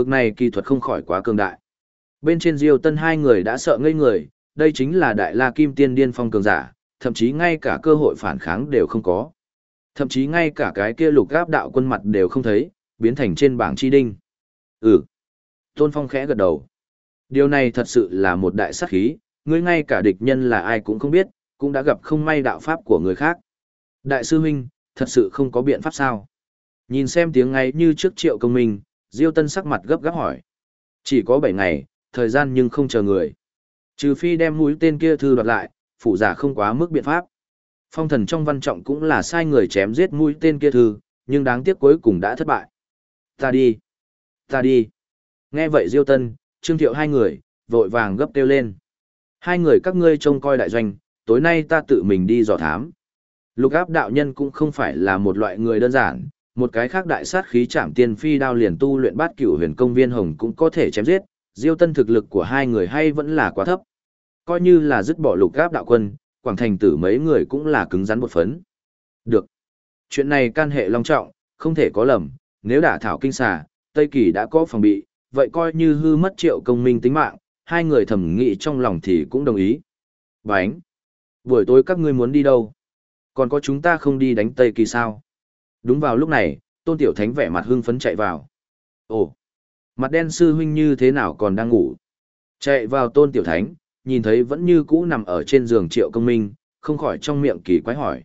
Bực này kỳ thuật không khỏi quá cường đại. Bên trên Diêu Tân hai người đã sợ ngây người, đây chính là đại la kim tiên điên phong cường giả, thậm chí ngay cả cơ hội phản kháng đều không có. Thậm chí ngay cả cái kia lục gáp đạo quân mặt đều không thấy, biến thành trên bảng chi đinh. Ừ. Tôn Phong khẽ gật đầu. Điều này thật sự là một đại sát khí, ngươi ngay cả địch nhân là ai cũng không biết, cũng đã gặp không may đạo pháp của người khác. Đại sư huynh, thật sự không có biện pháp sao? Nhìn xem tiếng ngay như trước triệu công minh, Diêu Tân sắc mặt gấp gáp hỏi. Chỉ có 7 ngày, thời gian nhưng không chờ người. Trừ phi đem mũi tên kia thư đoạt lại, phụ giả không quá mức biện pháp. Phong thần trong văn trọng cũng là sai người chém giết mũi tên kia thư, nhưng đáng tiếc cuối cùng đã thất bại. Ta đi. Ta đi. Nghe vậy Diêu Tân, Trương Thiệu hai người, vội vàng gấp kêu lên. Hai người các ngươi trông coi đại doanh, tối nay ta tự mình đi dò thám. Lục áp đạo nhân cũng không phải là một loại người đơn giản, một cái khác đại sát khí chạm tiên phi đao liền tu luyện bát cửu huyền công viên hồng cũng có thể chém giết, Diêu Tân thực lực của hai người hay vẫn là quá thấp. Coi như là dứt bỏ lục áp đạo quân, quảng thành tử mấy người cũng là cứng rắn một phấn. Được. Chuyện này can hệ long trọng, không thể có lầm, nếu đả thảo kinh xà, Tây Kỳ đã có phòng bị, vậy coi như hư mất triệu công minh tính mạng, hai người thầm nghĩ trong lòng thì cũng đồng ý. Bánh! Buổi tối các ngươi muốn đi đâu? Còn có chúng ta không đi đánh Tây Kỳ sao? Đúng vào lúc này, Tôn Tiểu Thánh vẻ mặt hưng phấn chạy vào. Ồ! Mặt đen sư huynh như thế nào còn đang ngủ? Chạy vào Tôn Tiểu Thánh, nhìn thấy vẫn như cũ nằm ở trên giường triệu công minh, không khỏi trong miệng kỳ quái hỏi.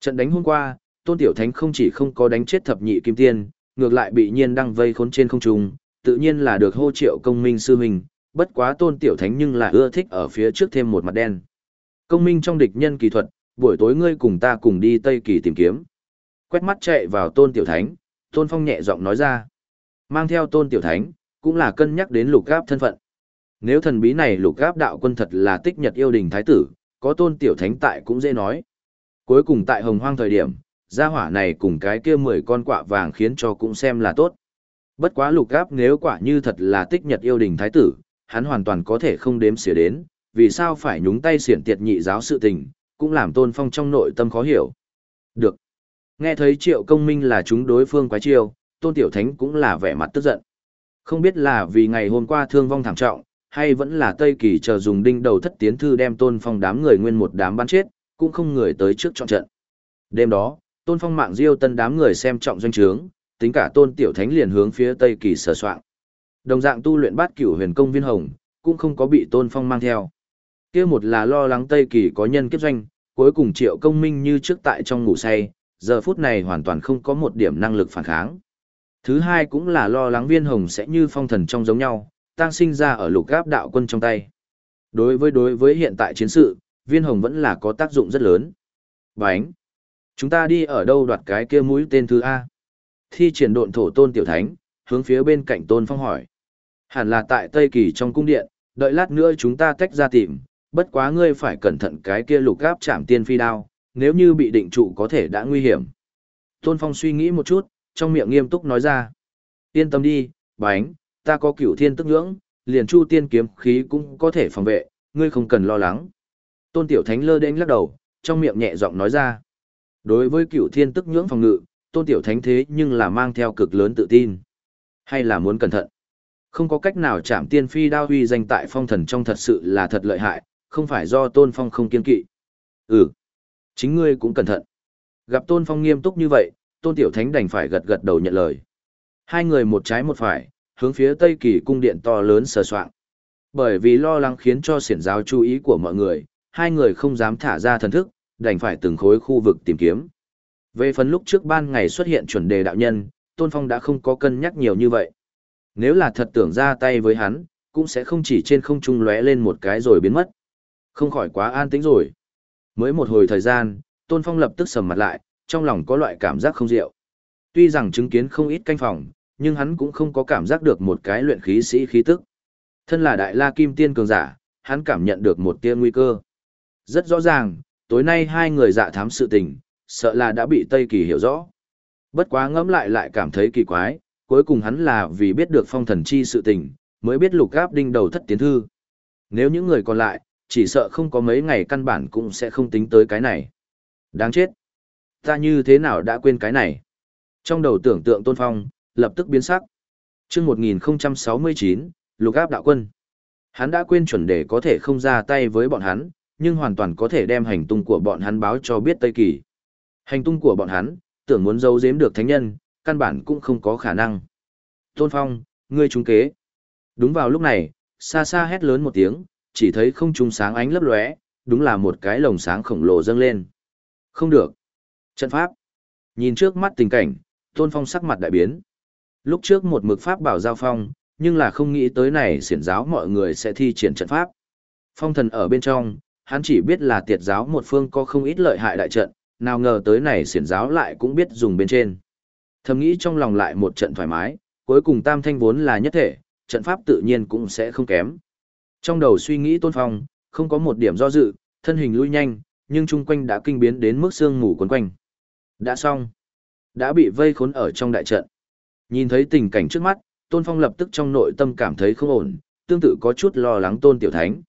Trận đánh hôm qua, Tôn Tiểu Thánh không chỉ không có đánh chết thập nhị kim tiên, ngược lại bị nhiên đăng vây khốn trên không trung, tự nhiên là được hô triệu công minh sư huynh, bất quá Tôn Tiểu Thánh nhưng lại ưa thích ở phía trước thêm một mặt đen. Công minh trong địch nhân kỳ thuật, buổi tối ngươi cùng ta cùng đi Tây Kỳ tìm kiếm. Quét mắt chạy vào Tôn Tiểu Thánh, Tôn Phong nhẹ giọng nói ra. Mang theo Tôn Tiểu Thánh, cũng là cân nhắc đến lục gáp thân phận. Nếu thần bí này lục gáp đạo quân thật là tích nhật yêu đình thái tử, có Tôn Tiểu Thánh tại cũng dễ nói. Cuối cùng tại hồng hoang thời điểm, gia hỏa này cùng cái kia mười con quạ vàng khiến cho cũng xem là tốt. Bất quá lục gáp nếu quả như thật là tích nhật yêu đình thái tử, hắn hoàn toàn có thể không đếm xỉa đến, vì sao phải nhúng tay xiển tiệt nhị giáo sự tình, cũng làm tôn phong trong nội tâm khó hiểu. Được. Nghe thấy triệu công minh là chúng đối phương quái chiêu, tôn tiểu thánh cũng là vẻ mặt tức giận. Không biết là vì ngày hôm qua thương vong thảm trọng, hay vẫn là Tây Kỳ chờ dùng đinh đầu thất tiến thư đem tôn phong đám người nguyên một đám bắn chết, cũng không người tới trước chọn trận. Đêm đó, tôn phong mạng diêu tân đám người xem trọng doanh trướng, tính cả tôn tiểu thánh liền hướng phía Tây Kỳ sờ soạn. Đồng dạng tu luyện bát cửu huyền công viên hồng, cũng không có bị tôn phong mang theo kia một là lo lắng Tây Kỳ có nhân kiếp doanh, cuối cùng triệu công minh như trước tại trong ngủ say, giờ phút này hoàn toàn không có một điểm năng lực phản kháng. Thứ hai cũng là lo lắng viên hồng sẽ như phong thần trong giống nhau, tăng sinh ra ở lục gáp đạo quân trong tay. Đối với đối với hiện tại chiến sự, viên hồng vẫn là có tác dụng rất lớn. Bánh! Chúng ta đi ở đâu đoạt cái kia mũi tên thứ A? Thi triển độn thổ tôn tiểu thánh, hướng phía bên cạnh tôn phong hỏi. Hẳn là tại Tây Kỳ trong cung điện, đợi lát nữa chúng ta tách ra tìm, bất quá ngươi phải cẩn thận cái kia lục gáp chạm tiên phi đao, nếu như bị định trụ có thể đã nguy hiểm. Tôn Phong suy nghĩ một chút, trong miệng nghiêm túc nói ra. Yên tâm đi, bánh, ta có cửu thiên tức ngưỡng, liền chu tiên kiếm khí cũng có thể phòng vệ, ngươi không cần lo lắng. Tôn Tiểu Thánh lơ đến lắc đầu, trong miệng nhẹ giọng nói ra. Đối với cửu thiên tức nhưỡng phòng ngự, Tôn Tiểu Thánh thế nhưng là mang theo cực lớn tự tin. Hay là muốn cẩn thận. Không có cách nào chạm tiên phi đao huy danh tại phong thần trong thật sự là thật lợi hại, không phải do Tôn Phong không kiên kỵ. Ừ, chính ngươi cũng cẩn thận. Gặp Tôn Phong nghiêm túc như vậy, Tôn Tiểu Thánh đành phải gật gật đầu nhận lời. Hai người một trái một phải, hướng phía Tây Kỳ cung điện to lớn sờ soạng. Bởi vì lo lắng khiến cho xiển giáo chú ý của mọi người, hai người không dám thả ra thần thức, đành phải từng khối khu vực tìm kiếm. Về phần lúc trước ban ngày xuất hiện chuẩn đề đạo nhân, Tôn Phong đã không có cân nhắc nhiều như vậy. Nếu là thật tưởng ra tay với hắn, cũng sẽ không chỉ trên không trung lóe lên một cái rồi biến mất. Không khỏi quá an tĩnh rồi. Mới một hồi thời gian, Tôn Phong lập tức sầm mặt lại, trong lòng có loại cảm giác không diệu. Tuy rằng chứng kiến không ít canh phòng, nhưng hắn cũng không có cảm giác được một cái luyện khí sĩ khí tức. Thân là đại la kim tiên cường giả, hắn cảm nhận được một tia nguy cơ. Rất rõ ràng, tối nay hai người dạ thám sự tình, sợ là đã bị Tây Kỳ hiểu rõ. Bất quá ngẫm lại lại cảm thấy kỳ quái, cuối cùng hắn là vì biết được phong thần chi sự tình, mới biết lục gáp đinh đầu thất tiến thư. Nếu những người còn lại, chỉ sợ không có mấy ngày căn bản cũng sẽ không tính tới cái này. Đáng chết. Ta như thế nào đã quên cái này? Trong đầu tưởng tượng tôn phong, lập tức biến sắc. chương 1069, lục áp đạo quân. Hắn đã quên chuẩn để có thể không ra tay với bọn hắn, nhưng hoàn toàn có thể đem hành tung của bọn hắn báo cho biết Tây Kỳ. Hành tung của bọn hắn, tưởng muốn giấu giếm được thánh nhân, căn bản cũng không có khả năng. Tôn Phong, ngươi trúng kế. Đúng vào lúc này, xa xa hét lớn một tiếng, chỉ thấy không trung sáng ánh lấp lóe, đúng là một cái lồng sáng khổng lồ dâng lên. Không được. Trận pháp. Nhìn trước mắt tình cảnh, Tôn Phong sắc mặt đại biến. Lúc trước một mực pháp bảo giao phong, nhưng là không nghĩ tới này xiển giáo mọi người sẽ thi triển trận pháp. Phong thần ở bên trong, hắn chỉ biết là tiệt giáo một phương có không ít lợi hại đại trận, nào ngờ tới này xiển giáo lại cũng biết dùng bên trên. Thầm nghĩ trong lòng lại một trận thoải mái, cuối cùng tam thanh vốn là nhất thể, trận pháp tự nhiên cũng sẽ không kém. Trong đầu suy nghĩ tôn phong, không có một điểm do dự, thân hình lui nhanh, nhưng chung quanh đã kinh biến đến mức sương mù quấn quanh. Đã xong. Đã bị vây khốn ở trong đại trận. Nhìn thấy tình cảnh trước mắt, Tôn Phong lập tức trong nội tâm cảm thấy không ổn, tương tự có chút lo lắng Tôn Tiểu Thánh.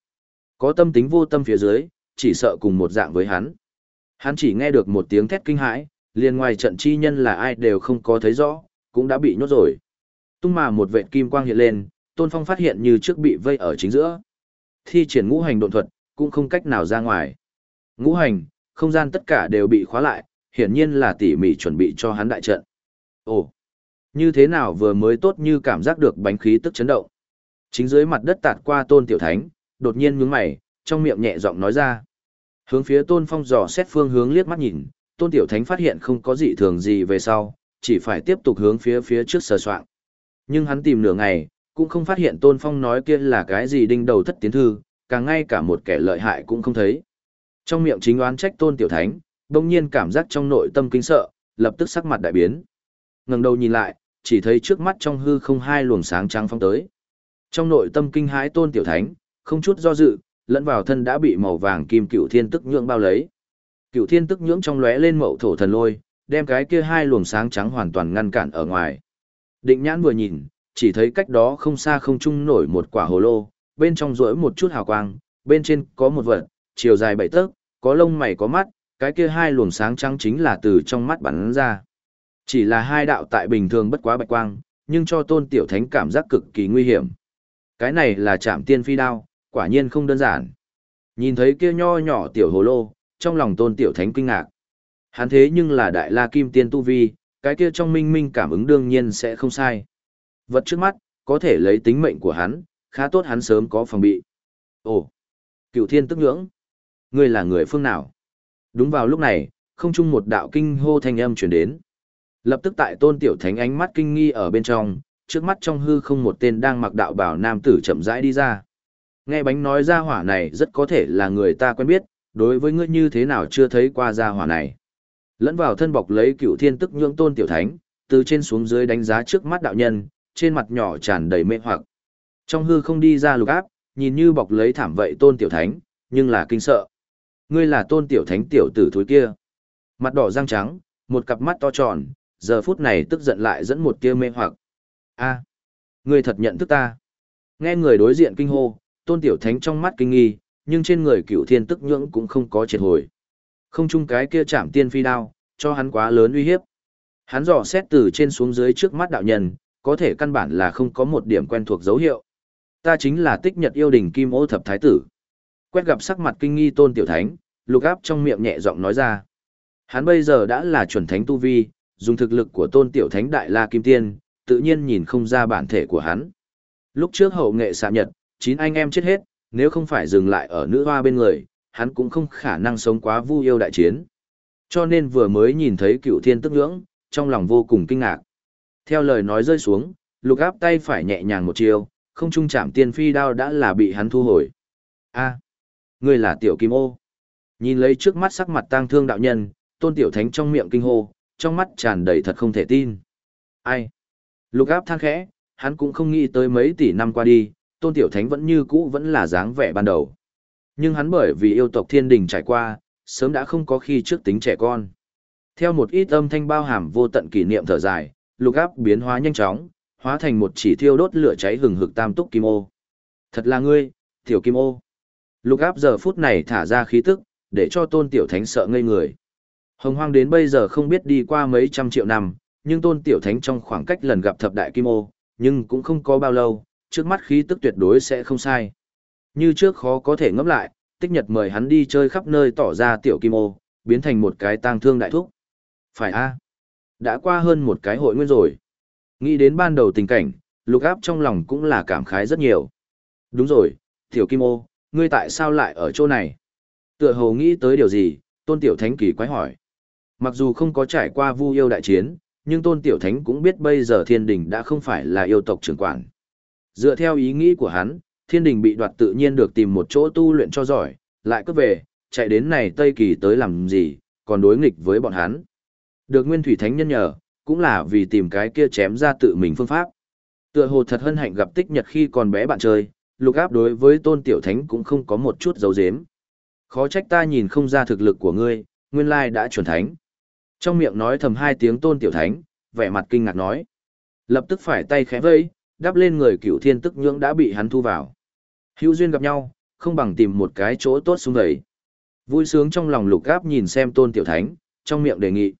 Có tâm tính vô tâm phía dưới, chỉ sợ cùng một dạng với hắn. Hắn chỉ nghe được một tiếng thét kinh hãi, liền ngoài trận chi nhân là ai đều không có thấy rõ, cũng đã bị nhốt rồi. Tung mà một vệt kim quang hiện lên, Tôn Phong phát hiện như trước bị vây ở chính giữa. Thi triển ngũ hành độn thuật, cũng không cách nào ra ngoài. Ngũ hành, không gian tất cả đều bị khóa lại, hiển nhiên là tỉ mỉ chuẩn bị cho hắn đại trận. Ồ, như thế nào vừa mới tốt như cảm giác được bánh khí tức chấn động. Chính dưới mặt đất tạt qua tôn tiểu thánh, đột nhiên nhướng mày, trong miệng nhẹ giọng nói ra. Hướng phía tôn phong dò xét phương hướng liếc mắt nhìn, tôn tiểu thánh phát hiện không có gì thường gì về sau, chỉ phải tiếp tục hướng phía phía trước sờ soạn. Nhưng hắn tìm nửa ngày, cũng không phát hiện tôn phong nói kia là cái gì đinh đầu thất tiến thư, càng ngay cả một kẻ lợi hại cũng không thấy. Trong miệng chính oán trách tôn tiểu thánh, đông nhiên cảm giác trong nội tâm kinh sợ, lập tức sắc mặt đại biến. ngẩng đầu nhìn lại, chỉ thấy trước mắt trong hư không hai luồng sáng trắng phong tới. Trong nội tâm kinh hãi tôn tiểu thánh, không chút do dự, lẫn vào thân đã bị màu vàng kim cựu thiên tức nhưỡng bao lấy. Cựu thiên tức nhưỡng trong lóe lên mậu thổ thần lôi, đem cái kia hai luồng sáng trắng hoàn toàn ngăn cản ở ngoài. Định nhãn vừa nhìn, chỉ thấy cách đó không xa không trung nổi một quả hồ lô, bên trong rỗi một chút hào quang, bên trên có một vật, chiều dài bảy tấc, có lông mày có mắt, cái kia hai luồng sáng trắng chính là từ trong mắt bắn ra. Chỉ là hai đạo tại bình thường bất quá bạch quang, nhưng cho tôn tiểu thánh cảm giác cực kỳ nguy hiểm. Cái này là chạm tiên phi đao, quả nhiên không đơn giản. Nhìn thấy kia nho nhỏ tiểu hồ lô, trong lòng tôn tiểu thánh kinh ngạc. Hắn thế nhưng là đại la kim tiên tu vi, cái kia trong minh minh cảm ứng đương nhiên sẽ không sai. Vật trước mắt, có thể lấy tính mệnh của hắn, khá tốt hắn sớm có phòng bị. Ồ, cựu thiên tức ngưỡng. Ngươi là người phương nào? Đúng vào lúc này, không chung một đạo kinh hô thanh âm truyền đến. Lập tức tại tôn tiểu thánh ánh mắt kinh nghi ở bên trong, trước mắt trong hư không một tên đang mặc đạo bảo nam tử chậm rãi đi ra. Nghe bánh nói ra hỏa này rất có thể là người ta quen biết, đối với ngươi như thế nào chưa thấy qua ra hỏa này. Lẫn vào thân bọc lấy cựu thiên tức nhưỡng tôn tiểu thánh, từ trên xuống dưới đánh giá trước mắt đạo nhân, trên mặt nhỏ tràn đầy mê hoặc. Trong hư không đi ra lục áp, nhìn như bọc lấy thảm vậy tôn tiểu thánh, nhưng là kinh sợ. Ngươi là tôn tiểu thánh tiểu tử thối kia. Mặt đỏ răng trắng, một cặp mắt to tròn, giờ phút này tức giận lại dẫn một tia mê hoặc. A, ngươi thật nhận thức ta. Nghe người đối diện kinh hô, tôn tiểu thánh trong mắt kinh nghi, nhưng trên người cựu thiên tức nhưỡng cũng không có triệt hồi. Không chung cái kia chạm tiên phi đao, cho hắn quá lớn uy hiếp. Hắn dò xét từ trên xuống dưới trước mắt đạo nhân, có thể căn bản là không có một điểm quen thuộc dấu hiệu. Ta chính là tích nhật yêu đình kim ô thập thái tử. Quét gặp sắc mặt kinh nghi tôn tiểu thánh, lục áp trong miệng nhẹ giọng nói ra. Hắn bây giờ đã là chuẩn thánh tu vi, dùng thực lực của tôn tiểu thánh đại la kim tiên, tự nhiên nhìn không ra bản thể của hắn. Lúc trước hậu nghệ xạ nhật, chín anh em chết hết, nếu không phải dừng lại ở nữ hoa bên người, hắn cũng không khả năng sống quá vu yêu đại chiến. Cho nên vừa mới nhìn thấy cựu thiên tức ngưỡng, trong lòng vô cùng kinh ngạc. Theo lời nói rơi xuống, lục áp tay phải nhẹ nhàng một chiều, không trung chạm tiên phi đao đã là bị hắn thu hồi. a ngươi là tiểu kim ô. Nhìn lấy trước mắt sắc mặt tang thương đạo nhân, tôn tiểu thánh trong miệng kinh hô, trong mắt tràn đầy thật không thể tin. Ai? Lục áp than khẽ, hắn cũng không nghĩ tới mấy tỷ năm qua đi, tôn tiểu thánh vẫn như cũ vẫn là dáng vẻ ban đầu. Nhưng hắn bởi vì yêu tộc thiên đình trải qua, sớm đã không có khi trước tính trẻ con. Theo một ít âm thanh bao hàm vô tận kỷ niệm thở dài, lục áp biến hóa nhanh chóng, hóa thành một chỉ thiêu đốt lửa cháy hừng hực tam túc kim ô. Thật là ngươi, tiểu kim ô. Lục áp giờ phút này thả ra khí tức, để cho tôn tiểu thánh sợ ngây người. Hồng hoang đến bây giờ không biết đi qua mấy trăm triệu năm, nhưng tôn tiểu thánh trong khoảng cách lần gặp thập đại kim ô, nhưng cũng không có bao lâu, trước mắt khí tức tuyệt đối sẽ không sai. Như trước khó có thể ngẫm lại, tích nhật mời hắn đi chơi khắp nơi tỏ ra tiểu kim ô, biến thành một cái tang thương đại thúc. Phải a đã qua hơn một cái hội nguyên rồi. Nghĩ đến ban đầu tình cảnh, lục áp trong lòng cũng là cảm khái rất nhiều. Đúng rồi, tiểu kim ô, ngươi tại sao lại ở chỗ này? Tựa hồ nghĩ tới điều gì, tôn tiểu thánh kỳ quái hỏi. Mặc dù không có trải qua vu yêu đại chiến, nhưng tôn tiểu thánh cũng biết bây giờ thiên đình đã không phải là yêu tộc trưởng quản. Dựa theo ý nghĩ của hắn, thiên đình bị đoạt tự nhiên được tìm một chỗ tu luyện cho giỏi, lại cứ về, chạy đến này Tây Kỳ tới làm gì, còn đối nghịch với bọn hắn. Được Nguyên Thủy Thánh nhân nhờ, cũng là vì tìm cái kia chém ra tự mình phương pháp. Tựa hồ thật hân hạnh gặp tích nhật khi còn bé bạn chơi, lục áp đối với tôn tiểu thánh cũng không có một chút dấu dếm. Khó trách ta nhìn không ra thực lực của ngươi, nguyên lai đã chuẩn thánh. Trong miệng nói thầm hai tiếng tôn tiểu thánh, vẻ mặt kinh ngạc nói. Lập tức phải tay khẽ vây, đắp lên người cựu thiên tức nhưỡng đã bị hắn thu vào. Hữu duyên gặp nhau, không bằng tìm một cái chỗ tốt xuống đẩy. Vui sướng trong lòng lục gáp nhìn xem tôn tiểu thánh, trong miệng đề nghị.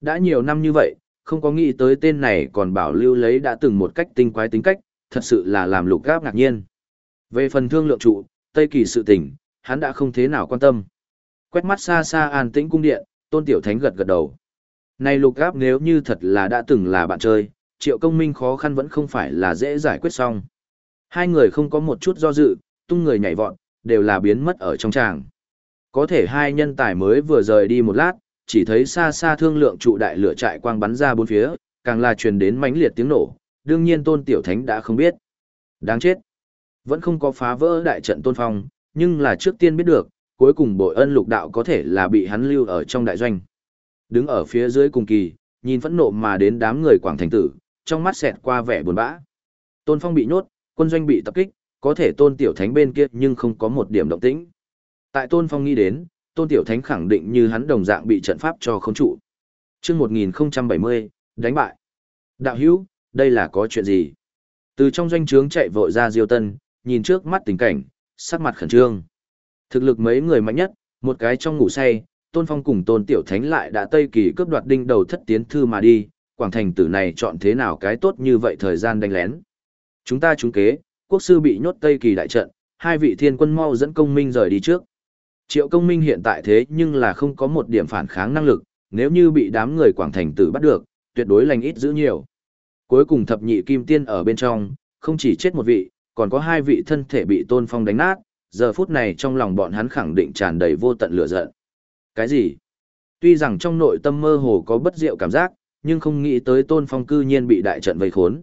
Đã nhiều năm như vậy, không có nghĩ tới tên này còn bảo lưu lấy đã từng một cách tinh quái tính cách, thật sự là làm lục gáp ngạc nhiên. Về phần thương lượng trụ, Tây Kỳ sự tình, hắn đã không thế nào quan tâm. Quét mắt xa xa an tĩnh cung điện, tôn tiểu thánh gật gật đầu. Này lục gáp nếu như thật là đã từng là bạn chơi, triệu công minh khó khăn vẫn không phải là dễ giải quyết xong. Hai người không có một chút do dự, tung người nhảy vọt, đều là biến mất ở trong tràng. Có thể hai nhân tài mới vừa rời đi một lát, chỉ thấy xa xa thương lượng trụ đại lửa trại quang bắn ra bốn phía, càng là truyền đến mãnh liệt tiếng nổ, đương nhiên tôn tiểu thánh đã không biết. Đáng chết. Vẫn không có phá vỡ đại trận tôn phong, nhưng là trước tiên biết được, cuối cùng bội ân lục đạo có thể là bị hắn lưu ở trong đại doanh. Đứng ở phía dưới cùng kỳ, nhìn phẫn nộ mà đến đám người quảng thành tử, trong mắt xẹt qua vẻ buồn bã. Tôn phong bị nhốt, quân doanh bị tập kích, có thể tôn tiểu thánh bên kia nhưng không có một điểm động tĩnh. Tại tôn phong nghĩ đến, tôn tiểu thánh khẳng định như hắn đồng dạng bị trận pháp cho khống trụ. chương 1070, đánh bại. Đạo hữu, đây là có chuyện gì? Từ trong doanh trướng chạy vội ra Diêu Tân, nhìn trước mắt tình cảnh, sắc mặt khẩn trương. Thực lực mấy người mạnh nhất, một cái trong ngủ say, Tôn Phong cùng Tôn Tiểu Thánh lại đã Tây Kỳ cướp đoạt đinh đầu thất tiến thư mà đi, Quảng Thành tử này chọn thế nào cái tốt như vậy thời gian đánh lén. Chúng ta trúng kế, quốc sư bị nhốt Tây Kỳ đại trận, hai vị thiên quân mau dẫn công minh rời đi trước. Triệu công minh hiện tại thế nhưng là không có một điểm phản kháng năng lực, nếu như bị đám người Quảng Thành tử bắt được, tuyệt đối lành ít giữ nhiều. Cuối cùng thập nhị kim tiên ở bên trong, không chỉ chết một vị, còn có hai vị thân thể bị tôn phong đánh nát, giờ phút này trong lòng bọn hắn khẳng định tràn đầy vô tận lửa giận. Cái gì? Tuy rằng trong nội tâm mơ hồ có bất diệu cảm giác, nhưng không nghĩ tới tôn phong cư nhiên bị đại trận vây khốn.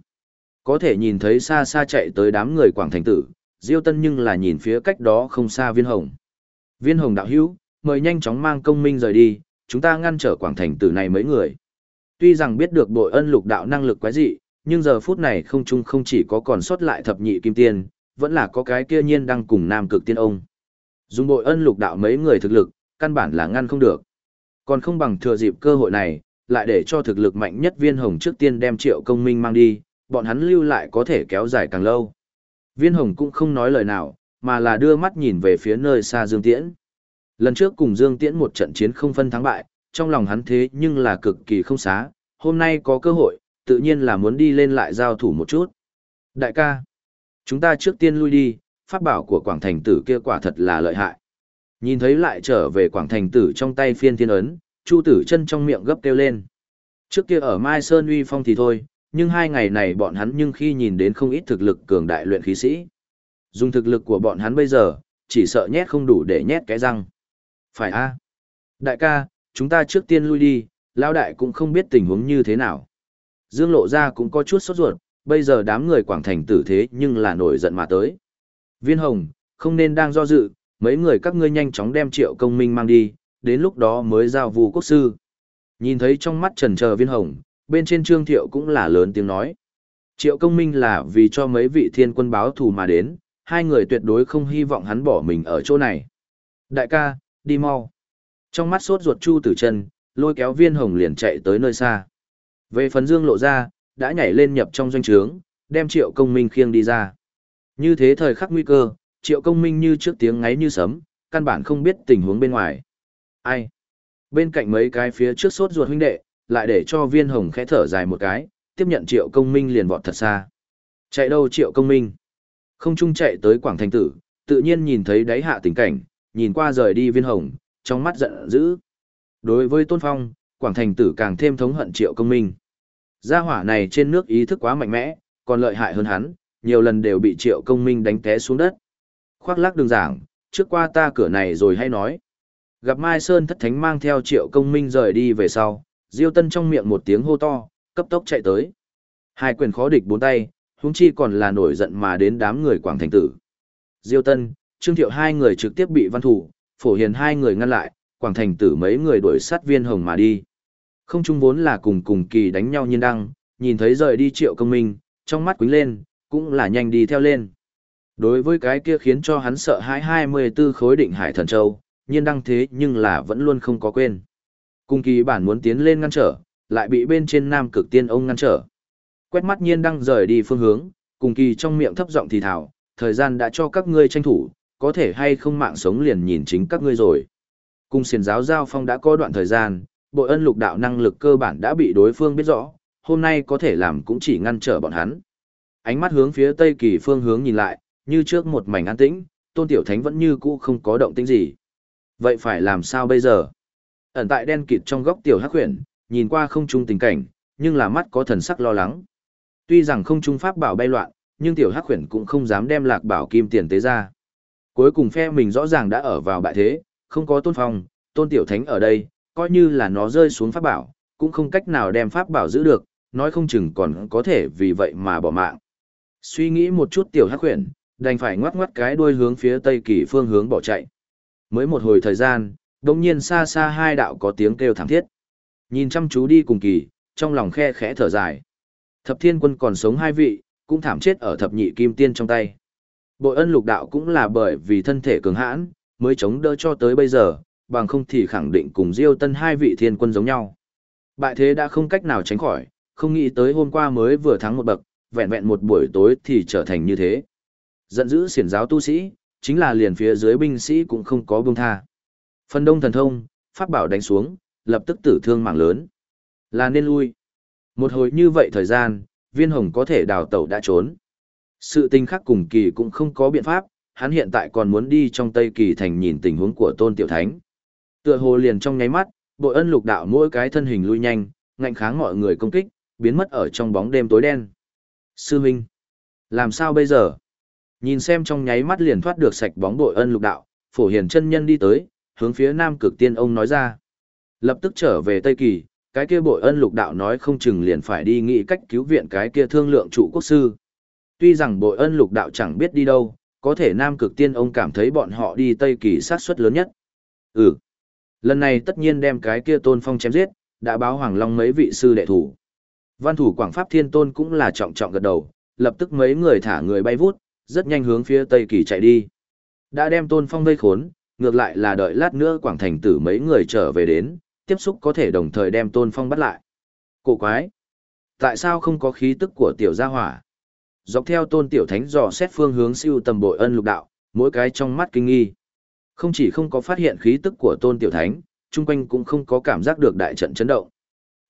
Có thể nhìn thấy xa xa chạy tới đám người quảng thành tử, diêu tân nhưng là nhìn phía cách đó không xa viên hồng. Viên hồng đạo hữu, mời nhanh chóng mang công minh rời đi, chúng ta ngăn trở quảng thành tử này mấy người. Tuy rằng biết được bội ân lục đạo năng lực quái dị, nhưng giờ phút này không chung không chỉ có còn sót lại thập nhị kim tiên, vẫn là có cái kia nhiên đang cùng nam cực tiên ông. Dùng bội ân lục đạo mấy người thực lực, căn bản là ngăn không được. Còn không bằng thừa dịp cơ hội này, lại để cho thực lực mạnh nhất viên hồng trước tiên đem triệu công minh mang đi, bọn hắn lưu lại có thể kéo dài càng lâu. Viên hồng cũng không nói lời nào, mà là đưa mắt nhìn về phía nơi xa Dương Tiễn. Lần trước cùng Dương Tiễn một trận chiến không phân thắng bại, trong lòng hắn thế nhưng là cực kỳ không xá, hôm nay có cơ hội, tự nhiên là muốn đi lên lại giao thủ một chút. Đại ca, chúng ta trước tiên lui đi, pháp bảo của Quảng Thành tử kia quả thật là lợi hại. Nhìn thấy lại trở về Quảng Thành tử trong tay phiên thiên ấn, Chu tử chân trong miệng gấp kêu lên. Trước kia ở Mai Sơn uy phong thì thôi, nhưng hai ngày này bọn hắn nhưng khi nhìn đến không ít thực lực cường đại luyện khí sĩ. Dùng thực lực của bọn hắn bây giờ, chỉ sợ nhét không đủ để nhét cái răng. Phải a Đại ca, chúng ta trước tiên lui đi, lão đại cũng không biết tình huống như thế nào. Dương lộ ra cũng có chút sốt ruột, bây giờ đám người quảng thành tử thế nhưng là nổi giận mà tới. Viên hồng, không nên đang do dự, mấy người các ngươi nhanh chóng đem triệu công minh mang đi, đến lúc đó mới giao vụ quốc sư. Nhìn thấy trong mắt trần chờ viên hồng, bên trên trương thiệu cũng là lớn tiếng nói. Triệu công minh là vì cho mấy vị thiên quân báo thù mà đến, hai người tuyệt đối không hy vọng hắn bỏ mình ở chỗ này. Đại ca, đi mau. Trong mắt sốt ruột chu tử chân, lôi kéo viên hồng liền chạy tới nơi xa. Về phần dương lộ ra, đã nhảy lên nhập trong doanh trướng, đem triệu công minh khiêng đi ra. Như thế thời khắc nguy cơ, triệu công minh như trước tiếng ngáy như sấm, căn bản không biết tình huống bên ngoài. Ai? Bên cạnh mấy cái phía trước sốt ruột huynh đệ, lại để cho viên hồng khẽ thở dài một cái, tiếp nhận triệu công minh liền vọt thật xa. Chạy đâu triệu công minh? Không trung chạy tới Quảng Thành Tử, tự nhiên nhìn thấy đáy hạ tình cảnh, nhìn qua rời đi viên hồng, trong mắt giận dữ. Đối với Tôn Phong, Quảng Thành Tử càng thêm thống hận triệu công minh. Gia hỏa này trên nước ý thức quá mạnh mẽ, còn lợi hại hơn hắn, nhiều lần đều bị triệu công minh đánh té xuống đất. Khoác lác đường giảng, trước qua ta cửa này rồi hay nói. Gặp Mai Sơn thất thánh mang theo triệu công minh rời đi về sau, Diêu Tân trong miệng một tiếng hô to, cấp tốc chạy tới. Hai quyền khó địch bốn tay, huống chi còn là nổi giận mà đến đám người Quảng Thành Tử. Diêu Tân, Trương Thiệu hai người trực tiếp bị văn thủ, phổ hiền hai người ngăn lại, Quảng Thành Tử mấy người đuổi sát viên hồng mà đi. Không chung vốn là cùng cùng kỳ đánh nhau nhiên đăng, nhìn thấy rời đi triệu công minh, trong mắt quính lên, cũng là nhanh đi theo lên. Đối với cái kia khiến cho hắn sợ hãi 24 khối định hải thần châu, nhiên đăng thế nhưng là vẫn luôn không có quên. Cung kỳ bản muốn tiến lên ngăn trở, lại bị bên trên nam cực tiên ông ngăn trở. Quét mắt nhiên đang rời đi phương hướng, cùng kỳ trong miệng thấp giọng thì thảo, thời gian đã cho các ngươi tranh thủ, có thể hay không mạng sống liền nhìn chính các ngươi rồi. Cung xiền giáo giao phong đã có đoạn thời gian, bội ân lục đạo năng lực cơ bản đã bị đối phương biết rõ, hôm nay có thể làm cũng chỉ ngăn trở bọn hắn. Ánh mắt hướng phía tây kỳ phương hướng nhìn lại, như trước một mảnh an tĩnh, tôn tiểu thánh vẫn như cũ không có động tĩnh gì. Vậy phải làm sao bây giờ? Ẩn tại đen kịt trong góc tiểu hắc huyền, nhìn qua không trung tình cảnh, nhưng là mắt có thần sắc lo lắng. Tuy rằng không trung pháp bảo bay loạn, nhưng tiểu hắc khuyển cũng không dám đem lạc bảo kim tiền tế ra. Cuối cùng phe mình rõ ràng đã ở vào bại thế, không có tôn phong, tôn tiểu thánh ở đây, coi như là nó rơi xuống pháp bảo, cũng không cách nào đem pháp bảo giữ được, nói không chừng còn có thể vì vậy mà bỏ mạng. Suy nghĩ một chút tiểu hắc khuyển, đành phải ngoắc ngoắc cái đuôi hướng phía tây kỳ phương hướng bỏ chạy. Mới một hồi thời gian, đồng nhiên xa xa hai đạo có tiếng kêu thảm thiết. Nhìn chăm chú đi cùng kỳ, trong lòng khe khẽ thở dài. Thập thiên quân còn sống hai vị, cũng thảm chết ở thập nhị kim tiên trong tay. Bội ân lục đạo cũng là bởi vì thân thể cường hãn, mới chống đỡ cho tới bây giờ, bằng không thì khẳng định cùng Diêu Tân hai vị thiên quân giống nhau. Bại thế đã không cách nào tránh khỏi, không nghĩ tới hôm qua mới vừa thắng một bậc, vẹn vẹn một buổi tối thì trở thành như thế. Giận dữ xiển giáo tu sĩ, chính là liền phía dưới binh sĩ cũng không có buông tha. Phần đông thần thông, pháp bảo đánh xuống, lập tức tử thương mạng lớn. Là nên lui. Một hồi như vậy thời gian, viên hồng có thể đào tẩu đã trốn. Sự tình khắc cùng kỳ cũng không có biện pháp, hắn hiện tại còn muốn đi trong Tây Kỳ thành nhìn tình huống của tôn tiểu thánh. Tựa hồ liền trong nháy mắt, bội ân lục đạo mỗi cái thân hình lui nhanh, ngạnh kháng mọi người công kích, biến mất ở trong bóng đêm tối đen. Sư Minh, làm sao bây giờ? Nhìn xem trong nháy mắt liền thoát được sạch bóng bội ân lục đạo, phổ hiền chân nhân đi tới, hướng phía nam cực tiên ông nói ra. Lập tức trở về Tây Kỳ, cái kia bội ân lục đạo nói không chừng liền phải đi nghĩ cách cứu viện cái kia thương lượng trụ quốc sư. Tuy rằng bội ân lục đạo chẳng biết đi đâu, có thể nam cực tiên ông cảm thấy bọn họ đi Tây Kỳ sát suất lớn nhất. Ừ. Lần này tất nhiên đem cái kia tôn phong chém giết, đã báo Hoàng Long mấy vị sư đệ thủ. Văn thủ Quảng Pháp Thiên Tôn cũng là trọng trọng gật đầu, lập tức mấy người thả người bay vút, rất nhanh hướng phía Tây Kỳ chạy đi. Đã đem tôn phong vây khốn, ngược lại là đợi lát nữa Quảng Thành tử mấy người trở về đến, tiếp xúc có thể đồng thời đem tôn phong bắt lại. Cổ quái! Tại sao không có khí tức của tiểu gia hỏa? Dọc theo tôn tiểu thánh dò xét phương hướng siêu tầm bội ân lục đạo, mỗi cái trong mắt kinh nghi. Không chỉ không có phát hiện khí tức của tôn tiểu thánh, chung quanh cũng không có cảm giác được đại trận chấn động.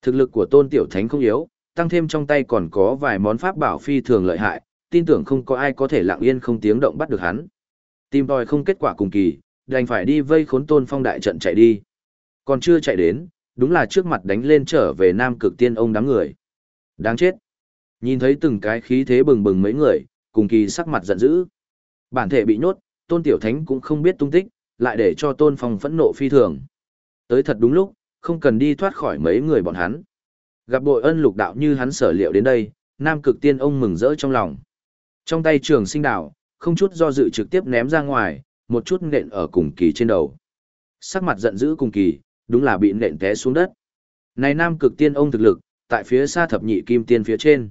Thực lực của tôn tiểu thánh không yếu, tăng thêm trong tay còn có vài món pháp bảo phi thường lợi hại, tin tưởng không có ai có thể lặng yên không tiếng động bắt được hắn. Tìm tòi không kết quả cùng kỳ, đành phải đi vây khốn tôn phong đại trận chạy đi. Còn chưa chạy đến, đúng là trước mặt đánh lên trở về nam cực tiên ông đám người. Đáng chết. Nhìn thấy từng cái khí thế bừng bừng mấy người, cùng kỳ sắc mặt giận dữ. Bản thể bị nhốt, tôn tiểu thánh cũng không biết tung tích, lại để cho tôn phong phẫn nộ phi thường. Tới thật đúng lúc, không cần đi thoát khỏi mấy người bọn hắn. Gặp bội ân lục đạo như hắn sở liệu đến đây, nam cực tiên ông mừng rỡ trong lòng. Trong tay trường sinh đạo, không chút do dự trực tiếp ném ra ngoài, một chút nện ở cùng kỳ trên đầu. Sắc mặt giận dữ cùng kỳ, đúng là bị nện té xuống đất. Này nam cực tiên ông thực lực, tại phía xa thập nhị kim tiên phía trên.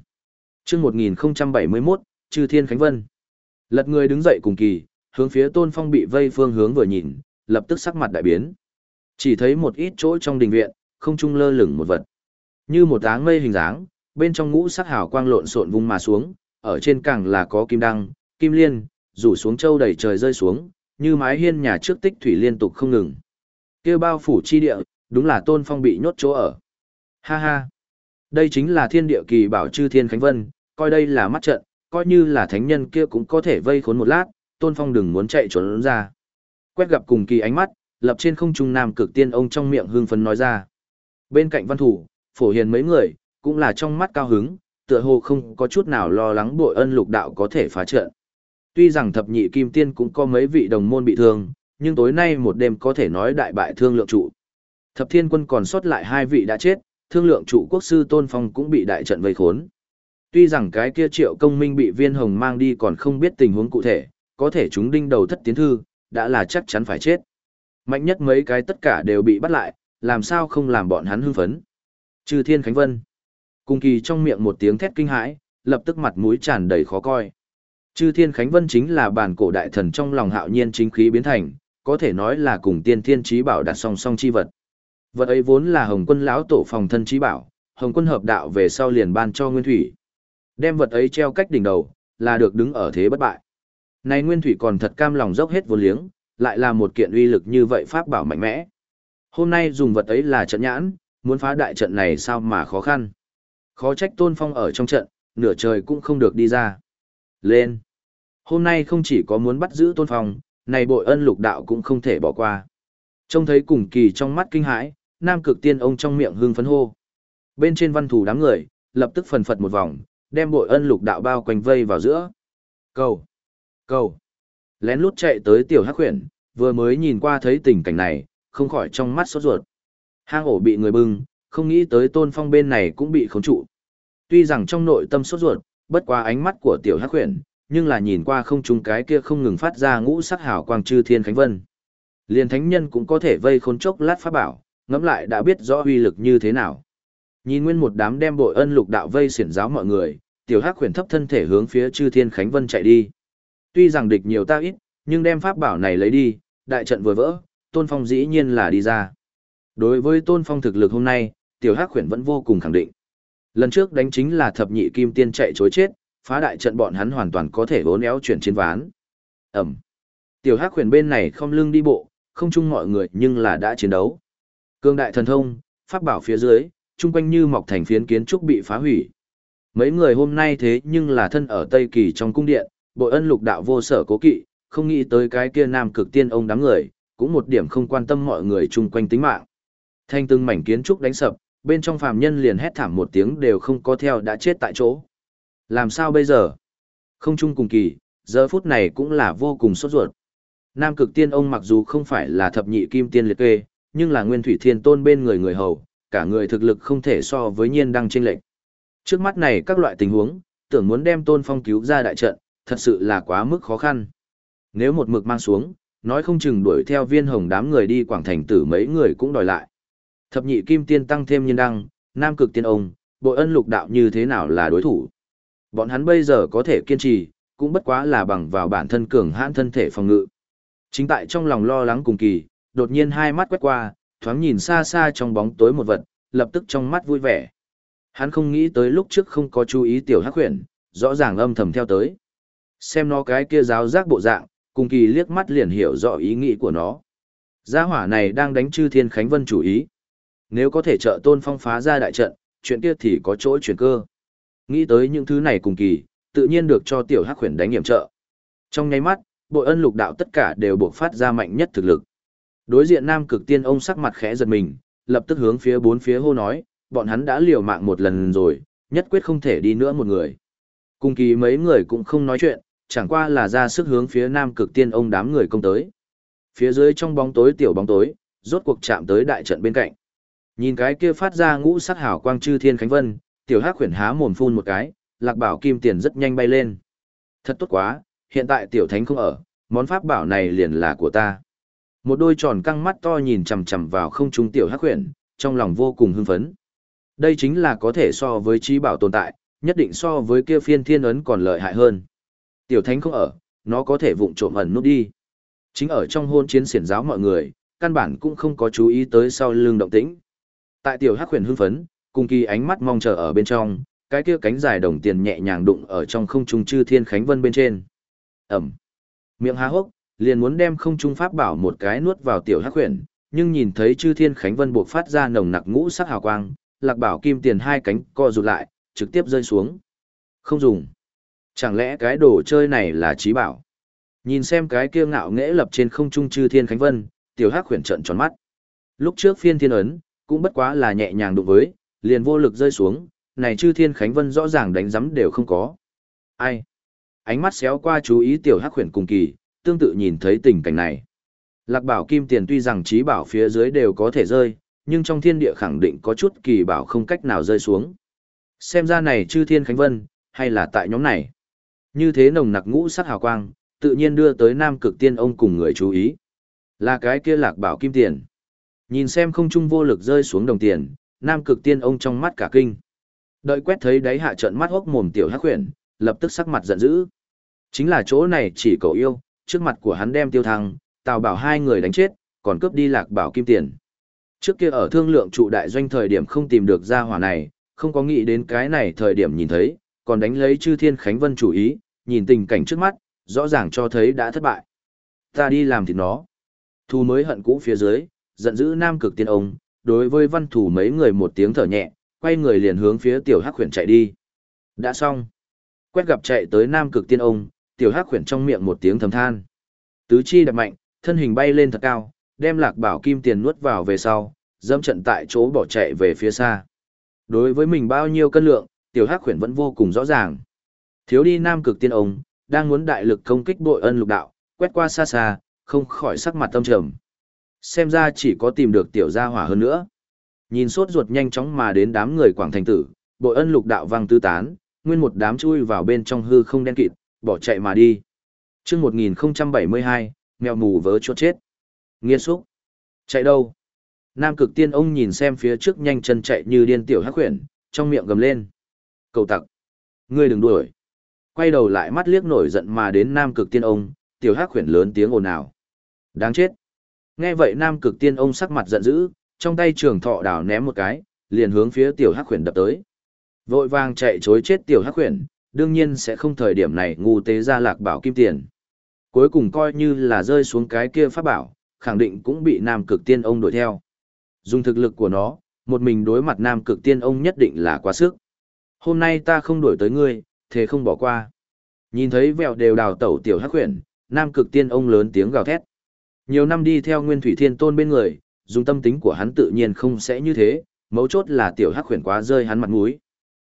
chương 1071, Trừ Thiên Khánh Vân. Lật người đứng dậy cùng kỳ, hướng phía tôn phong bị vây phương hướng vừa nhìn, lập tức sắc mặt đại biến. Chỉ thấy một ít chỗ trong đình viện, không trung lơ lửng một vật. Như một áng mây hình dáng, bên trong ngũ sắc hào quang lộn xộn vung mà xuống, ở trên càng là có kim đăng, kim liên, rủ xuống châu đầy trời rơi xuống, như mái hiên nhà trước tích thủy liên tục không ngừng kia bao phủ chi địa, đúng là tôn phong bị nhốt chỗ ở. Ha ha! Đây chính là thiên địa kỳ bảo chư thiên khánh vân, coi đây là mắt trận, coi như là thánh nhân kia cũng có thể vây khốn một lát, Tôn Phong đừng muốn chạy trốn ra. Quét gặp cùng kỳ ánh mắt, lập trên không trung nam cực tiên ông trong miệng hương phấn nói ra. Bên cạnh văn thủ, phổ hiền mấy người, cũng là trong mắt cao hứng, tựa hồ không có chút nào lo lắng bội ân lục đạo có thể phá trận. Tuy rằng thập nhị kim tiên cũng có mấy vị đồng môn bị thương, nhưng tối nay một đêm có thể nói đại bại thương lượng trụ. Thập thiên quân còn sót lại hai vị đã chết, thương lượng trụ quốc sư Tôn Phong cũng bị đại trận vây khốn. Tuy rằng cái kia triệu công minh bị viên hồng mang đi còn không biết tình huống cụ thể, có thể chúng đinh đầu thất tiến thư, đã là chắc chắn phải chết. Mạnh nhất mấy cái tất cả đều bị bắt lại, làm sao không làm bọn hắn hưng phấn. Trừ thiên khánh vân. Cùng kỳ trong miệng một tiếng thét kinh hãi, lập tức mặt mũi tràn đầy khó coi. Chư Thiên Khánh Vân chính là bản cổ đại thần trong lòng hạo nhiên chính khí biến thành, có thể nói là cùng tiên thiên trí bảo đặt song song chi vật. Vật ấy vốn là Hồng Quân lão tổ phòng thân trí bảo, Hồng Quân hợp đạo về sau liền ban cho Nguyên Thủy. Đem vật ấy treo cách đỉnh đầu, là được đứng ở thế bất bại. Này Nguyên Thủy còn thật cam lòng dốc hết vô liếng, lại là một kiện uy lực như vậy pháp bảo mạnh mẽ. Hôm nay dùng vật ấy là trận nhãn, muốn phá đại trận này sao mà khó khăn. Khó trách Tôn Phong ở trong trận, nửa trời cũng không được đi ra. Lên! Hôm nay không chỉ có muốn bắt giữ Tôn Phong, này bội ân lục đạo cũng không thể bỏ qua. Trông thấy cùng kỳ trong mắt kinh hãi, nam cực tiên ông trong miệng hưng phấn hô. Bên trên văn thủ đám người, lập tức phần phật một vòng, đem bội ân lục đạo bao quanh vây vào giữa. Cầu! Cầu! Lén lút chạy tới tiểu hắc huyền, vừa mới nhìn qua thấy tình cảnh này, không khỏi trong mắt sốt ruột. Hang ổ bị người bưng, không nghĩ tới tôn phong bên này cũng bị khống trụ. Tuy rằng trong nội tâm sốt ruột, bất quá ánh mắt của tiểu hắc huyền, nhưng là nhìn qua không trung cái kia không ngừng phát ra ngũ sắc hào quang chư thiên khánh vân. liền thánh nhân cũng có thể vây khốn chốc lát pháp bảo, ngẫm lại đã biết rõ uy lực như thế nào. Nhìn nguyên một đám đem bội ân lục đạo vây xiển giáo mọi người, tiểu hắc huyền thấp thân thể hướng phía chư thiên khánh vân chạy đi. Tuy rằng địch nhiều ta ít, nhưng đem pháp bảo này lấy đi, đại trận vừa vỡ, tôn phong dĩ nhiên là đi ra. Đối với tôn phong thực lực hôm nay, tiểu hắc huyền vẫn vô cùng khẳng định. Lần trước đánh chính là thập nhị kim tiên chạy chối chết, phá đại trận bọn hắn hoàn toàn có thể vốn éo chuyển chiến ván. Ẩm. Tiểu hắc huyền bên này không lưng đi bộ, không chung mọi người nhưng là đã chiến đấu. Cương đại thần thông, pháp bảo phía dưới, chung quanh như mọc thành phiến kiến trúc bị phá hủy. Mấy người hôm nay thế nhưng là thân ở Tây Kỳ trong cung điện, bội ân lục đạo vô sở cố kỵ, không nghĩ tới cái kia nam cực tiên ông đám người, cũng một điểm không quan tâm mọi người chung quanh tính mạng. Thanh từng mảnh kiến trúc đánh sập, bên trong phàm nhân liền hét thảm một tiếng đều không có theo đã chết tại chỗ. Làm sao bây giờ? Không chung cùng kỳ, giờ phút này cũng là vô cùng sốt ruột. Nam cực tiên ông mặc dù không phải là thập nhị kim tiên liệt kê, nhưng là nguyên thủy thiên tôn bên người người hầu, cả người thực lực không thể so với nhiên đăng trên lệnh. Trước mắt này các loại tình huống, tưởng muốn đem tôn phong cứu ra đại trận, thật sự là quá mức khó khăn. Nếu một mực mang xuống, nói không chừng đuổi theo viên hồng đám người đi quảng thành tử mấy người cũng đòi lại. Thập nhị kim tiên tăng thêm nhiên đăng, nam cực tiên ông, bội ân lục đạo như thế nào là đối thủ. Bọn hắn bây giờ có thể kiên trì, cũng bất quá là bằng vào bản thân cường hãn thân thể phòng ngự. Chính tại trong lòng lo lắng cùng kỳ, đột nhiên hai mắt quét qua, thoáng nhìn xa xa trong bóng tối một vật, lập tức trong mắt vui vẻ. Hắn không nghĩ tới lúc trước không có chú ý tiểu hắc huyền, rõ ràng âm thầm theo tới. Xem nó cái kia giáo giác bộ dạng, cùng kỳ liếc mắt liền hiểu rõ ý nghĩ của nó. Gia hỏa này đang đánh chư thiên khánh vân chủ ý. Nếu có thể trợ tôn phong phá ra đại trận, chuyện kia thì có chỗ chuyển cơ. Nghĩ tới những thứ này cùng kỳ, tự nhiên được cho tiểu hắc khuyển đánh nghiệm trợ. Trong nháy mắt, bội ân lục đạo tất cả đều buộc phát ra mạnh nhất thực lực. Đối diện nam cực tiên ông sắc mặt khẽ giật mình, lập tức hướng phía bốn phía hô nói, bọn hắn đã liều mạng một lần rồi, nhất quyết không thể đi nữa một người. Cùng kỳ mấy người cũng không nói chuyện, chẳng qua là ra sức hướng phía nam cực tiên ông đám người công tới. Phía dưới trong bóng tối tiểu bóng tối, rốt cuộc chạm tới đại trận bên cạnh. Nhìn cái kia phát ra ngũ sắc hảo quang chư thiên khánh vân, tiểu hắc khuyển há mồm phun một cái, lạc bảo kim tiền rất nhanh bay lên. Thật tốt quá, hiện tại tiểu thánh không ở, món pháp bảo này liền là của ta. Một đôi tròn căng mắt to nhìn chằm chằm vào không trung tiểu hắc khuyển, trong lòng vô cùng hưng phấn. Đây chính là có thể so với trí bảo tồn tại, nhất định so với kia phiên thiên ấn còn lợi hại hơn. Tiểu thánh không ở, nó có thể vụng trộm ẩn nút đi. Chính ở trong hôn chiến xiển giáo mọi người, căn bản cũng không có chú ý tới sau lưng động tĩnh. Tại tiểu hắc huyền hưng phấn, cùng kỳ ánh mắt mong chờ ở bên trong, cái kia cánh dài đồng tiền nhẹ nhàng đụng ở trong không trung chư thiên khánh vân bên trên. Ẩm. Miệng há hốc, liền muốn đem không trung pháp bảo một cái nuốt vào tiểu hắc huyền, nhưng nhìn thấy chư thiên khánh vân buộc phát ra nồng nặc ngũ sắc hào quang, lạc bảo kim tiền hai cánh co rụt lại, trực tiếp rơi xuống. Không dùng. Chẳng lẽ cái đồ chơi này là trí bảo? Nhìn xem cái kia ngạo nghễ lập trên không trung chư thiên khánh vân, tiểu hắc huyền trợn tròn mắt. Lúc trước phiên thiên ấn, cũng bất quá là nhẹ nhàng đụng với, liền vô lực rơi xuống, này chư thiên khánh vân rõ ràng đánh giấm đều không có. Ai? Ánh mắt xéo qua chú ý tiểu hắc Huyền cùng kỳ, tương tự nhìn thấy tình cảnh này. Lạc bảo kim tiền tuy rằng trí bảo phía dưới đều có thể rơi, nhưng trong thiên địa khẳng định có chút kỳ bảo không cách nào rơi xuống. Xem ra này chư thiên khánh vân, hay là tại nhóm này. Như thế nồng nặc ngũ sắc hào quang, tự nhiên đưa tới nam cực tiên ông cùng người chú ý. Là cái kia lạc bảo kim tiền. Nhìn xem không trung vô lực rơi xuống đồng tiền, nam cực tiên ông trong mắt cả kinh. Đợi quét thấy đáy hạ trận mắt hốc mồm tiểu hắc huyền, lập tức sắc mặt giận dữ. Chính là chỗ này chỉ cậu yêu, trước mặt của hắn đem tiêu thăng, tào bảo hai người đánh chết, còn cướp đi lạc bảo kim tiền. Trước kia ở thương lượng trụ đại doanh thời điểm không tìm được ra hỏa này, không có nghĩ đến cái này thời điểm nhìn thấy, còn đánh lấy chư thiên khánh vân chủ ý, nhìn tình cảnh trước mắt, rõ ràng cho thấy đã thất bại. Ta đi làm thì nó. Thu mới hận cũ phía dưới, giận dữ nam cực tiên ông, đối với văn thủ mấy người một tiếng thở nhẹ, quay người liền hướng phía tiểu hắc khuyển chạy đi. Đã xong. Quét gặp chạy tới nam cực tiên ông, tiểu hắc khuyển trong miệng một tiếng thầm than. Tứ chi đập mạnh, thân hình bay lên thật cao, đem lạc bảo kim tiền nuốt vào về sau, dâm trận tại chỗ bỏ chạy về phía xa. Đối với mình bao nhiêu cân lượng, tiểu hắc khuyển vẫn vô cùng rõ ràng. Thiếu đi nam cực tiên ông, đang muốn đại lực công kích bội ân lục đạo, quét qua xa xa, không khỏi sắc mặt tâm trầm. Xem ra chỉ có tìm được tiểu gia hỏa hơn nữa. Nhìn sốt ruột nhanh chóng mà đến đám người quảng thành tử, bội ân lục đạo vang tư tán, nguyên một đám chui vào bên trong hư không đen kịt, bỏ chạy mà đi. Trước 1072, mèo mù vớ chốt chết. Nghiên xúc. Chạy đâu? Nam cực tiên ông nhìn xem phía trước nhanh chân chạy như điên tiểu hắc khuyển, trong miệng gầm lên. Cầu tặc. Ngươi đừng đuổi. Quay đầu lại mắt liếc nổi giận mà đến nam cực tiên ông, tiểu hắc khuyển lớn tiếng ồn ào. Đáng chết. Nghe vậy nam cực tiên ông sắc mặt giận dữ, trong tay trường thọ đảo ném một cái, liền hướng phía tiểu hắc khuyển đập tới. Vội vàng chạy chối chết tiểu hắc khuyển, đương nhiên sẽ không thời điểm này ngu tế ra lạc bảo kim tiền. Cuối cùng coi như là rơi xuống cái kia pháp bảo, khẳng định cũng bị nam cực tiên ông đuổi theo. Dùng thực lực của nó, một mình đối mặt nam cực tiên ông nhất định là quá sức. Hôm nay ta không đuổi tới ngươi, thế không bỏ qua. Nhìn thấy vẹo đều đào tẩu tiểu hắc huyền, nam cực tiên ông lớn tiếng gào thét. Nhiều năm đi theo nguyên thủy thiên tôn bên người, dùng tâm tính của hắn tự nhiên không sẽ như thế, mấu chốt là tiểu hắc khuyển quá rơi hắn mặt mũi.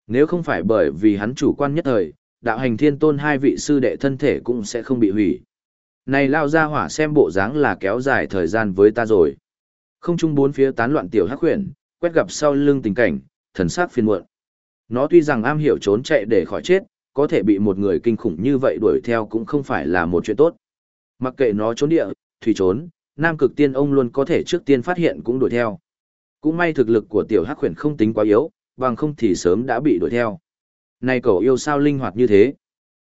Nếu không phải bởi vì hắn chủ quan nhất thời, đạo hành thiên tôn hai vị sư đệ thân thể cũng sẽ không bị hủy. Này lao ra hỏa xem bộ dáng là kéo dài thời gian với ta rồi. Không chung bốn phía tán loạn tiểu hắc khuyển, quét gặp sau lưng tình cảnh, thần sắc phiền muộn. Nó tuy rằng am hiểu trốn chạy để khỏi chết, có thể bị một người kinh khủng như vậy đuổi theo cũng không phải là một chuyện tốt. Mặc kệ nó trốn địa, thủy trốn, nam cực tiên ông luôn có thể trước tiên phát hiện cũng đuổi theo. Cũng may thực lực của tiểu hắc huyền không tính quá yếu, bằng không thì sớm đã bị đuổi theo. Này cậu yêu sao linh hoạt như thế?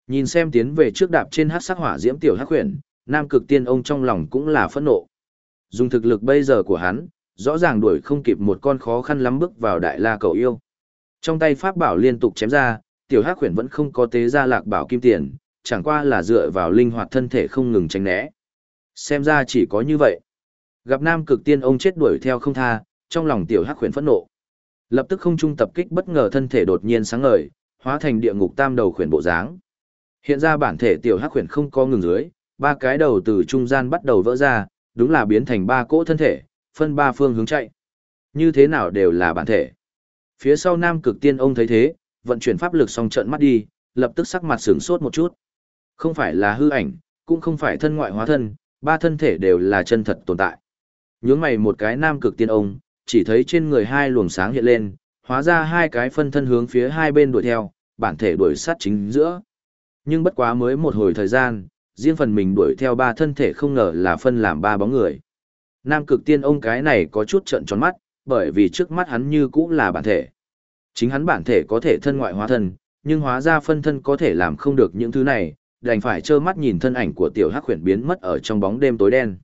Nhìn xem tiến về trước đạp trên hắc sắc hỏa diễm tiểu hắc huyền, nam cực tiên ông trong lòng cũng là phẫn nộ. Dùng thực lực bây giờ của hắn, rõ ràng đuổi không kịp một con khó khăn lắm bước vào đại la cậu yêu. Trong tay pháp bảo liên tục chém ra, tiểu hắc huyền vẫn không có tế ra lạc bảo kim tiền, chẳng qua là dựa vào linh hoạt thân thể không ngừng tránh né. Xem ra chỉ có như vậy. Gặp nam cực tiên ông chết đuổi theo không tha, trong lòng tiểu hắc khuyển phẫn nộ. Lập tức không trung tập kích bất ngờ thân thể đột nhiên sáng ngời, hóa thành địa ngục tam đầu khuyển bộ dáng. Hiện ra bản thể tiểu hắc khuyển không có ngừng dưới, ba cái đầu từ trung gian bắt đầu vỡ ra, đúng là biến thành ba cỗ thân thể, phân ba phương hướng chạy. Như thế nào đều là bản thể. Phía sau nam cực tiên ông thấy thế, vận chuyển pháp lực xong trận mắt đi, lập tức sắc mặt sửng sốt một chút. Không phải là hư ảnh, cũng không phải thân ngoại hóa thân, ba thân thể đều là chân thật tồn tại. Nhướng mày một cái nam cực tiên ông, chỉ thấy trên người hai luồng sáng hiện lên, hóa ra hai cái phân thân hướng phía hai bên đuổi theo, bản thể đuổi sát chính giữa. Nhưng bất quá mới một hồi thời gian, riêng phần mình đuổi theo ba thân thể không ngờ là phân làm ba bóng người. Nam cực tiên ông cái này có chút trận tròn mắt, bởi vì trước mắt hắn như cũng là bản thể. Chính hắn bản thể có thể thân ngoại hóa thân, nhưng hóa ra phân thân có thể làm không được những thứ này, đành phải trơ mắt nhìn thân ảnh của tiểu hắc khuyển biến mất ở trong bóng đêm tối đen.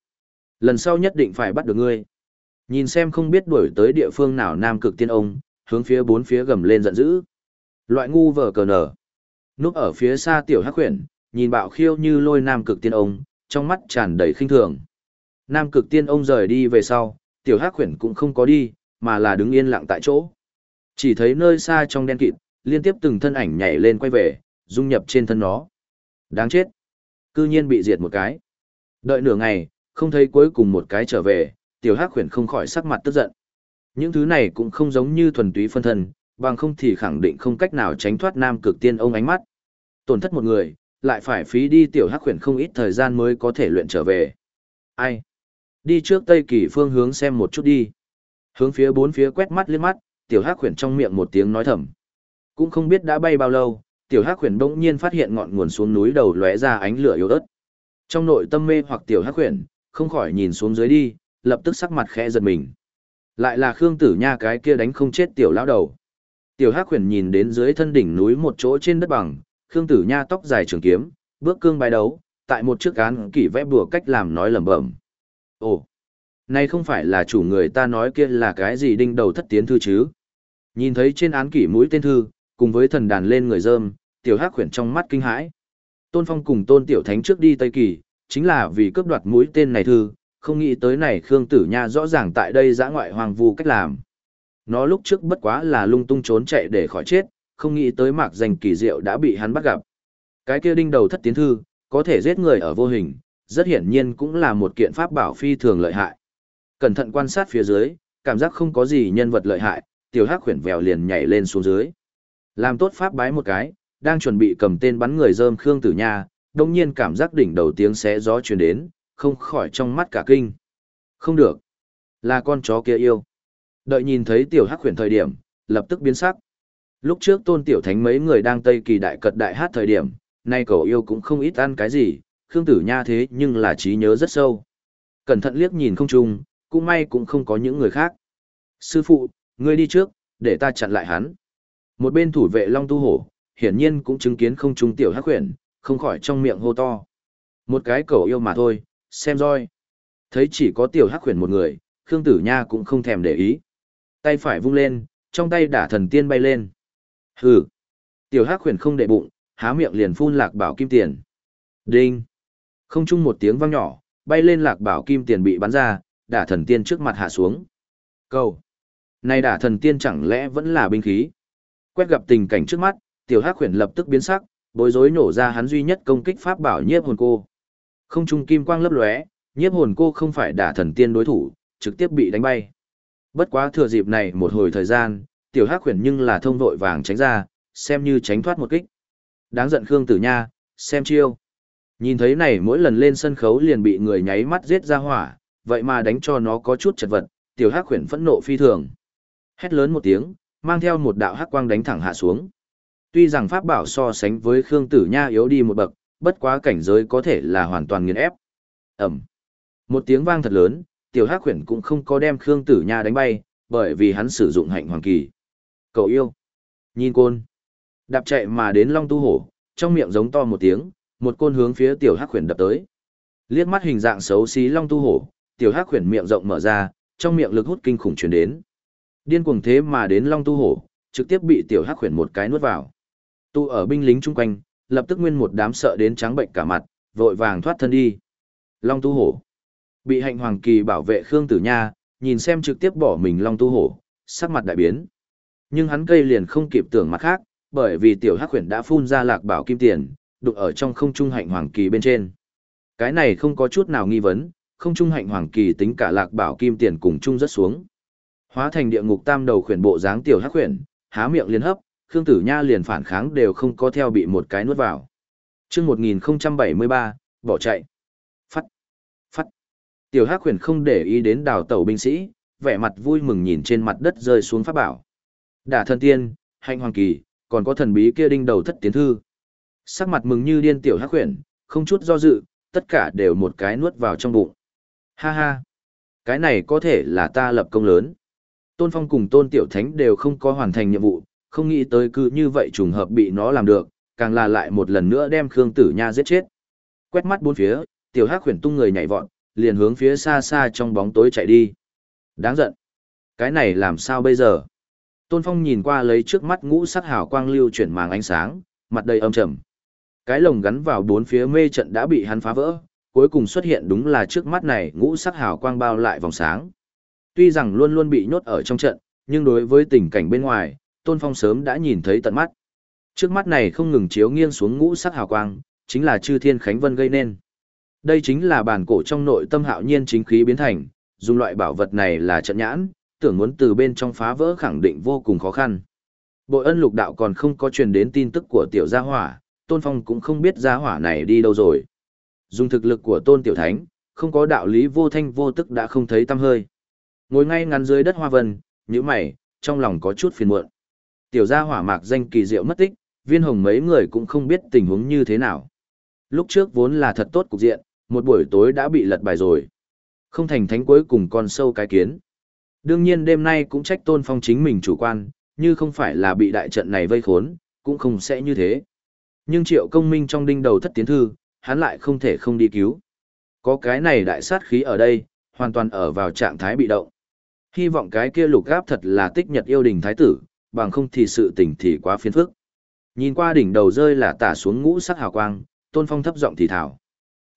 Lần sau nhất định phải bắt được ngươi. Nhìn xem không biết đuổi tới địa phương nào nam cực tiên ông, hướng phía bốn phía gầm lên giận dữ. Loại ngu vờ cờ nở. Núp ở phía xa tiểu hắc khuyển, nhìn bạo khiêu như lôi nam cực tiên ông, trong mắt tràn đầy khinh thường. Nam cực tiên ông rời đi về sau, tiểu hắc khuyển cũng không có đi, mà là đứng yên lặng tại chỗ. Chỉ thấy nơi xa trong đen kịt, liên tiếp từng thân ảnh nhảy lên quay về, dung nhập trên thân nó. Đáng chết. Cư nhiên bị diệt một cái. Đợi nửa ngày, không thấy cuối cùng một cái trở về, tiểu hắc khuyển không khỏi sắc mặt tức giận. Những thứ này cũng không giống như thuần túy phân thân, bằng không thì khẳng định không cách nào tránh thoát nam cực tiên ông ánh mắt. Tổn thất một người, lại phải phí đi tiểu hắc khuyển không ít thời gian mới có thể luyện trở về. Ai? Đi trước tây kỳ phương hướng xem một chút đi. Hướng phía bốn phía quét mắt liếc mắt, tiểu hắc khuyển trong miệng một tiếng nói thầm. Cũng không biết đã bay bao lâu, tiểu hắc huyền bỗng nhiên phát hiện ngọn nguồn xuống núi đầu lóe ra ánh lửa yếu ớt. Trong nội tâm mê hoặc tiểu hắc huyền, không khỏi nhìn xuống dưới đi, lập tức sắc mặt khẽ giật mình. Lại là Khương Tử Nha cái kia đánh không chết tiểu lão đầu. Tiểu Hắc Huyền nhìn đến dưới thân đỉnh núi một chỗ trên đất bằng, Khương Tử Nha tóc dài trường kiếm, bước cương bài đấu, tại một chiếc án kỷ vẽ bùa cách làm nói lẩm bẩm. Ồ, nay không phải là chủ người ta nói kia là cái gì đinh đầu thất tiến thư chứ? Nhìn thấy trên án kỷ mũi tên thư, cùng với thần đàn lên người dơm, Tiểu Hắc khuyển trong mắt kinh hãi. Tôn Phong cùng Tôn Tiểu Thánh trước đi Tây Kỳ, chính là vì cướp đoạt mũi tên này thư, không nghĩ tới này Khương Tử Nha rõ ràng tại đây giã ngoại hoàng vu cách làm. Nó lúc trước bất quá là lung tung trốn chạy để khỏi chết, không nghĩ tới mạc danh kỳ diệu đã bị hắn bắt gặp. Cái kia đinh đầu thất tiến thư, có thể giết người ở vô hình, rất hiển nhiên cũng là một kiện pháp bảo phi thường lợi hại. Cẩn thận quan sát phía dưới, cảm giác không có gì nhân vật lợi hại, tiểu hắc khuyển vèo liền nhảy lên xuống dưới. Làm tốt pháp bái một cái, đang chuẩn bị cầm tên bắn người dơm Khương Tử Nha, đồng nhiên cảm giác đỉnh đầu tiếng xé gió truyền đến, không khỏi trong mắt cả kinh. Không được. Là con chó kia yêu. Đợi nhìn thấy tiểu hắc khuyển thời điểm, lập tức biến sắc. Lúc trước tôn tiểu thánh mấy người đang tây kỳ đại cật đại hát thời điểm, nay cậu yêu cũng không ít ăn cái gì, Khương Tử Nha thế nhưng là trí nhớ rất sâu. Cẩn thận liếc nhìn không chung, cũng may cũng không có những người khác. Sư phụ, ngươi đi trước, để ta chặn lại hắn. Một bên thủ vệ Long Tu Hổ, hiển nhiên cũng chứng kiến không trung tiểu hắc huyền, không khỏi trong miệng hô to. Một cái cầu yêu mà thôi, xem roi. Thấy chỉ có tiểu hắc huyền một người, Khương Tử Nha cũng không thèm để ý. Tay phải vung lên, trong tay đả thần tiên bay lên. Hừ. Tiểu hắc huyền không để bụng, há miệng liền phun lạc bảo kim tiền. Đinh. Không chung một tiếng vang nhỏ, bay lên lạc bảo kim tiền bị bắn ra, đả thần tiên trước mặt hạ xuống. Câu. Này đả thần tiên chẳng lẽ vẫn là binh khí? Quét gặp tình cảnh trước mắt, tiểu hắc huyền lập tức biến sắc, bối rối nổ ra hắn duy nhất công kích pháp bảo nhiếp hồn cô. Không trung kim quang lấp lóe, nhiếp hồn cô không phải đả thần tiên đối thủ, trực tiếp bị đánh bay. Bất quá thừa dịp này một hồi thời gian, tiểu hắc huyền nhưng là thông vội vàng tránh ra, xem như tránh thoát một kích. Đáng giận Khương Tử Nha, xem chiêu. Nhìn thấy này mỗi lần lên sân khấu liền bị người nháy mắt giết ra hỏa, vậy mà đánh cho nó có chút chật vật, tiểu hắc huyền phẫn nộ phi thường. Hét lớn một tiếng, mang theo một đạo hắc quang đánh thẳng hạ xuống. Tuy rằng pháp bảo so sánh với Khương Tử Nha yếu đi một bậc, bất quá cảnh giới có thể là hoàn toàn nghiền ép. ầm, Một tiếng vang thật lớn, tiểu hắc huyền cũng không có đem Khương Tử Nha đánh bay, bởi vì hắn sử dụng hạnh hoàng kỳ. Cậu yêu. Nhìn côn. Đạp chạy mà đến Long Tu Hổ, trong miệng giống to một tiếng, một côn hướng phía tiểu hắc huyền đập tới. Liếc mắt hình dạng xấu xí Long Tu Hổ, tiểu hắc huyền miệng rộng mở ra, trong miệng lực hút kinh khủng truyền đến. Điên cuồng thế mà đến Long Tu Hổ, trực tiếp bị tiểu hắc huyền một cái nuốt vào. Tu ở binh lính chung quanh, lập tức nguyên một đám sợ đến trắng bệnh cả mặt, vội vàng thoát thân đi. Long Tu Hổ. Bị hạnh hoàng kỳ bảo vệ Khương Tử Nha, nhìn xem trực tiếp bỏ mình Long Tu Hổ, sắc mặt đại biến. Nhưng hắn cây liền không kịp tưởng mặt khác, bởi vì tiểu hắc huyền đã phun ra lạc bảo kim tiền, đụng ở trong không trung hạnh hoàng kỳ bên trên. Cái này không có chút nào nghi vấn, không trung hạnh hoàng kỳ tính cả lạc bảo kim tiền cùng chung rất xuống. Hóa thành địa ngục tam đầu khuyển bộ dáng tiểu hắc khuyển, há miệng liền hấp, Khương Tử Nha liền phản kháng đều không có theo bị một cái nuốt vào. Chương 1073, bỏ chạy. Phắt. Phắt. Tiểu Hắc Huyền không để ý đến đào tẩu binh sĩ, vẻ mặt vui mừng nhìn trên mặt đất rơi xuống pháp bảo. Đả thần tiên, hạnh hoàng kỳ, còn có thần bí kia đinh đầu thất tiến thư. Sắc mặt mừng như điên tiểu Hắc Huyền, không chút do dự, tất cả đều một cái nuốt vào trong bụng. Ha ha. Cái này có thể là ta lập công lớn. Tôn Phong cùng Tôn Tiểu Thánh đều không có hoàn thành nhiệm vụ, không nghĩ tới cứ như vậy trùng hợp bị nó làm được, càng là lại một lần nữa đem Khương Tử Nha giết chết. Quét mắt bốn phía, tiểu hắc huyền tung người nhảy vọt, liền hướng phía xa xa trong bóng tối chạy đi. Đáng giận. Cái này làm sao bây giờ? Tôn Phong nhìn qua lấy trước mắt ngũ sắc hào quang lưu chuyển màng ánh sáng, mặt đầy âm trầm. Cái lồng gắn vào bốn phía mê trận đã bị hắn phá vỡ, cuối cùng xuất hiện đúng là trước mắt này ngũ sắc hào quang bao lại vòng sáng. Tuy rằng luôn luôn bị nhốt ở trong trận, nhưng đối với tình cảnh bên ngoài, Tôn Phong sớm đã nhìn thấy tận mắt. Trước mắt này không ngừng chiếu nghiêng xuống ngũ sắc hào quang, chính là chư thiên khánh vân gây nên. Đây chính là bản cổ trong nội tâm hạo nhiên chính khí biến thành, dùng loại bảo vật này là trận nhãn, tưởng muốn từ bên trong phá vỡ khẳng định vô cùng khó khăn. Bội ân lục đạo còn không có truyền đến tin tức của tiểu gia hỏa, tôn phong cũng không biết gia hỏa này đi đâu rồi. Dùng thực lực của tôn tiểu thánh, không có đạo lý vô thanh vô tức đã không thấy tâm hơi. Ngồi ngay ngắn dưới đất hoa vân, như mày, trong lòng có chút phiền muộn. Tiểu gia hỏa mạc danh kỳ diệu mất tích, viên hồng mấy người cũng không biết tình huống như thế nào. Lúc trước vốn là thật tốt cục diện, một buổi tối đã bị lật bài rồi. Không thành thánh cuối cùng con sâu cái kiến. Đương nhiên đêm nay cũng trách tôn phong chính mình chủ quan, như không phải là bị đại trận này vây khốn, cũng không sẽ như thế. Nhưng triệu công minh trong đinh đầu thất tiến thư, hắn lại không thể không đi cứu. Có cái này đại sát khí ở đây, hoàn toàn ở vào trạng thái bị động. Hy vọng cái kia lục gáp thật là tích nhật yêu đình thái tử, bằng không thì sự tình thì quá phiền phức. Nhìn qua đỉnh đầu rơi là tả xuống ngũ sắc hào quang, tôn phong thấp giọng thì thảo.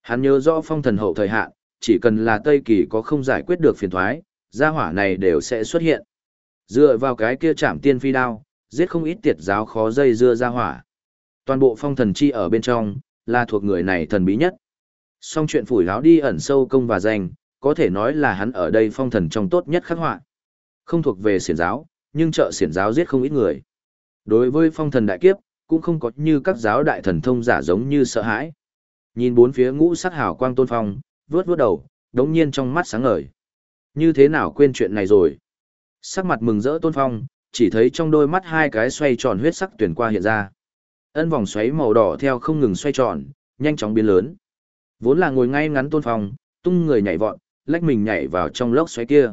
Hắn nhớ rõ phong thần hậu thời hạn, chỉ cần là Tây Kỳ có không giải quyết được phiền thoái, gia hỏa này đều sẽ xuất hiện. Dựa vào cái kia chạm tiên phi đao, giết không ít tiệt giáo khó dây dưa gia hỏa. Toàn bộ phong thần chi ở bên trong, là thuộc người này thần bí nhất. Song chuyện phủi láo đi ẩn sâu công và danh, có thể nói là hắn ở đây phong thần trong tốt nhất khắc họa. Không thuộc về xiển giáo, nhưng trợ xiển giáo giết không ít người. Đối với phong thần đại kiếp, cũng không có như các giáo đại thần thông giả giống như sợ hãi. Nhìn bốn phía ngũ sắc hào quang tôn phong, vướt vướt đầu, đống nhiên trong mắt sáng ngời. Như thế nào quên chuyện này rồi? Sắc mặt mừng rỡ tôn phong, chỉ thấy trong đôi mắt hai cái xoay tròn huyết sắc tuyển qua hiện ra. Ân vòng xoáy màu đỏ theo không ngừng xoay tròn, nhanh chóng biến lớn. Vốn là ngồi ngay ngắn tôn phong, tung người nhảy vọt, lách mình nhảy vào trong lốc xoáy kia.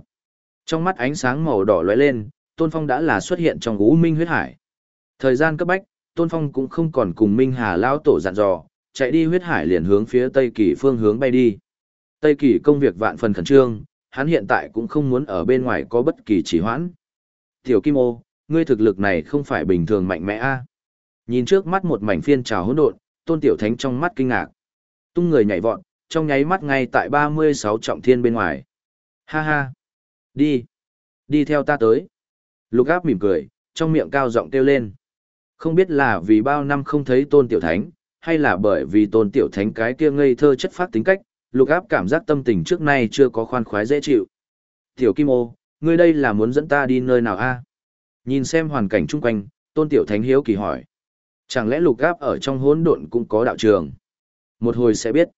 Trong mắt ánh sáng màu đỏ lóe lên, tôn phong đã là xuất hiện trong ngũ minh huyết hải. Thời gian cấp bách, tôn phong cũng không còn cùng minh hà lao tổ dặn dò, chạy đi huyết hải liền hướng phía tây kỳ phương hướng bay đi. Tây kỳ công việc vạn phần khẩn trương, hắn hiện tại cũng không muốn ở bên ngoài có bất kỳ trì hoãn. Tiểu Kim Ô, ngươi thực lực này không phải bình thường mạnh mẽ a. Nhìn trước mắt một mảnh phiên trào hỗn độn, Tôn Tiểu Thánh trong mắt kinh ngạc. Tung người nhảy vọt, trong nháy mắt ngay tại 36 trọng thiên bên ngoài. Ha ha. Đi. Đi theo ta tới. Lục áp mỉm cười, trong miệng cao giọng kêu lên. Không biết là vì bao năm không thấy Tôn Tiểu Thánh, hay là bởi vì Tôn Tiểu Thánh cái kia ngây thơ chất phát tính cách, lục áp cảm giác tâm tình trước nay chưa có khoan khoái dễ chịu. Tiểu Kim Ô, ngươi đây là muốn dẫn ta đi nơi nào a? Nhìn xem hoàn cảnh chung quanh, Tôn Tiểu Thánh hiếu kỳ hỏi. Chẳng lẽ lục áp ở trong hỗn độn cũng có đạo trường? Một hồi sẽ biết.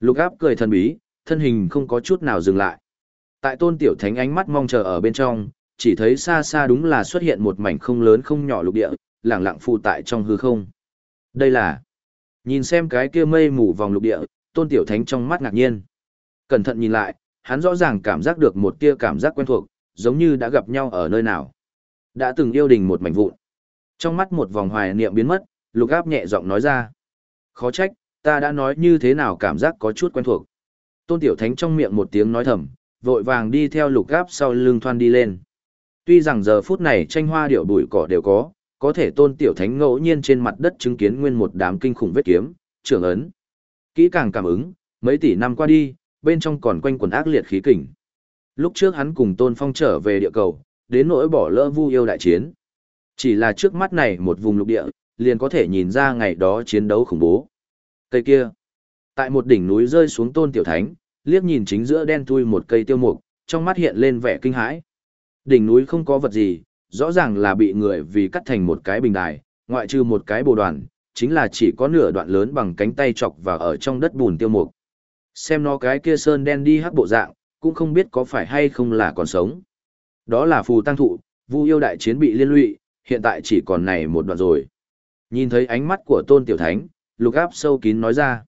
Lục áp cười thần bí, thân hình không có chút nào dừng lại. Tại Tôn Tiểu Thánh ánh mắt mong chờ ở bên trong, chỉ thấy xa xa đúng là xuất hiện một mảnh không lớn không nhỏ lục địa, lẳng lặng phụ tại trong hư không. Đây là Nhìn xem cái kia mây mù vòng lục địa, tôn tiểu thánh trong mắt ngạc nhiên. Cẩn thận nhìn lại, hắn rõ ràng cảm giác được một tia cảm giác quen thuộc, giống như đã gặp nhau ở nơi nào. Đã từng yêu đình một mảnh vụn. Trong mắt một vòng hoài niệm biến mất, lục áp nhẹ giọng nói ra. Khó trách, ta đã nói như thế nào cảm giác có chút quen thuộc. Tôn tiểu thánh trong miệng một tiếng nói thầm, vội vàng đi theo lục gáp sau lưng thoan đi lên. Tuy rằng giờ phút này tranh hoa điệu bụi cỏ đều có, có thể tôn tiểu thánh ngẫu nhiên trên mặt đất chứng kiến nguyên một đám kinh khủng vết kiếm, trưởng ấn. Kỹ càng cảm ứng, mấy tỷ năm qua đi, bên trong còn quanh quần ác liệt khí kình. Lúc trước hắn cùng Tôn Phong trở về địa cầu, đến nỗi bỏ lỡ vu yêu đại chiến. Chỉ là trước mắt này một vùng lục địa, liền có thể nhìn ra ngày đó chiến đấu khủng bố. Cây kia, tại một đỉnh núi rơi xuống Tôn Tiểu Thánh, liếc nhìn chính giữa đen thui một cây tiêu mục, trong mắt hiện lên vẻ kinh hãi. Đỉnh núi không có vật gì, rõ ràng là bị người vì cắt thành một cái bình đài, ngoại trừ một cái bồ đoàn, chính là chỉ có nửa đoạn lớn bằng cánh tay chọc và ở trong đất bùn tiêu mục. Xem nó cái kia sơn đen đi hắc bộ dạng, cũng không biết có phải hay không là còn sống. Đó là phù tăng thụ, vu yêu đại chiến bị liên lụy, hiện tại chỉ còn này một đoạn rồi. Nhìn thấy ánh mắt của tôn tiểu thánh, lục áp sâu kín nói ra.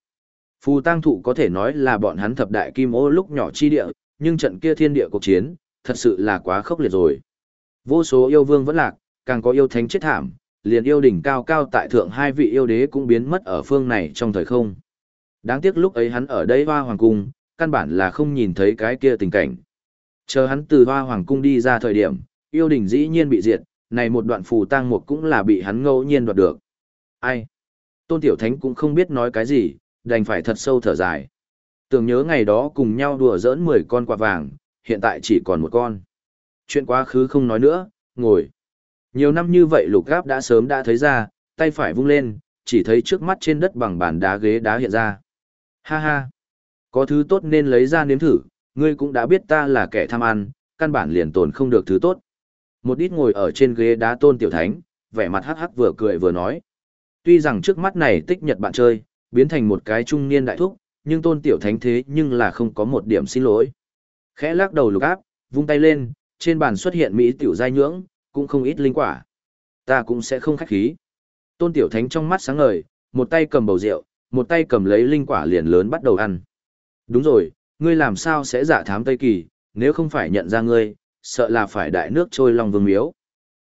Phù tăng thụ có thể nói là bọn hắn thập đại kim ô lúc nhỏ chi địa, nhưng trận kia thiên địa cuộc chiến, thật sự là quá khốc liệt rồi. Vô số yêu vương vẫn lạc, càng có yêu thánh chết thảm, liền yêu đỉnh cao cao tại thượng hai vị yêu đế cũng biến mất ở phương này trong thời không. Đáng tiếc lúc ấy hắn ở đây hoa hoàng cung, căn bản là không nhìn thấy cái kia tình cảnh. Chờ hắn từ hoa hoàng cung đi ra thời điểm, yêu đỉnh dĩ nhiên bị diệt, này một đoạn phù tang một cũng là bị hắn ngẫu nhiên đoạt được. Ai? Tôn Tiểu Thánh cũng không biết nói cái gì, đành phải thật sâu thở dài. Tưởng nhớ ngày đó cùng nhau đùa giỡn 10 con quạ vàng, hiện tại chỉ còn một con. Chuyện quá khứ không nói nữa, ngồi. Nhiều năm như vậy lục gáp đã sớm đã thấy ra, tay phải vung lên, chỉ thấy trước mắt trên đất bằng bàn đá ghế đá hiện ra. Ha ha! Có thứ tốt nên lấy ra nếm thử, ngươi cũng đã biết ta là kẻ tham ăn, căn bản liền tồn không được thứ tốt. Một ít ngồi ở trên ghế đá tôn tiểu thánh, vẻ mặt hắc hắc vừa cười vừa nói. Tuy rằng trước mắt này tích nhật bạn chơi, biến thành một cái trung niên đại thúc, nhưng tôn tiểu thánh thế nhưng là không có một điểm xin lỗi. Khẽ lắc đầu lục áp, vung tay lên, trên bàn xuất hiện mỹ tiểu giai nhưỡng, cũng không ít linh quả. Ta cũng sẽ không khách khí. Tôn tiểu thánh trong mắt sáng ngời, một tay cầm bầu rượu, một tay cầm lấy linh quả liền lớn bắt đầu ăn. Đúng rồi, ngươi làm sao sẽ giả thám Tây Kỳ, nếu không phải nhận ra ngươi, sợ là phải đại nước trôi lòng vương miếu.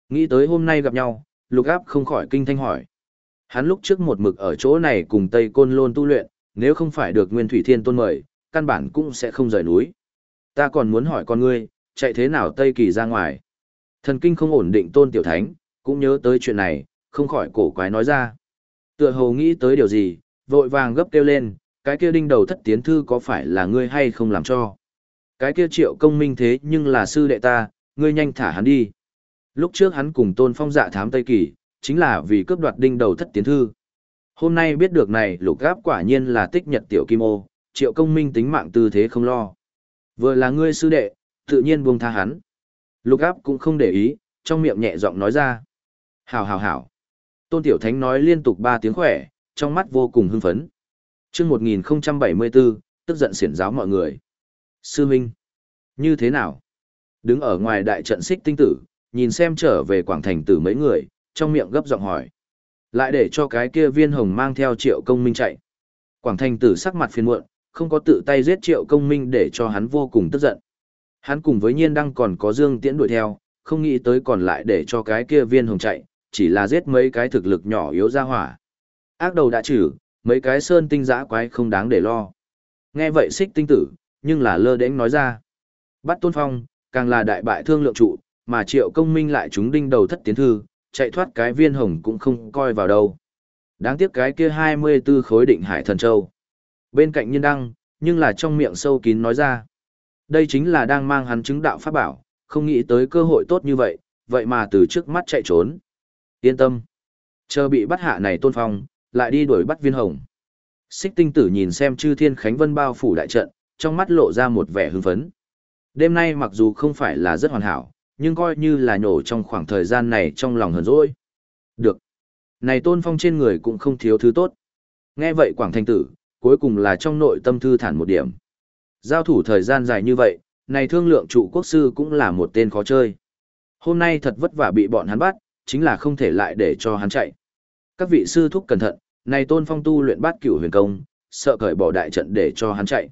Nghĩ tới hôm nay gặp nhau, lục áp không khỏi kinh thanh hỏi. Hắn lúc trước một mực ở chỗ này cùng Tây Côn Lôn tu luyện, nếu không phải được Nguyên Thủy Thiên Tôn mời, căn bản cũng sẽ không rời núi. Ta còn muốn hỏi con ngươi, chạy thế nào Tây Kỳ ra ngoài. Thần kinh không ổn định Tôn Tiểu Thánh, cũng nhớ tới chuyện này, không khỏi cổ quái nói ra. Tựa hồ nghĩ tới điều gì, vội vàng gấp kêu lên, cái kia đinh đầu thất tiến thư có phải là ngươi hay không làm cho. Cái kia triệu công minh thế nhưng là sư đệ ta, ngươi nhanh thả hắn đi. Lúc trước hắn cùng tôn phong dạ thám Tây Kỳ, chính là vì cướp đoạt đinh đầu thất tiến thư. Hôm nay biết được này lục gáp quả nhiên là tích nhật tiểu kim ô, triệu công minh tính mạng tư thế không lo. Vừa là ngươi sư đệ, tự nhiên buông tha hắn. Lục áp cũng không để ý, trong miệng nhẹ giọng nói ra. Hảo hảo hảo. Tôn Tiểu Thánh nói liên tục ba tiếng khỏe, trong mắt vô cùng hưng phấn. chương 1074, tức giận xiển giáo mọi người. Sư Minh, như thế nào? Đứng ở ngoài đại trận xích tinh tử, nhìn xem trở về Quảng Thành tử mấy người, trong miệng gấp giọng hỏi. Lại để cho cái kia viên hồng mang theo triệu công minh chạy. Quảng Thành tử sắc mặt phiền muộn, không có tự tay giết triệu công minh để cho hắn vô cùng tức giận. Hắn cùng với nhiên đăng còn có dương tiễn đuổi theo, không nghĩ tới còn lại để cho cái kia viên hồng chạy, chỉ là giết mấy cái thực lực nhỏ yếu ra hỏa. Ác đầu đã trừ, mấy cái sơn tinh giã quái không đáng để lo. Nghe vậy xích tinh tử, nhưng là lơ đễnh nói ra. Bắt tôn phong, càng là đại bại thương lượng trụ, mà triệu công minh lại chúng đinh đầu thất tiến thư, chạy thoát cái viên hồng cũng không coi vào đâu. Đáng tiếc cái kia 24 khối định hải thần châu. Bên cạnh nhân đăng, nhưng là trong miệng sâu kín nói ra. Đây chính là đang mang hắn chứng đạo pháp bảo, không nghĩ tới cơ hội tốt như vậy, vậy mà từ trước mắt chạy trốn. Yên tâm. Chờ bị bắt hạ này tôn phong, lại đi đuổi bắt viên hồng. Xích tinh tử nhìn xem chư thiên khánh vân bao phủ đại trận, trong mắt lộ ra một vẻ hưng phấn. Đêm nay mặc dù không phải là rất hoàn hảo, nhưng coi như là nhổ trong khoảng thời gian này trong lòng hờn rỗi. Được. Này tôn phong trên người cũng không thiếu thứ tốt. Nghe vậy quảng thanh tử, cuối cùng là trong nội tâm thư thản một điểm. Giao thủ thời gian dài như vậy, này thương lượng trụ quốc sư cũng là một tên khó chơi. Hôm nay thật vất vả bị bọn hắn bắt, chính là không thể lại để cho hắn chạy. Các vị sư thúc cẩn thận, này tôn phong tu luyện bát cửu huyền công, sợ cởi bỏ đại trận để cho hắn chạy.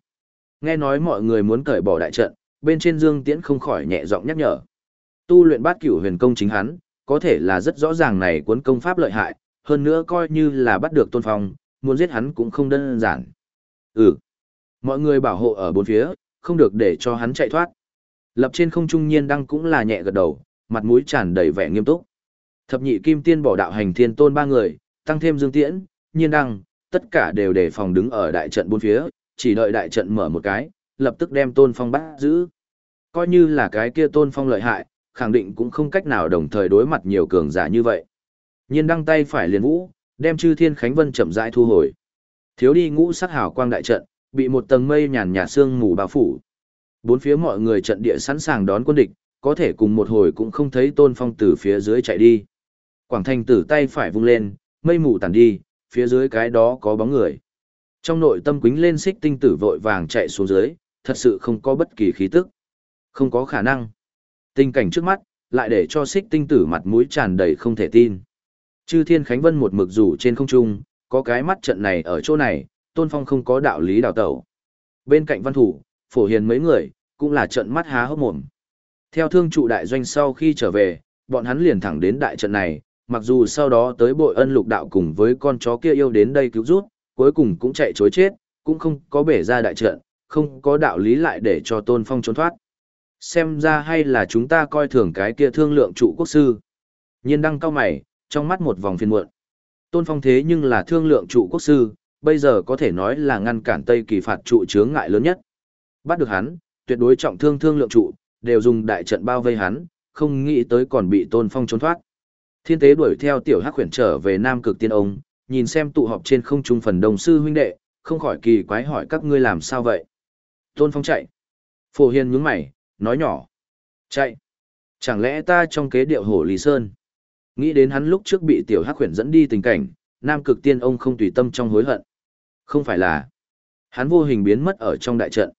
Nghe nói mọi người muốn cởi bỏ đại trận, bên trên dương tiễn không khỏi nhẹ giọng nhắc nhở. Tu luyện bát cửu huyền công chính hắn, có thể là rất rõ ràng này cuốn công pháp lợi hại, hơn nữa coi như là bắt được tôn phong, muốn giết hắn cũng không đơn giản. Ừ, mọi người bảo hộ ở bốn phía, không được để cho hắn chạy thoát. Lập trên không trung nhiên đăng cũng là nhẹ gật đầu, mặt mũi tràn đầy vẻ nghiêm túc. Thập nhị kim tiên bỏ đạo hành thiên tôn ba người, tăng thêm dương tiễn, nhiên đăng, tất cả đều đề phòng đứng ở đại trận bốn phía, chỉ đợi đại trận mở một cái, lập tức đem tôn phong bắt giữ. Coi như là cái kia tôn phong lợi hại, khẳng định cũng không cách nào đồng thời đối mặt nhiều cường giả như vậy. Nhiên đăng tay phải liền vũ, đem chư thiên khánh vân chậm rãi thu hồi. Thiếu đi ngũ sắc hào quang đại trận, bị một tầng mây nhàn nhạt sương mù bao phủ. Bốn phía mọi người trận địa sẵn sàng đón quân địch, có thể cùng một hồi cũng không thấy tôn phong từ phía dưới chạy đi. Quảng thành tử tay phải vung lên, mây mù tàn đi, phía dưới cái đó có bóng người. Trong nội tâm quính lên xích tinh tử vội vàng chạy xuống dưới, thật sự không có bất kỳ khí tức. Không có khả năng. Tình cảnh trước mắt, lại để cho xích tinh tử mặt mũi tràn đầy không thể tin. Chư thiên khánh vân một mực rủ trên không trung, có cái mắt trận này ở chỗ này, tôn phong không có đạo lý đào tẩu. Bên cạnh văn thủ, phổ hiền mấy người, cũng là trận mắt há hốc mồm. Theo thương trụ đại doanh sau khi trở về, bọn hắn liền thẳng đến đại trận này, mặc dù sau đó tới bội ân lục đạo cùng với con chó kia yêu đến đây cứu rút, cuối cùng cũng chạy chối chết, cũng không có bể ra đại trận, không có đạo lý lại để cho tôn phong trốn thoát. Xem ra hay là chúng ta coi thường cái kia thương lượng trụ quốc sư. Nhiên đăng cao mày, trong mắt một vòng phiền muộn. Tôn phong thế nhưng là thương lượng trụ quốc sư, bây giờ có thể nói là ngăn cản Tây kỳ phạt trụ chướng ngại lớn nhất. Bắt được hắn, tuyệt đối trọng thương thương lượng trụ, đều dùng đại trận bao vây hắn, không nghĩ tới còn bị tôn phong trốn thoát. Thiên tế đuổi theo tiểu hắc khuyển trở về Nam Cực Tiên ông, nhìn xem tụ họp trên không trung phần đồng sư huynh đệ, không khỏi kỳ quái hỏi các ngươi làm sao vậy. Tôn Phong chạy. Phổ Hiên nhướng mày, nói nhỏ. Chạy. Chẳng lẽ ta trong kế điệu hổ Lý Sơn? Nghĩ đến hắn lúc trước bị tiểu hắc huyền dẫn đi tình cảnh, Nam Cực Tiên ông không tùy tâm trong hối hận. Không phải là. Hắn vô hình biến mất ở trong đại trận.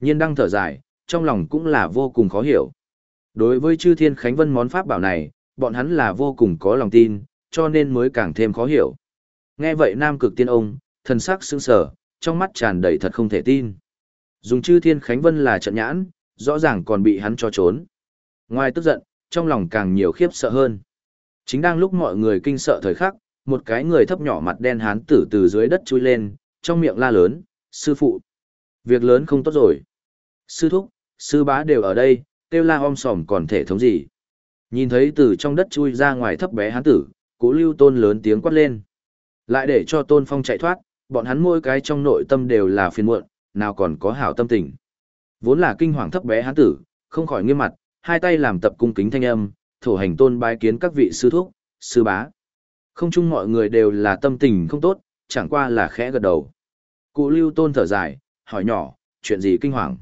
Nhiên đang thở dài, trong lòng cũng là vô cùng khó hiểu. Đối với chư thiên khánh vân món pháp bảo này, bọn hắn là vô cùng có lòng tin, cho nên mới càng thêm khó hiểu. Nghe vậy nam cực tiên ông, thần sắc sững sờ, trong mắt tràn đầy thật không thể tin. Dùng chư thiên khánh vân là trận nhãn, rõ ràng còn bị hắn cho trốn. Ngoài tức giận, trong lòng càng nhiều khiếp sợ hơn. Chính đang lúc mọi người kinh sợ thời khắc, một cái người thấp nhỏ mặt đen hán tử từ dưới đất chui lên, trong miệng la lớn, sư phụ. Việc lớn không tốt rồi. Sư thúc, sư bá đều ở đây, kêu la om sòm còn thể thống gì. Nhìn thấy từ trong đất chui ra ngoài thấp bé hán tử, cố lưu tôn lớn tiếng quát lên. Lại để cho tôn phong chạy thoát, bọn hắn mỗi cái trong nội tâm đều là phiền muộn, nào còn có hảo tâm tình. Vốn là kinh hoàng thấp bé hán tử, không khỏi nghiêm mặt, hai tay làm tập cung kính thanh âm, thổ hành tôn bái kiến các vị sư thúc, sư bá. Không chung mọi người đều là tâm tình không tốt, chẳng qua là khẽ gật đầu. Cụ lưu tôn thở dài, hỏi nhỏ, chuyện gì kinh hoàng?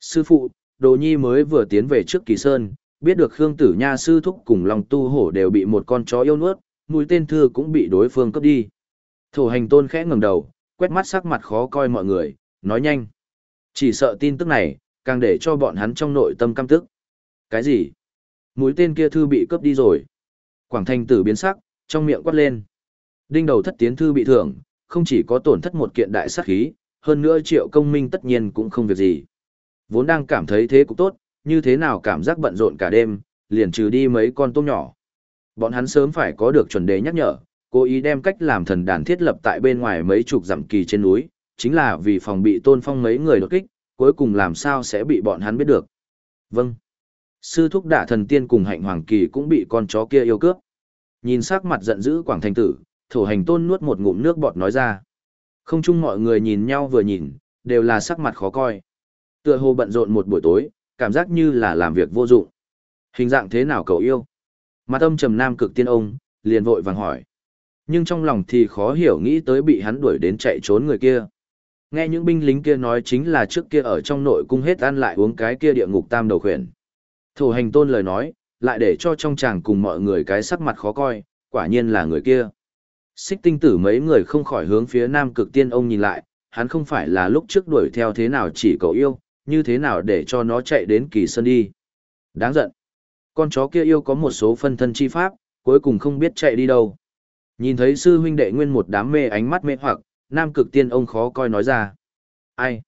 Sư phụ, Đồ Nhi mới vừa tiến về trước Kỳ Sơn, biết được Khương Tử Nha sư thúc cùng Long Tu Hổ đều bị một con chó yêu nuốt, mũi tên thư cũng bị đối phương cướp đi. Thổ hành tôn khẽ ngẩng đầu, quét mắt sắc mặt khó coi mọi người, nói nhanh. Chỉ sợ tin tức này, càng để cho bọn hắn trong nội tâm căm tức. Cái gì? Mũi tên kia thư bị cướp đi rồi. Quảng Thanh tử biến sắc, trong miệng quát lên. Đinh đầu thất tiến thư bị thưởng, không chỉ có tổn thất một kiện đại sát khí, hơn nữa triệu công minh tất nhiên cũng không việc gì. Vốn đang cảm thấy thế cũng tốt, như thế nào cảm giác bận rộn cả đêm, liền trừ đi mấy con tôm nhỏ. Bọn hắn sớm phải có được chuẩn đề nhắc nhở, cố ý đem cách làm thần đàn thiết lập tại bên ngoài mấy chục dặm kỳ trên núi, chính là vì phòng bị tôn phong mấy người đột kích, cuối cùng làm sao sẽ bị bọn hắn biết được. Vâng. Sư thúc đả thần tiên cùng hạnh hoàng kỳ cũng bị con chó kia yêu cướp. Nhìn sắc mặt giận dữ quảng thành tử, thổ hành tôn nuốt một ngụm nước bọt nói ra. Không chung mọi người nhìn nhau vừa nhìn, đều là sắc mặt khó coi. Tựa hồ bận rộn một buổi tối, cảm giác như là làm việc vô dụng. Hình dạng thế nào cậu yêu? Mặt âm trầm nam cực tiên ông, liền vội vàng hỏi. Nhưng trong lòng thì khó hiểu nghĩ tới bị hắn đuổi đến chạy trốn người kia. Nghe những binh lính kia nói chính là trước kia ở trong nội cung hết ăn lại uống cái kia địa ngục tam đầu khuyển. Thổ hành tôn lời nói, lại để cho trong chàng cùng mọi người cái sắc mặt khó coi, quả nhiên là người kia. Xích tinh tử mấy người không khỏi hướng phía nam cực tiên ông nhìn lại, hắn không phải là lúc trước đuổi theo thế nào chỉ cậu yêu, như thế nào để cho nó chạy đến kỳ sơn đi. Đáng giận. Con chó kia yêu có một số phân thân chi pháp, cuối cùng không biết chạy đi đâu. Nhìn thấy sư huynh đệ nguyên một đám mê ánh mắt mê hoặc, nam cực tiên ông khó coi nói ra. Ai?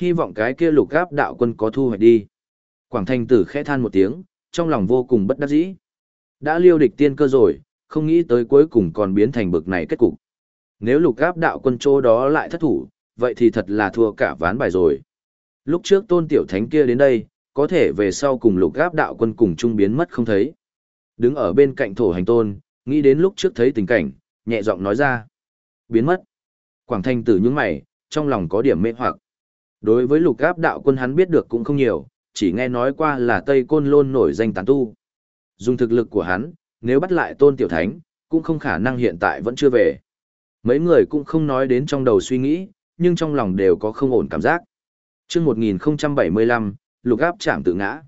Hy vọng cái kia lục gáp đạo quân có thu hoạch đi. Quảng thanh tử khẽ than một tiếng, trong lòng vô cùng bất đắc dĩ. Đã liêu địch tiên cơ rồi, không nghĩ tới cuối cùng còn biến thành bực này kết cục. Nếu lục gáp đạo quân chỗ đó lại thất thủ, vậy thì thật là thua cả ván bài rồi. Lúc trước tôn tiểu thánh kia đến đây, có thể về sau cùng lục gáp đạo quân cùng chung biến mất không thấy. Đứng ở bên cạnh thổ hành tôn, nghĩ đến lúc trước thấy tình cảnh, nhẹ giọng nói ra. Biến mất. Quảng thanh tử những mày, trong lòng có điểm mê hoặc. Đối với lục Áp đạo quân hắn biết được cũng không nhiều, chỉ nghe nói qua là Tây Côn Lôn nổi danh tán tu. Dùng thực lực của hắn, nếu bắt lại tôn tiểu thánh, cũng không khả năng hiện tại vẫn chưa về. Mấy người cũng không nói đến trong đầu suy nghĩ, nhưng trong lòng đều có không ổn cảm giác. Trước 1075, lục áp chạm tự ngã.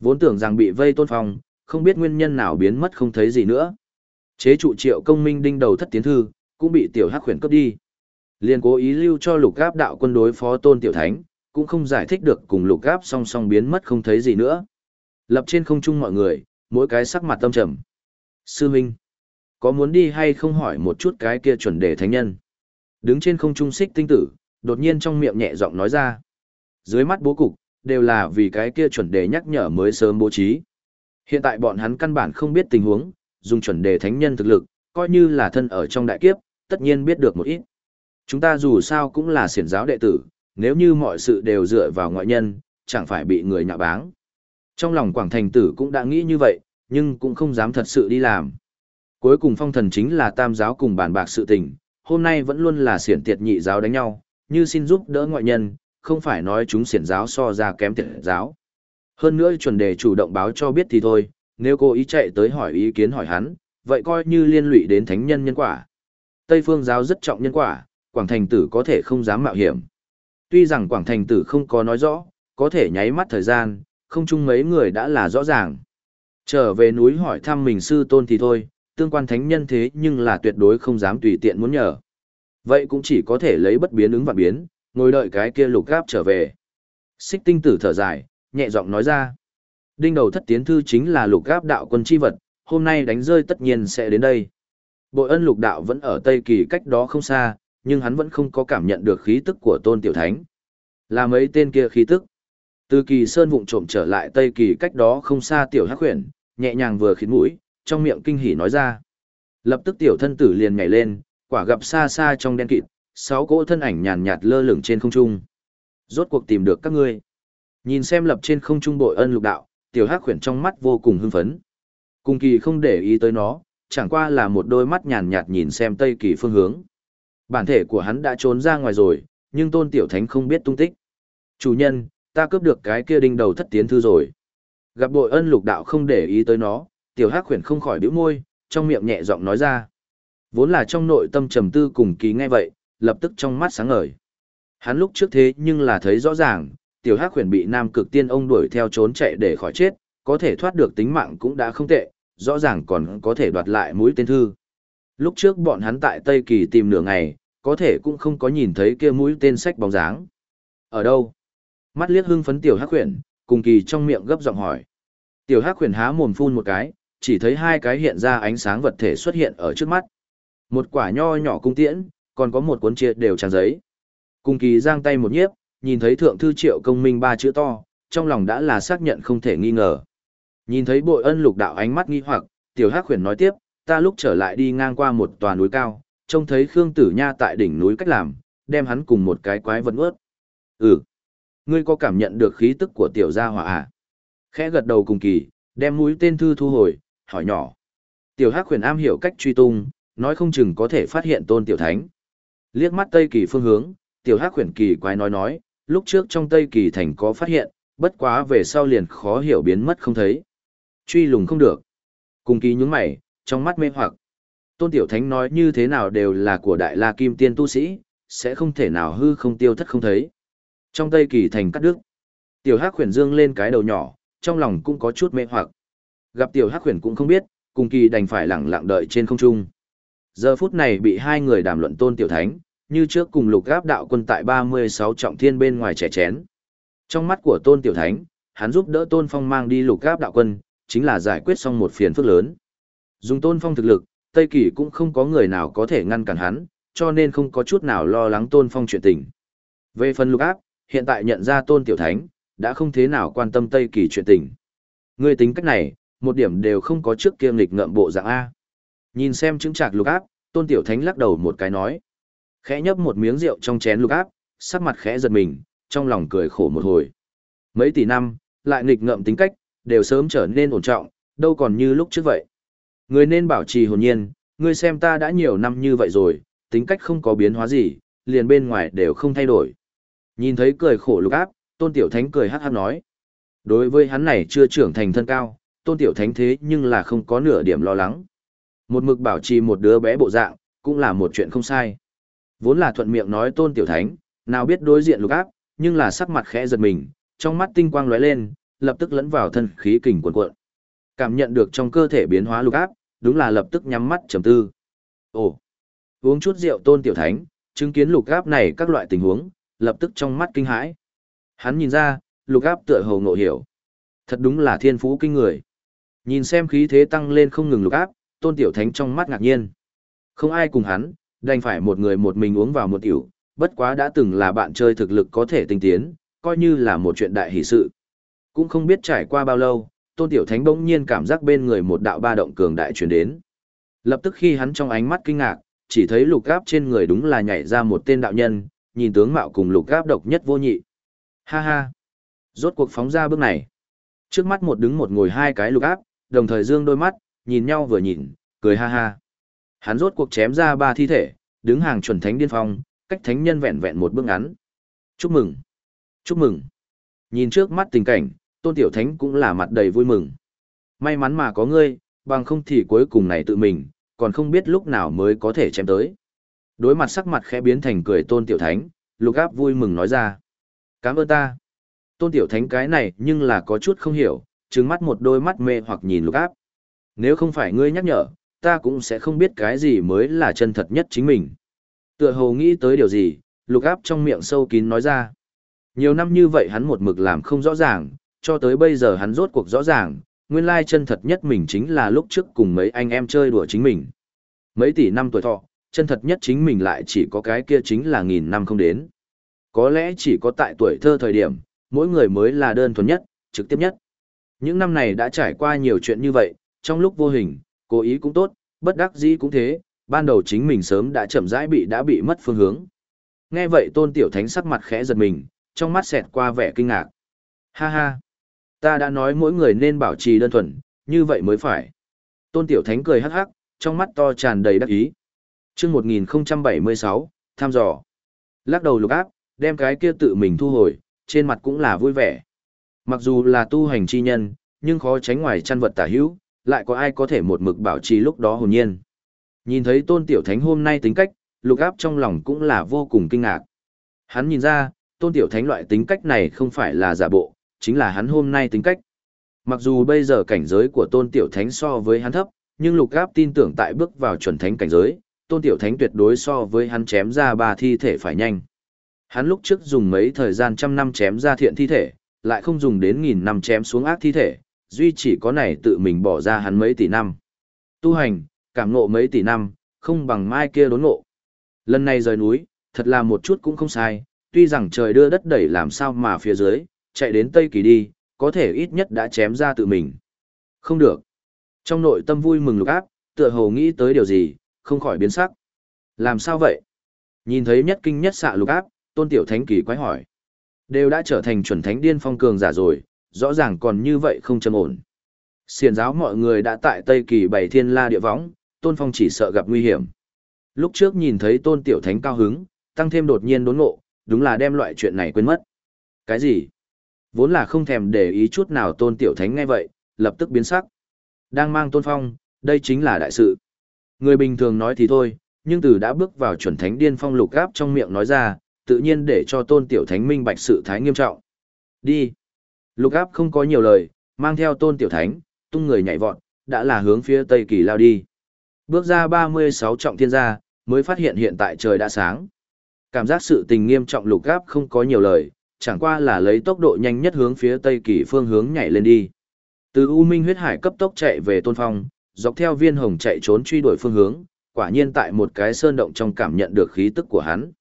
Vốn tưởng rằng bị vây tôn phòng, không biết nguyên nhân nào biến mất không thấy gì nữa. Chế trụ triệu công minh đinh đầu thất tiến thư, cũng bị tiểu hắc khuyển cấp đi. Liên cố ý lưu cho lục áp đạo quân đối phó tôn tiểu thánh, cũng không giải thích được cùng lục áp song song biến mất không thấy gì nữa. Lập trên không trung mọi người, mỗi cái sắc mặt tâm trầm. Sư Minh, có muốn đi hay không hỏi một chút cái kia chuẩn đề thánh nhân? Đứng trên không trung xích tinh tử, đột nhiên trong miệng nhẹ giọng nói ra. Dưới mắt bố cục, đều là vì cái kia chuẩn đề nhắc nhở mới sớm bố trí. Hiện tại bọn hắn căn bản không biết tình huống, dùng chuẩn đề thánh nhân thực lực, coi như là thân ở trong đại kiếp, tất nhiên biết được một ít. Chúng ta dù sao cũng là siển giáo đệ tử, nếu như mọi sự đều dựa vào ngoại nhân, chẳng phải bị người nhạ báng. Trong lòng Quảng Thành Tử cũng đã nghĩ như vậy, nhưng cũng không dám thật sự đi làm. Cuối cùng phong thần chính là tam giáo cùng bàn bạc sự tình, hôm nay vẫn luôn là siển tiệt nhị giáo đánh nhau, như xin giúp đỡ ngoại nhân, không phải nói chúng siển giáo so ra kém tiệt giáo. Hơn nữa chuẩn đề chủ động báo cho biết thì thôi, nếu cô ý chạy tới hỏi ý kiến hỏi hắn, vậy coi như liên lụy đến thánh nhân nhân quả. Tây phương giáo rất trọng nhân quả, Quảng Thành Tử có thể không dám mạo hiểm. Tuy rằng Quảng Thành Tử không có nói rõ, có thể nháy mắt thời gian, không chung mấy người đã là rõ ràng. Trở về núi hỏi thăm mình sư tôn thì thôi, tương quan thánh nhân thế nhưng là tuyệt đối không dám tùy tiện muốn nhờ. Vậy cũng chỉ có thể lấy bất biến ứng và biến, ngồi đợi cái kia lục gáp trở về. Xích tinh tử thở dài, nhẹ giọng nói ra. Đinh đầu thất tiến thư chính là lục gáp đạo quân chi vật, hôm nay đánh rơi tất nhiên sẽ đến đây. Bội ân lục đạo vẫn ở Tây Kỳ cách đó không xa, nhưng hắn vẫn không có cảm nhận được khí tức của tôn tiểu thánh. Là mấy tên kia khí tức. Từ kỳ sơn vụng trộm trở lại Tây Kỳ cách đó không xa tiểu hắc huyền, nhẹ nhàng vừa khiến mũi, trong miệng kinh hỉ nói ra. Lập tức tiểu thân tử liền nhảy lên, quả gặp xa xa trong đen kịt, sáu cỗ thân ảnh nhàn nhạt lơ lửng trên không trung. Rốt cuộc tìm được các ngươi. Nhìn xem lập trên không trung bội ân lục đạo, tiểu hắc huyền trong mắt vô cùng hưng phấn. Cùng kỳ không để ý tới nó, chẳng qua là một đôi mắt nhàn nhạt nhìn xem tây kỳ phương hướng. Bản thể của hắn đã trốn ra ngoài rồi, nhưng tôn tiểu thánh không biết tung tích. Chủ nhân, ta cướp được cái kia đinh đầu thất tiến thư rồi. Gặp bội ân lục đạo không để ý tới nó, tiểu hắc khuyển không khỏi bĩu môi, trong miệng nhẹ giọng nói ra. Vốn là trong nội tâm trầm tư cùng kỳ nghe vậy, lập tức trong mắt sáng ngời. Hắn lúc trước thế nhưng là thấy rõ ràng, tiểu hắc khuyển bị nam cực tiên ông đuổi theo trốn chạy để khỏi chết, có thể thoát được tính mạng cũng đã không tệ, rõ ràng còn có thể đoạt lại mũi tên thư. Lúc trước bọn hắn tại Tây Kỳ tìm nửa ngày, có thể cũng không có nhìn thấy kia mũi tên sách bóng dáng. Ở đâu? Mắt liếc hưng phấn tiểu hắc khuyển, cùng kỳ trong miệng gấp giọng hỏi. Tiểu hắc khuyển há mồm phun một cái, chỉ thấy hai cái hiện ra ánh sáng vật thể xuất hiện ở trước mắt. Một quả nho nhỏ cung tiễn, còn có một cuốn chia đều trang giấy. Cung kỳ giang tay một nhiếp, nhìn thấy thượng thư triệu công minh ba chữ to, trong lòng đã là xác nhận không thể nghi ngờ. Nhìn thấy bội ân lục đạo ánh mắt nghi hoặc, tiểu hắc khuyển nói tiếp, ta lúc trở lại đi ngang qua một tòa núi cao, trông thấy Khương Tử Nha tại đỉnh núi cách làm, đem hắn cùng một cái quái vật ướt. Ừ, ngươi có cảm nhận được khí tức của tiểu gia hỏa à? Khẽ gật đầu cùng kỳ, đem mũi tên thư thu hồi, hỏi nhỏ. Tiểu Hắc Huyền am hiểu cách truy tung, nói không chừng có thể phát hiện tôn tiểu thánh. Liếc mắt Tây Kỳ phương hướng, tiểu Hắc Huyền kỳ quái nói nói, lúc trước trong Tây Kỳ thành có phát hiện, bất quá về sau liền khó hiểu biến mất không thấy. Truy lùng không được. Cùng kỳ nhướng mày, trong mắt mê hoặc. Tôn Tiểu Thánh nói như thế nào đều là của Đại La Kim Tiên tu sĩ, sẽ không thể nào hư không tiêu thất không thấy. Trong Tây Kỳ thành cắt đứt, Tiểu Hắc Huyền dương lên cái đầu nhỏ, trong lòng cũng có chút mê hoặc. Gặp Tiểu Hắc Huyền cũng không biết, cùng kỳ đành phải lặng lặng đợi trên không trung. Giờ phút này bị hai người đàm luận Tôn Tiểu Thánh, như trước cùng lục gáp đạo quân tại 36 trọng thiên bên ngoài trẻ chén. Trong mắt của Tôn Tiểu Thánh, hắn giúp đỡ Tôn Phong mang đi lục gáp đạo quân, chính là giải quyết xong một phiền phức lớn. Dùng Tôn Phong thực lực, Tây Kỳ cũng không có người nào có thể ngăn cản hắn, cho nên không có chút nào lo lắng Tôn Phong chuyện tình. Về phần lục áp, hiện tại nhận ra Tôn Tiểu Thánh, đã không thế nào quan tâm Tây Kỳ chuyện tình. Người tính cách này, một điểm đều không có trước kia nghịch ngợm bộ dạng A. Nhìn xem chứng trạc lục áp, Tôn Tiểu Thánh lắc đầu một cái nói. Khẽ nhấp một miếng rượu trong chén lục áp, sắc mặt khẽ giật mình, trong lòng cười khổ một hồi. Mấy tỷ năm, lại nghịch ngợm tính cách, đều sớm trở nên ổn trọng, đâu còn như lúc trước vậy. Người nên bảo trì hồn nhiên, ngươi xem ta đã nhiều năm như vậy rồi, tính cách không có biến hóa gì, liền bên ngoài đều không thay đổi. Nhìn thấy cười khổ lục áp, tôn tiểu thánh cười hát hát nói. Đối với hắn này chưa trưởng thành thân cao, tôn tiểu thánh thế nhưng là không có nửa điểm lo lắng. Một mực bảo trì một đứa bé bộ dạng, cũng là một chuyện không sai. Vốn là thuận miệng nói tôn tiểu thánh, nào biết đối diện lục áp, nhưng là sắc mặt khẽ giật mình, trong mắt tinh quang lóe lên, lập tức lẫn vào thân khí kình cuộn cuộn. Cảm nhận được trong cơ thể biến hóa lục áp, đúng là lập tức nhắm mắt trầm tư. Ồ, uống chút rượu tôn tiểu thánh, chứng kiến lục áp này các loại tình huống, lập tức trong mắt kinh hãi. Hắn nhìn ra, lục áp tựa hồ ngộ hiểu. Thật đúng là thiên phú kinh người. Nhìn xem khí thế tăng lên không ngừng lục áp, tôn tiểu thánh trong mắt ngạc nhiên. Không ai cùng hắn, đành phải một người một mình uống vào một tiểu, bất quá đã từng là bạn chơi thực lực có thể tinh tiến, coi như là một chuyện đại hỷ sự. Cũng không biết trải qua bao lâu, tôn tiểu thánh bỗng nhiên cảm giác bên người một đạo ba động cường đại truyền đến. Lập tức khi hắn trong ánh mắt kinh ngạc, chỉ thấy lục gáp trên người đúng là nhảy ra một tên đạo nhân, nhìn tướng mạo cùng lục gáp độc nhất vô nhị. Ha ha! Rốt cuộc phóng ra bước này. Trước mắt một đứng một ngồi hai cái lục áp, đồng thời dương đôi mắt, nhìn nhau vừa nhìn, cười ha ha. Hắn rốt cuộc chém ra ba thi thể, đứng hàng chuẩn thánh điên phong, cách thánh nhân vẹn vẹn một bước ngắn. Chúc mừng! Chúc mừng! Nhìn trước mắt tình cảnh, tôn tiểu thánh cũng là mặt đầy vui mừng. May mắn mà có ngươi, bằng không thì cuối cùng này tự mình, còn không biết lúc nào mới có thể chém tới. Đối mặt sắc mặt khẽ biến thành cười tôn tiểu thánh, lục áp vui mừng nói ra. Cảm ơn ta. Tôn tiểu thánh cái này nhưng là có chút không hiểu, trừng mắt một đôi mắt mê hoặc nhìn lục áp. Nếu không phải ngươi nhắc nhở, ta cũng sẽ không biết cái gì mới là chân thật nhất chính mình. Tựa hồ nghĩ tới điều gì, lục áp trong miệng sâu kín nói ra. Nhiều năm như vậy hắn một mực làm không rõ ràng, cho tới bây giờ hắn rốt cuộc rõ ràng, nguyên lai chân thật nhất mình chính là lúc trước cùng mấy anh em chơi đùa chính mình. Mấy tỷ năm tuổi thọ, chân thật nhất chính mình lại chỉ có cái kia chính là nghìn năm không đến. Có lẽ chỉ có tại tuổi thơ thời điểm, mỗi người mới là đơn thuần nhất, trực tiếp nhất. Những năm này đã trải qua nhiều chuyện như vậy, trong lúc vô hình, cố ý cũng tốt, bất đắc dĩ cũng thế, ban đầu chính mình sớm đã chậm rãi bị đã bị mất phương hướng. Nghe vậy tôn tiểu thánh sắc mặt khẽ giật mình, trong mắt xẹt qua vẻ kinh ngạc. Ha ha, ta đã nói mỗi người nên bảo trì đơn thuần, như vậy mới phải. Tôn tiểu thánh cười hắc hắc, trong mắt to tràn đầy đắc ý. Chương 1076, tham dò. Lắc đầu lục áp, đem cái kia tự mình thu hồi, trên mặt cũng là vui vẻ. Mặc dù là tu hành chi nhân, nhưng khó tránh ngoài chăn vật tả hữu, lại có ai có thể một mực bảo trì lúc đó hồn nhiên. Nhìn thấy tôn tiểu thánh hôm nay tính cách, lục áp trong lòng cũng là vô cùng kinh ngạc. Hắn nhìn ra, tôn tiểu thánh loại tính cách này không phải là giả bộ, chính là hắn hôm nay tính cách. Mặc dù bây giờ cảnh giới của tôn tiểu thánh so với hắn thấp, nhưng lục áp tin tưởng tại bước vào chuẩn thánh cảnh giới, tôn tiểu thánh tuyệt đối so với hắn chém ra ba thi thể phải nhanh. Hắn lúc trước dùng mấy thời gian trăm năm chém ra thiện thi thể, lại không dùng đến nghìn năm chém xuống ác thi thể, duy chỉ có này tự mình bỏ ra hắn mấy tỷ năm. Tu hành, cảm ngộ mấy tỷ năm, không bằng mai kia đốn ngộ. Lần này rời núi, thật là một chút cũng không sai, tuy rằng trời đưa đất đẩy làm sao mà phía dưới, chạy đến Tây Kỳ đi, có thể ít nhất đã chém ra tự mình. Không được. Trong nội tâm vui mừng lục áp, tựa hồ nghĩ tới điều gì, không khỏi biến sắc. Làm sao vậy? Nhìn thấy nhất kinh nhất xạ lục áp, tôn tiểu thánh kỳ quái hỏi. Đều đã trở thành chuẩn thánh điên phong cường giả rồi, rõ ràng còn như vậy không châm ổn. Xiền giáo mọi người đã tại Tây Kỳ bày thiên la địa võng, tôn phong chỉ sợ gặp nguy hiểm. Lúc trước nhìn thấy tôn tiểu thánh cao hứng, tăng thêm đột nhiên đốn ngộ, đúng là đem loại chuyện này quên mất. Cái gì? Vốn là không thèm để ý chút nào tôn tiểu thánh ngay vậy, lập tức biến sắc. Đang mang tôn phong, đây chính là đại sự. Người bình thường nói thì thôi, nhưng từ đã bước vào chuẩn thánh điên phong lục gáp trong miệng nói ra, tự nhiên để cho tôn tiểu thánh minh bạch sự thái nghiêm trọng. Đi. Lục áp không có nhiều lời, mang theo tôn tiểu thánh, tung người nhảy vọt, đã là hướng phía tây kỳ lao đi. Bước ra 36 trọng thiên gia, mới phát hiện hiện tại trời đã sáng. Cảm giác sự tình nghiêm trọng lục áp không có nhiều lời, chẳng qua là lấy tốc độ nhanh nhất hướng phía tây kỳ phương hướng nhảy lên đi. Từ U Minh huyết hải cấp tốc chạy về tôn phong, dọc theo viên hồng chạy trốn truy đuổi phương hướng, quả nhiên tại một cái sơn động trong cảm nhận được khí tức của hắn.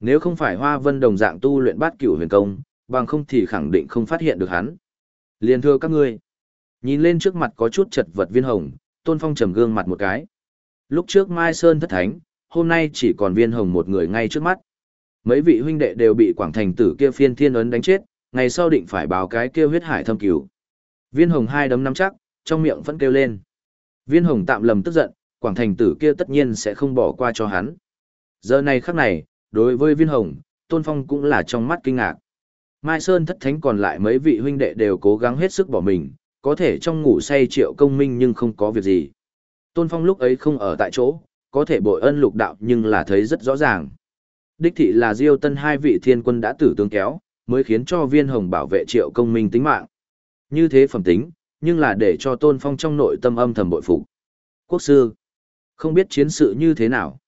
Nếu không phải Hoa Vân đồng dạng tu luyện bát cửu huyền công, bằng không thì khẳng định không phát hiện được hắn. Liên thưa các ngươi. Nhìn lên trước mặt có chút chật vật viên hồng, Tôn Phong trầm gương mặt một cái. Lúc trước Mai Sơn thất thánh, hôm nay chỉ còn viên hồng một người ngay trước mắt. Mấy vị huynh đệ đều bị quảng thành tử kia phiên thiên ấn đánh chết, ngày sau định phải báo cái kia huyết hải thâm cứu. Viên hồng hai đấm nắm chắc, trong miệng vẫn kêu lên. Viên hồng tạm lầm tức giận, quảng thành tử kia tất nhiên sẽ không bỏ qua cho hắn. Giờ này khắc này, đối với viên hồng, tôn phong cũng là trong mắt kinh ngạc. Mai Sơn thất thánh còn lại mấy vị huynh đệ đều cố gắng hết sức bỏ mình, có thể trong ngủ say triệu công minh nhưng không có việc gì. Tôn phong lúc ấy không ở tại chỗ, có thể bội ân lục đạo nhưng là thấy rất rõ ràng. Đích thị là Diêu Tân hai vị thiên quân đã tử tướng kéo, mới khiến cho viên hồng bảo vệ triệu công minh tính mạng. Như thế phẩm tính, nhưng là để cho tôn phong trong nội tâm âm thầm bội phục. Quốc sư, không biết chiến sự như thế nào.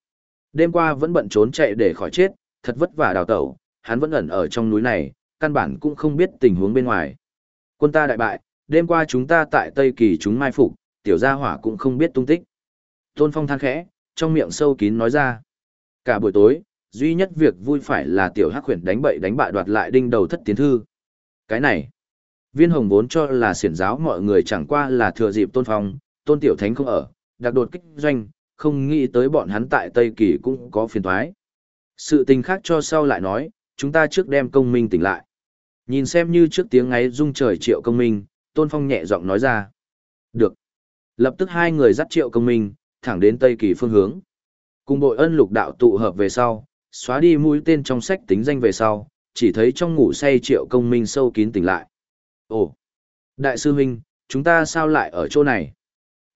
Đêm qua vẫn bận trốn chạy để khỏi chết, thật vất vả đào tẩu, hắn vẫn ẩn ở trong núi này, căn bản cũng không biết tình huống bên ngoài. Quân ta đại bại, đêm qua chúng ta tại Tây Kỳ chúng mai phục, tiểu gia hỏa cũng không biết tung tích. Tôn Phong than khẽ, trong miệng sâu kín nói ra. Cả buổi tối, duy nhất việc vui phải là tiểu hắc khuyển đánh bậy đánh bại đoạt lại đinh đầu thất tiến thư. Cái này, viên hồng vốn cho là siển giáo mọi người chẳng qua là thừa dịp Tôn Phong, Tôn Tiểu Thánh không ở, đặc đột kích doanh, không nghĩ tới bọn hắn tại Tây Kỳ cũng có phiền thoái. Sự tình khác cho sau lại nói, chúng ta trước đem công minh tỉnh lại. Nhìn xem như trước tiếng ấy rung trời triệu công minh, Tôn Phong nhẹ giọng nói ra. Được. Lập tức hai người dắt triệu công minh, thẳng đến Tây Kỳ phương hướng. Cùng bội ân lục đạo tụ hợp về sau, xóa đi mũi tên trong sách tính danh về sau, chỉ thấy trong ngủ say triệu công minh sâu kín tỉnh lại. Ồ! Đại sư huynh, chúng ta sao lại ở chỗ này?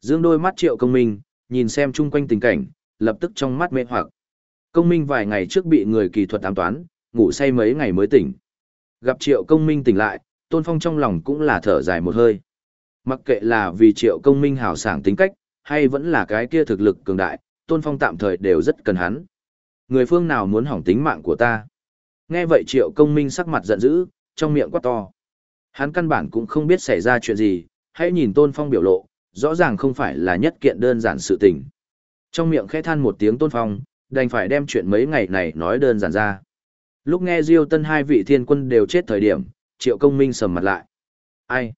Dương đôi mắt triệu công minh, nhìn xem chung quanh tình cảnh, lập tức trong mắt mê hoặc. Công minh vài ngày trước bị người kỳ thuật ám toán, ngủ say mấy ngày mới tỉnh. Gặp triệu công minh tỉnh lại, tôn phong trong lòng cũng là thở dài một hơi. Mặc kệ là vì triệu công minh hào sảng tính cách, hay vẫn là cái kia thực lực cường đại, tôn phong tạm thời đều rất cần hắn. Người phương nào muốn hỏng tính mạng của ta? Nghe vậy triệu công minh sắc mặt giận dữ, trong miệng quát to. Hắn căn bản cũng không biết xảy ra chuyện gì, hãy nhìn tôn phong biểu lộ, rõ ràng không phải là nhất kiện đơn giản sự tình. Trong miệng khẽ than một tiếng tôn phong, đành phải đem chuyện mấy ngày này nói đơn giản ra. Lúc nghe Diêu Tân hai vị thiên quân đều chết thời điểm, Triệu Công Minh sầm mặt lại. Ai?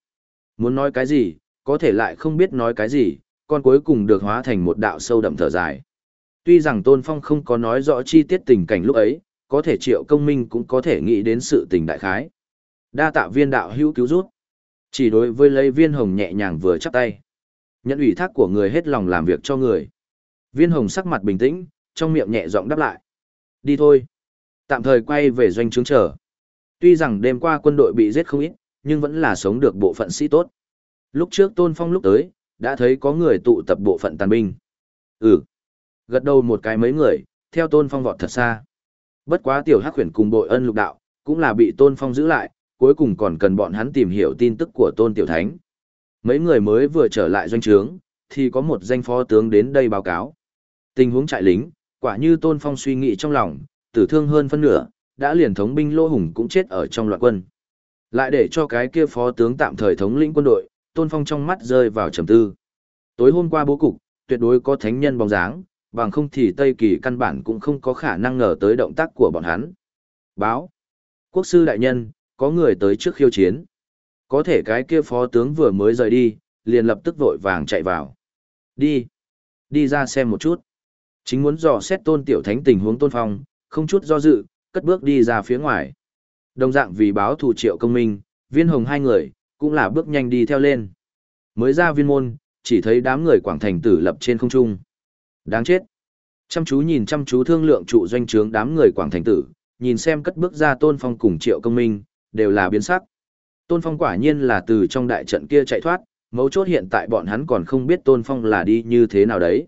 Muốn nói cái gì, có thể lại không biết nói cái gì, con cuối cùng được hóa thành một đạo sâu đậm thở dài. Tuy rằng Tôn Phong không có nói rõ chi tiết tình cảnh lúc ấy, có thể Triệu Công Minh cũng có thể nghĩ đến sự tình đại khái. Đa tạ viên đạo hữu cứu rút. Chỉ đối với lấy viên hồng nhẹ nhàng vừa chắp tay. Nhận ủy thác của người hết lòng làm việc cho người. Viên hồng sắc mặt bình tĩnh, trong miệng nhẹ giọng đáp lại. Đi thôi. Tạm thời quay về doanh trướng chờ. Tuy rằng đêm qua quân đội bị giết không ít, nhưng vẫn là sống được bộ phận sĩ tốt. Lúc trước Tôn Phong lúc tới, đã thấy có người tụ tập bộ phận tàn binh. Ừ. Gật đầu một cái mấy người, theo Tôn Phong vọt thật xa. Bất quá tiểu hắc huyền cùng bội ân lục đạo, cũng là bị Tôn Phong giữ lại, cuối cùng còn cần bọn hắn tìm hiểu tin tức của Tôn Tiểu Thánh. Mấy người mới vừa trở lại doanh trướng, thì có một danh phó tướng đến đây báo cáo. Tình huống trại lính, quả như Tôn Phong suy nghĩ trong lòng, tử thương hơn phân nửa, đã liền thống binh Lô Hùng cũng chết ở trong loạn quân. Lại để cho cái kia phó tướng tạm thời thống lĩnh quân đội, Tôn Phong trong mắt rơi vào trầm tư. Tối hôm qua bố cục, tuyệt đối có thánh nhân bóng dáng, bằng không thì Tây Kỳ căn bản cũng không có khả năng ngờ tới động tác của bọn hắn. Báo. Quốc sư đại nhân, có người tới trước khiêu chiến. Có thể cái kia phó tướng vừa mới rời đi, liền lập tức vội vàng chạy vào. Đi. Đi ra xem một chút. Chính muốn dò xét tôn tiểu thánh tình huống tôn phong, không chút do dự, cất bước đi ra phía ngoài. Đồng dạng vì báo thủ triệu công minh, viên hồng hai người, cũng là bước nhanh đi theo lên. Mới ra viên môn, chỉ thấy đám người quảng thành tử lập trên không trung. Đáng chết. Chăm chú nhìn chăm chú thương lượng trụ doanh trướng đám người quảng thành tử, nhìn xem cất bước ra tôn phong cùng triệu công minh, đều là biến sắc. Tôn phong quả nhiên là từ trong đại trận kia chạy thoát, mấu chốt hiện tại bọn hắn còn không biết tôn phong là đi như thế nào đấy.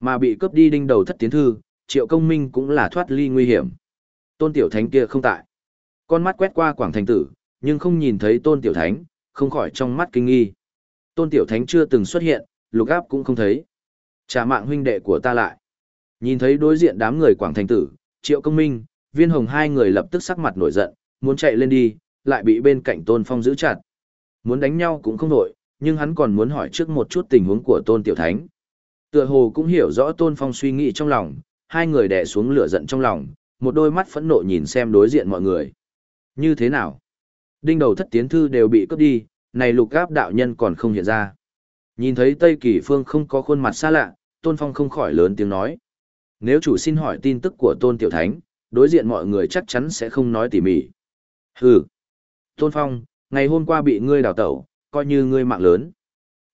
Mà bị cướp đi đinh đầu thất tiến thư, triệu công minh cũng là thoát ly nguy hiểm. Tôn tiểu thánh kia không tại. Con mắt quét qua quảng thành tử, nhưng không nhìn thấy tôn tiểu thánh, không khỏi trong mắt kinh nghi. Tôn tiểu thánh chưa từng xuất hiện, lục áp cũng không thấy. Trả mạng huynh đệ của ta lại. Nhìn thấy đối diện đám người quảng thành tử, triệu công minh, viên hồng hai người lập tức sắc mặt nổi giận, muốn chạy lên đi, lại bị bên cạnh tôn phong giữ chặt. Muốn đánh nhau cũng không nổi, nhưng hắn còn muốn hỏi trước một chút tình huống của tôn tiểu thánh. Tựa hồ cũng hiểu rõ tôn phong suy nghĩ trong lòng, hai người đè xuống lửa giận trong lòng, một đôi mắt phẫn nộ nhìn xem đối diện mọi người. Như thế nào? Đinh đầu thất tiến thư đều bị cướp đi, này lục gáp đạo nhân còn không hiện ra. Nhìn thấy Tây Kỳ Phương không có khuôn mặt xa lạ, Tôn Phong không khỏi lớn tiếng nói. Nếu chủ xin hỏi tin tức của Tôn Tiểu Thánh, đối diện mọi người chắc chắn sẽ không nói tỉ mỉ. Hừ. Tôn Phong, ngày hôm qua bị ngươi đào tẩu, coi như ngươi mạng lớn.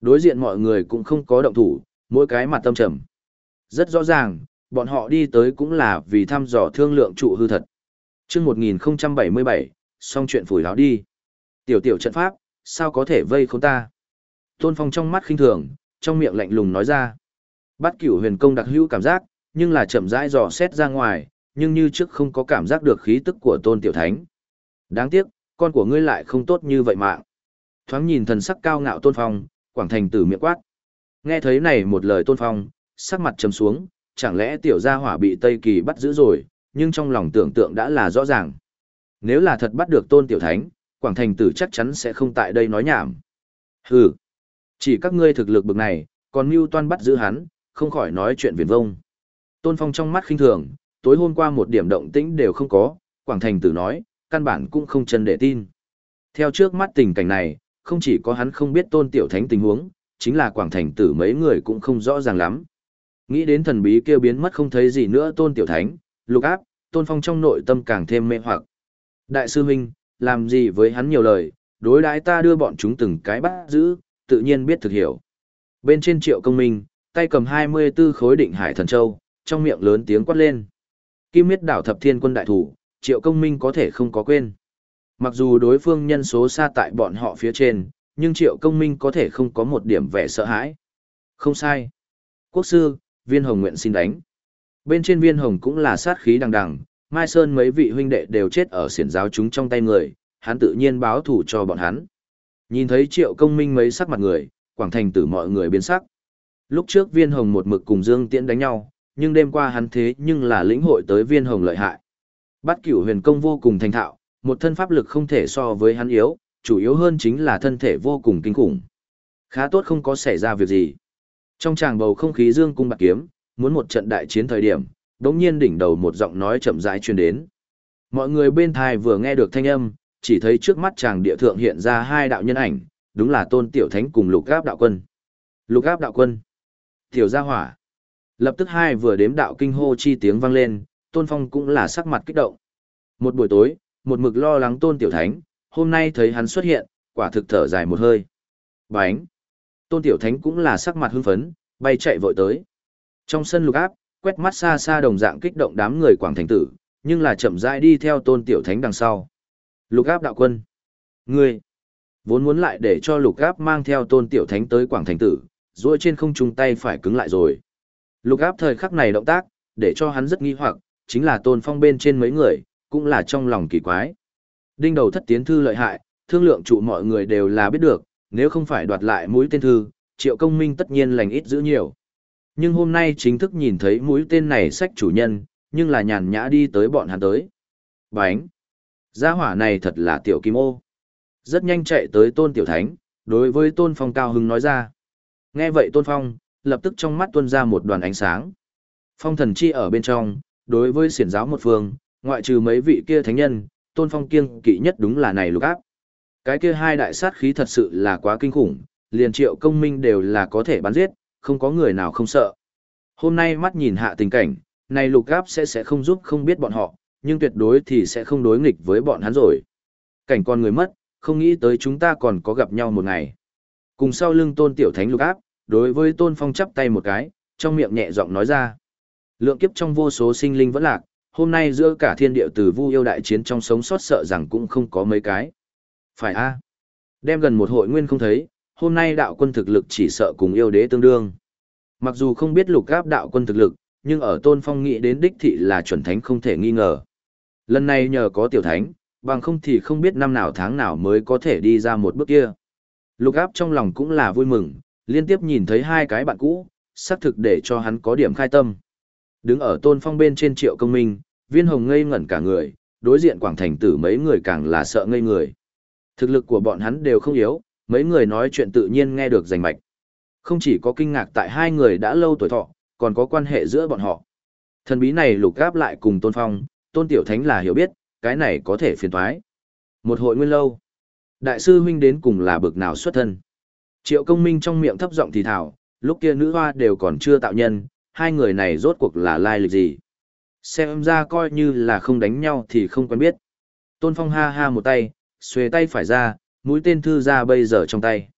Đối diện mọi người cũng không có động thủ, mỗi cái mặt tâm trầm. Rất rõ ràng, bọn họ đi tới cũng là vì thăm dò thương lượng trụ hư thật. chương 1077, xong chuyện phủi láo đi. Tiểu tiểu trận pháp, sao có thể vây không ta? Tôn Phong trong mắt khinh thường, trong miệng lạnh lùng nói ra. Bắt cửu huyền công đặc hữu cảm giác, nhưng là chậm rãi dò xét ra ngoài, nhưng như trước không có cảm giác được khí tức của Tôn Tiểu Thánh. Đáng tiếc, con của ngươi lại không tốt như vậy mạng. Thoáng nhìn thần sắc cao ngạo Tôn Phong, Quảng Thành tử miệng quát. Nghe thấy này một lời Tôn Phong, sắc mặt trầm xuống, chẳng lẽ tiểu gia hỏa bị Tây Kỳ bắt giữ rồi, nhưng trong lòng tưởng tượng đã là rõ ràng. Nếu là thật bắt được tôn tiểu thánh, Quảng Thành tử chắc chắn sẽ không tại đây nói nhảm. Hừ, chỉ các ngươi thực lực bực này, còn mưu toan bắt giữ hắn, không khỏi nói chuyện viền vông. Tôn Phong trong mắt khinh thường, tối hôm qua một điểm động tĩnh đều không có, Quảng Thành tử nói, căn bản cũng không chân để tin. Theo trước mắt tình cảnh này, không chỉ có hắn không biết tôn tiểu thánh tình huống, chính là Quảng Thành tử mấy người cũng không rõ ràng lắm. Nghĩ đến thần bí kêu biến mất không thấy gì nữa tôn tiểu thánh, lục áp, tôn phong trong nội tâm càng thêm mê hoặc. Đại sư huynh, làm gì với hắn nhiều lời, đối đãi ta đưa bọn chúng từng cái bắt giữ, tự nhiên biết thực hiểu. Bên trên triệu công minh, tay cầm 24 khối định hải thần châu, trong miệng lớn tiếng quát lên. Kim miết đảo thập thiên quân đại thủ, triệu công minh có thể không có quên. Mặc dù đối phương nhân số xa tại bọn họ phía trên, nhưng triệu công minh có thể không có một điểm vẻ sợ hãi. Không sai. Quốc sư, viên hồng nguyện xin đánh. Bên trên viên hồng cũng là sát khí đằng đằng, Mai Sơn mấy vị huynh đệ đều chết ở siển giáo chúng trong tay người, hắn tự nhiên báo thủ cho bọn hắn. Nhìn thấy triệu công minh mấy sắc mặt người, quảng thành tử mọi người biến sắc. Lúc trước viên hồng một mực cùng Dương Tiễn đánh nhau, nhưng đêm qua hắn thế nhưng là lĩnh hội tới viên hồng lợi hại. Bắt cửu huyền công vô cùng thành thạo, một thân pháp lực không thể so với hắn yếu, chủ yếu hơn chính là thân thể vô cùng kinh khủng. Khá tốt không có xảy ra việc gì. Trong tràng bầu không khí dương cung bạc kiếm, muốn một trận đại chiến thời điểm, đống nhiên đỉnh đầu một giọng nói chậm rãi truyền đến. Mọi người bên thai vừa nghe được thanh âm, chỉ thấy trước mắt chàng địa thượng hiện ra hai đạo nhân ảnh, đúng là tôn tiểu thánh cùng lục gáp đạo quân. Lục gáp đạo quân. Tiểu gia hỏa. Lập tức hai vừa đếm đạo kinh hô chi tiếng vang lên, tôn phong cũng là sắc mặt kích động. Một buổi tối, một mực lo lắng tôn tiểu thánh, hôm nay thấy hắn xuất hiện, quả thực thở dài một hơi. Bánh! Tôn tiểu thánh cũng là sắc mặt hưng phấn, bay chạy vội tới. Trong sân lục áp, quét mắt xa xa đồng dạng kích động đám người quảng thành tử, nhưng là chậm rãi đi theo tôn tiểu thánh đằng sau. Lục áp đạo quân! Ngươi! Vốn muốn lại để cho lục áp mang theo tôn tiểu thánh tới quảng thành tử, rồi trên không trung tay phải cứng lại rồi. Lục áp thời khắc này động tác, để cho hắn rất nghi hoặc, chính là tôn phong bên trên mấy người, cũng là trong lòng kỳ quái. Đinh đầu thất tiến thư lợi hại, thương lượng trụ mọi người đều là biết được, nếu không phải đoạt lại mũi tên thư, triệu công minh tất nhiên lành ít giữ nhiều. Nhưng hôm nay chính thức nhìn thấy mũi tên này sách chủ nhân, nhưng là nhàn nhã đi tới bọn hắn tới. Bánh! Gia hỏa này thật là tiểu kim ô. Rất nhanh chạy tới tôn tiểu thánh, đối với tôn phong cao hưng nói ra. Nghe vậy tôn phong, lập tức trong mắt tuôn ra một đoàn ánh sáng. Phong thần chi ở bên trong, đối với siển giáo một phương, ngoại trừ mấy vị kia thánh nhân, tôn phong kiêng kỵ nhất đúng là này lục áp. Cái kia hai đại sát khí thật sự là quá kinh khủng, liền triệu công minh đều là có thể bắn giết, không có người nào không sợ. Hôm nay mắt nhìn hạ tình cảnh, này lục áp sẽ sẽ không giúp không biết bọn họ, nhưng tuyệt đối thì sẽ không đối nghịch với bọn hắn rồi. Cảnh con người mất, không nghĩ tới chúng ta còn có gặp nhau một ngày. Cùng sau lưng tôn tiểu thánh lục áp, đối với tôn phong chắp tay một cái, trong miệng nhẹ giọng nói ra. Lượng kiếp trong vô số sinh linh vẫn lạc, hôm nay giữa cả thiên địa từ vu yêu đại chiến trong sống sót sợ rằng cũng không có mấy cái. Phải a Đem gần một hội nguyên không thấy, hôm nay đạo quân thực lực chỉ sợ cùng yêu đế tương đương. Mặc dù không biết lục gáp đạo quân thực lực, nhưng ở tôn phong nghĩ đến đích thị là chuẩn thánh không thể nghi ngờ. Lần này nhờ có tiểu thánh, bằng không thì không biết năm nào tháng nào mới có thể đi ra một bước kia. Lục áp trong lòng cũng là vui mừng, liên tiếp nhìn thấy hai cái bạn cũ, xác thực để cho hắn có điểm khai tâm. Đứng ở tôn phong bên trên triệu công minh, viên hồng ngây ngẩn cả người, đối diện quảng thành tử mấy người càng là sợ ngây người. Thực lực của bọn hắn đều không yếu, mấy người nói chuyện tự nhiên nghe được rành mạch. Không chỉ có kinh ngạc tại hai người đã lâu tuổi thọ, còn có quan hệ giữa bọn họ. Thần bí này lục gáp lại cùng tôn phong, tôn tiểu thánh là hiểu biết, cái này có thể phiền thoái. Một hội nguyên lâu. Đại sư huynh đến cùng là bực nào xuất thân. Triệu công minh trong miệng thấp giọng thì thảo, lúc kia nữ hoa đều còn chưa tạo nhân, hai người này rốt cuộc là lai lịch gì. Xem ra coi như là không đánh nhau thì không quen biết. Tôn Phong ha ha một tay, xuề tay phải ra, mũi tên thư ra bây giờ trong tay.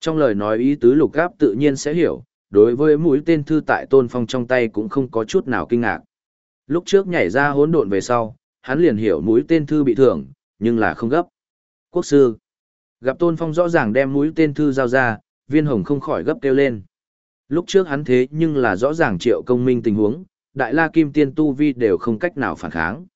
Trong lời nói ý tứ lục gáp tự nhiên sẽ hiểu, đối với mũi tên thư tại Tôn Phong trong tay cũng không có chút nào kinh ngạc. Lúc trước nhảy ra hỗn độn về sau, hắn liền hiểu mũi tên thư bị thưởng, nhưng là không gấp. Quốc sư. Gặp Tôn Phong rõ ràng đem mũi tên thư giao ra, viên hồng không khỏi gấp kêu lên. Lúc trước hắn thế nhưng là rõ ràng triệu công minh tình huống, đại la kim tiên tu vi đều không cách nào phản kháng.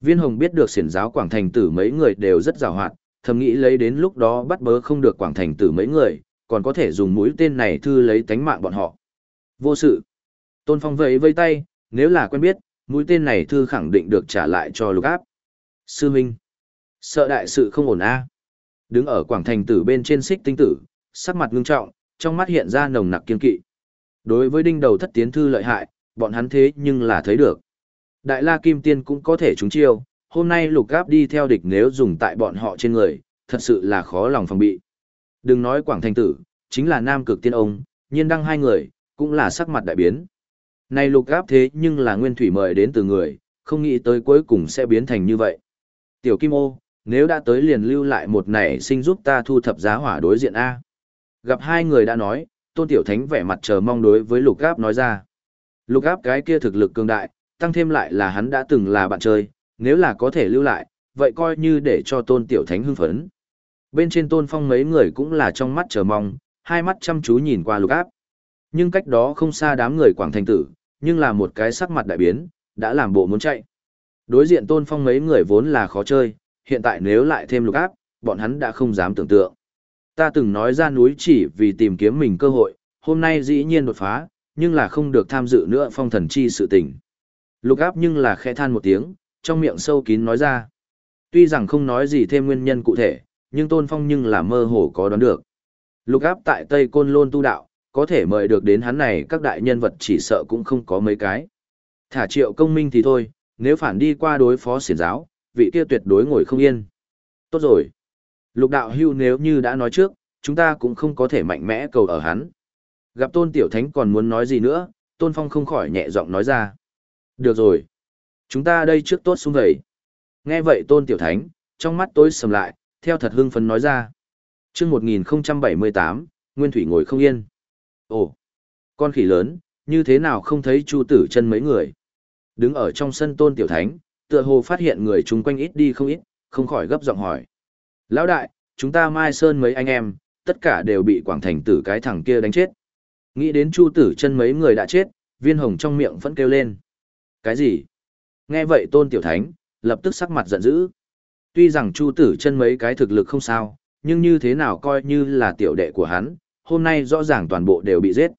Viên hồng biết được siển giáo quảng thành tử mấy người đều rất rào hoạt, thầm nghĩ lấy đến lúc đó bắt bớ không được quảng thành tử mấy người, còn có thể dùng mũi tên này thư lấy tánh mạng bọn họ. Vô sự. Tôn Phong vẫy vây tay, nếu là quen biết, mũi tên này thư khẳng định được trả lại cho lục áp. Sư Minh. Sợ đại sự không ổn a Đứng ở quảng thành tử bên trên xích tinh tử, sắc mặt ngưng trọng, trong mắt hiện ra nồng nặc kiên kỵ. Đối với đinh đầu thất tiến thư lợi hại, bọn hắn thế nhưng là thấy được. Đại la kim tiên cũng có thể trúng chiêu, hôm nay lục gáp đi theo địch nếu dùng tại bọn họ trên người, thật sự là khó lòng phòng bị. Đừng nói quảng thành tử, chính là nam cực tiên ông, nhiên đăng hai người, cũng là sắc mặt đại biến. Này lục gáp thế nhưng là nguyên thủy mời đến từ người, không nghĩ tới cuối cùng sẽ biến thành như vậy. Tiểu Kim ô, nếu đã tới liền lưu lại một nảy sinh giúp ta thu thập giá hỏa đối diện A. Gặp hai người đã nói, tôn tiểu thánh vẻ mặt chờ mong đối với lục gáp nói ra. Lục áp cái kia thực lực cường đại, tăng thêm lại là hắn đã từng là bạn chơi, nếu là có thể lưu lại, vậy coi như để cho tôn tiểu thánh hưng phấn. Bên trên tôn phong mấy người cũng là trong mắt chờ mong, hai mắt chăm chú nhìn qua lục áp. Nhưng cách đó không xa đám người quảng thành tử, nhưng là một cái sắc mặt đại biến, đã làm bộ muốn chạy. Đối diện tôn phong mấy người vốn là khó chơi, hiện tại nếu lại thêm lục áp, bọn hắn đã không dám tưởng tượng. Ta từng nói ra núi chỉ vì tìm kiếm mình cơ hội, hôm nay dĩ nhiên đột phá, nhưng là không được tham dự nữa phong thần chi sự tình. Lục áp nhưng là khẽ than một tiếng, trong miệng sâu kín nói ra. Tuy rằng không nói gì thêm nguyên nhân cụ thể, nhưng tôn phong nhưng là mơ hồ có đoán được. Lục áp tại Tây Côn Lôn tu đạo, có thể mời được đến hắn này các đại nhân vật chỉ sợ cũng không có mấy cái. Thả triệu công minh thì thôi, nếu phản đi qua đối phó xiển giáo, vị kia tuyệt đối ngồi không yên. Tốt rồi. Lục đạo hưu nếu như đã nói trước, chúng ta cũng không có thể mạnh mẽ cầu ở hắn. Gặp tôn tiểu thánh còn muốn nói gì nữa, tôn phong không khỏi nhẹ giọng nói ra. Được rồi. Chúng ta đây trước tốt xuống vậy. Nghe vậy tôn tiểu thánh, trong mắt tối sầm lại, theo thật hưng phấn nói ra. Trước 1078, Nguyên Thủy ngồi không yên. Ồ, con khỉ lớn, như thế nào không thấy chu tử chân mấy người. Đứng ở trong sân tôn tiểu thánh, tựa hồ phát hiện người chung quanh ít đi không ít, không khỏi gấp giọng hỏi. Lão đại, chúng ta mai sơn mấy anh em, tất cả đều bị quảng thành tử cái thằng kia đánh chết. Nghĩ đến chu tử chân mấy người đã chết, viên hồng trong miệng vẫn kêu lên. Cái gì? Nghe vậy tôn tiểu thánh, lập tức sắc mặt giận dữ. Tuy rằng chu tử chân mấy cái thực lực không sao, nhưng như thế nào coi như là tiểu đệ của hắn, hôm nay rõ ràng toàn bộ đều bị giết.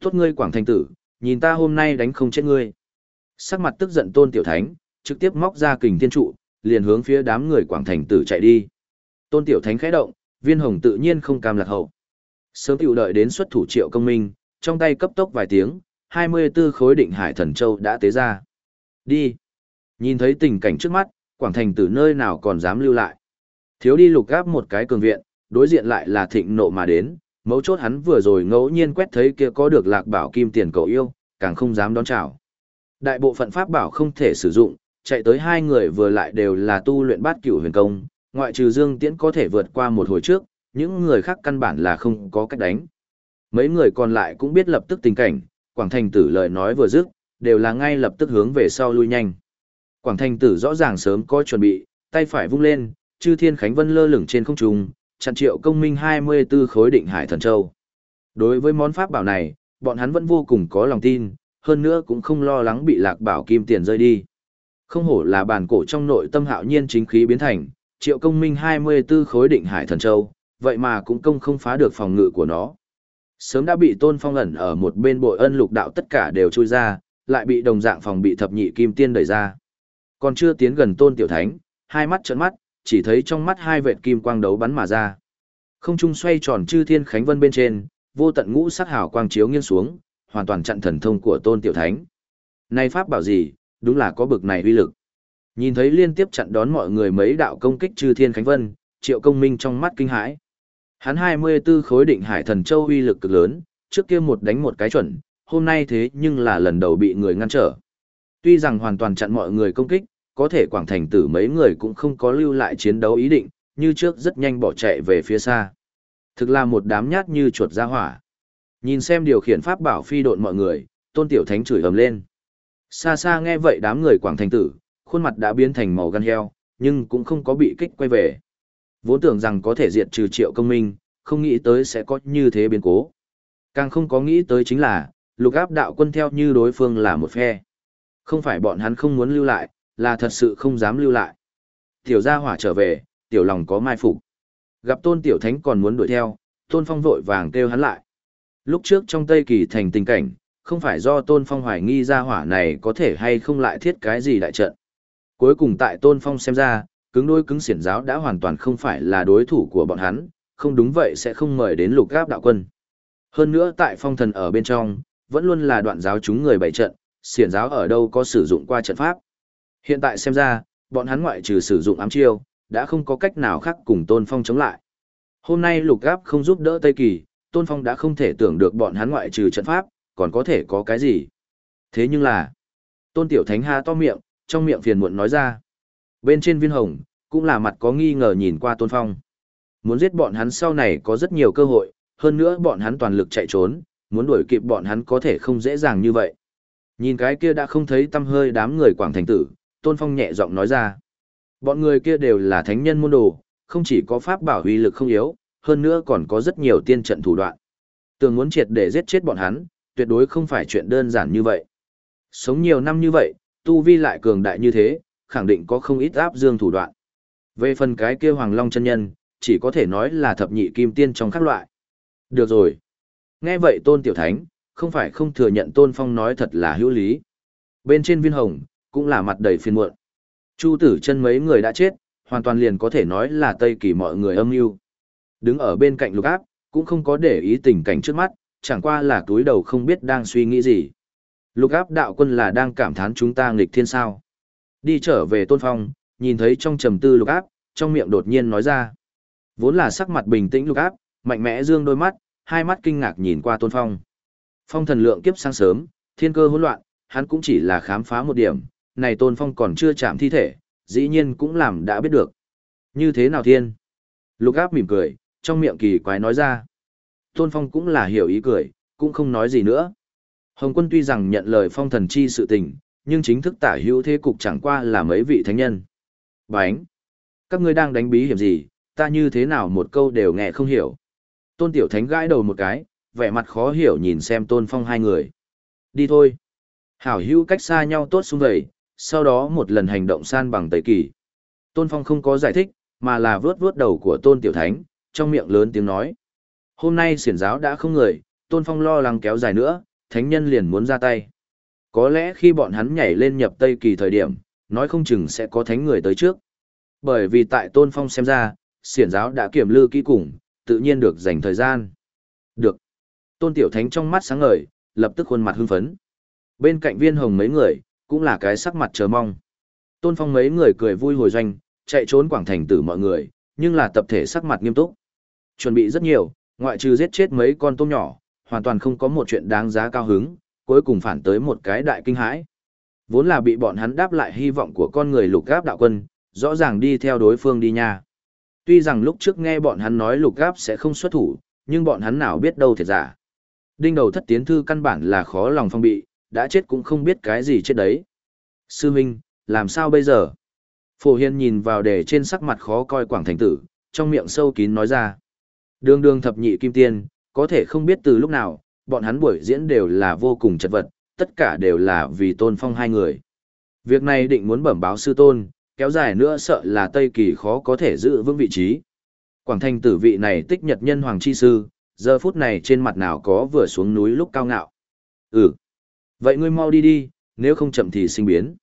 Tốt ngươi quảng thành tử, nhìn ta hôm nay đánh không chết ngươi. Sắc mặt tức giận tôn tiểu thánh, trực tiếp móc ra kình thiên trụ, liền hướng phía đám người quảng thành tử chạy đi. Tôn tiểu thánh khẽ động, viên hồng tự nhiên không cam lạc hậu. Sớm tiểu đợi đến xuất thủ triệu công minh, trong tay cấp tốc vài tiếng, 24 khối định hải thần châu đã tế ra. Đi. Nhìn thấy tình cảnh trước mắt, quảng thành tử nơi nào còn dám lưu lại. Thiếu đi lục gáp một cái cường viện, đối diện lại là thịnh nộ mà đến, mấu chốt hắn vừa rồi ngẫu nhiên quét thấy kia có được lạc bảo kim tiền cầu yêu, càng không dám đón chào. Đại bộ phận pháp bảo không thể sử dụng, chạy tới hai người vừa lại đều là tu luyện bát cửu huyền công, ngoại trừ Dương Tiễn có thể vượt qua một hồi trước, những người khác căn bản là không có cách đánh. Mấy người còn lại cũng biết lập tức tình cảnh, Quảng Thành Tử lời nói vừa dứt, đều là ngay lập tức hướng về sau lui nhanh. Quảng Thành Tử rõ ràng sớm có chuẩn bị, tay phải vung lên, Chư Thiên Khánh Vân lơ lửng trên không trung, chặn triệu công minh 24 khối định hải thần châu. Đối với món pháp bảo này, bọn hắn vẫn vô cùng có lòng tin, hơn nữa cũng không lo lắng bị lạc bảo kim tiền rơi đi. Không hổ là bản cổ trong nội tâm hạo nhiên chính khí biến thành, triệu công minh 24 khối định hải thần châu, vậy mà cũng công không phá được phòng ngự của nó. Sớm đã bị tôn phong ẩn ở một bên bội ân lục đạo tất cả đều trôi ra, lại bị đồng dạng phòng bị thập nhị kim tiên đẩy ra. Còn chưa tiến gần tôn tiểu thánh, hai mắt trợn mắt, chỉ thấy trong mắt hai vệt kim quang đấu bắn mà ra. Không trung xoay tròn chư thiên khánh vân bên trên, vô tận ngũ sắc hào quang chiếu nghiêng xuống, hoàn toàn chặn thần thông của tôn tiểu thánh. Này pháp bảo gì, đúng là có bực này uy lực. Nhìn thấy liên tiếp chặn đón mọi người mấy đạo công kích chư thiên khánh vân, triệu công minh trong mắt kinh hãi. Hắn 24 khối định hải thần châu uy lực cực lớn, trước kia một đánh một cái chuẩn, hôm nay thế nhưng là lần đầu bị người ngăn trở. Tuy rằng hoàn toàn chặn mọi người công kích, có thể quảng thành tử mấy người cũng không có lưu lại chiến đấu ý định, như trước rất nhanh bỏ chạy về phía xa. Thực là một đám nhát như chuột ra hỏa. Nhìn xem điều khiển pháp bảo phi độn mọi người, tôn tiểu thánh chửi ầm lên. Xa xa nghe vậy đám người quảng thành tử, khuôn mặt đã biến thành màu gan heo, nhưng cũng không có bị kích quay về. Vốn tưởng rằng có thể diệt trừ triệu công minh, không nghĩ tới sẽ có như thế biến cố. Càng không có nghĩ tới chính là, lục áp đạo quân theo như đối phương là một phe. Không phải bọn hắn không muốn lưu lại, là thật sự không dám lưu lại. Tiểu gia hỏa trở về, tiểu lòng có mai phục. Gặp tôn tiểu thánh còn muốn đuổi theo, tôn phong vội vàng kêu hắn lại. Lúc trước trong Tây Kỳ thành tình cảnh, không phải do tôn phong hoài nghi ra hỏa này có thể hay không lại thiết cái gì đại trận. Cuối cùng tại tôn phong xem ra, cứng đôi cứng xiển giáo đã hoàn toàn không phải là đối thủ của bọn hắn, không đúng vậy sẽ không mời đến lục gáp đạo quân. Hơn nữa tại phong thần ở bên trong, vẫn luôn là đoạn giáo chúng người bày trận, xiển giáo ở đâu có sử dụng qua trận pháp. Hiện tại xem ra, bọn hắn ngoại trừ sử dụng ám chiêu, đã không có cách nào khác cùng Tôn Phong chống lại. Hôm nay lục gáp không giúp đỡ Tây Kỳ, Tôn Phong đã không thể tưởng được bọn hắn ngoại trừ trận pháp, còn có thể có cái gì. Thế nhưng là, Tôn Tiểu Thánh ha to miệng, trong miệng phiền muộn nói ra. Bên trên viên hồng, cũng là mặt có nghi ngờ nhìn qua Tôn Phong. Muốn giết bọn hắn sau này có rất nhiều cơ hội, hơn nữa bọn hắn toàn lực chạy trốn, muốn đuổi kịp bọn hắn có thể không dễ dàng như vậy. Nhìn cái kia đã không thấy tâm hơi đám người quảng thành tử, Tôn Phong nhẹ giọng nói ra. Bọn người kia đều là thánh nhân môn đồ, không chỉ có pháp bảo huy lực không yếu, hơn nữa còn có rất nhiều tiên trận thủ đoạn. Tường muốn triệt để giết chết bọn hắn, tuyệt đối không phải chuyện đơn giản như vậy. Sống nhiều năm như vậy, tu vi lại cường đại như thế, khẳng định có không ít áp dương thủ đoạn. Về phần cái kia Hoàng Long chân nhân, chỉ có thể nói là thập nhị kim tiên trong các loại. Được rồi. Nghe vậy Tôn Tiểu Thánh, không phải không thừa nhận Tôn Phong nói thật là hữu lý. Bên trên viên hồng, cũng là mặt đầy phiền muộn. Chu tử chân mấy người đã chết, hoàn toàn liền có thể nói là Tây Kỳ mọi người âm mưu. Đứng ở bên cạnh lục áp, cũng không có để ý tình cảnh trước mắt, chẳng qua là túi đầu không biết đang suy nghĩ gì. Lục áp đạo quân là đang cảm thán chúng ta nghịch thiên sao. Đi trở về tôn phong, nhìn thấy trong trầm tư lục áp, trong miệng đột nhiên nói ra. Vốn là sắc mặt bình tĩnh lục áp, mạnh mẽ dương đôi mắt, hai mắt kinh ngạc nhìn qua tôn phong. Phong thần lượng kiếp sáng sớm, thiên cơ hỗn loạn, hắn cũng chỉ là khám phá một điểm, này tôn phong còn chưa chạm thi thể, dĩ nhiên cũng làm đã biết được. Như thế nào thiên? Lục áp mỉm cười, trong miệng kỳ quái nói ra. Tôn phong cũng là hiểu ý cười, cũng không nói gì nữa. Hồng quân tuy rằng nhận lời phong thần chi sự tình, nhưng chính thức tả hữu thế cục chẳng qua là mấy vị thánh nhân. Bánh! Các ngươi đang đánh bí hiểm gì, ta như thế nào một câu đều nghe không hiểu. Tôn tiểu thánh gãi đầu một cái, vẻ mặt khó hiểu nhìn xem tôn phong hai người. Đi thôi! Hảo hữu cách xa nhau tốt xung vầy, sau đó một lần hành động san bằng tẩy kỳ. Tôn Phong không có giải thích, mà là vướt vướt đầu của Tôn Tiểu Thánh, trong miệng lớn tiếng nói. Hôm nay xiển giáo đã không người, Tôn Phong lo lắng kéo dài nữa, thánh nhân liền muốn ra tay. Có lẽ khi bọn hắn nhảy lên nhập Tây Kỳ thời điểm, nói không chừng sẽ có thánh người tới trước. Bởi vì tại Tôn Phong xem ra, xiển giáo đã kiểm lư kỹ cùng, tự nhiên được dành thời gian. Được. Tôn Tiểu Thánh trong mắt sáng ngời, lập tức khuôn mặt hưng phấn. Bên cạnh viên hồng mấy người, cũng là cái sắc mặt chờ mong. Tôn Phong mấy người cười vui hồi doanh, chạy trốn quảng thành tử mọi người, nhưng là tập thể sắc mặt nghiêm túc. Chuẩn bị rất nhiều, ngoại trừ giết chết mấy con tôm nhỏ, hoàn toàn không có một chuyện đáng giá cao hứng, cuối cùng phản tới một cái đại kinh hãi. Vốn là bị bọn hắn đáp lại hy vọng của con người lục gáp đạo quân, rõ ràng đi theo đối phương đi nha. Tuy rằng lúc trước nghe bọn hắn nói lục gáp sẽ không xuất thủ, nhưng bọn hắn nào biết đâu thiệt giả. Đinh đầu thất tiến thư căn bản là khó lòng phong bị, đã chết cũng không biết cái gì chết đấy. Sư Minh, làm sao bây giờ? Phổ Hiên nhìn vào để trên sắc mặt khó coi quảng thành tử, trong miệng sâu kín nói ra. Đường đường thập nhị kim tiên, có thể không biết từ lúc nào, bọn hắn buổi diễn đều là vô cùng chật vật, tất cả đều là vì tôn phong hai người. Việc này định muốn bẩm báo sư tôn, kéo dài nữa sợ là Tây Kỳ khó có thể giữ vững vị trí. Quảng thành tử vị này tích nhật nhân hoàng chi sư, giờ phút này trên mặt nào có vừa xuống núi lúc cao ngạo. Ừ. Vậy ngươi mau đi đi, nếu không chậm thì sinh biến.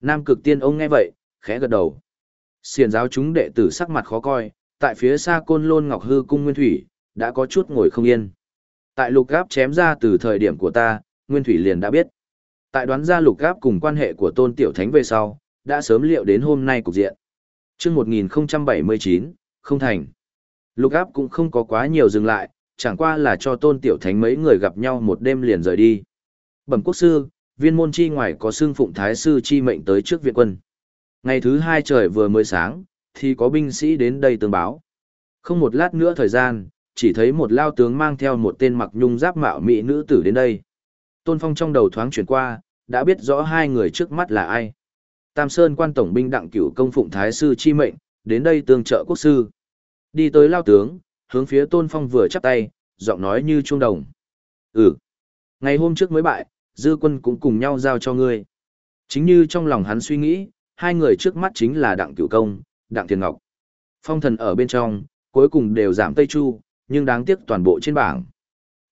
Nam cực tiên ông nghe vậy, khẽ gật đầu. Xiền giáo chúng đệ tử sắc mặt khó coi, tại phía xa côn lôn ngọc hư cung nguyên thủy, đã có chút ngồi không yên. Tại lục gáp chém ra từ thời điểm của ta, nguyên thủy liền đã biết. Tại đoán ra lục gáp cùng quan hệ của tôn tiểu thánh về sau, đã sớm liệu đến hôm nay cục diện. chương 1079, không thành. Lục áp cũng không có quá nhiều dừng lại, chẳng qua là cho tôn tiểu thánh mấy người gặp nhau một đêm liền rời đi. Bẩm quốc sư, viên môn chi ngoài có xương phụng thái sư chi mệnh tới trước viện quân. Ngày thứ hai trời vừa mới sáng, thì có binh sĩ đến đây tương báo. Không một lát nữa thời gian, chỉ thấy một lao tướng mang theo một tên mặc nhung giáp mạo mỹ nữ tử đến đây. Tôn Phong trong đầu thoáng chuyển qua, đã biết rõ hai người trước mắt là ai. Tam Sơn quan tổng binh đặng cửu công phụng thái sư chi mệnh, đến đây tương trợ quốc sư. Đi tới lao tướng, hướng phía Tôn Phong vừa chắp tay, giọng nói như trung đồng. Ừ. Ngày hôm trước mới bại, dư quân cũng cùng nhau giao cho ngươi. Chính như trong lòng hắn suy nghĩ, hai người trước mắt chính là Đặng Cửu Công, Đặng Thiên Ngọc. Phong thần ở bên trong, cuối cùng đều giảm Tây Chu, nhưng đáng tiếc toàn bộ trên bảng.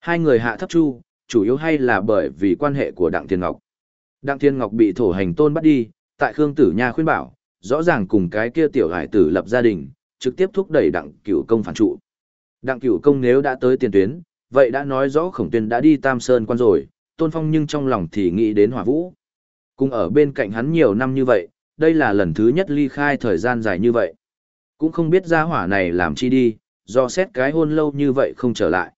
Hai người hạ thấp Chu, chủ yếu hay là bởi vì quan hệ của Đặng Thiên Ngọc. Đặng Thiên Ngọc bị thổ hành tôn bắt đi, tại Khương Tử Nha khuyên bảo, rõ ràng cùng cái kia tiểu hải tử lập gia đình, trực tiếp thúc đẩy Đặng Cửu Công phản trụ. Đặng Cửu Công nếu đã tới tiền tuyến, vậy đã nói rõ Khổng Tuyên đã đi Tam Sơn quan rồi, Tôn Phong nhưng trong lòng thì nghĩ đến Hỏa Vũ. Cùng ở bên cạnh hắn nhiều năm như vậy, đây là lần thứ nhất ly khai thời gian dài như vậy. Cũng không biết gia hỏa này làm chi đi, do xét cái hôn lâu như vậy không trở lại.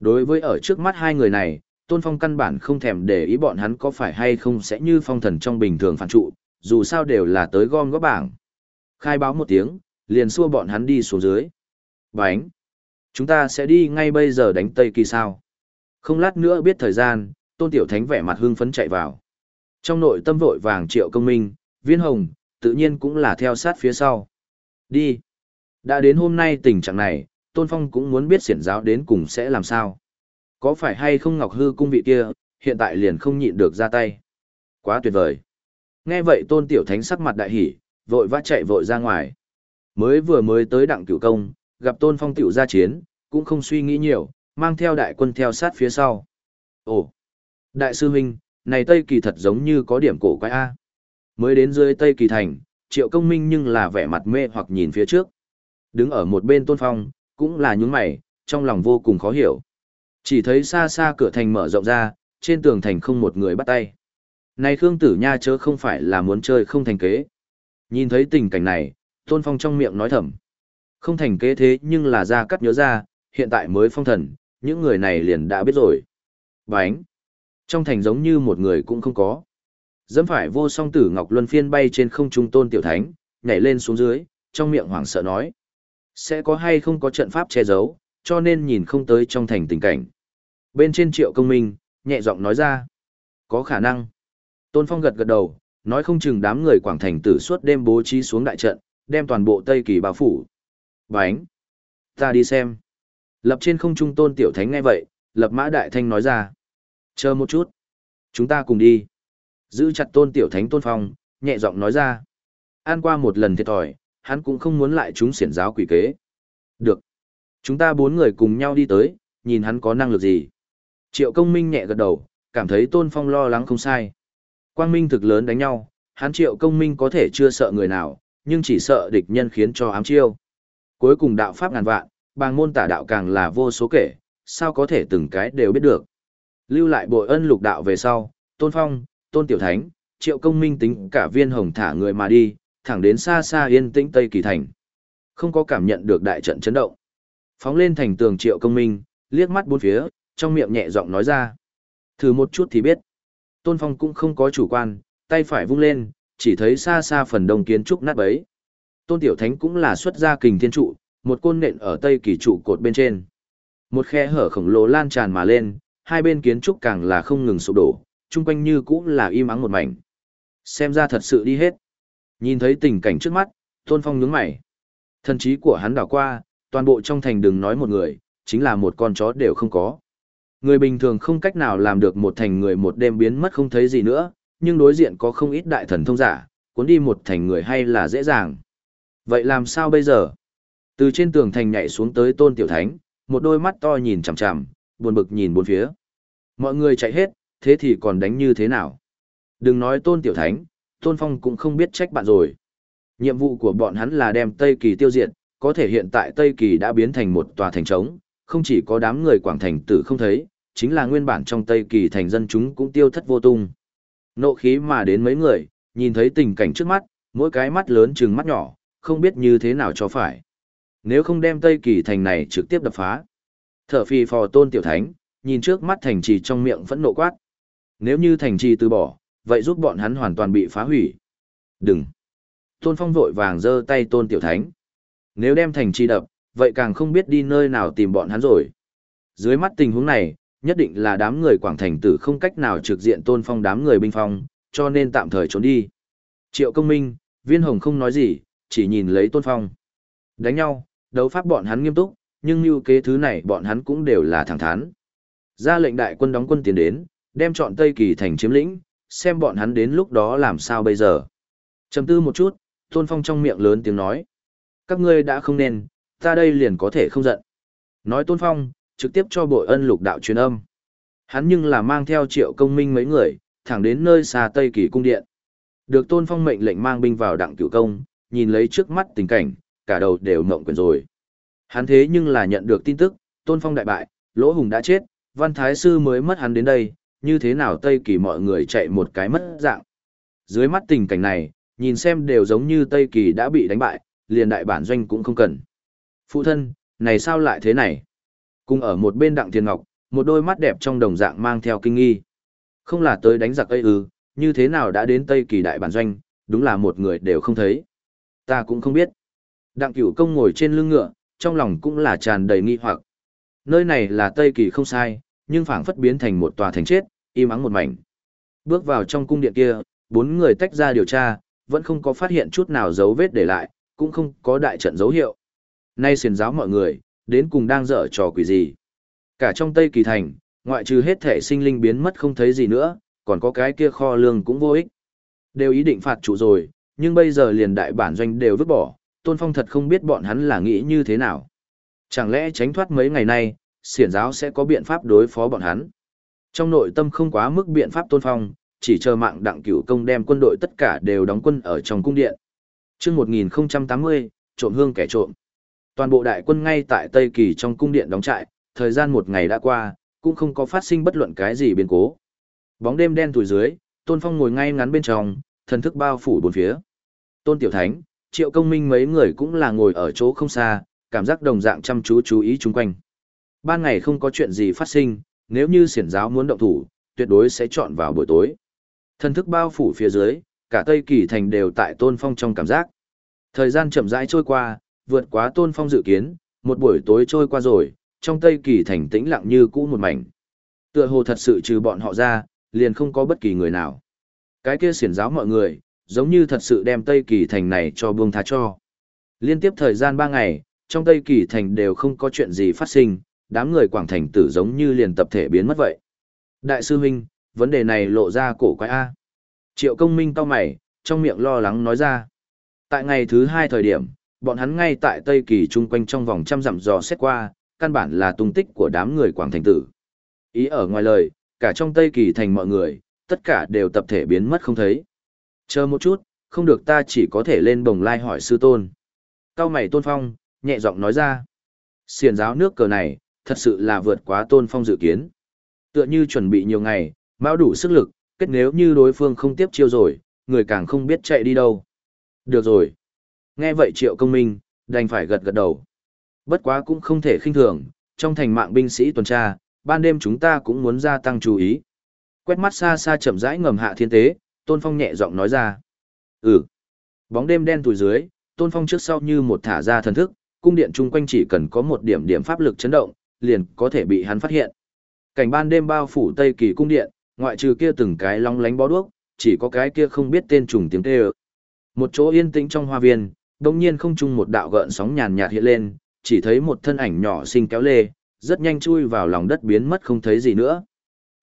Đối với ở trước mắt hai người này, Tôn Phong căn bản không thèm để ý bọn hắn có phải hay không sẽ như phong thần trong bình thường phản trụ, dù sao đều là tới gom góp bảng. Khai báo một tiếng, liền xua bọn hắn đi xuống dưới. Bánh! Chúng ta sẽ đi ngay bây giờ đánh Tây Kỳ sao? Không lát nữa biết thời gian, Tôn Tiểu Thánh vẻ mặt hưng phấn chạy vào. Trong nội tâm vội vàng triệu công minh, viên hồng, tự nhiên cũng là theo sát phía sau. Đi. Đã đến hôm nay tình trạng này, Tôn Phong cũng muốn biết siển giáo đến cùng sẽ làm sao. Có phải hay không Ngọc Hư cung vị kia, hiện tại liền không nhịn được ra tay. Quá tuyệt vời. Nghe vậy Tôn Tiểu Thánh sắc mặt đại hỉ, vội vã chạy vội ra ngoài. Mới vừa mới tới đặng cửu công, gặp Tôn Phong tiểu ra chiến, cũng không suy nghĩ nhiều, mang theo đại quân theo sát phía sau. Ồ! Đại sư huynh, này Tây Kỳ thật giống như có điểm cổ quái A. Mới đến dưới Tây Kỳ thành, triệu công minh nhưng là vẻ mặt mê hoặc nhìn phía trước. Đứng ở một bên Tôn Phong, cũng là nhướng mày, trong lòng vô cùng khó hiểu. Chỉ thấy xa xa cửa thành mở rộng ra, trên tường thành không một người bắt tay. Này Khương Tử Nha chớ không phải là muốn chơi không thành kế. Nhìn thấy tình cảnh này, Tôn Phong trong miệng nói thầm. Không thành kế thế nhưng là ra cắt nhớ ra, hiện tại mới phong thần, những người này liền đã biết rồi. Bánh! Trong thành giống như một người cũng không có. Dẫm phải vô song tử Ngọc Luân phiên bay trên không trung tôn tiểu thánh, nhảy lên xuống dưới, trong miệng hoảng sợ nói. Sẽ có hay không có trận pháp che giấu, cho nên nhìn không tới trong thành tình cảnh. Bên trên triệu công minh, nhẹ giọng nói ra. Có khả năng. Tôn Phong gật gật đầu, nói không chừng đám người quảng thành tử suốt đêm bố trí xuống đại trận, đem toàn bộ Tây Kỳ bao phủ. Bánh! Ta đi xem. Lập trên không trung tôn tiểu thánh ngay vậy, lập mã đại thanh nói ra. Chờ một chút. Chúng ta cùng đi. Giữ chặt tôn tiểu thánh tôn phong, nhẹ giọng nói ra. An qua một lần thiệt thòi, hắn cũng không muốn lại chúng xiển giáo quỷ kế. Được. Chúng ta bốn người cùng nhau đi tới, nhìn hắn có năng lực gì. Triệu công minh nhẹ gật đầu, cảm thấy tôn phong lo lắng không sai. Quang minh thực lớn đánh nhau, hắn triệu công minh có thể chưa sợ người nào, nhưng chỉ sợ địch nhân khiến cho ám chiêu. Cuối cùng đạo pháp ngàn vạn, bàng môn tả đạo càng là vô số kể, sao có thể từng cái đều biết được. Lưu lại bội ân lục đạo về sau, tôn phong, tôn tiểu thánh, triệu công minh tính cả viên hồng thả người mà đi, thẳng đến xa xa yên tĩnh Tây Kỳ Thành. Không có cảm nhận được đại trận chấn động. Phóng lên thành tường triệu công minh, liếc mắt bốn phía, trong miệng nhẹ giọng nói ra. Thử một chút thì biết. Tôn Phong cũng không có chủ quan, tay phải vung lên, chỉ thấy xa xa phần đông kiến trúc nát bấy. Tôn Tiểu Thánh cũng là xuất gia kình thiên trụ, một côn nện ở tây kỳ trụ cột bên trên. Một khe hở khổng lồ lan tràn mà lên, hai bên kiến trúc càng là không ngừng sụp đổ, chung quanh như cũng là im ắng một mảnh. Xem ra thật sự đi hết. Nhìn thấy tình cảnh trước mắt, Tôn Phong nhướng mày. Thần trí của hắn đảo qua, toàn bộ trong thành đừng nói một người, chính là một con chó đều không có. Người bình thường không cách nào làm được một thành người một đêm biến mất không thấy gì nữa, nhưng đối diện có không ít đại thần thông giả, cuốn đi một thành người hay là dễ dàng. Vậy làm sao bây giờ? Từ trên tường thành nhảy xuống tới tôn tiểu thánh, một đôi mắt to nhìn chằm chằm, buồn bực nhìn bốn phía. Mọi người chạy hết, thế thì còn đánh như thế nào? Đừng nói tôn tiểu thánh, tôn phong cũng không biết trách bạn rồi. Nhiệm vụ của bọn hắn là đem Tây Kỳ tiêu diệt, có thể hiện tại Tây Kỳ đã biến thành một tòa thành trống, không chỉ có đám người quảng thành tử không thấy, chính là nguyên bản trong Tây Kỳ thành dân chúng cũng tiêu thất vô tung. Nộ khí mà đến mấy người, nhìn thấy tình cảnh trước mắt, mỗi cái mắt lớn chừng mắt nhỏ, không biết như thế nào cho phải. Nếu không đem Tây Kỳ thành này trực tiếp đập phá. Thở phì phò tôn tiểu thánh, nhìn trước mắt thành trì trong miệng vẫn nộ quát. Nếu như thành trì từ bỏ, vậy giúp bọn hắn hoàn toàn bị phá hủy. Đừng. Tôn Phong vội vàng giơ tay tôn tiểu thánh. Nếu đem thành trì đập, vậy càng không biết đi nơi nào tìm bọn hắn rồi. Dưới mắt tình huống này, nhất định là đám người Quảng Thành tử không cách nào trực diện tôn phong đám người binh phong, cho nên tạm thời trốn đi. Triệu công minh, viên hồng không nói gì, chỉ nhìn lấy tôn phong. Đánh nhau, đấu pháp bọn hắn nghiêm túc, nhưng như kế thứ này bọn hắn cũng đều là thẳng thắn. Ra lệnh đại quân đóng quân tiến đến, đem chọn Tây Kỳ thành chiếm lĩnh, xem bọn hắn đến lúc đó làm sao bây giờ. Chầm tư một chút, tôn phong trong miệng lớn tiếng nói. Các ngươi đã không nên, ta đây liền có thể không giận. Nói tôn phong, trực tiếp cho bội ân lục đạo truyền âm. Hắn nhưng là mang theo triệu công minh mấy người, thẳng đến nơi xa Tây Kỳ cung điện. Được tôn phong mệnh lệnh mang binh vào đặng cửu công, nhìn lấy trước mắt tình cảnh, cả đầu đều mộng quyền rồi. Hắn thế nhưng là nhận được tin tức, tôn phong đại bại, lỗ hùng đã chết, văn thái sư mới mất hắn đến đây, như thế nào Tây Kỳ mọi người chạy một cái mất dạng. Dưới mắt tình cảnh này, nhìn xem đều giống như Tây Kỳ đã bị đánh bại, liền đại bản doanh cũng không cần. Phụ thân, này sao lại thế này? Cùng ở một bên đặng thiên ngọc, một đôi mắt đẹp trong đồng dạng mang theo kinh nghi. Không là tới đánh giặc ấy ư, như thế nào đã đến Tây Kỳ đại bản doanh, đúng là một người đều không thấy. Ta cũng không biết. Đặng cửu công ngồi trên lưng ngựa, trong lòng cũng là tràn đầy nghi hoặc. Nơi này là Tây Kỳ không sai, nhưng phảng phất biến thành một tòa thành chết, im ắng một mảnh. Bước vào trong cung điện kia, bốn người tách ra điều tra, vẫn không có phát hiện chút nào dấu vết để lại, cũng không có đại trận dấu hiệu. Nay xiển giáo mọi người, đến cùng đang dở trò quỷ gì. Cả trong Tây Kỳ Thành, ngoại trừ hết thể sinh linh biến mất không thấy gì nữa, còn có cái kia kho lương cũng vô ích. Đều ý định phạt chủ rồi, nhưng bây giờ liền đại bản doanh đều vứt bỏ, Tôn Phong thật không biết bọn hắn là nghĩ như thế nào. Chẳng lẽ tránh thoát mấy ngày nay, xiển giáo sẽ có biện pháp đối phó bọn hắn. Trong nội tâm không quá mức biện pháp Tôn Phong, chỉ chờ mạng đặng cửu công đem quân đội tất cả đều đóng quân ở trong cung điện. Trước 1080, trộm hương kẻ trộm. Toàn bộ đại quân ngay tại Tây Kỳ trong cung điện đóng trại, thời gian một ngày đã qua, cũng không có phát sinh bất luận cái gì biến cố. Bóng đêm đen tủi dưới, Tôn Phong ngồi ngay ngắn bên trong, thần thức bao phủ bốn phía. Tôn Tiểu Thánh, Triệu Công Minh mấy người cũng là ngồi ở chỗ không xa, cảm giác đồng dạng chăm chú chú ý chung quanh. Ban ngày không có chuyện gì phát sinh, nếu như xiển giáo muốn động thủ, tuyệt đối sẽ chọn vào buổi tối. Thần thức bao phủ phía dưới, cả Tây Kỳ Thành đều tại Tôn Phong trong cảm giác. Thời gian chậm rãi trôi qua, vượt quá Tôn Phong dự kiến, một buổi tối trôi qua rồi, trong Tây Kỳ Thành tĩnh lặng như cũ một mảnh. Tựa hồ thật sự trừ bọn họ ra, liền không có bất kỳ người nào. Cái kia xiển giáo mọi người, giống như thật sự đem Tây Kỳ Thành này cho buông tha cho. Liên tiếp thời gian ba ngày, trong Tây Kỳ Thành đều không có chuyện gì phát sinh, đám người Quảng Thành tử giống như liền tập thể biến mất vậy. Đại sư huynh, vấn đề này lộ ra cổ quái A. Triệu công minh cao mày, trong miệng lo lắng nói ra. Tại ngày thứ hai thời điểm, bọn hắn ngay tại Tây Kỳ chung quanh trong vòng trăm dặm dò xét qua, căn bản là tung tích của đám người Quảng Thành tử. Ý ở ngoài lời, cả trong Tây Kỳ thành mọi người, tất cả đều tập thể biến mất không thấy. Chờ một chút, không được ta chỉ có thể lên bồng lai hỏi sư tôn. Cao mày tôn phong, nhẹ giọng nói ra. Xiền giáo nước cờ này, thật sự là vượt quá tôn phong dự kiến. Tựa như chuẩn bị nhiều ngày, mão đủ sức lực, kết nếu như đối phương không tiếp chiêu rồi, người càng không biết chạy đi đâu. Được rồi. Nghe vậy triệu công minh, đành phải gật gật đầu. Bất quá cũng không thể khinh thường, trong thành mạng binh sĩ tuần tra, ban đêm chúng ta cũng muốn gia tăng chú ý. Quét mắt xa xa chậm rãi ngầm hạ thiên tế, Tôn Phong nhẹ giọng nói ra. Ừ. Bóng đêm đen tùi dưới, Tôn Phong trước sau như một thả ra thần thức, cung điện chung quanh chỉ cần có một điểm điểm pháp lực chấn động, liền có thể bị hắn phát hiện. Cảnh ban đêm bao phủ Tây Kỳ cung điện, ngoại trừ kia từng cái long lánh bó đuốc, chỉ có cái kia không biết tên trùng tiếng kêu. Một chỗ yên tĩnh trong hoa viên, đột nhiên không trung một đạo gợn sóng nhàn nhạt hiện lên, chỉ thấy một thân ảnh nhỏ xinh kéo lê, rất nhanh chui vào lòng đất biến mất không thấy gì nữa.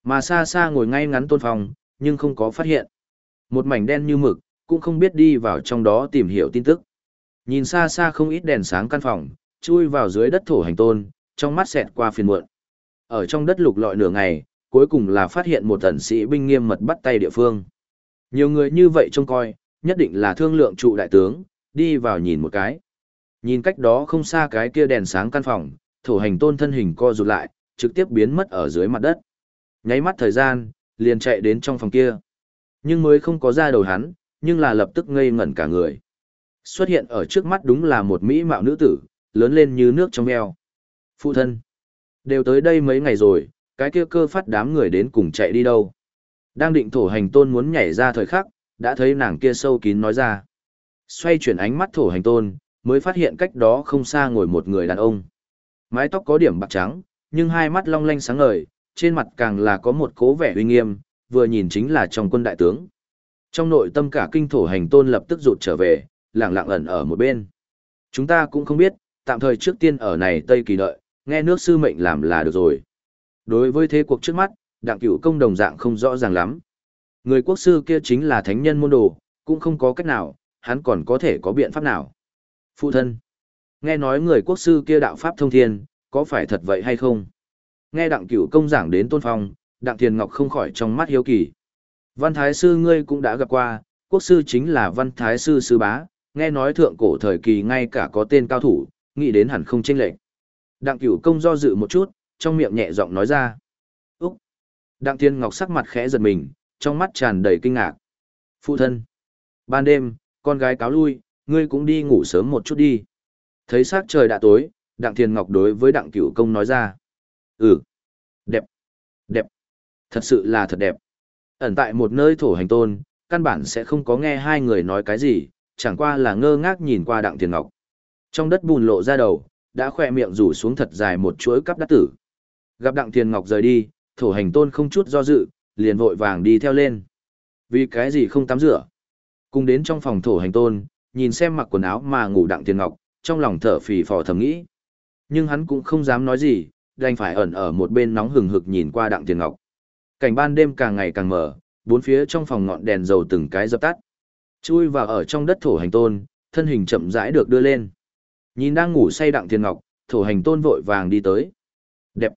Mà xa xa ngồi ngay ngắn tôn phong, nhưng không có phát hiện. Một mảnh đen như mực, cũng không biết đi vào trong đó tìm hiểu tin tức. Nhìn xa xa không ít đèn sáng căn phòng, chui vào dưới đất thổ hành tôn, trong mắt xẹt qua phiền muộn. Ở trong đất lục lọi nửa ngày, cuối cùng là phát hiện một tần sĩ binh nghiêm mật bắt tay địa phương. Nhiều người như vậy trông coi, nhất định là thương lượng trụ đại tướng, đi vào nhìn một cái. Nhìn cách đó không xa cái kia đèn sáng căn phòng, thổ hành tôn thân hình co rụt lại, trực tiếp biến mất ở dưới mặt đất. Nháy mắt thời gian, liền chạy đến trong phòng kia. Nhưng mới không có ra đầu hắn, nhưng là lập tức ngây ngẩn cả người. Xuất hiện ở trước mắt đúng là một mỹ mạo nữ tử, lớn lên như nước trong eo. Phụ thân, đều tới đây mấy ngày rồi, cái kia cơ phát đám người đến cùng chạy đi đâu. Đang định thổ hành tôn muốn nhảy ra thời khắc, đã thấy nàng kia sâu kín nói ra. Xoay chuyển ánh mắt thổ hành tôn, mới phát hiện cách đó không xa ngồi một người đàn ông. Mái tóc có điểm bạc trắng, nhưng hai mắt long lanh sáng ngời, trên mặt càng là có một cố vẻ uy nghiêm, vừa nhìn chính là trong quân đại tướng. Trong nội tâm cả kinh thổ hành tôn lập tức rụt trở về, lặng lặng ẩn ở một bên. Chúng ta cũng không biết, tạm thời trước tiên ở này Tây Kỳ đợi, nghe nước sư mệnh làm là được rồi. Đối với thế cuộc trước mắt, đặng cửu công đồng dạng không rõ ràng lắm. Người quốc sư kia chính là thánh nhân môn đồ, cũng không có cách nào, hắn còn có thể có biện pháp nào. Phụ thân, nghe nói người quốc sư kia đạo pháp thông thiên, có phải thật vậy hay không? Nghe đặng cửu công giảng đến tôn phong, đặng thiền ngọc không khỏi trong mắt hiếu kỳ. Văn thái sư ngươi cũng đã gặp qua, quốc sư chính là văn thái sư sư bá, nghe nói thượng cổ thời kỳ ngay cả có tên cao thủ, nghĩ đến hẳn không chênh lệch. Đặng cửu công do dự một chút, trong miệng nhẹ giọng nói ra. Úc! Đặng thiên ngọc sắc mặt khẽ giật mình, trong mắt tràn đầy kinh ngạc. Phụ thân! Ban đêm, con gái cáo lui, ngươi cũng đi ngủ sớm một chút đi. Thấy sắc trời đã tối, đặng thiên ngọc đối với đặng cửu công nói ra. Ừ! Đẹp! Đẹp! Thật sự là thật đẹp. Ẩn tại một nơi thổ hành tôn, căn bản sẽ không có nghe hai người nói cái gì, chẳng qua là ngơ ngác nhìn qua đặng thiên ngọc. Trong đất bùn lộ ra đầu, đã khoe miệng rủ xuống thật dài một chuỗi cắp đắt tử. Gặp đặng tiền ngọc rời đi, thổ hành tôn không chút do dự, liền vội vàng đi theo lên. Vì cái gì không tắm rửa? Cùng đến trong phòng thổ hành tôn, nhìn xem mặc quần áo mà ngủ đặng tiền ngọc, trong lòng thở phì phò thầm nghĩ. Nhưng hắn cũng không dám nói gì, đành phải ẩn ở một bên nóng hừng hực nhìn qua đặng tiền ngọc. Cảnh ban đêm càng ngày càng mở, bốn phía trong phòng ngọn đèn dầu từng cái dập tắt. Chui vào ở trong đất thổ hành tôn, thân hình chậm rãi được đưa lên. Nhìn đang ngủ say đặng thiên ngọc, thổ hành tôn vội vàng đi tới. Đẹp,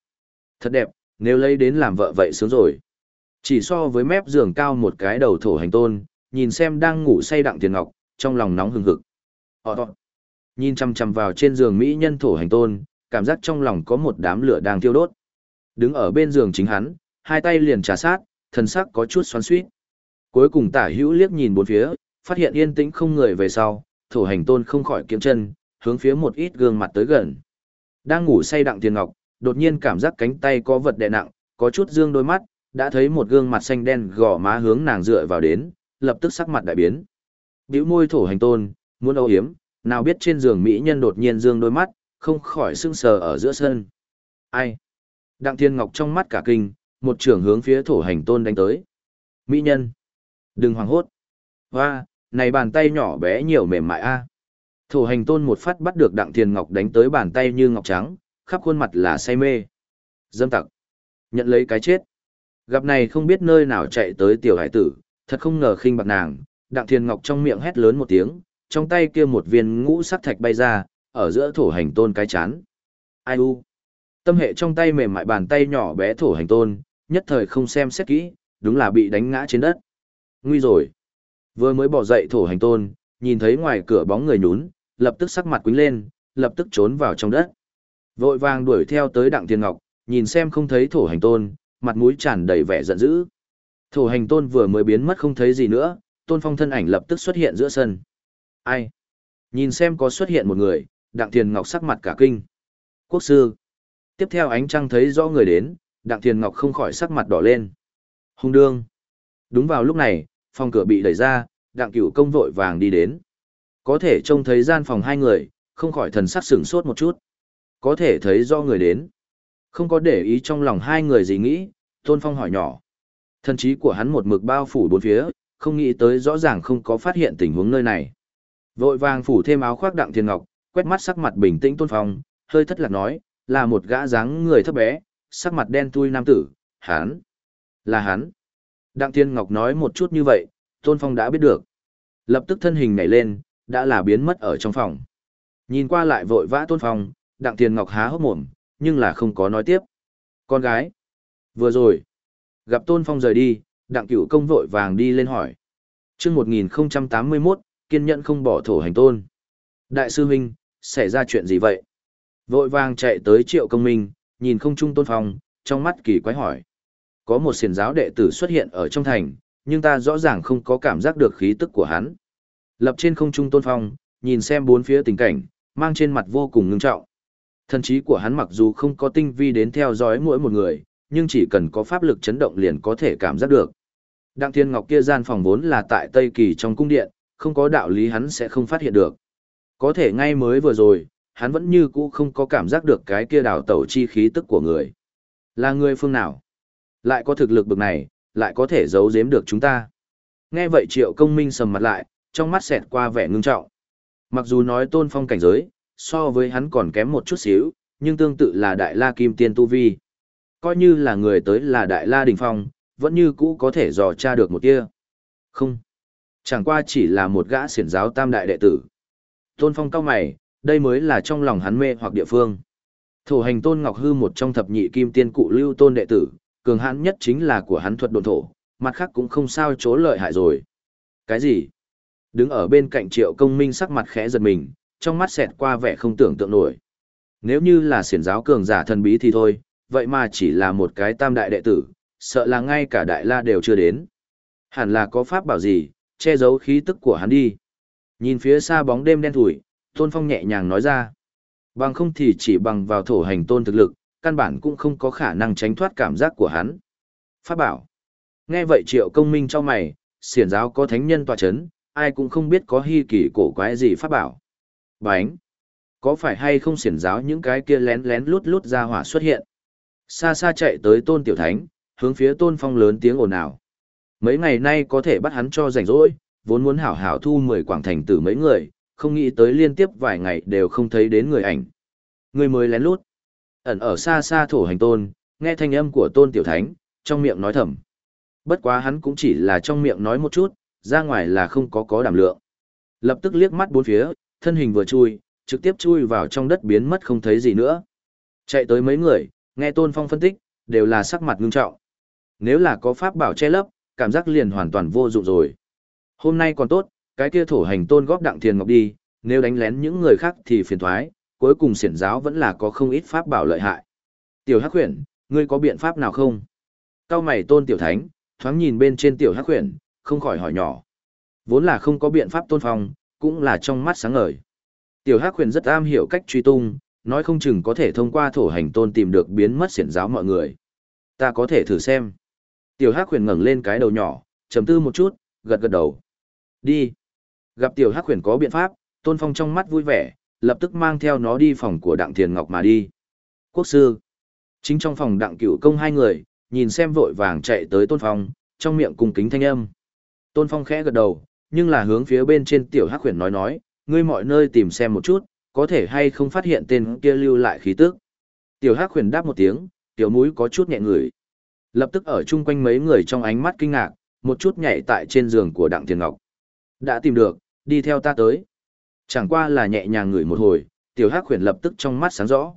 thật đẹp, nếu lấy đến làm vợ vậy sướng rồi. Chỉ so với mép giường cao một cái đầu thổ hành tôn, nhìn xem đang ngủ say đặng thiên ngọc, trong lòng nóng hừng hực. họ Ọ Nhìn chăm chăm vào trên giường mỹ nhân thổ hành tôn, cảm giác trong lòng có một đám lửa đang thiêu đốt. Đứng ở bên giường chính hắn, hai tay liền trà sát, thần sắc có chút xoắn xuýt. Cuối cùng tả hữu liếc nhìn bốn phía, phát hiện yên tĩnh không người về sau, thổ hành tôn không khỏi kiếm chân, hướng phía một ít gương mặt tới gần. Đang ngủ say đặng tiền ngọc, đột nhiên cảm giác cánh tay có vật đè nặng, có chút dương đôi mắt, đã thấy một gương mặt xanh đen gò má hướng nàng dựa vào đến, lập tức sắc mặt đại biến. Bĩu môi thổ hành tôn, muốn âu hiếm, nào biết trên giường mỹ nhân đột nhiên dương đôi mắt, không khỏi sưng sờ ở giữa sân. Ai? Đặng Thiên Ngọc trong mắt cả kinh, một trưởng hướng phía thổ hành tôn đánh tới. Mỹ nhân! Đừng hoảng hốt! Hoa, này bàn tay nhỏ bé nhiều mềm mại a. Thổ hành tôn một phát bắt được Đặng thiền Ngọc đánh tới bàn tay như ngọc trắng, khắp khuôn mặt là say mê. Dâm tặc! Nhận lấy cái chết! Gặp này không biết nơi nào chạy tới tiểu hải tử, thật không ngờ khinh bạc nàng, Đặng thiền Ngọc trong miệng hét lớn một tiếng, trong tay kia một viên ngũ sắc thạch bay ra, ở giữa thổ hành tôn cái chán. Ai u? Tâm hệ trong tay mềm mại bàn tay nhỏ bé thổ hành tôn, nhất thời không xem xét kỹ, đúng là bị đánh ngã trên đất. Nguy rồi. Vừa mới bỏ dậy thổ hành tôn, nhìn thấy ngoài cửa bóng người nhún, lập tức sắc mặt quýnh lên, lập tức trốn vào trong đất. Vội vàng đuổi theo tới Đặng Thiên Ngọc, nhìn xem không thấy thổ hành tôn, mặt mũi tràn đầy vẻ giận dữ. Thổ hành tôn vừa mới biến mất không thấy gì nữa, tôn phong thân ảnh lập tức xuất hiện giữa sân. Ai? Nhìn xem có xuất hiện một người, Đặng Thiên Ngọc sắc mặt cả kinh. Quốc sư. Tiếp theo ánh trăng thấy rõ người đến, Đặng Thiên Ngọc không khỏi sắc mặt đỏ lên. Hung đương. Đúng vào lúc này, phòng cửa bị đẩy ra, Đặng Cửu công vội vàng đi đến. Có thể trông thấy gian phòng hai người, không khỏi thần sắc sửng sốt một chút. Có thể thấy do người đến. Không có để ý trong lòng hai người gì nghĩ, Tôn Phong hỏi nhỏ. Thần trí của hắn một mực bao phủ bốn phía, không nghĩ tới rõ ràng không có phát hiện tình huống nơi này. Vội vàng phủ thêm áo khoác đặng thiên ngọc, quét mắt sắc mặt bình tĩnh tôn phong, hơi thất lạc nói, là một gã dáng người thấp bé, sắc mặt đen tui nam tử, hắn, là hắn. Đặng thiên ngọc nói một chút như vậy, tôn phong đã biết được. Lập tức thân hình nhảy lên, đã là biến mất ở trong phòng. Nhìn qua lại vội vã tôn phong, đặng tiền ngọc há hốc mồm, nhưng là không có nói tiếp. Con gái, vừa rồi, gặp tôn phong rời đi, đặng cửu công vội vàng đi lên hỏi. chương 1081, kiên nhẫn không bỏ thổ hành tôn. Đại sư huynh, xảy ra chuyện gì vậy? Vội vàng chạy tới triệu công minh, nhìn không trung tôn phong, trong mắt kỳ quái hỏi. Có một siền giáo đệ tử xuất hiện ở trong thành, nhưng ta rõ ràng không có cảm giác được khí tức của hắn. Lập trên không trung tôn phong, nhìn xem bốn phía tình cảnh, mang trên mặt vô cùng ngưng trọng. Thần trí của hắn mặc dù không có tinh vi đến theo dõi mỗi một người, nhưng chỉ cần có pháp lực chấn động liền có thể cảm giác được. Đặng Thiên Ngọc kia gian phòng vốn là tại Tây Kỳ trong cung điện, không có đạo lý hắn sẽ không phát hiện được. Có thể ngay mới vừa rồi, hắn vẫn như cũ không có cảm giác được cái kia đào tẩu chi khí tức của người. Là người phương nào? Lại có thực lực bực này, lại có thể giấu giếm được chúng ta. Nghe vậy triệu công minh sầm mặt lại, trong mắt xẹt qua vẻ ngưng trọng. Mặc dù nói tôn phong cảnh giới, so với hắn còn kém một chút xíu, nhưng tương tự là đại la kim tiên tu vi. Coi như là người tới là đại la đỉnh phong, vẫn như cũ có thể dò tra được một kia. Không. Chẳng qua chỉ là một gã siển giáo tam đại đệ tử. Tôn Phong cao mày, đây mới là trong lòng hắn mê hoặc địa phương. Thổ hành Tôn Ngọc Hư một trong thập nhị kim tiên cụ lưu tôn đệ tử, cường hãn nhất chính là của hắn thuật độn thổ, mặt khác cũng không sao chỗ lợi hại rồi. Cái gì? Đứng ở bên cạnh triệu công minh sắc mặt khẽ giật mình, trong mắt xẹt qua vẻ không tưởng tượng nổi. Nếu như là xiển giáo cường giả thần bí thì thôi, vậy mà chỉ là một cái tam đại đệ tử, sợ là ngay cả đại la đều chưa đến. Hẳn là có pháp bảo gì, che giấu khí tức của hắn đi. Nhìn phía xa bóng đêm đen thủi, Tôn Phong nhẹ nhàng nói ra. Bằng không thì chỉ bằng vào thổ hành tôn thực lực, căn bản cũng không có khả năng tránh thoát cảm giác của hắn. Pháp bảo. Nghe vậy triệu công minh cho mày, xiển giáo có thánh nhân tòa chấn, ai cũng không biết có hy kỳ cổ quái gì pháp bảo. Bánh. Có phải hay không xiển giáo những cái kia lén lén lút lút ra hỏa xuất hiện. Xa xa chạy tới tôn tiểu thánh, hướng phía tôn phong lớn tiếng ồn ào. Mấy ngày nay có thể bắt hắn cho rảnh rỗi, vốn muốn hảo hảo thu mười quảng thành tử mấy người, không nghĩ tới liên tiếp vài ngày đều không thấy đến người ảnh. Người mới lén lút. Ẩn ở xa xa thổ hành tôn, nghe thanh âm của tôn tiểu thánh, trong miệng nói thầm. Bất quá hắn cũng chỉ là trong miệng nói một chút, ra ngoài là không có có đảm lượng. Lập tức liếc mắt bốn phía, thân hình vừa chui, trực tiếp chui vào trong đất biến mất không thấy gì nữa. Chạy tới mấy người, nghe Tôn Phong phân tích, đều là sắc mặt ngưng trọng. Nếu là có pháp bảo che lấp, cảm giác liền hoàn toàn vô dụng rồi. Hôm nay còn tốt, cái kia thổ hành tôn góp đặng thiền ngọc đi, nếu đánh lén những người khác thì phiền thoái, cuối cùng xiển giáo vẫn là có không ít pháp bảo lợi hại. Tiểu Hắc Huyền, ngươi có biện pháp nào không? Cao mày tôn tiểu thánh, thoáng nhìn bên trên tiểu Hắc Huyền, không khỏi hỏi nhỏ. Vốn là không có biện pháp tôn phong, cũng là trong mắt sáng ngời. Tiểu Hắc Huyền rất am hiểu cách truy tung, nói không chừng có thể thông qua thổ hành tôn tìm được biến mất xiển giáo mọi người. Ta có thể thử xem. Tiểu Hắc Huyền ngẩng lên cái đầu nhỏ, trầm tư một chút, gật gật đầu. Đi. Gặp Tiểu Hắc Huyền có biện pháp, Tôn Phong trong mắt vui vẻ, lập tức mang theo nó đi phòng của Đặng Thiền Ngọc mà đi. Quốc sư. Chính trong phòng Đặng Cửu Công hai người, nhìn xem vội vàng chạy tới Tôn Phong, trong miệng cùng kính thanh âm. Tôn Phong khẽ gật đầu, nhưng là hướng phía bên trên Tiểu Hắc Huyền nói nói, ngươi mọi nơi tìm xem một chút, có thể hay không phát hiện tên kia lưu lại khí tức. Tiểu Hắc Huyền đáp một tiếng, tiểu mũi có chút nhẹ người. Lập tức ở chung quanh mấy người trong ánh mắt kinh ngạc, một chút nhảy tại trên giường của Đặng Tiền Ngọc. Đã tìm được, đi theo ta tới. Chẳng qua là nhẹ nhàng ngửi một hồi, tiểu hắc huyền lập tức trong mắt sáng rõ.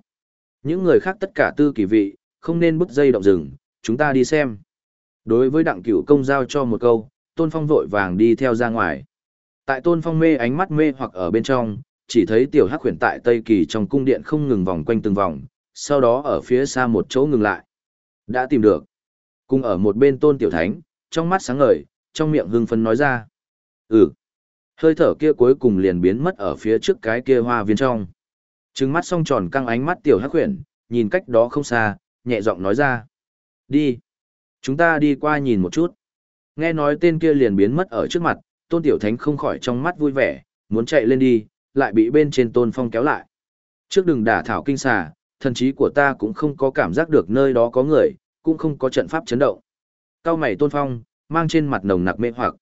Những người khác tất cả tư kỳ vị, không nên bứt dây động rừng, chúng ta đi xem. Đối với đặng cửu công giao cho một câu, tôn phong vội vàng đi theo ra ngoài. Tại tôn phong mê ánh mắt mê hoặc ở bên trong, chỉ thấy tiểu hắc huyền tại Tây Kỳ trong cung điện không ngừng vòng quanh từng vòng, sau đó ở phía xa một chỗ ngừng lại. Đã tìm được. Cùng ở một bên tôn tiểu thánh, trong mắt sáng ngời, trong miệng hưng phấn nói ra. Ừ. Hơi thở kia cuối cùng liền biến mất ở phía trước cái kia hoa viên trong. Trừng mắt song tròn căng ánh mắt tiểu hắc huyền, nhìn cách đó không xa, nhẹ giọng nói ra. Đi. Chúng ta đi qua nhìn một chút. Nghe nói tên kia liền biến mất ở trước mặt, tôn tiểu thánh không khỏi trong mắt vui vẻ, muốn chạy lên đi, lại bị bên trên tôn phong kéo lại. Trước đừng đả thảo kinh xà, thần trí của ta cũng không có cảm giác được nơi đó có người, cũng không có trận pháp chấn động. Cao mày tôn phong, mang trên mặt nồng nặc mê hoặc.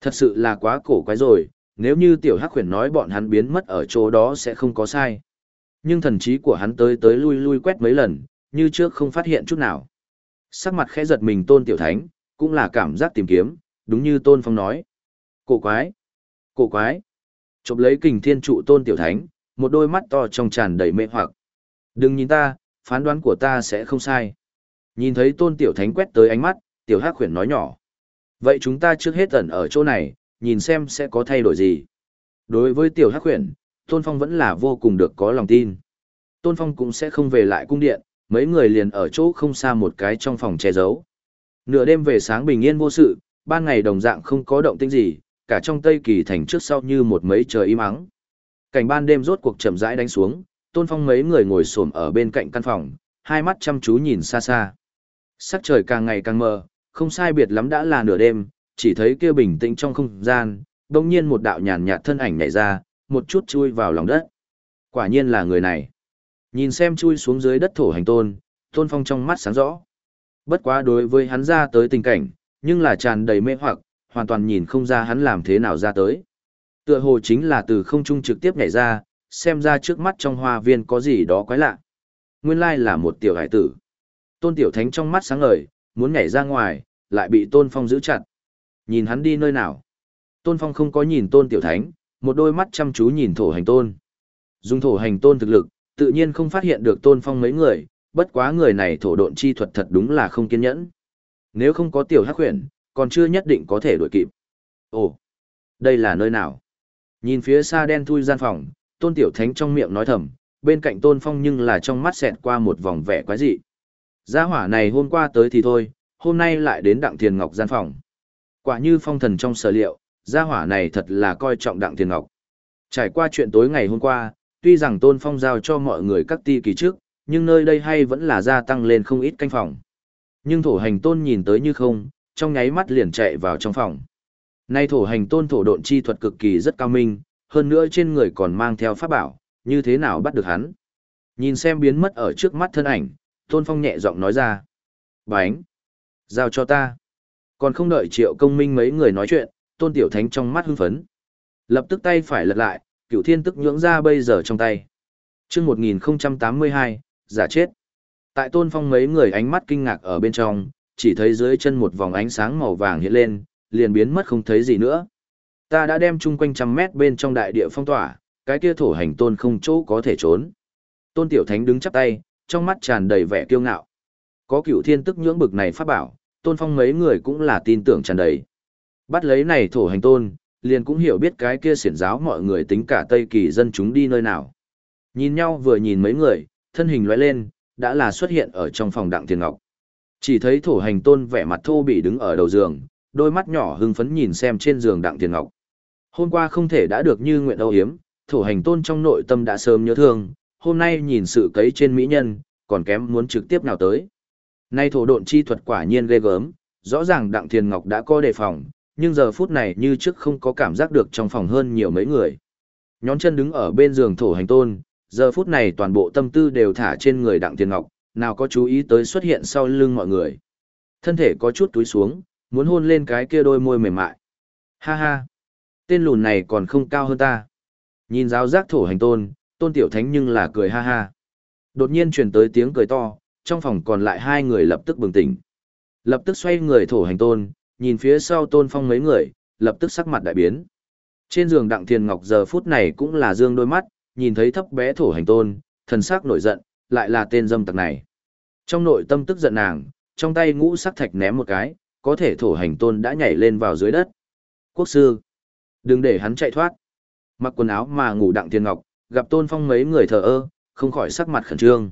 Thật sự là quá cổ quái rồi, nếu như tiểu hắc khuyển nói bọn hắn biến mất ở chỗ đó sẽ không có sai. Nhưng thần trí của hắn tới tới lui lui quét mấy lần, như trước không phát hiện chút nào. Sắc mặt khẽ giật mình tôn tiểu thánh, cũng là cảm giác tìm kiếm, đúng như tôn phong nói. Cổ quái! Cổ quái! Chộp lấy kình thiên trụ tôn tiểu thánh, một đôi mắt to trong tràn đầy mê hoặc. Đừng nhìn ta, phán đoán của ta sẽ không sai. Nhìn thấy tôn tiểu thánh quét tới ánh mắt, tiểu hắc khuyển nói nhỏ. Vậy chúng ta trước hết ẩn ở chỗ này, nhìn xem sẽ có thay đổi gì. Đối với tiểu hắc khuyển, Tôn Phong vẫn là vô cùng được có lòng tin. Tôn Phong cũng sẽ không về lại cung điện, mấy người liền ở chỗ không xa một cái trong phòng che giấu. Nửa đêm về sáng bình yên vô sự, ban ngày đồng dạng không có động tĩnh gì, cả trong Tây Kỳ thành trước sau như một mấy trời im ắng. Cảnh ban đêm rốt cuộc chậm rãi đánh xuống, Tôn Phong mấy người ngồi xổm ở bên cạnh căn phòng, hai mắt chăm chú nhìn xa xa. Sắc trời càng ngày càng mờ, không sai biệt lắm đã là nửa đêm, chỉ thấy kia bình tĩnh trong không gian, đồng nhiên một đạo nhàn nhạt thân ảnh nhảy ra, một chút chui vào lòng đất. Quả nhiên là người này. Nhìn xem chui xuống dưới đất thổ hành tôn, tôn phong trong mắt sáng rõ. Bất quá đối với hắn ra tới tình cảnh, nhưng là tràn đầy mê hoặc, hoàn toàn nhìn không ra hắn làm thế nào ra tới. Tựa hồ chính là từ không trung trực tiếp nhảy ra, xem ra trước mắt trong hoa viên có gì đó quái lạ. Nguyên lai là một tiểu hải tử. Tôn tiểu thánh trong mắt sáng ngời, muốn nhảy ra ngoài, lại bị Tôn Phong giữ chặt. Nhìn hắn đi nơi nào? Tôn Phong không có nhìn Tôn Tiểu Thánh, một đôi mắt chăm chú nhìn thổ hành tôn. Dùng thổ hành tôn thực lực, tự nhiên không phát hiện được Tôn Phong mấy người, bất quá người này thổ độn chi thuật thật đúng là không kiên nhẫn. Nếu không có Tiểu Hắc Huyền, còn chưa nhất định có thể đuổi kịp. Ồ, đây là nơi nào? Nhìn phía xa đen thui gian phòng, Tôn Tiểu Thánh trong miệng nói thầm, bên cạnh Tôn Phong nhưng là trong mắt xẹt qua một vòng vẻ quái dị. Gia hỏa này hôm qua tới thì thôi, hôm nay lại đến Đặng Thiền Ngọc gian phòng. Quả như phong thần trong sở liệu, gia hỏa này thật là coi trọng Đặng Thiền Ngọc. Trải qua chuyện tối ngày hôm qua, tuy rằng Tôn Phong giao cho mọi người các ti kỳ trước, nhưng nơi đây hay vẫn là gia tăng lên không ít canh phòng. Nhưng thổ hành tôn nhìn tới như không, trong nháy mắt liền chạy vào trong phòng. Nay thổ hành tôn thổ độn chi thuật cực kỳ rất cao minh, hơn nữa trên người còn mang theo pháp bảo, như thế nào bắt được hắn. Nhìn xem biến mất ở trước mắt thân ảnh, Tôn Phong nhẹ giọng nói ra. Bánh! Giao cho ta. Còn không đợi triệu công minh mấy người nói chuyện, tôn tiểu thánh trong mắt hưng phấn. Lập tức tay phải lật lại, cửu thiên tức nhưỡng ra bây giờ trong tay. chương 1082, giả chết. Tại tôn phong mấy người ánh mắt kinh ngạc ở bên trong, chỉ thấy dưới chân một vòng ánh sáng màu vàng hiện lên, liền biến mất không thấy gì nữa. Ta đã đem chung quanh trăm mét bên trong đại địa phong tỏa, cái kia thổ hành tôn không chỗ có thể trốn. Tôn Tiểu Thánh đứng chắp tay, trong mắt tràn đầy vẻ kiêu ngạo. Có cửu thiên tức nhưỡng bực này phát bảo, tôn phong mấy người cũng là tin tưởng tràn đầy. Bắt lấy này thổ hành tôn, liền cũng hiểu biết cái kia xiển giáo mọi người tính cả Tây Kỳ dân chúng đi nơi nào. Nhìn nhau vừa nhìn mấy người, thân hình loại lên, đã là xuất hiện ở trong phòng đặng tiền ngọc. Chỉ thấy thổ hành tôn vẻ mặt thô bị đứng ở đầu giường, đôi mắt nhỏ hưng phấn nhìn xem trên giường đặng tiền ngọc. Hôm qua không thể đã được như nguyện âu hiếm, thổ hành tôn trong nội tâm đã sớm nhớ thương, hôm nay nhìn sự cấy trên mỹ nhân, còn kém muốn trực tiếp nào tới. Nay thổ độn chi thuật quả nhiên ghê gớm, rõ ràng đặng thiền ngọc đã có đề phòng, nhưng giờ phút này như trước không có cảm giác được trong phòng hơn nhiều mấy người. Nhón chân đứng ở bên giường thổ hành tôn, giờ phút này toàn bộ tâm tư đều thả trên người đặng tiền ngọc, nào có chú ý tới xuất hiện sau lưng mọi người. Thân thể có chút túi xuống, muốn hôn lên cái kia đôi môi mềm mại. Ha ha, tên lùn này còn không cao hơn ta. Nhìn giáo giác thổ hành tôn, tôn tiểu thánh nhưng là cười ha ha. Đột nhiên truyền tới tiếng cười to, trong phòng còn lại hai người lập tức bừng tỉnh. Lập tức xoay người thổ hành tôn, nhìn phía sau tôn phong mấy người, lập tức sắc mặt đại biến. Trên giường đặng thiền ngọc giờ phút này cũng là dương đôi mắt, nhìn thấy thấp bé thổ hành tôn, thần sắc nổi giận, lại là tên dâm tặc này. Trong nội tâm tức giận nàng, trong tay ngũ sắc thạch ném một cái, có thể thổ hành tôn đã nhảy lên vào dưới đất. Quốc sư, đừng để hắn chạy thoát. Mặc quần áo mà ngủ đặng thiên ngọc, gặp tôn phong mấy người thờ ơ, không khỏi sắc mặt khẩn trương.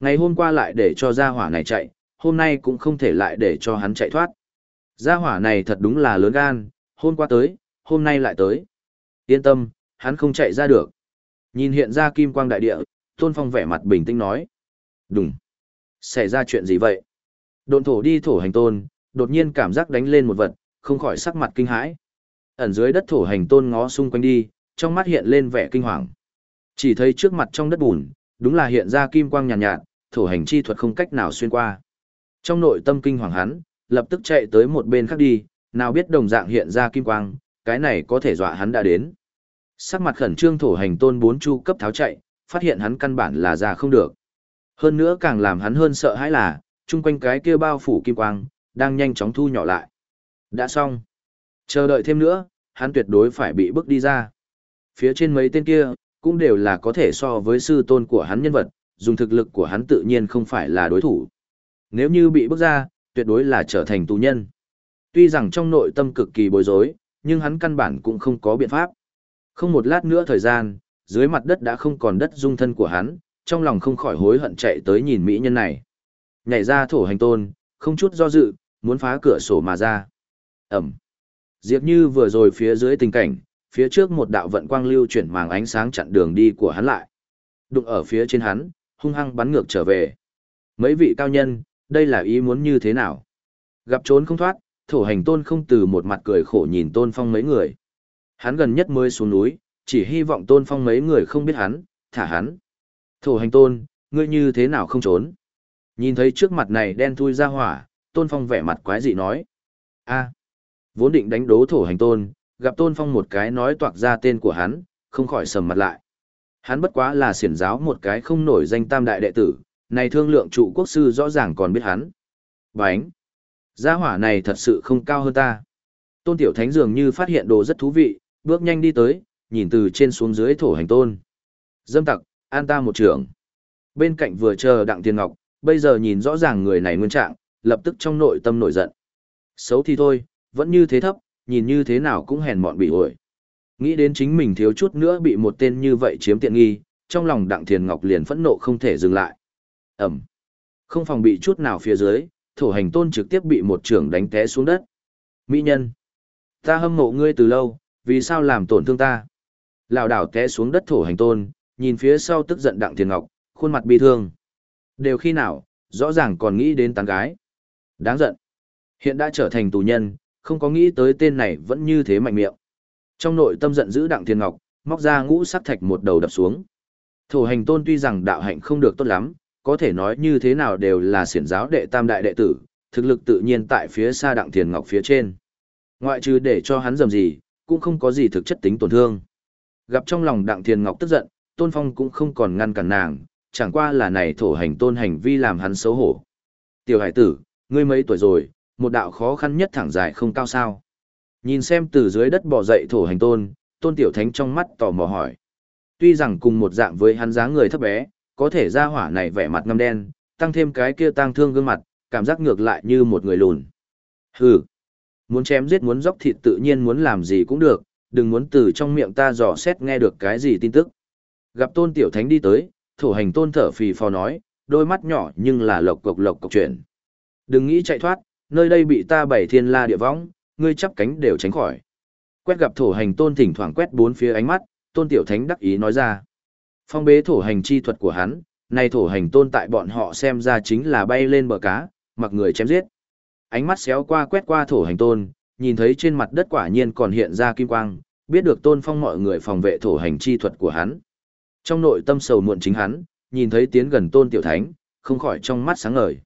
Ngày hôm qua lại để cho gia hỏa này chạy, hôm nay cũng không thể lại để cho hắn chạy thoát. Gia hỏa này thật đúng là lớn gan, hôm qua tới, hôm nay lại tới. Yên tâm, hắn không chạy ra được. Nhìn hiện ra kim quang đại địa, Tôn Phong vẻ mặt bình tĩnh nói. Đúng. Xảy ra chuyện gì vậy? Độn thổ đi thổ hành tôn, đột nhiên cảm giác đánh lên một vật, không khỏi sắc mặt kinh hãi. Ẩn dưới đất thổ hành tôn ngó xung quanh đi, trong mắt hiện lên vẻ kinh hoàng. Chỉ thấy trước mặt trong đất bùn, đúng là hiện ra kim quang nhàn nhạt, nhạt, thổ hành chi thuật không cách nào xuyên qua. Trong nội tâm kinh hoàng hắn, lập tức chạy tới một bên khác đi, nào biết đồng dạng hiện ra kim quang, cái này có thể dọa hắn đã đến. Sắc mặt khẩn trương thổ hành tôn bốn chu cấp tháo chạy, phát hiện hắn căn bản là ra không được. Hơn nữa càng làm hắn hơn sợ hãi là, chung quanh cái kia bao phủ kim quang, đang nhanh chóng thu nhỏ lại. Đã xong. Chờ đợi thêm nữa, hắn tuyệt đối phải bị bước đi ra. Phía trên mấy tên kia, cũng đều là có thể so với sư tôn của hắn nhân vật, dùng thực lực của hắn tự nhiên không phải là đối thủ. Nếu như bị bước ra, tuyệt đối là trở thành tù nhân. Tuy rằng trong nội tâm cực kỳ bối rối, nhưng hắn căn bản cũng không có biện pháp. Không một lát nữa thời gian, dưới mặt đất đã không còn đất dung thân của hắn, trong lòng không khỏi hối hận chạy tới nhìn mỹ nhân này. Nhảy ra thổ hành tôn, không chút do dự, muốn phá cửa sổ mà ra. Ẩm. Diệp Như vừa rồi phía dưới tình cảnh, phía trước một đạo vận quang lưu chuyển màng ánh sáng chặn đường đi của hắn lại. Đụng ở phía trên hắn, hung hăng bắn ngược trở về. Mấy vị cao nhân, đây là ý muốn như thế nào? Gặp trốn không thoát, thổ hành tôn không từ một mặt cười khổ nhìn tôn phong mấy người. Hắn gần nhất mới xuống núi, chỉ hy vọng tôn phong mấy người không biết hắn, thả hắn. Thổ hành tôn, ngươi như thế nào không trốn? Nhìn thấy trước mặt này đen thui ra hỏa, tôn phong vẻ mặt quái dị nói. a vốn định đánh đố thổ hành tôn, gặp tôn phong một cái nói toạc ra tên của hắn, không khỏi sầm mặt lại. Hắn bất quá là siển giáo một cái không nổi danh tam đại đệ tử, này thương lượng trụ quốc sư rõ ràng còn biết hắn. Bánh! Gia hỏa này thật sự không cao hơn ta. Tôn Tiểu Thánh dường như phát hiện đồ rất thú vị, bước nhanh đi tới, nhìn từ trên xuống dưới thổ hành tôn. Dâm tặc, an ta một trưởng. Bên cạnh vừa chờ Đặng Thiên Ngọc, bây giờ nhìn rõ ràng người này nguyên trạng, lập tức trong nội tâm nổi giận. Xấu thì thôi, vẫn như thế thấp, nhìn như thế nào cũng hèn mọn bị ổi. Nghĩ đến chính mình thiếu chút nữa bị một tên như vậy chiếm tiện nghi, trong lòng Đặng Thiền Ngọc liền phẫn nộ không thể dừng lại. Ẩm. Không phòng bị chút nào phía dưới, thổ hành tôn trực tiếp bị một trưởng đánh té xuống đất. Mỹ nhân. Ta hâm mộ ngươi từ lâu, vì sao làm tổn thương ta? lão đảo té xuống đất thổ hành tôn, nhìn phía sau tức giận Đặng Thiền Ngọc, khuôn mặt bi thương. Đều khi nào, rõ ràng còn nghĩ đến tán gái. Đáng giận. Hiện đã trở thành tù nhân, không có nghĩ tới tên này vẫn như thế mạnh miệng. Trong nội tâm giận dữ Đặng Thiên Ngọc, móc ra ngũ sắc thạch một đầu đập xuống. Thổ hành tôn tuy rằng đạo hạnh không được tốt lắm, có thể nói như thế nào đều là siển giáo đệ tam đại đệ tử, thực lực tự nhiên tại phía xa Đặng Thiên Ngọc phía trên. Ngoại trừ để cho hắn dầm gì, cũng không có gì thực chất tính tổn thương. Gặp trong lòng Đặng Thiên Ngọc tức giận, Tôn Phong cũng không còn ngăn cản nàng, chẳng qua là này thổ hành tôn hành vi làm hắn xấu hổ. Tiểu hải tử, ngươi mấy tuổi rồi, một đạo khó khăn nhất thẳng dài không cao sao. Nhìn xem từ dưới đất bò dậy thổ hành tôn, tôn tiểu thánh trong mắt tò mò hỏi. Tuy rằng cùng một dạng với hắn dáng người thấp bé, có thể ra hỏa này vẻ mặt ngăm đen, tăng thêm cái kia tang thương gương mặt, cảm giác ngược lại như một người lùn. Hừ, muốn chém giết muốn dốc thịt tự nhiên muốn làm gì cũng được, đừng muốn từ trong miệng ta dò xét nghe được cái gì tin tức. Gặp tôn tiểu thánh đi tới, thổ hành tôn thở phì phò nói, đôi mắt nhỏ nhưng là lộc cộc lộc cộc chuyển. Đừng nghĩ chạy thoát, nơi đây bị ta bảy thiên la địa võng, ngươi chắp cánh đều tránh khỏi. Quét gặp thổ hành tôn thỉnh thoảng quét bốn phía ánh mắt, tôn tiểu thánh đắc ý nói ra. Phong bế thổ hành chi thuật của hắn, này thổ hành tôn tại bọn họ xem ra chính là bay lên bờ cá, mặc người chém giết. Ánh mắt xéo qua quét qua thổ hành tôn, nhìn thấy trên mặt đất quả nhiên còn hiện ra kim quang, biết được tôn phong mọi người phòng vệ thổ hành chi thuật của hắn. Trong nội tâm sầu muộn chính hắn, nhìn thấy tiến gần tôn tiểu thánh, không khỏi trong mắt sáng ngời.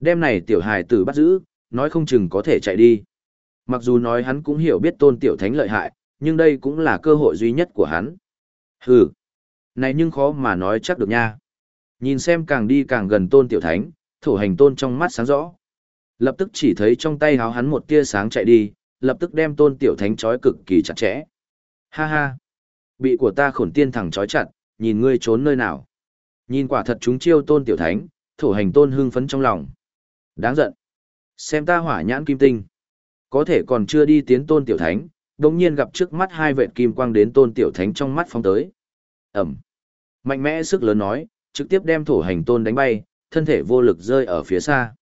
Đêm này tiểu hài tử bắt giữ, nói không chừng có thể chạy đi. Mặc dù nói hắn cũng hiểu biết tôn tiểu thánh lợi hại, nhưng đây cũng là cơ hội duy nhất của hắn. Hừ, này nhưng khó mà nói chắc được nha. Nhìn xem càng đi càng gần tôn tiểu thánh, thổ hành tôn trong mắt sáng rõ. Lập tức chỉ thấy trong tay háo hắn một tia sáng chạy đi, lập tức đem tôn tiểu thánh trói cực kỳ chặt chẽ. Ha ha, bị của ta khổn tiên thẳng trói chặt, nhìn ngươi trốn nơi nào. Nhìn quả thật chúng chiêu tôn tiểu thánh, thổ hành tôn hưng phấn trong lòng. Đáng giận. Xem ta hỏa nhãn kim tinh. Có thể còn chưa đi tiến tôn tiểu thánh, đồng nhiên gặp trước mắt hai vệt kim quang đến tôn tiểu thánh trong mắt phong tới. Ẩm. Mạnh mẽ sức lớn nói, trực tiếp đem thổ hành tôn đánh bay, thân thể vô lực rơi ở phía xa.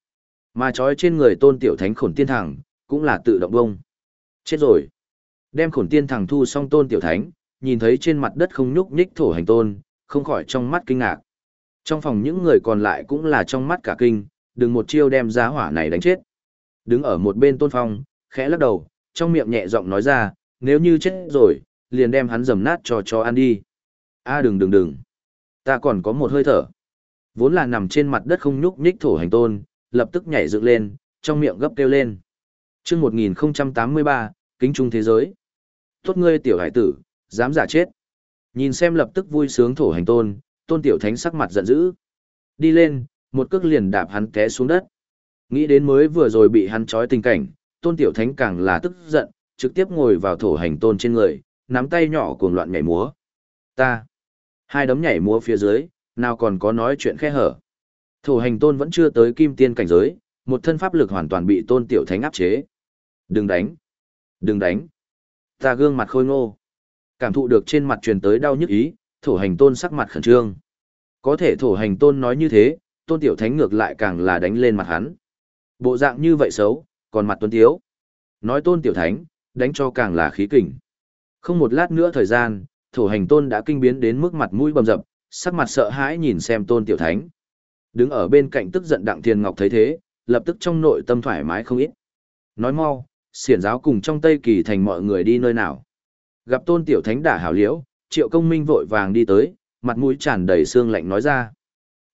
Mà trói trên người tôn tiểu thánh khổn tiên thẳng, cũng là tự động bông. Chết rồi. Đem khổn tiên thẳng thu xong tôn tiểu thánh, nhìn thấy trên mặt đất không nhúc nhích thổ hành tôn, không khỏi trong mắt kinh ngạc. Trong phòng những người còn lại cũng là trong mắt cả kinh, đừng một chiêu đem giá hỏa này đánh chết. Đứng ở một bên tôn phong, khẽ lắc đầu, trong miệng nhẹ giọng nói ra, nếu như chết rồi, liền đem hắn dầm nát cho cho ăn đi. a đừng đừng đừng, ta còn có một hơi thở. Vốn là nằm trên mặt đất không nhúc nhích thổ hành tôn, lập tức nhảy dựng lên, trong miệng gấp kêu lên. chương 1083, kính trung thế giới. Tốt ngươi tiểu hải tử, dám giả chết. Nhìn xem lập tức vui sướng thổ hành tôn, tôn tiểu thánh sắc mặt giận dữ. Đi lên, một cước liền đạp hắn té xuống đất. Nghĩ đến mới vừa rồi bị hắn trói tình cảnh, tôn tiểu thánh càng là tức giận, trực tiếp ngồi vào thổ hành tôn trên người, nắm tay nhỏ cuồng loạn nhảy múa. Ta. Hai đấm nhảy múa phía dưới, nào còn có nói chuyện khe hở. Thổ hành tôn vẫn chưa tới kim tiên cảnh giới, một thân pháp lực hoàn toàn bị tôn tiểu thánh áp chế. Đừng đánh. Đừng đánh. Ta gương mặt khôi ngô. Cảm thụ được trên mặt truyền tới đau nhức ý, thổ hành tôn sắc mặt khẩn trương. Có thể thổ hành tôn nói như thế, tôn tiểu thánh ngược lại càng là đánh lên mặt hắn. Bộ dạng như vậy xấu, còn mặt tuấn tiếu. Nói tôn tiểu thánh, đánh cho càng là khí kỉnh. Không một lát nữa thời gian, thổ hành tôn đã kinh biến đến mức mặt mũi bầm dập, sắc mặt sợ hãi nhìn xem tôn tiểu thánh. Đứng ở bên cạnh tức giận đặng thiên ngọc thấy thế, lập tức trong nội tâm thoải mái không ít. Nói mau, xiển giáo cùng trong Tây Kỳ thành mọi người đi nơi nào. Gặp tôn tiểu thánh đả hảo liễu, triệu công minh vội vàng đi tới, mặt mũi tràn đầy xương lạnh nói ra.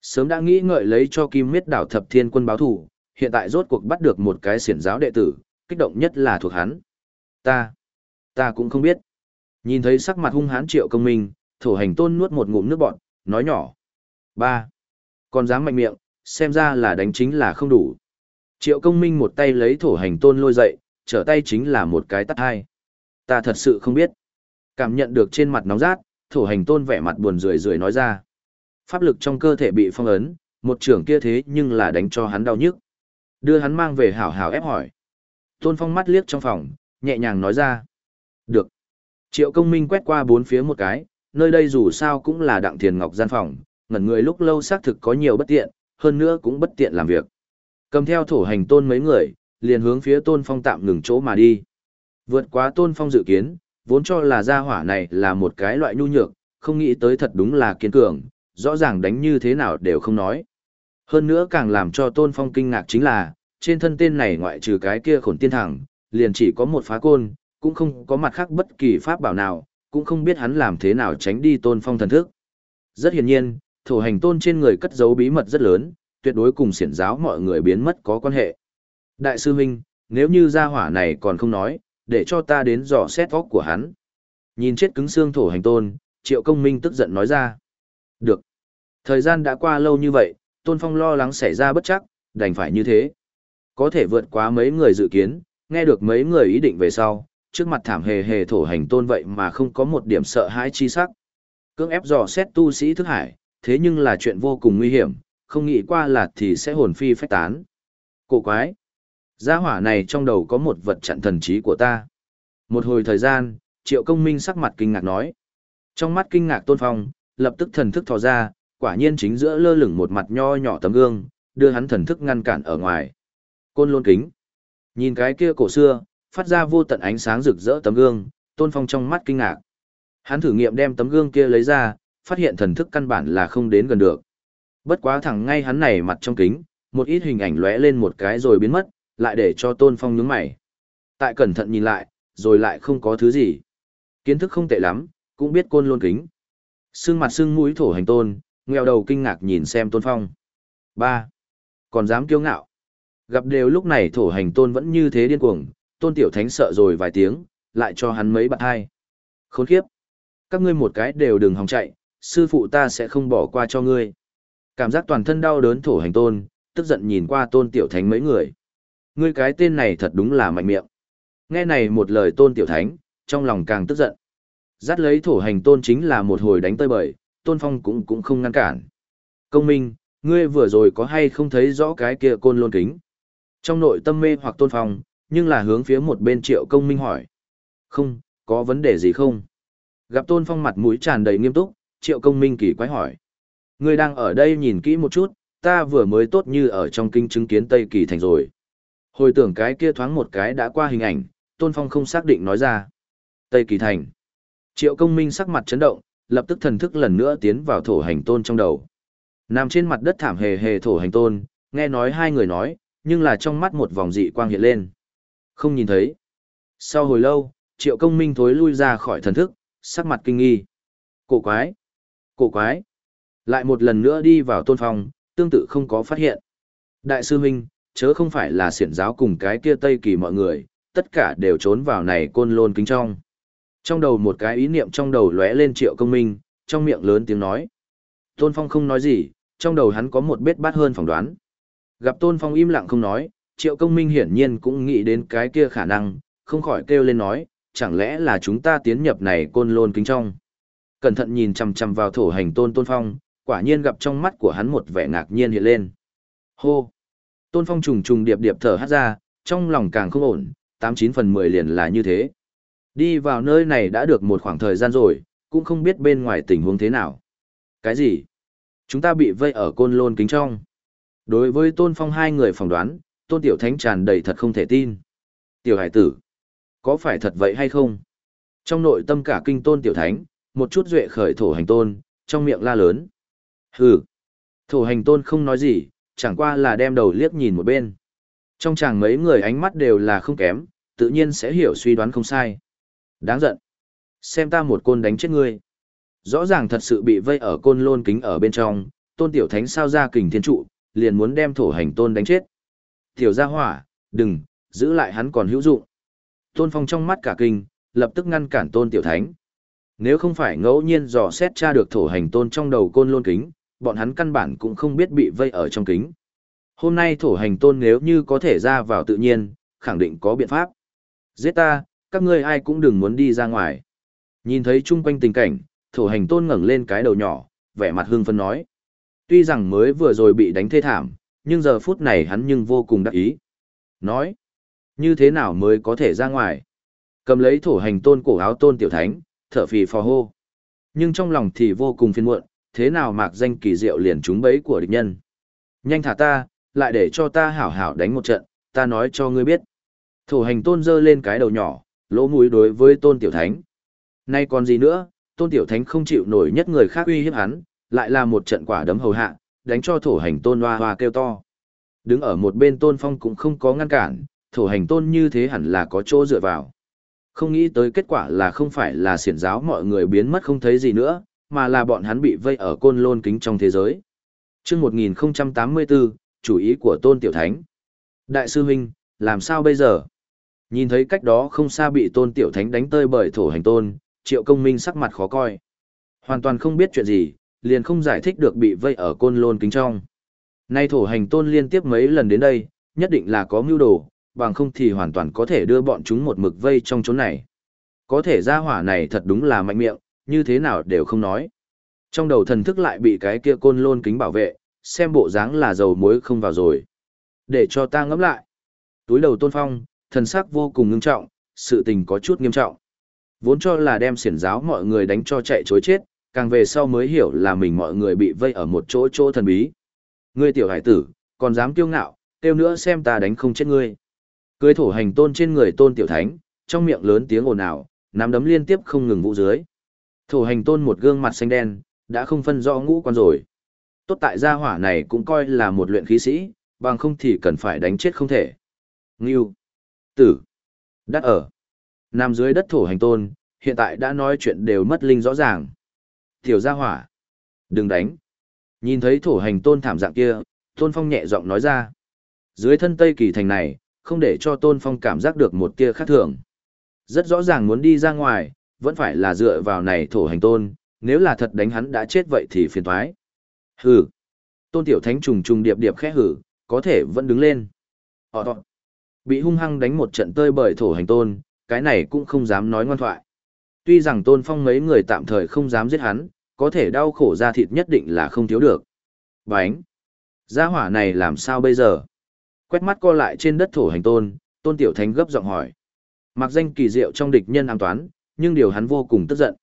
Sớm đã nghĩ ngợi lấy cho kim miết đảo thập thiên quân báo thủ, hiện tại rốt cuộc bắt được một cái xiển giáo đệ tử, kích động nhất là thuộc hắn. Ta, ta cũng không biết. Nhìn thấy sắc mặt hung hãn triệu công minh, thổ hành tôn nuốt một ngụm nước bọt nói nhỏ. Ba, còn dám mạnh miệng, xem ra là đánh chính là không đủ. Triệu công minh một tay lấy thổ hành tôn lôi dậy, trở tay chính là một cái tắt hai. Ta thật sự không biết. Cảm nhận được trên mặt nóng rát, thổ hành tôn vẻ mặt buồn rười rười nói ra. Pháp lực trong cơ thể bị phong ấn, một trưởng kia thế nhưng là đánh cho hắn đau nhức. Đưa hắn mang về hảo hảo ép hỏi. Tôn phong mắt liếc trong phòng, nhẹ nhàng nói ra. Được. Triệu công minh quét qua bốn phía một cái, nơi đây dù sao cũng là đặng thiền ngọc gian phòng, ngẩn người lúc lâu xác thực có nhiều bất tiện, hơn nữa cũng bất tiện làm việc. Cầm theo thổ hành tôn mấy người, liền hướng phía tôn phong tạm ngừng chỗ mà đi. Vượt quá tôn phong dự kiến, vốn cho là gia hỏa này là một cái loại nhu nhược, không nghĩ tới thật đúng là kiên cường, rõ ràng đánh như thế nào đều không nói. Hơn nữa càng làm cho tôn phong kinh ngạc chính là, trên thân tên này ngoại trừ cái kia khổn tiên thẳng, liền chỉ có một phá côn, cũng không có mặt khác bất kỳ pháp bảo nào, cũng không biết hắn làm thế nào tránh đi tôn phong thần thức. Rất hiển nhiên, thổ hành tôn trên người cất giấu bí mật rất lớn, tuyệt đối cùng xiển giáo mọi người biến mất có quan hệ. Đại sư huynh, nếu như gia hỏa này còn không nói, để cho ta đến dò xét vóc của hắn. Nhìn chết cứng xương thổ hành tôn, triệu công minh tức giận nói ra. Được. Thời gian đã qua lâu như vậy, tôn phong lo lắng xảy ra bất chắc, đành phải như thế. Có thể vượt quá mấy người dự kiến, nghe được mấy người ý định về sau, trước mặt thảm hề hề thổ hành tôn vậy mà không có một điểm sợ hãi chi sắc. Cưỡng ép dò xét tu sĩ thức hải, thế nhưng là chuyện vô cùng nguy hiểm, không nghĩ qua là thì sẽ hồn phi phách tán. Cổ quái! Gia hỏa này trong đầu có một vật chặn thần trí của ta. Một hồi thời gian, triệu công minh sắc mặt kinh ngạc nói. Trong mắt kinh ngạc tôn phong, lập tức thần thức thò ra, quả nhiên chính giữa lơ lửng một mặt nho nhỏ tấm gương, đưa hắn thần thức ngăn cản ở ngoài. Côn lôn kính. Nhìn cái kia cổ xưa, phát ra vô tận ánh sáng rực rỡ tấm gương, tôn phong trong mắt kinh ngạc. Hắn thử nghiệm đem tấm gương kia lấy ra, phát hiện thần thức căn bản là không đến gần được. Bất quá thẳng ngay hắn này mặt trong kính, một ít hình ảnh lóe lên một cái rồi biến mất, lại để cho tôn phong nhướng mày. Tại cẩn thận nhìn lại, rồi lại không có thứ gì. Kiến thức không tệ lắm, cũng biết côn lôn kính. Sưng mặt sưng mũi thổ hành tôn, nghèo đầu kinh ngạc nhìn xem tôn phong. ba Còn dám kiêu ngạo. Gặp đều lúc này thổ hành tôn vẫn như thế điên cuồng, tôn tiểu thánh sợ rồi vài tiếng, lại cho hắn mấy bạn hai. Khốn kiếp. Các ngươi một cái đều đừng hòng chạy, sư phụ ta sẽ không bỏ qua cho ngươi. Cảm giác toàn thân đau đớn thổ hành tôn, tức giận nhìn qua tôn tiểu thánh mấy người. Ngươi cái tên này thật đúng là mạnh miệng. Nghe này một lời tôn tiểu thánh, trong lòng càng tức giận. Dắt lấy thổ hành tôn chính là một hồi đánh tơi bời, tôn phong cũng cũng không ngăn cản. Công minh, ngươi vừa rồi có hay không thấy rõ cái kia côn lôn kính? Trong nội tâm mê hoặc tôn phong, nhưng là hướng phía một bên triệu công minh hỏi. Không, có vấn đề gì không? Gặp tôn phong mặt mũi tràn đầy nghiêm túc, triệu công minh kỳ quái hỏi. Ngươi đang ở đây nhìn kỹ một chút, ta vừa mới tốt như ở trong kinh chứng kiến Tây Kỳ Thành rồi. Hồi tưởng cái kia thoáng một cái đã qua hình ảnh, tôn phong không xác định nói ra. Tây Kỳ Thành. Triệu công minh sắc mặt chấn động, lập tức thần thức lần nữa tiến vào thổ hành tôn trong đầu. Nằm trên mặt đất thảm hề hề thổ hành tôn, nghe nói hai người nói, nhưng là trong mắt một vòng dị quang hiện lên. Không nhìn thấy. Sau hồi lâu, triệu công minh thối lui ra khỏi thần thức, sắc mặt kinh nghi. Cổ quái! Cổ quái! Lại một lần nữa đi vào tôn phong, tương tự không có phát hiện. Đại sư huynh, chớ không phải là siển giáo cùng cái kia Tây Kỳ mọi người, tất cả đều trốn vào này côn lôn kính trong. Trong đầu một cái ý niệm trong đầu lóe lên triệu công minh, trong miệng lớn tiếng nói. Tôn Phong không nói gì, trong đầu hắn có một bết bát hơn phỏng đoán. Gặp Tôn Phong im lặng không nói, triệu công minh hiển nhiên cũng nghĩ đến cái kia khả năng, không khỏi kêu lên nói, chẳng lẽ là chúng ta tiến nhập này côn lôn kính trong. Cẩn thận nhìn chằm chằm vào thổ hành tôn Tôn Phong, quả nhiên gặp trong mắt của hắn một vẻ ngạc nhiên hiện lên. Hô! Tôn Phong trùng trùng điệp điệp thở hát ra, trong lòng càng không ổn, tám chín phần mười liền là như thế. Đi vào nơi này đã được một khoảng thời gian rồi, cũng không biết bên ngoài tình huống thế nào. Cái gì? Chúng ta bị vây ở côn lôn kính trong. Đối với Tôn Phong hai người phỏng đoán, Tôn Tiểu Thánh tràn đầy thật không thể tin. Tiểu hải tử, có phải thật vậy hay không? Trong nội tâm cả kinh Tôn Tiểu Thánh, một chút duệ khởi thổ hành tôn, trong miệng la lớn. Hừ. Thổ hành tôn không nói gì, chẳng qua là đem đầu liếc nhìn một bên. Trong chàng mấy người ánh mắt đều là không kém, tự nhiên sẽ hiểu suy đoán không sai. Đáng giận. Xem ta một côn đánh chết ngươi. Rõ ràng thật sự bị vây ở côn lôn kính ở bên trong, tôn tiểu thánh sao ra kình thiên trụ, liền muốn đem thổ hành tôn đánh chết. Tiểu gia hỏa, đừng, giữ lại hắn còn hữu dụng. Tôn phong trong mắt cả kinh, lập tức ngăn cản tôn tiểu thánh. Nếu không phải ngẫu nhiên dò xét tra được thổ hành tôn trong đầu côn lôn kính, bọn hắn căn bản cũng không biết bị vây ở trong kính. Hôm nay thổ hành tôn nếu như có thể ra vào tự nhiên, khẳng định có biện pháp. Giết ta, các ngươi ai cũng đừng muốn đi ra ngoài. Nhìn thấy chung quanh tình cảnh, thổ hành tôn ngẩng lên cái đầu nhỏ, vẻ mặt hưng phấn nói. Tuy rằng mới vừa rồi bị đánh thê thảm, nhưng giờ phút này hắn nhưng vô cùng đắc ý. Nói, như thế nào mới có thể ra ngoài? Cầm lấy thổ hành tôn cổ áo tôn tiểu thánh, thở phì phò hô. Nhưng trong lòng thì vô cùng phiền muộn, thế nào mạc danh kỳ diệu liền trúng bẫy của địch nhân. Nhanh thả ta, lại để cho ta hảo hảo đánh một trận, ta nói cho ngươi biết. Thổ hành tôn giơ lên cái đầu nhỏ, lỗ mũi đối với tôn tiểu thánh. Nay còn gì nữa, tôn tiểu thánh không chịu nổi nhất người khác uy hiếp hắn, lại là một trận quả đấm hầu hạ, đánh cho thổ hành tôn hoa hoa kêu to. Đứng ở một bên tôn phong cũng không có ngăn cản, thổ hành tôn như thế hẳn là có chỗ dựa vào. Không nghĩ tới kết quả là không phải là siển giáo mọi người biến mất không thấy gì nữa, mà là bọn hắn bị vây ở côn lôn kính trong thế giới. chương 1084, chủ ý của tôn tiểu thánh. Đại sư huynh, làm sao bây giờ? Nhìn thấy cách đó không xa bị tôn tiểu thánh đánh tơi bởi thổ hành tôn, triệu công minh sắc mặt khó coi. Hoàn toàn không biết chuyện gì, liền không giải thích được bị vây ở côn lôn kính trong. Nay thổ hành tôn liên tiếp mấy lần đến đây, nhất định là có mưu đồ, bằng không thì hoàn toàn có thể đưa bọn chúng một mực vây trong chỗ này. Có thể ra hỏa này thật đúng là mạnh miệng, như thế nào đều không nói. Trong đầu thần thức lại bị cái kia côn lôn kính bảo vệ, xem bộ dáng là dầu muối không vào rồi. Để cho ta ngẫm lại. Túi đầu tôn phong, thần sắc vô cùng ngưng trọng, sự tình có chút nghiêm trọng. Vốn cho là đem xiển giáo mọi người đánh cho chạy chối chết, càng về sau mới hiểu là mình mọi người bị vây ở một chỗ chỗ thần bí. Ngươi tiểu hải tử, còn dám kiêu ngạo, kêu nữa xem ta đánh không chết ngươi. Cưới thổ hành tôn trên người tôn tiểu thánh, trong miệng lớn tiếng ồn ào, nắm đấm liên tiếp không ngừng vũ dưới. Thổ hành tôn một gương mặt xanh đen, đã không phân rõ ngũ quan rồi. Tốt tại gia hỏa này cũng coi là một luyện khí sĩ, bằng không thì cần phải đánh chết không thể. Ngưu, tử, đắt ở, nằm dưới đất thổ hành tôn, hiện tại đã nói chuyện đều mất linh rõ ràng. Tiểu gia hỏa, đừng đánh. Nhìn thấy thổ hành tôn thảm dạng kia, tôn phong nhẹ giọng nói ra. Dưới thân tây kỳ thành này, không để cho tôn phong cảm giác được một tia khác thường. Rất rõ ràng muốn đi ra ngoài, vẫn phải là dựa vào này thổ hành tôn, nếu là thật đánh hắn đã chết vậy thì phiền thoái. Hừ. Tôn tiểu thánh trùng trùng điệp điệp khẽ hử, có thể vẫn đứng lên. Họ tọt. Bị hung hăng đánh một trận tơi bởi thổ hành tôn, cái này cũng không dám nói ngoan thoại. Tuy rằng tôn phong mấy người tạm thời không dám giết hắn, có thể đau khổ ra thịt nhất định là không thiếu được. Bánh! Gia hỏa này làm sao bây giờ? Quét mắt co lại trên đất thổ hành tôn, tôn tiểu thánh gấp giọng hỏi. Mặc danh kỳ diệu trong địch nhân an toán, nhưng điều hắn vô cùng tức giận.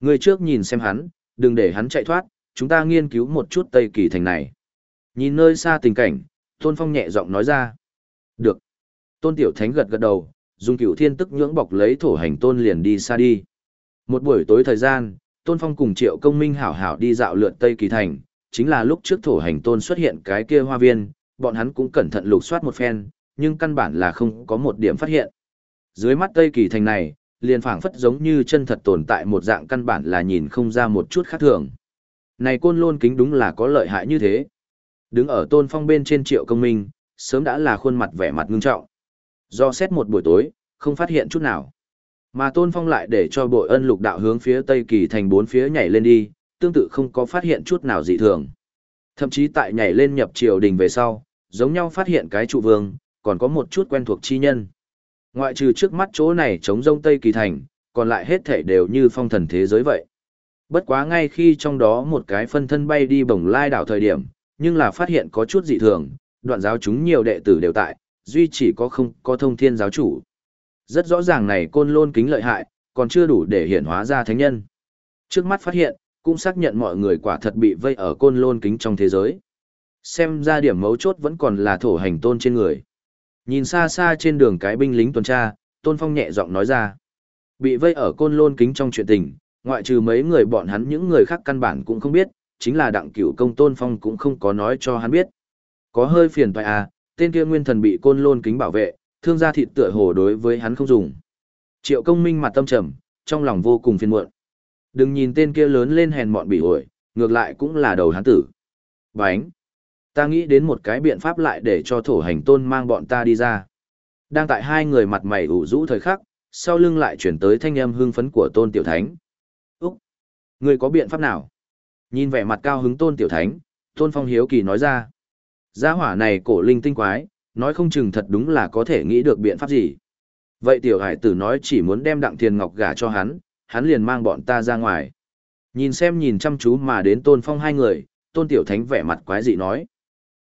Người trước nhìn xem hắn, đừng để hắn chạy thoát, chúng ta nghiên cứu một chút Tây Kỳ thành này. Nhìn nơi xa tình cảnh, Tôn Phong nhẹ giọng nói ra. Được. Tôn Tiểu Thánh gật gật đầu, dùng cửu thiên tức nhưỡng bọc lấy thổ hành tôn liền đi xa đi. Một buổi tối thời gian, Tôn Phong cùng Triệu Công Minh hảo hảo đi dạo lượn Tây Kỳ Thành, chính là lúc trước thổ hành tôn xuất hiện cái kia hoa viên, bọn hắn cũng cẩn thận lục soát một phen, nhưng căn bản là không có một điểm phát hiện. Dưới mắt Tây Kỳ Thành này, liền phảng phất giống như chân thật tồn tại một dạng căn bản là nhìn không ra một chút khác thường. Này côn lôn kính đúng là có lợi hại như thế. Đứng ở tôn phong bên trên triệu công minh, sớm đã là khuôn mặt vẻ mặt ngưng trọng. Do xét một buổi tối, không phát hiện chút nào. Mà tôn phong lại để cho bội ân lục đạo hướng phía tây kỳ thành bốn phía nhảy lên đi, tương tự không có phát hiện chút nào dị thường. Thậm chí tại nhảy lên nhập triều đình về sau, giống nhau phát hiện cái trụ vương, còn có một chút quen thuộc chi nhân. Ngoại trừ trước mắt chỗ này chống rông Tây Kỳ Thành, còn lại hết thể đều như phong thần thế giới vậy. Bất quá ngay khi trong đó một cái phân thân bay đi bồng lai đảo thời điểm, nhưng là phát hiện có chút dị thường, đoạn giáo chúng nhiều đệ tử đều tại, duy chỉ có không có thông thiên giáo chủ. Rất rõ ràng này côn lôn kính lợi hại, còn chưa đủ để hiện hóa ra thánh nhân. Trước mắt phát hiện, cũng xác nhận mọi người quả thật bị vây ở côn lôn kính trong thế giới. Xem ra điểm mấu chốt vẫn còn là thổ hành tôn trên người. Nhìn xa xa trên đường cái binh lính tuần tra, Tôn Phong nhẹ giọng nói ra. Bị vây ở côn lôn kính trong chuyện tình, ngoại trừ mấy người bọn hắn những người khác căn bản cũng không biết, chính là đặng cửu công Tôn Phong cũng không có nói cho hắn biết. Có hơi phiền toại à, tên kia nguyên thần bị côn lôn kính bảo vệ, thương gia thịt tựa hồ đối với hắn không dùng. Triệu công minh mặt tâm trầm, trong lòng vô cùng phiền muộn. Đừng nhìn tên kia lớn lên hèn mọn bị ổi, ngược lại cũng là đầu hắn tử. Bánh! Ta nghĩ đến một cái biện pháp lại để cho thổ hành tôn mang bọn ta đi ra. Đang tại hai người mặt mày ủ rũ thời khắc, sau lưng lại chuyển tới thanh âm hưng phấn của tôn tiểu thánh. Úc! Người có biện pháp nào? Nhìn vẻ mặt cao hứng tôn tiểu thánh, tôn phong hiếu kỳ nói ra. Gia hỏa này cổ linh tinh quái, nói không chừng thật đúng là có thể nghĩ được biện pháp gì. Vậy tiểu hải tử nói chỉ muốn đem đặng thiền ngọc gả cho hắn, hắn liền mang bọn ta ra ngoài. Nhìn xem nhìn chăm chú mà đến tôn phong hai người, tôn tiểu thánh vẻ mặt quái dị nói.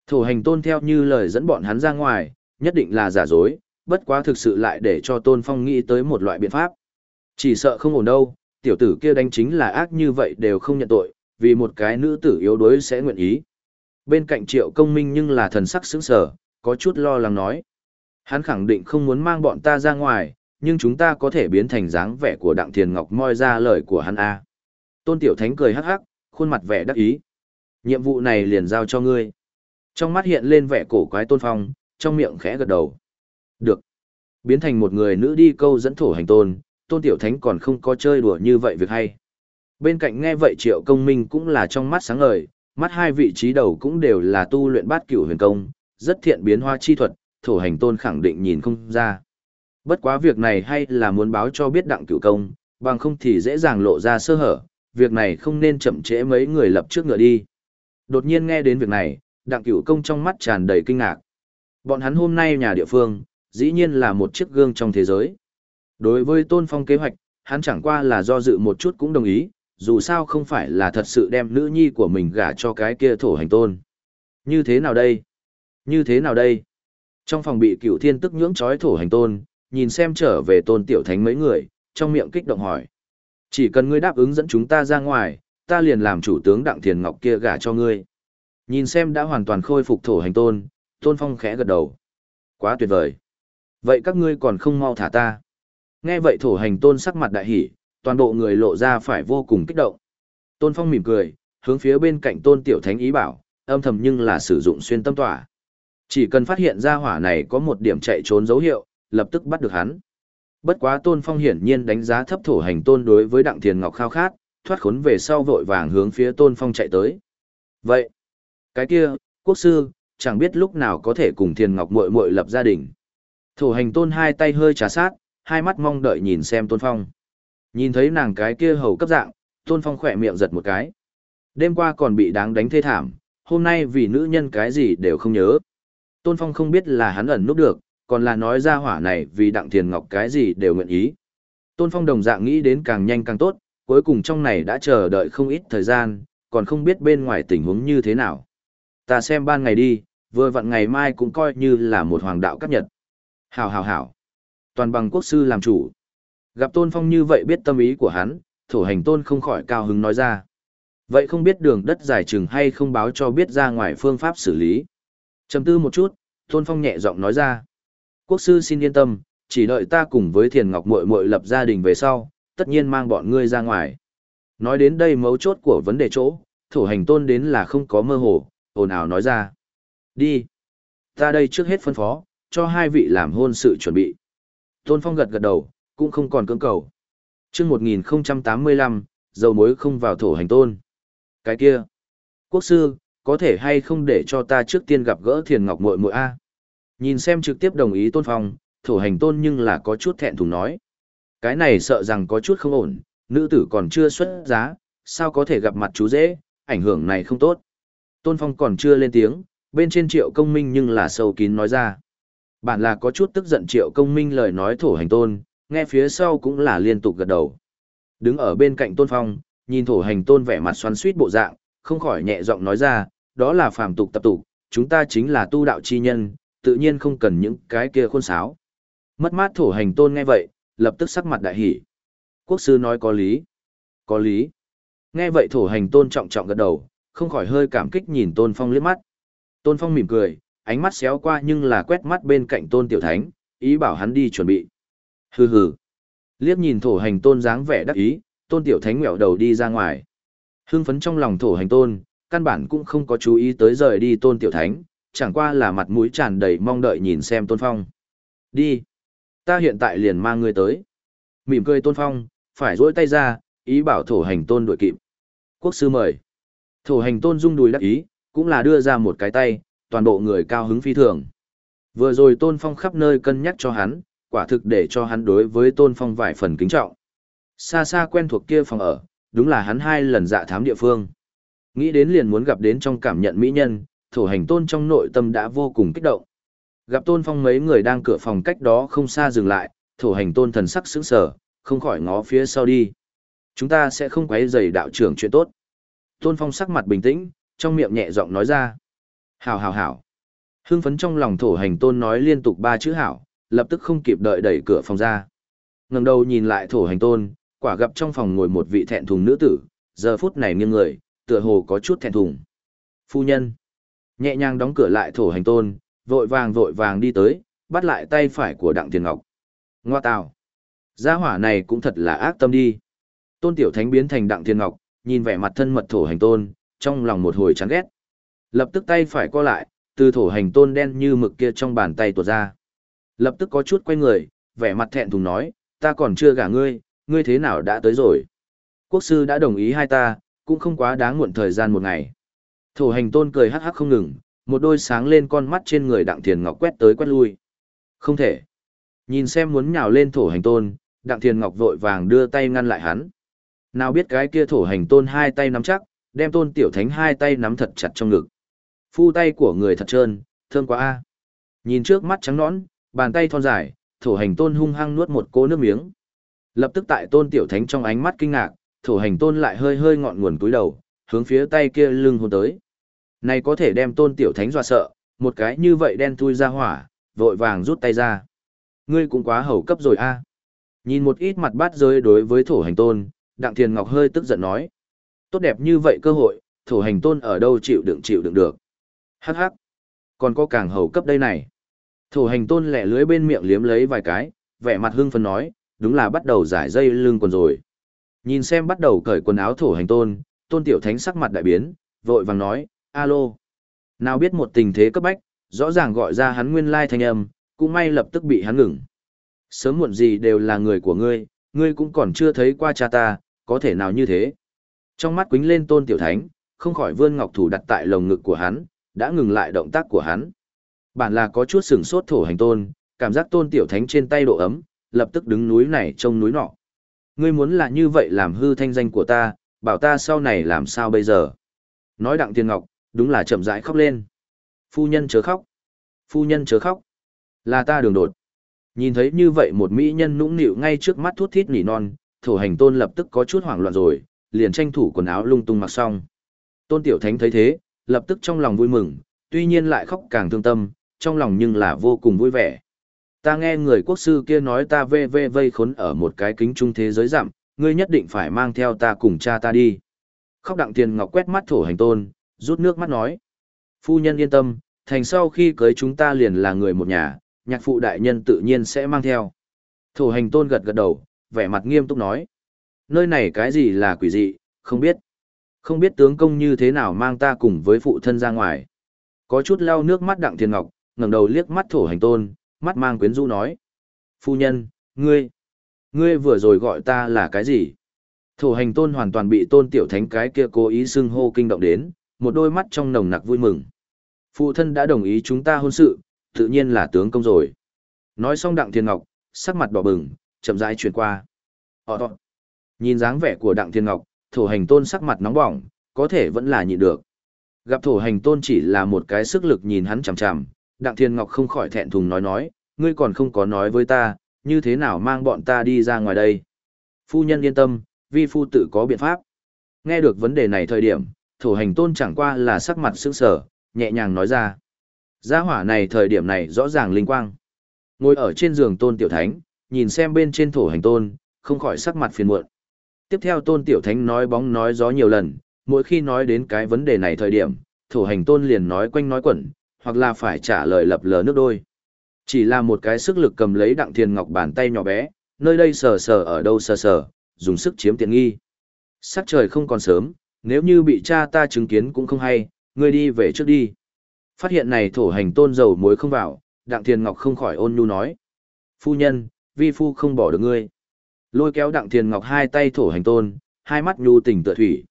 Thổ hành tôn theo như lời dẫn bọn hắn ra ngoài, nhất định là giả dối, bất quá thực sự lại để cho tôn phong nghĩ tới một loại biện pháp. Chỉ sợ không ổn đâu, tiểu tử kia đánh chính là ác như vậy đều không nhận tội, vì một cái nữ tử yếu đuối sẽ nguyện ý. Bên cạnh triệu công minh nhưng là thần sắc sững sờ, có chút lo lắng nói. Hắn khẳng định không muốn mang bọn ta ra ngoài, nhưng chúng ta có thể biến thành dáng vẻ của đặng thiền ngọc moi ra lời của hắn a tôn tiểu thánh cười hắc hắc khuôn mặt vẻ đắc ý nhiệm vụ này liền giao cho ngươi trong mắt hiện lên vẻ cổ quái tôn phong, trong miệng khẽ gật đầu. Được. Biến thành một người nữ đi câu dẫn thổ hành tôn, tôn tiểu thánh còn không có chơi đùa như vậy việc hay. Bên cạnh nghe vậy triệu công minh cũng là trong mắt sáng ngời, mắt hai vị trí đầu cũng đều là tu luyện bát cửu huyền công, rất thiện biến hoa chi thuật, thổ hành tôn khẳng định nhìn không ra. Bất quá việc này hay là muốn báo cho biết đặng cửu công, bằng không thì dễ dàng lộ ra sơ hở, việc này không nên chậm trễ mấy người lập trước ngựa đi. Đột nhiên nghe đến việc này, đặng cửu công trong mắt tràn đầy kinh ngạc. Bọn hắn hôm nay nhà địa phương, dĩ nhiên là một chiếc gương trong thế giới. Đối với tôn phong kế hoạch, hắn chẳng qua là do dự một chút cũng đồng ý, dù sao không phải là thật sự đem nữ nhi của mình gả cho cái kia thổ hành tôn. Như thế nào đây? Như thế nào đây? Trong phòng bị cửu thiên tức nhưỡng trói thổ hành tôn, nhìn xem trở về tôn tiểu thánh mấy người, trong miệng kích động hỏi. Chỉ cần ngươi đáp ứng dẫn chúng ta ra ngoài, ta liền làm chủ tướng Đặng Thiền Ngọc kia gả cho ngươi. Nhìn xem đã hoàn toàn khôi phục thổ hành tôn, tôn phong khẽ gật đầu. Quá tuyệt vời. Vậy các ngươi còn không mau thả ta. Nghe vậy thổ hành tôn sắc mặt đại hỉ, toàn bộ người lộ ra phải vô cùng kích động. Tôn phong mỉm cười, hướng phía bên cạnh tôn tiểu thánh ý bảo, âm thầm nhưng là sử dụng xuyên tâm tỏa. Chỉ cần phát hiện ra hỏa này có một điểm chạy trốn dấu hiệu, lập tức bắt được hắn. Bất quá Tôn Phong hiển nhiên đánh giá thấp thổ hành tôn đối với Đặng Thiền Ngọc khao khát, thoát khốn về sau vội vàng hướng phía Tôn Phong chạy tới. Vậy, cái kia, quốc sư, chẳng biết lúc nào có thể cùng Thiền Ngọc muội muội lập gia đình. Thổ hành tôn hai tay hơi trà sát, hai mắt mong đợi nhìn xem Tôn Phong. Nhìn thấy nàng cái kia hầu cấp dạng, Tôn Phong khỏe miệng giật một cái. Đêm qua còn bị đáng đánh thê thảm, hôm nay vì nữ nhân cái gì đều không nhớ. Tôn Phong không biết là hắn ẩn núp được, còn là nói ra hỏa này vì đặng thiền ngọc cái gì đều nguyện ý. Tôn Phong đồng dạng nghĩ đến càng nhanh càng tốt, cuối cùng trong này đã chờ đợi không ít thời gian, còn không biết bên ngoài tình huống như thế nào. Ta xem ban ngày đi, vừa vặn ngày mai cũng coi như là một hoàng đạo cấp nhật. Hảo hảo hảo. Toàn bằng quốc sư làm chủ. Gặp Tôn Phong như vậy biết tâm ý của hắn, thổ hành Tôn không khỏi cao hứng nói ra. Vậy không biết đường đất dài chừng hay không báo cho biết ra ngoài phương pháp xử lý. Chầm tư một chút, Tôn Phong nhẹ giọng nói ra. Quốc sư xin yên tâm, chỉ đợi ta cùng với Thiền Ngọc muội muội lập gia đình về sau, tất nhiên mang bọn ngươi ra ngoài. Nói đến đây mấu chốt của vấn đề chỗ, thủ hành tôn đến là không có mơ hồ, ồn ào nói ra. Đi. Ta đây trước hết phân phó, cho hai vị làm hôn sự chuẩn bị. Tôn Phong gật gật đầu, cũng không còn cưỡng cầu. chương 1085, dầu mối không vào thổ hành tôn. Cái kia. Quốc sư, có thể hay không để cho ta trước tiên gặp gỡ thiền ngọc muội muội a Nhìn xem trực tiếp đồng ý tôn phong, thổ hành tôn nhưng là có chút thẹn thùng nói. Cái này sợ rằng có chút không ổn, nữ tử còn chưa xuất giá, sao có thể gặp mặt chú dễ, ảnh hưởng này không tốt. Tôn phong còn chưa lên tiếng, bên trên triệu công minh nhưng là sâu kín nói ra. Bản là có chút tức giận triệu công minh lời nói thổ hành tôn, nghe phía sau cũng là liên tục gật đầu. Đứng ở bên cạnh tôn phong, nhìn thổ hành tôn vẻ mặt xoắn suýt bộ dạng, không khỏi nhẹ giọng nói ra, đó là phàm tục tập tục, chúng ta chính là tu đạo chi nhân, tự nhiên không cần những cái kia khôn sáo. Mất mát thổ hành tôn nghe vậy, lập tức sắc mặt đại hỉ. Quốc sư nói có lý. Có lý. Nghe vậy thổ hành tôn trọng trọng gật đầu, không khỏi hơi cảm kích nhìn tôn phong liếc mắt. Tôn phong mỉm cười, ánh mắt xéo qua nhưng là quét mắt bên cạnh tôn tiểu thánh, ý bảo hắn đi chuẩn bị. Hừ hừ. Liếc nhìn thổ hành tôn dáng vẻ đắc ý, tôn tiểu thánh ngẹo đầu đi ra ngoài. Hưng phấn trong lòng thổ hành tôn, căn bản cũng không có chú ý tới rời đi tôn tiểu thánh, chẳng qua là mặt mũi tràn đầy mong đợi nhìn xem Tôn Phong. Đi. Ta hiện tại liền mang ngươi tới. Mỉm cười Tôn Phong, phải duỗi tay ra, ý bảo thổ hành tôn đội kịp. Quốc sư mời. Thổ hành tôn dung đùi đắc ý, cũng là đưa ra một cái tay, toàn bộ người cao hứng phi thường. Vừa rồi Tôn Phong khắp nơi cân nhắc cho hắn, quả thực để cho hắn đối với Tôn Phong vài phần kính trọng. Xa xa quen thuộc kia phòng ở, đúng là hắn hai lần dạ thám địa phương. Nghĩ đến liền muốn gặp đến trong cảm nhận mỹ nhân, thổ hành tôn trong nội tâm đã vô cùng kích động. Gặp tôn phong mấy người đang cửa phòng cách đó không xa dừng lại, thổ hành tôn thần sắc sững sờ, không khỏi ngó phía sau đi. Chúng ta sẽ không quấy rầy đạo trưởng chuyện tốt. Tôn phong sắc mặt bình tĩnh, trong miệng nhẹ giọng nói ra. Hảo hảo hảo. Hưng phấn trong lòng thổ hành tôn nói liên tục ba chữ hảo, lập tức không kịp đợi đẩy cửa phòng ra. ngẩng đầu nhìn lại thổ hành tôn, quả gặp trong phòng ngồi một vị thẹn thùng nữ tử, giờ phút này nghiêng người, tựa hồ có chút thẹn thùng. Phu nhân. Nhẹ nhàng đóng cửa lại thổ hành tôn, vội vàng vội vàng đi tới, bắt lại tay phải của đặng tiền ngọc. Ngoa tào. Gia hỏa này cũng thật là ác tâm đi. Tôn tiểu thánh biến thành đặng tiền ngọc, nhìn vẻ mặt thân mật thổ hành tôn, trong lòng một hồi chán ghét. Lập tức tay phải co lại, từ thổ hành tôn đen như mực kia trong bàn tay tuột ra. Lập tức có chút quay người, vẻ mặt thẹn thùng nói, ta còn chưa gả ngươi, ngươi thế nào đã tới rồi. Quốc sư đã đồng ý hai ta, cũng không quá đáng muộn thời gian một ngày. Thổ hành tôn cười hắc hắc không ngừng, một đôi sáng lên con mắt trên người đặng thiền ngọc quét tới quét lui. Không thể. Nhìn xem muốn nhào lên thổ hành tôn, Đặng thiền Ngọc vội vàng đưa tay ngăn lại hắn. Nào biết cái kia thổ hành tôn hai tay nắm chắc, đem tôn tiểu thánh hai tay nắm thật chặt trong ngực. Phu tay của người thật trơn, thơm quá a. Nhìn trước mắt trắng nõn, bàn tay thon dài, thổ hành tôn hung hăng nuốt một cỗ nước miếng. Lập tức tại tôn tiểu thánh trong ánh mắt kinh ngạc, thổ hành tôn lại hơi hơi ngọn nguồn cúi đầu, hướng phía tay kia lưng hôn tới. Này có thể đem tôn tiểu thánh dọa sợ, một cái như vậy đen thui ra hỏa, vội vàng rút tay ra. Ngươi cũng quá hầu cấp rồi a. Nhìn một ít mặt bát rơi đối với thổ hành tôn, Đặng Thiền Ngọc hơi tức giận nói. Tốt đẹp như vậy cơ hội, thổ hành tôn ở đâu chịu đựng chịu đựng được. Hắc hắc. Còn có càng hầu cấp đây này. Thổ hành tôn lẻ lưới bên miệng liếm lấy vài cái, vẻ mặt hưng phấn nói, đúng là bắt đầu giải dây lưng quần rồi. Nhìn xem bắt đầu cởi quần áo thổ hành tôn, tôn tiểu thánh sắc mặt đại biến, vội vàng nói, alo. Nào biết một tình thế cấp bách, rõ ràng gọi ra hắn nguyên lai thanh âm, cũng may lập tức bị hắn ngừng. Sớm muộn gì đều là người của ngươi, ngươi cũng còn chưa thấy qua cha ta, có thể nào như thế. Trong mắt quính lên tôn tiểu thánh, không khỏi vươn ngọc thủ đặt tại lồng ngực của hắn, đã ngừng lại động tác của hắn. Bản là có chút sừng sốt thổ hành tôn, cảm giác tôn tiểu thánh trên tay độ ấm, lập tức đứng núi này trông núi nọ. Ngươi muốn là như vậy làm hư thanh danh của ta, bảo ta sau này làm sao bây giờ. Nói đặng tiền ngọc, đúng là chậm rãi khóc lên. Phu nhân chớ khóc. Phu nhân chớ khóc. Là ta đường đột. Nhìn thấy như vậy một mỹ nhân nũng nịu ngay trước mắt thút thít nỉ non, thổ hành tôn lập tức có chút hoảng loạn rồi, liền tranh thủ quần áo lung tung mặc xong. Tôn tiểu thánh thấy thế, lập tức trong lòng vui mừng, tuy nhiên lại khóc càng thương tâm, trong lòng nhưng là vô cùng vui vẻ. Ta nghe người quốc sư kia nói ta vê vê vây khốn ở một cái kính trung thế giới dặm, ngươi nhất định phải mang theo ta cùng cha ta đi. Khóc đặng tiền ngọc quét mắt thổ hành tôn, rút nước mắt nói. Phu nhân yên tâm, thành sau khi cưới chúng ta liền là người một nhà, nhạc phụ đại nhân tự nhiên sẽ mang theo. Thổ hành tôn gật gật đầu, vẻ mặt nghiêm túc nói. Nơi này cái gì là quỷ dị, không biết. Không biết tướng công như thế nào mang ta cùng với phụ thân ra ngoài. Có chút lau nước mắt đặng thiên ngọc, ngẩng đầu liếc mắt thổ hành tôn, mắt mang quyến rũ nói. Phu nhân, ngươi, ngươi vừa rồi gọi ta là cái gì? Thổ hành tôn hoàn toàn bị tôn tiểu thánh cái kia cố ý xưng hô kinh động đến, một đôi mắt trong nồng nặc vui mừng. Phụ thân đã đồng ý chúng ta hôn sự, tự nhiên là tướng công rồi. Nói xong Đặng Thiên Ngọc, sắc mặt đỏ bừng, chậm rãi chuyển qua. Họ tọt. Nhìn dáng vẻ của Đặng Thiên Ngọc, thổ hành tôn sắc mặt nóng bỏng, có thể vẫn là nhịn được. Gặp thổ hành tôn chỉ là một cái sức lực nhìn hắn chằm chằm, Đặng Thiên Ngọc không khỏi thẹn thùng nói nói, ngươi còn không có nói với ta, như thế nào mang bọn ta đi ra ngoài đây. Phu nhân yên tâm, vi phu tự có biện pháp. Nghe được vấn đề này thời điểm, thổ hành tôn chẳng qua là sắc mặt sững sờ, nhẹ nhàng nói ra. Gia hỏa này thời điểm này rõ ràng linh quang. Ngồi ở trên giường tôn tiểu thánh, nhìn xem bên trên thổ hành tôn, không khỏi sắc mặt phiền muộn. Tiếp theo tôn tiểu thánh nói bóng nói gió nhiều lần, mỗi khi nói đến cái vấn đề này thời điểm, thổ hành tôn liền nói quanh nói quẩn, hoặc là phải trả lời lập lờ nước đôi. Chỉ là một cái sức lực cầm lấy đặng thiền ngọc bàn tay nhỏ bé, nơi đây sờ sờ ở đâu sờ sờ, dùng sức chiếm tiện nghi. Sắc trời không còn sớm, nếu như bị cha ta chứng kiến cũng không hay, ngươi đi về trước đi. Phát hiện này thổ hành tôn dầu muối không vào, đặng thiền ngọc không khỏi ôn nhu nói. Phu nhân, vi phu không bỏ được ngươi. Lôi kéo đặng thiên ngọc hai tay thổ hành tôn, hai mắt nhu tình tựa thủy.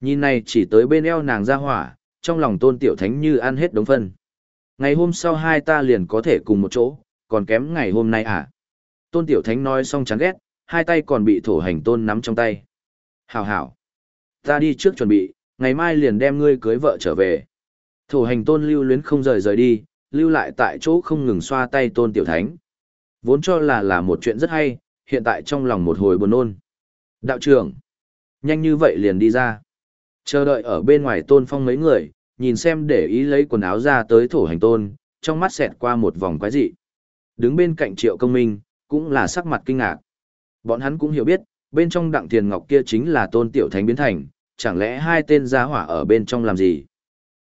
Nhìn này chỉ tới bên eo nàng ra hỏa, trong lòng tôn tiểu thánh như ăn hết đống phân. Ngày hôm sau hai ta liền có thể cùng một chỗ, còn kém ngày hôm nay à? Tôn tiểu thánh nói xong chán ghét, hai tay còn bị thổ hành tôn nắm trong tay. Hảo hảo. Ta đi trước chuẩn bị, ngày mai liền đem ngươi cưới vợ trở về. Thổ hành tôn lưu luyến không rời rời đi, lưu lại tại chỗ không ngừng xoa tay tôn tiểu thánh. Vốn cho là là một chuyện rất hay, hiện tại trong lòng một hồi buồn nôn. Đạo trưởng, nhanh như vậy liền đi ra. Chờ đợi ở bên ngoài tôn phong mấy người, nhìn xem để ý lấy quần áo ra tới thổ hành tôn, trong mắt xẹt qua một vòng quái dị. Đứng bên cạnh triệu công minh, cũng là sắc mặt kinh ngạc. Bọn hắn cũng hiểu biết, bên trong đặng tiền ngọc kia chính là tôn tiểu thánh biến thành, chẳng lẽ hai tên gia hỏa ở bên trong làm gì?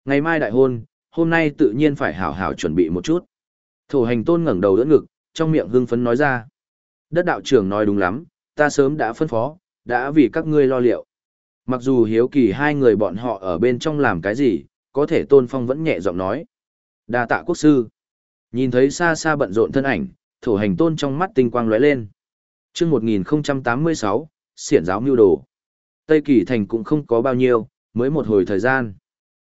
Ngày mai đại hôn, hôm nay tự nhiên phải hảo hảo chuẩn bị một chút. Thổ hành tôn ngẩng đầu đỡ ngực, trong miệng hưng phấn nói ra. Đất đạo trưởng nói đúng lắm, ta sớm đã phân phó, đã vì các ngươi lo liệu. Mặc dù hiếu kỳ hai người bọn họ ở bên trong làm cái gì, có thể tôn phong vẫn nhẹ giọng nói. đa tạ quốc sư. Nhìn thấy xa xa bận rộn thân ảnh, thủ hành tôn trong mắt tinh quang lóe lên. chương 1086, siển giáo mưu đồ. Tây Kỳ Thành cũng không có bao nhiêu, mới một hồi thời gian.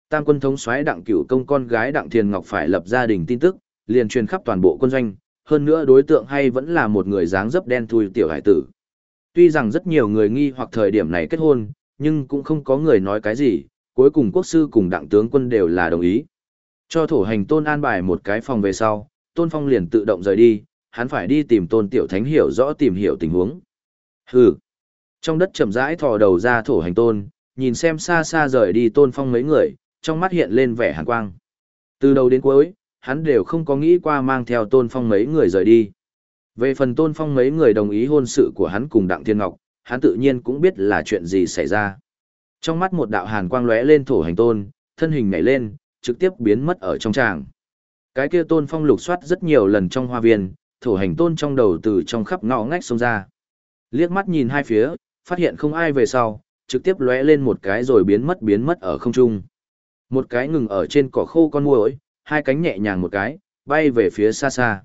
Tam quân thống soái đặng cửu công con gái đặng thiền ngọc phải lập gia đình tin tức, liền truyền khắp toàn bộ quân doanh, hơn nữa đối tượng hay vẫn là một người dáng dấp đen thui tiểu hải tử. Tuy rằng rất nhiều người nghi hoặc thời điểm này kết hôn, nhưng cũng không có người nói cái gì, cuối cùng quốc sư cùng đặng tướng quân đều là đồng ý. Cho thổ hành tôn an bài một cái phòng về sau, tôn phong liền tự động rời đi, hắn phải đi tìm tôn tiểu thánh hiểu rõ tìm hiểu tình huống. Hừ. Trong đất chậm rãi thò đầu ra thổ hành tôn, nhìn xem xa xa rời đi tôn phong mấy người, trong mắt hiện lên vẻ hàn quang. Từ đầu đến cuối, hắn đều không có nghĩ qua mang theo tôn phong mấy người rời đi. Về phần tôn phong mấy người đồng ý hôn sự của hắn cùng Đặng Thiên Ngọc, hắn tự nhiên cũng biết là chuyện gì xảy ra. Trong mắt một đạo hàn quang lóe lên thổ hành tôn, thân hình nhảy lên, trực tiếp biến mất ở trong tràng. Cái kia tôn phong lục soát rất nhiều lần trong hoa viên, thổ hành tôn trong đầu từ trong khắp ngõ ngách xông ra. Liếc mắt nhìn hai phía, phát hiện không ai về sau, trực tiếp lóe lên một cái rồi biến mất biến mất ở không trung. Một cái ngừng ở trên cỏ khô con muỗi, hai cánh nhẹ nhàng một cái, bay về phía xa xa.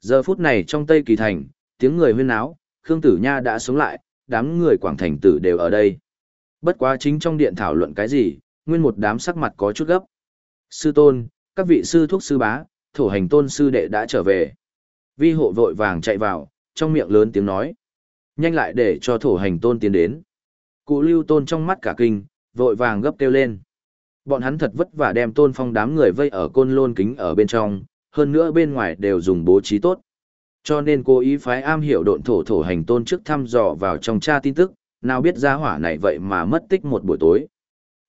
Giờ phút này trong Tây Kỳ Thành, tiếng người huyên náo, Khương Tử Nha đã sống lại, đám người Quảng Thành Tử đều ở đây. Bất quá chính trong điện thảo luận cái gì, nguyên một đám sắc mặt có chút gấp. Sư tôn, các vị sư thúc sư bá, thổ hành tôn sư đệ đã trở về. Vi hộ vội vàng chạy vào, trong miệng lớn tiếng nói. Nhanh lại để cho thổ hành tôn tiến đến. Cụ lưu tôn trong mắt cả kinh, vội vàng gấp kêu lên. Bọn hắn thật vất vả đem tôn phong đám người vây ở côn lôn kính ở bên trong, hơn nữa bên ngoài đều dùng bố trí tốt. Cho nên cố ý phái am hiểu độn thổ thổ hành tôn trước thăm dò vào trong tra tin tức, nào biết ra hỏa này vậy mà mất tích một buổi tối.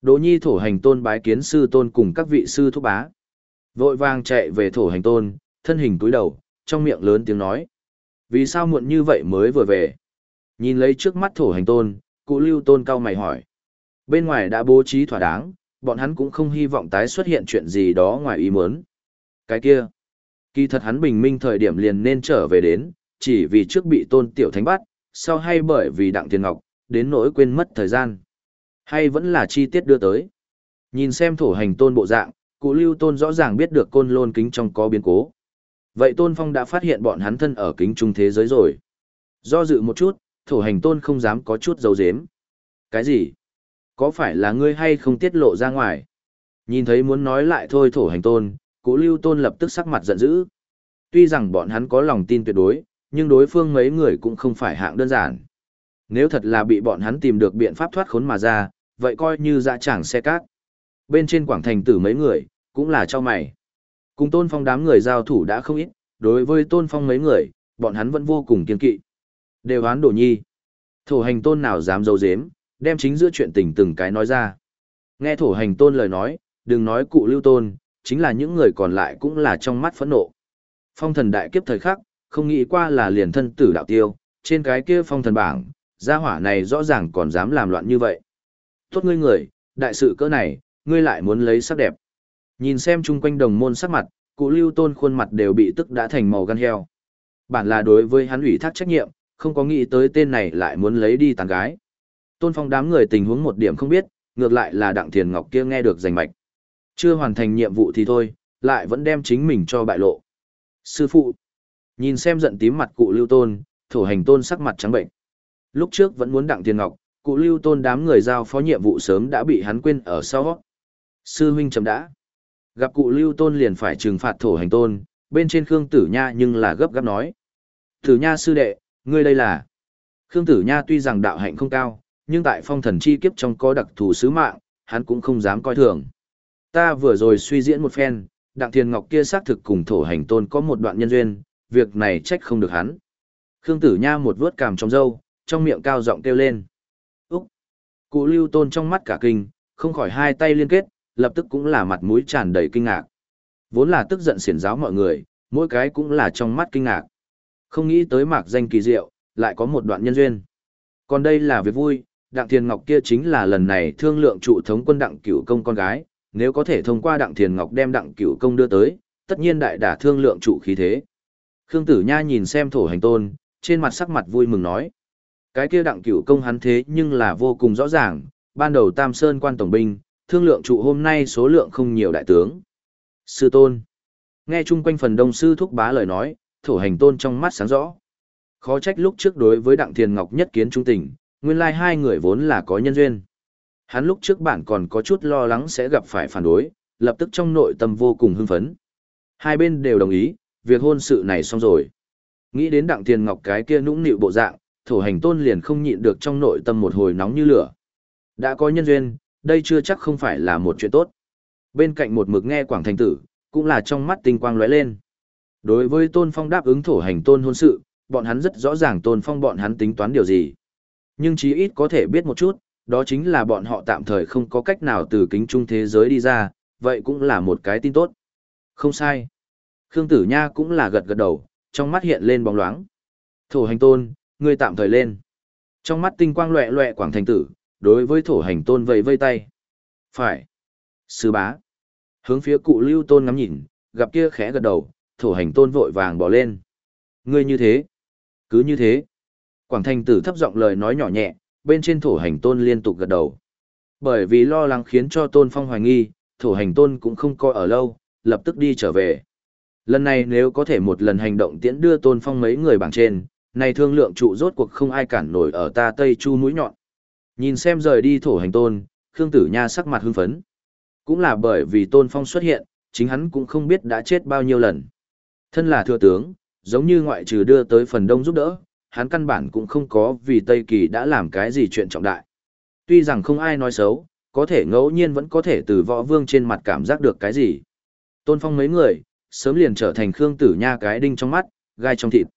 Đỗ nhi thổ hành tôn bái kiến sư tôn cùng các vị sư thúc bá. Vội vàng chạy về thổ hành tôn, thân hình túi đầu, trong miệng lớn tiếng nói. Vì sao muộn như vậy mới vừa về? Nhìn lấy trước mắt thổ hành tôn, cụ lưu tôn cao mày hỏi. Bên ngoài đã bố trí thỏa đáng, bọn hắn cũng không hy vọng tái xuất hiện chuyện gì đó ngoài ý muốn. Cái kia, kỳ thật hắn bình minh thời điểm liền nên trở về đến, chỉ vì trước bị tôn tiểu thánh bắt, sau hay bởi vì đặng tiền ngọc, đến nỗi quên mất thời gian. Hay vẫn là chi tiết đưa tới. Nhìn xem thổ hành tôn bộ dạng, cụ lưu tôn rõ ràng biết được côn lôn kính trong có biến cố. Vậy tôn phong đã phát hiện bọn hắn thân ở kính trung thế giới rồi. Do dự một chút, thổ hành tôn không dám có chút dấu dếm. Cái gì? Có phải là ngươi hay không tiết lộ ra ngoài? Nhìn thấy muốn nói lại thôi thổ hành tôn, cố lưu tôn lập tức sắc mặt giận dữ. Tuy rằng bọn hắn có lòng tin tuyệt đối, nhưng đối phương mấy người cũng không phải hạng đơn giản. Nếu thật là bị bọn hắn tìm được biện pháp thoát khốn mà ra, vậy coi như dạ chẳng xe cát. Bên trên quảng thành tử mấy người, cũng là cho mày. Cùng tôn phong đám người giao thủ đã không ít, đối với tôn phong mấy người, bọn hắn vẫn vô cùng kiên kỵ. Đều án đổ nhi. Thổ hành tôn nào dám dấu dếm, đem chính giữa chuyện tình từng cái nói ra. Nghe thổ hành tôn lời nói, đừng nói cụ lưu tôn, chính là những người còn lại cũng là trong mắt phẫn nộ. Phong thần đại kiếp thời khắc, không nghĩ qua là liền thân tử đạo tiêu, trên cái kia phong thần bảng, gia hỏa này rõ ràng còn dám làm loạn như vậy. Tốt ngươi người, đại sự cỡ này, ngươi lại muốn lấy sắc đẹp. Nhìn xem chung quanh đồng môn sắc mặt, cụ lưu tôn khuôn mặt đều bị tức đã thành màu gan heo. Bản là đối với hắn ủy thác trách nhiệm, không có nghĩ tới tên này lại muốn lấy đi tàn gái. Tôn phong đám người tình huống một điểm không biết, ngược lại là đặng thiền ngọc kia nghe được giành mạch. Chưa hoàn thành nhiệm vụ thì thôi, lại vẫn đem chính mình cho bại lộ. Sư phụ, nhìn xem giận tím mặt cụ lưu tôn, thổ hành tôn sắc mặt trắng bệnh. Lúc trước vẫn muốn đặng thiền ngọc, cụ lưu tôn đám người giao phó nhiệm vụ sớm đã bị hắn quên ở sau. Sư huynh chấm đã. Gặp cụ lưu tôn liền phải trừng phạt thổ hành tôn, bên trên Khương Tử Nha nhưng là gấp gáp nói. Tử Nha sư đệ, ngươi đây là. Khương Tử Nha tuy rằng đạo hạnh không cao, nhưng tại phong thần chi kiếp trong có đặc thù sứ mạng, hắn cũng không dám coi thường. Ta vừa rồi suy diễn một phen, Đặng Thiên Ngọc kia xác thực cùng thổ hành tôn có một đoạn nhân duyên, việc này trách không được hắn. Khương Tử Nha một vuốt cằm trong râu, trong miệng cao giọng kêu lên. Úc! Cụ lưu tôn trong mắt cả kinh, không khỏi hai tay liên kết, lập tức cũng là mặt mũi tràn đầy kinh ngạc. Vốn là tức giận xiển giáo mọi người, mỗi cái cũng là trong mắt kinh ngạc. Không nghĩ tới mạc danh kỳ diệu, lại có một đoạn nhân duyên. Còn đây là việc vui, Đặng Thiền Ngọc kia chính là lần này thương lượng trụ thống quân Đặng Cửu Công con gái, nếu có thể thông qua Đặng Thiền Ngọc đem Đặng Cửu Công đưa tới, tất nhiên đại đả thương lượng trụ khí thế. Khương Tử Nha nhìn xem thổ hành tôn, trên mặt sắc mặt vui mừng nói. Cái kia Đặng Cửu Công hắn thế nhưng là vô cùng rõ ràng, ban đầu Tam Sơn quan tổng binh, thương lượng trụ hôm nay số lượng không nhiều đại tướng. Sư tôn. Nghe chung quanh phần đông sư thúc bá lời nói, thổ hành tôn trong mắt sáng rõ. Khó trách lúc trước đối với Đặng Thiền Ngọc nhất kiến trung tình, nguyên lai hai người vốn là có nhân duyên. Hắn lúc trước bản còn có chút lo lắng sẽ gặp phải phản đối, lập tức trong nội tâm vô cùng hưng phấn. Hai bên đều đồng ý, việc hôn sự này xong rồi. Nghĩ đến đặng tiền ngọc cái kia nũng nịu bộ dạng, thổ hành tôn liền không nhịn được trong nội tâm một hồi nóng như lửa. Đã có nhân duyên, đây chưa chắc không phải là một chuyện tốt. Bên cạnh một mực nghe quảng thành tử, cũng là trong mắt tinh quang lóe lên. Đối với tôn phong đáp ứng thổ hành tôn hôn sự, bọn hắn rất rõ ràng tôn phong bọn hắn tính toán điều gì. Nhưng chí ít có thể biết một chút, đó chính là bọn họ tạm thời không có cách nào từ kính trung thế giới đi ra, vậy cũng là một cái tin tốt. Không sai. Khương Tử Nha cũng là gật gật đầu, trong mắt hiện lên bóng loáng. Thổ hành tôn, ngươi tạm thời lên. Trong mắt tinh quang loẹ loẹ quảng thành tử, đối với thổ hành tôn vẫy vây tay. Phải. Sư bá. Hướng phía cụ lưu tôn ngắm nhìn, gặp kia khẽ gật đầu, thổ hành tôn vội vàng bỏ lên. Ngươi như thế. Cứ như thế. Quảng thành tử thấp giọng lời nói nhỏ nhẹ, bên trên thổ hành tôn liên tục gật đầu. Bởi vì lo lắng khiến cho tôn phong hoài nghi, thổ hành tôn cũng không coi ở lâu, lập tức đi trở về. Lần này nếu có thể một lần hành động tiễn đưa tôn phong mấy người bảng trên, này thương lượng trụ rốt cuộc không ai cản nổi ở ta tây chu mũi nhọn. Nhìn xem rời đi thổ hành tôn, Khương Tử Nha sắc mặt hưng phấn. Cũng là bởi vì tôn phong xuất hiện, chính hắn cũng không biết đã chết bao nhiêu lần. Thân là thừa tướng, giống như ngoại trừ đưa tới phần đông giúp đỡ, hắn căn bản cũng không có vì Tây Kỳ đã làm cái gì chuyện trọng đại. Tuy rằng không ai nói xấu, có thể ngẫu nhiên vẫn có thể từ võ vương trên mặt cảm giác được cái gì. Tôn phong mấy người, sớm liền trở thành Khương Tử Nha cái đinh trong mắt, gai trong thịt.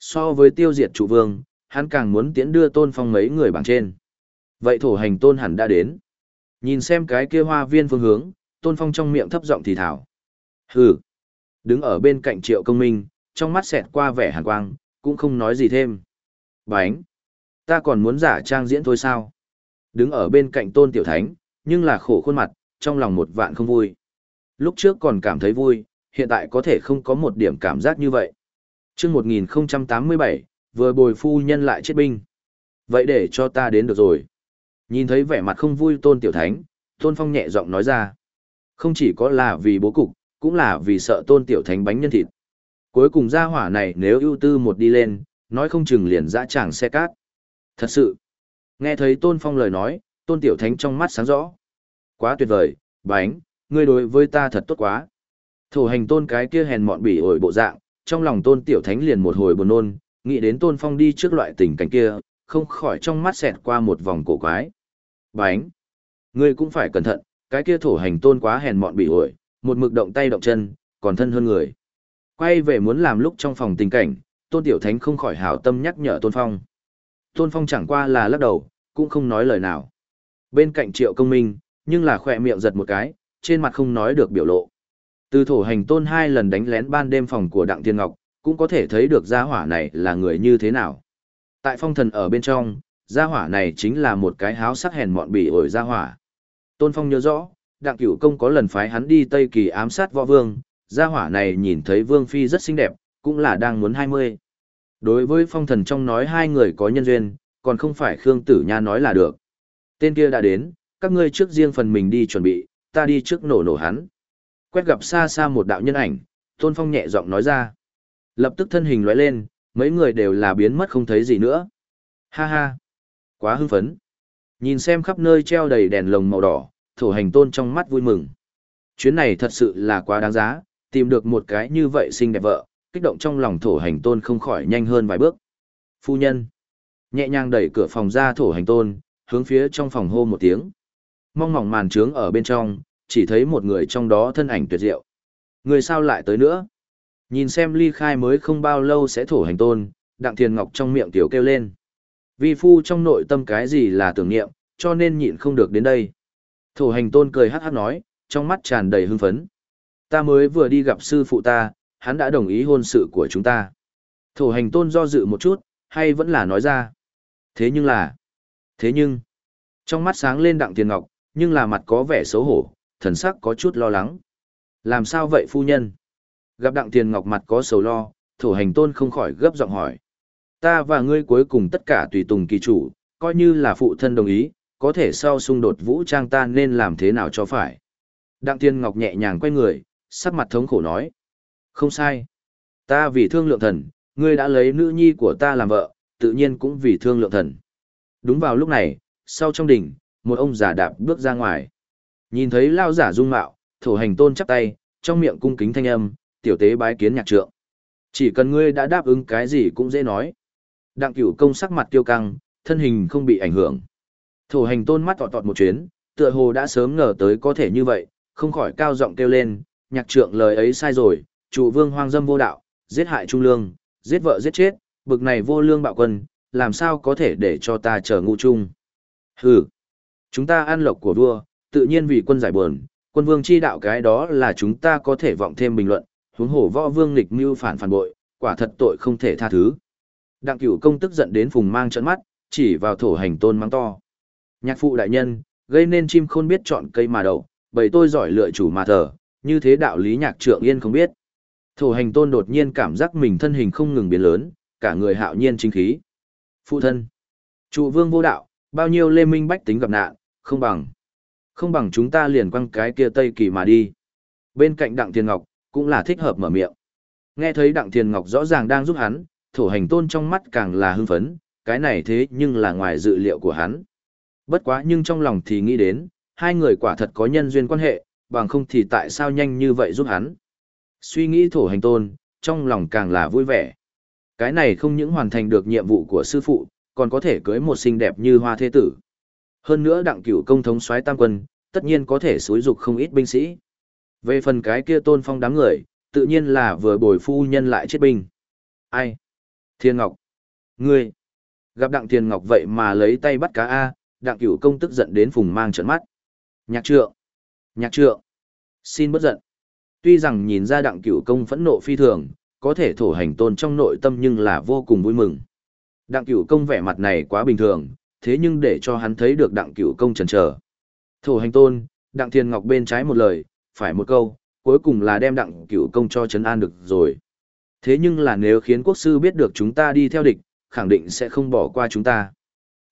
So với tiêu diệt trụ vương, hắn càng muốn tiễn đưa tôn phong mấy người bằng trên. Vậy thổ hành tôn hẳn đã đến. Nhìn xem cái kia hoa viên phương hướng, tôn phong trong miệng thấp giọng thì thảo. Hừ. Đứng ở bên cạnh triệu công minh, trong mắt xẹt qua vẻ hàn quang, cũng không nói gì thêm. Bánh. Ta còn muốn giả trang diễn thôi sao? Đứng ở bên cạnh tôn tiểu thánh, nhưng là khổ khuôn mặt, trong lòng một vạn không vui. Lúc trước còn cảm thấy vui, hiện tại có thể không có một điểm cảm giác như vậy. Trước 1087, vừa bồi phu nhân lại chết binh. Vậy để cho ta đến được rồi. Nhìn thấy vẻ mặt không vui tôn tiểu thánh, tôn phong nhẹ giọng nói ra. Không chỉ có là vì bố cục, cũng là vì sợ tôn tiểu thánh bánh nhân thịt. Cuối cùng ra hỏa này nếu ưu tư một đi lên, nói không chừng liền dã tràng xe cát. Thật sự, nghe thấy tôn phong lời nói, tôn tiểu thánh trong mắt sáng rõ. Quá tuyệt vời, bánh, ngươi đối với ta thật tốt quá. Thủ hành tôn cái kia hèn mọn bỉ ổi bộ dạng, trong lòng tôn tiểu thánh liền một hồi buồn nôn, nghĩ đến tôn phong đi trước loại tình cảnh kia, không khỏi trong mắt xẹt qua một vòng cổ quái. Bánh! Ngươi cũng phải cẩn thận, cái kia thổ hành tôn quá hèn mọn bỉ ổi, một mực động tay động chân, còn thân hơn người. Quay về muốn làm lúc trong phòng tình cảnh, tôn tiểu thánh không khỏi hảo tâm nhắc nhở tôn phong. Tôn phong chẳng qua là lắc đầu, cũng không nói lời nào. Bên cạnh triệu công minh, nhưng là khỏe miệng giật một cái, trên mặt không nói được biểu lộ. Từ thổ hành tôn hai lần đánh lén ban đêm phòng của Đặng Thiên Ngọc, cũng có thể thấy được gia hỏa này là người như thế nào. Tại phong thần ở bên trong, gia hỏa này chính là một cái háo sắc hèn mọn bỉ ổi gia hỏa. Tôn Phong nhớ rõ, Đặng Cửu Công có lần phái hắn đi Tây Kỳ ám sát võ vương, gia hỏa này nhìn thấy vương phi rất xinh đẹp, cũng là đang muốn hai mươi. Đối với phong thần trong nói hai người có nhân duyên, còn không phải Khương Tử Nha nói là được. Tên kia đã đến, các ngươi trước riêng phần mình đi chuẩn bị, ta đi trước nổ nổ hắn. Quét gặp xa xa một đạo nhân ảnh, Tôn Phong nhẹ giọng nói ra. Lập tức thân hình lóe lên, mấy người đều là biến mất không thấy gì nữa. Ha ha, quá hưng phấn. Nhìn xem khắp nơi treo đầy đèn lồng màu đỏ, thổ hành tôn trong mắt vui mừng. Chuyến này thật sự là quá đáng giá, tìm được một cái như vậy xinh đẹp vợ, kích động trong lòng thổ hành tôn không khỏi nhanh hơn vài bước. Phu nhân, nhẹ nhàng đẩy cửa phòng ra thổ hành tôn, hướng phía trong phòng hô một tiếng. Mong mỏng màn trướng ở bên trong, chỉ thấy một người trong đó thân ảnh tuyệt diệu. Người sao lại tới nữa? Nhìn xem ly khai mới không bao lâu sẽ thổ hành tôn, đặng thiền ngọc trong miệng tiểu kêu lên. Vi phu trong nội tâm cái gì là tưởng niệm, cho nên nhịn không được đến đây. Thổ hành tôn cười hát hát nói, trong mắt tràn đầy hưng phấn. Ta mới vừa đi gặp sư phụ ta, hắn đã đồng ý hôn sự của chúng ta. Thổ hành tôn do dự một chút, hay vẫn là nói ra. Thế nhưng là... Thế nhưng... Trong mắt sáng lên đặng tiền ngọc, nhưng là mặt có vẻ xấu hổ, thần sắc có chút lo lắng. Làm sao vậy phu nhân? Gặp đặng tiền ngọc mặt có sầu lo, thổ hành tôn không khỏi gấp giọng hỏi. Ta và ngươi cuối cùng tất cả tùy tùng kỳ chủ, coi như là phụ thân đồng ý, có thể sau xung đột vũ trang ta nên làm thế nào cho phải. Đặng tiền ngọc nhẹ nhàng quay người, sắc mặt thống khổ nói. Không sai. Ta vì thương lượng thần, ngươi đã lấy nữ nhi của ta làm vợ, tự nhiên cũng vì thương lượng thần. Đúng vào lúc này, sau trong đỉnh, một ông già đạp bước ra ngoài. Nhìn thấy lao giả dung mạo, thổ hành tôn chắp tay, trong miệng cung kính thanh âm, tiểu tế bái kiến nhạc trượng. Chỉ cần ngươi đã đáp ứng cái gì cũng dễ nói. Đặng cửu công sắc mặt tiêu căng, thân hình không bị ảnh hưởng. Thổ hành tôn mắt tọt tọt một chuyến, tựa hồ đã sớm ngờ tới có thể như vậy, không khỏi cao giọng kêu lên, nhạc trượng lời ấy sai rồi, chủ vương hoang dâm vô đạo, giết hại trung lương, giết vợ giết chết, bực này vô lương bạo quân, làm sao có thể để cho ta chờ ngu chung. Hừ, chúng ta ăn lộc của vua, tự nhiên vì quân giải buồn, quân vương chi đạo cái đó là chúng ta có thể vọng thêm bình luận, huống hổ võ vương nghịch mưu phản phản bội, quả thật tội không thể tha thứ. Đặng cửu công tức giận đến phùng mang trận mắt, chỉ vào thổ hành tôn mắng to. Nhạc phụ đại nhân, gây nên chim khôn biết chọn cây mà đậu, bầy tôi giỏi lựa chủ mà thờ, như thế đạo lý nhạc trượng yên không biết. Thổ hành tôn đột nhiên cảm giác mình thân hình không ngừng biến lớn, cả người hạo nhiên chính khí. Phụ thân, trụ vương vô đạo, bao nhiêu lê minh bách tính gặp nạn, không bằng. Không bằng chúng ta liền quăng cái kia tây kỳ mà đi. Bên cạnh đặng thiên ngọc, cũng là thích hợp mở miệng. Nghe thấy đặng thiên ngọc rõ ràng đang giúp hắn, thổ hành tôn trong mắt càng là hưng phấn, cái này thế nhưng là ngoài dự liệu của hắn. Bất quá nhưng trong lòng thì nghĩ đến, hai người quả thật có nhân duyên quan hệ, bằng không thì tại sao nhanh như vậy giúp hắn. Suy nghĩ thổ hành tôn, trong lòng càng là vui vẻ. Cái này không những hoàn thành được nhiệm vụ của sư phụ, còn có thể cưới một xinh đẹp như hoa thế tử. Hơn nữa đặng cửu công thống soái tam quân, tất nhiên có thể xúi dục không ít binh sĩ. Về phần cái kia tôn phong đám người, tự nhiên là vừa bồi phu nhân lại chết binh. Ai? Thiên Ngọc. Ngươi. Gặp đặng Thiên Ngọc vậy mà lấy tay bắt cá A, đặng cửu công tức giận đến phùng mang trận mắt. Nhạc trượng. Nhạc trượng. Xin bất giận. Tuy rằng nhìn ra đặng cửu công phẫn nộ phi thường, có thể thổ hành tôn trong nội tâm nhưng là vô cùng vui mừng. Đặng cửu công vẻ mặt này quá bình thường, thế nhưng để cho hắn thấy được đặng cửu công chần chờ. Thổ hành tôn, đặng thiên ngọc bên trái một lời, phải một câu, cuối cùng là đem đặng cửu công cho trấn an được rồi. Thế nhưng là nếu khiến quốc sư biết được chúng ta đi theo địch, khẳng định sẽ không bỏ qua chúng ta.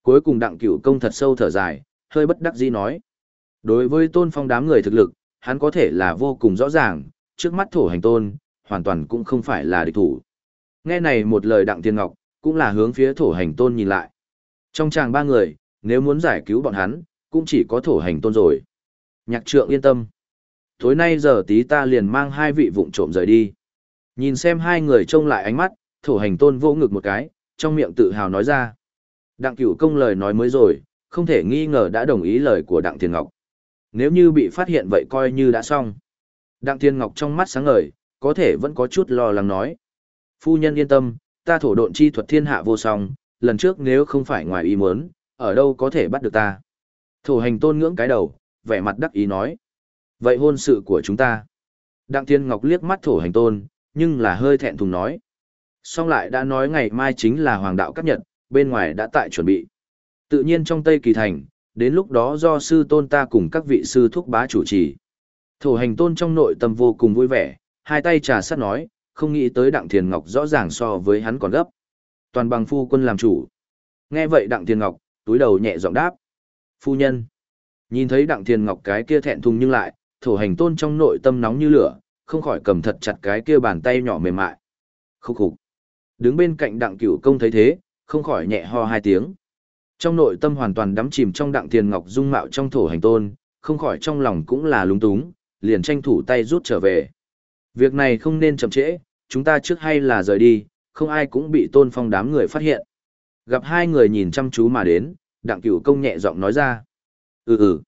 Cuối cùng đặng cửu công thật sâu thở dài, hơi bất đắc dĩ nói. Đối với tôn phong đám người thực lực, hắn có thể là vô cùng rõ ràng, trước mắt thổ hành tôn, hoàn toàn cũng không phải là địch thủ. Nghe này một lời đặng thiên ngọc, cũng là hướng phía thổ hành tôn nhìn lại. Trong chàng ba người, nếu muốn giải cứu bọn hắn, cũng chỉ có thổ hành tôn rồi. Nhạc trượng yên tâm. Tối nay giờ tí ta liền mang hai vị vụng trộm rời đi. Nhìn xem hai người trông lại ánh mắt, thổ hành tôn vô ngực một cái, trong miệng tự hào nói ra. Đặng cửu công lời nói mới rồi, không thể nghi ngờ đã đồng ý lời của Đặng Thiên Ngọc. Nếu như bị phát hiện vậy coi như đã xong. Đặng Thiên Ngọc trong mắt sáng ngời, có thể vẫn có chút lo lắng nói. Phu nhân yên tâm, ta thổ độn chi thuật thiên hạ vô song, lần trước nếu không phải ngoài ý muốn, ở đâu có thể bắt được ta. Thổ hành tôn ngưỡng cái đầu, vẻ mặt đắc ý nói. Vậy hôn sự của chúng ta. Đặng Thiên Ngọc liếc mắt thổ hành tôn, nhưng là hơi thẹn thùng nói. Xong lại đã nói ngày mai chính là hoàng đạo cấp nhật, bên ngoài đã tại chuẩn bị. Tự nhiên trong Tây Kỳ Thành, đến lúc đó do sư tôn ta cùng các vị sư thúc bá chủ trì. Thổ hành tôn trong nội tâm vô cùng vui vẻ, hai tay trà sát nói, không nghĩ tới Đặng Thiền Ngọc rõ ràng so với hắn còn gấp. Toàn bằng phu quân làm chủ. Nghe vậy Đặng Thiền Ngọc, túi đầu nhẹ giọng đáp. Phu nhân. Nhìn thấy Đặng Thiền Ngọc cái kia thẹn thùng nhưng lại, thổ hành tôn trong nội tâm nóng như lửa, không khỏi cầm thật chặt cái kia bàn tay nhỏ mềm mại. Khúc khục. Đứng bên cạnh Đặng Cửu Công thấy thế, không khỏi nhẹ ho hai tiếng. Trong nội tâm hoàn toàn đắm chìm trong Đặng Thiền Ngọc dung mạo trong thổ hành tôn, không khỏi trong lòng cũng là lúng túng, liền tranh thủ tay rút trở về. Việc này không nên chậm trễ, chúng ta trước hay là rời đi, không ai cũng bị tôn phong đám người phát hiện. Gặp hai người nhìn chăm chú mà đến, đặng cửu công nhẹ giọng nói ra. Ừ ừ.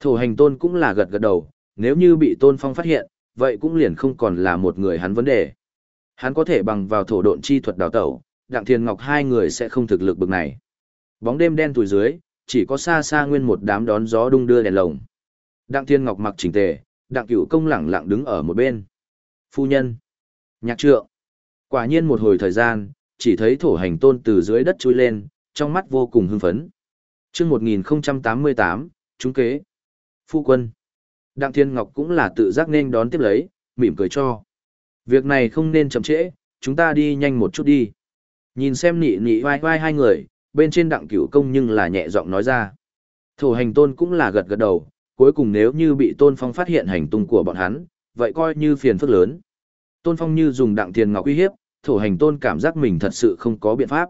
Thổ hành tôn cũng là gật gật đầu, nếu như bị tôn phong phát hiện, vậy cũng liền không còn là một người hắn vấn đề. Hắn có thể bằng vào thổ độn chi thuật đào tẩu, đặng thiền ngọc hai người sẽ không thực lực bực này. Bóng đêm đen tủi dưới, chỉ có xa xa nguyên một đám đón gió đung đưa đèn lồng. Đặng thiên ngọc mặc chỉnh tề, đặng cửu công lẳng lặng đứng ở một bên. Phu nhân. Nhạc trượng. Quả nhiên một hồi thời gian, chỉ thấy thổ hành tôn từ dưới đất chui lên, trong mắt vô cùng hưng phấn. chương 1088, trúng kế. Phu quân. Đặng Thiên Ngọc cũng là tự giác nên đón tiếp lấy, mỉm cười cho. Việc này không nên chậm trễ, chúng ta đi nhanh một chút đi. Nhìn xem nị nị vai vai hai người, bên trên đặng cửu công nhưng là nhẹ giọng nói ra. Thổ hành tôn cũng là gật gật đầu, cuối cùng nếu như bị tôn phong phát hiện hành tung của bọn hắn, vậy coi như phiền phức lớn. Tôn Phong như dùng đặng tiền ngọc uy hiếp, thổ hành tôn cảm giác mình thật sự không có biện pháp.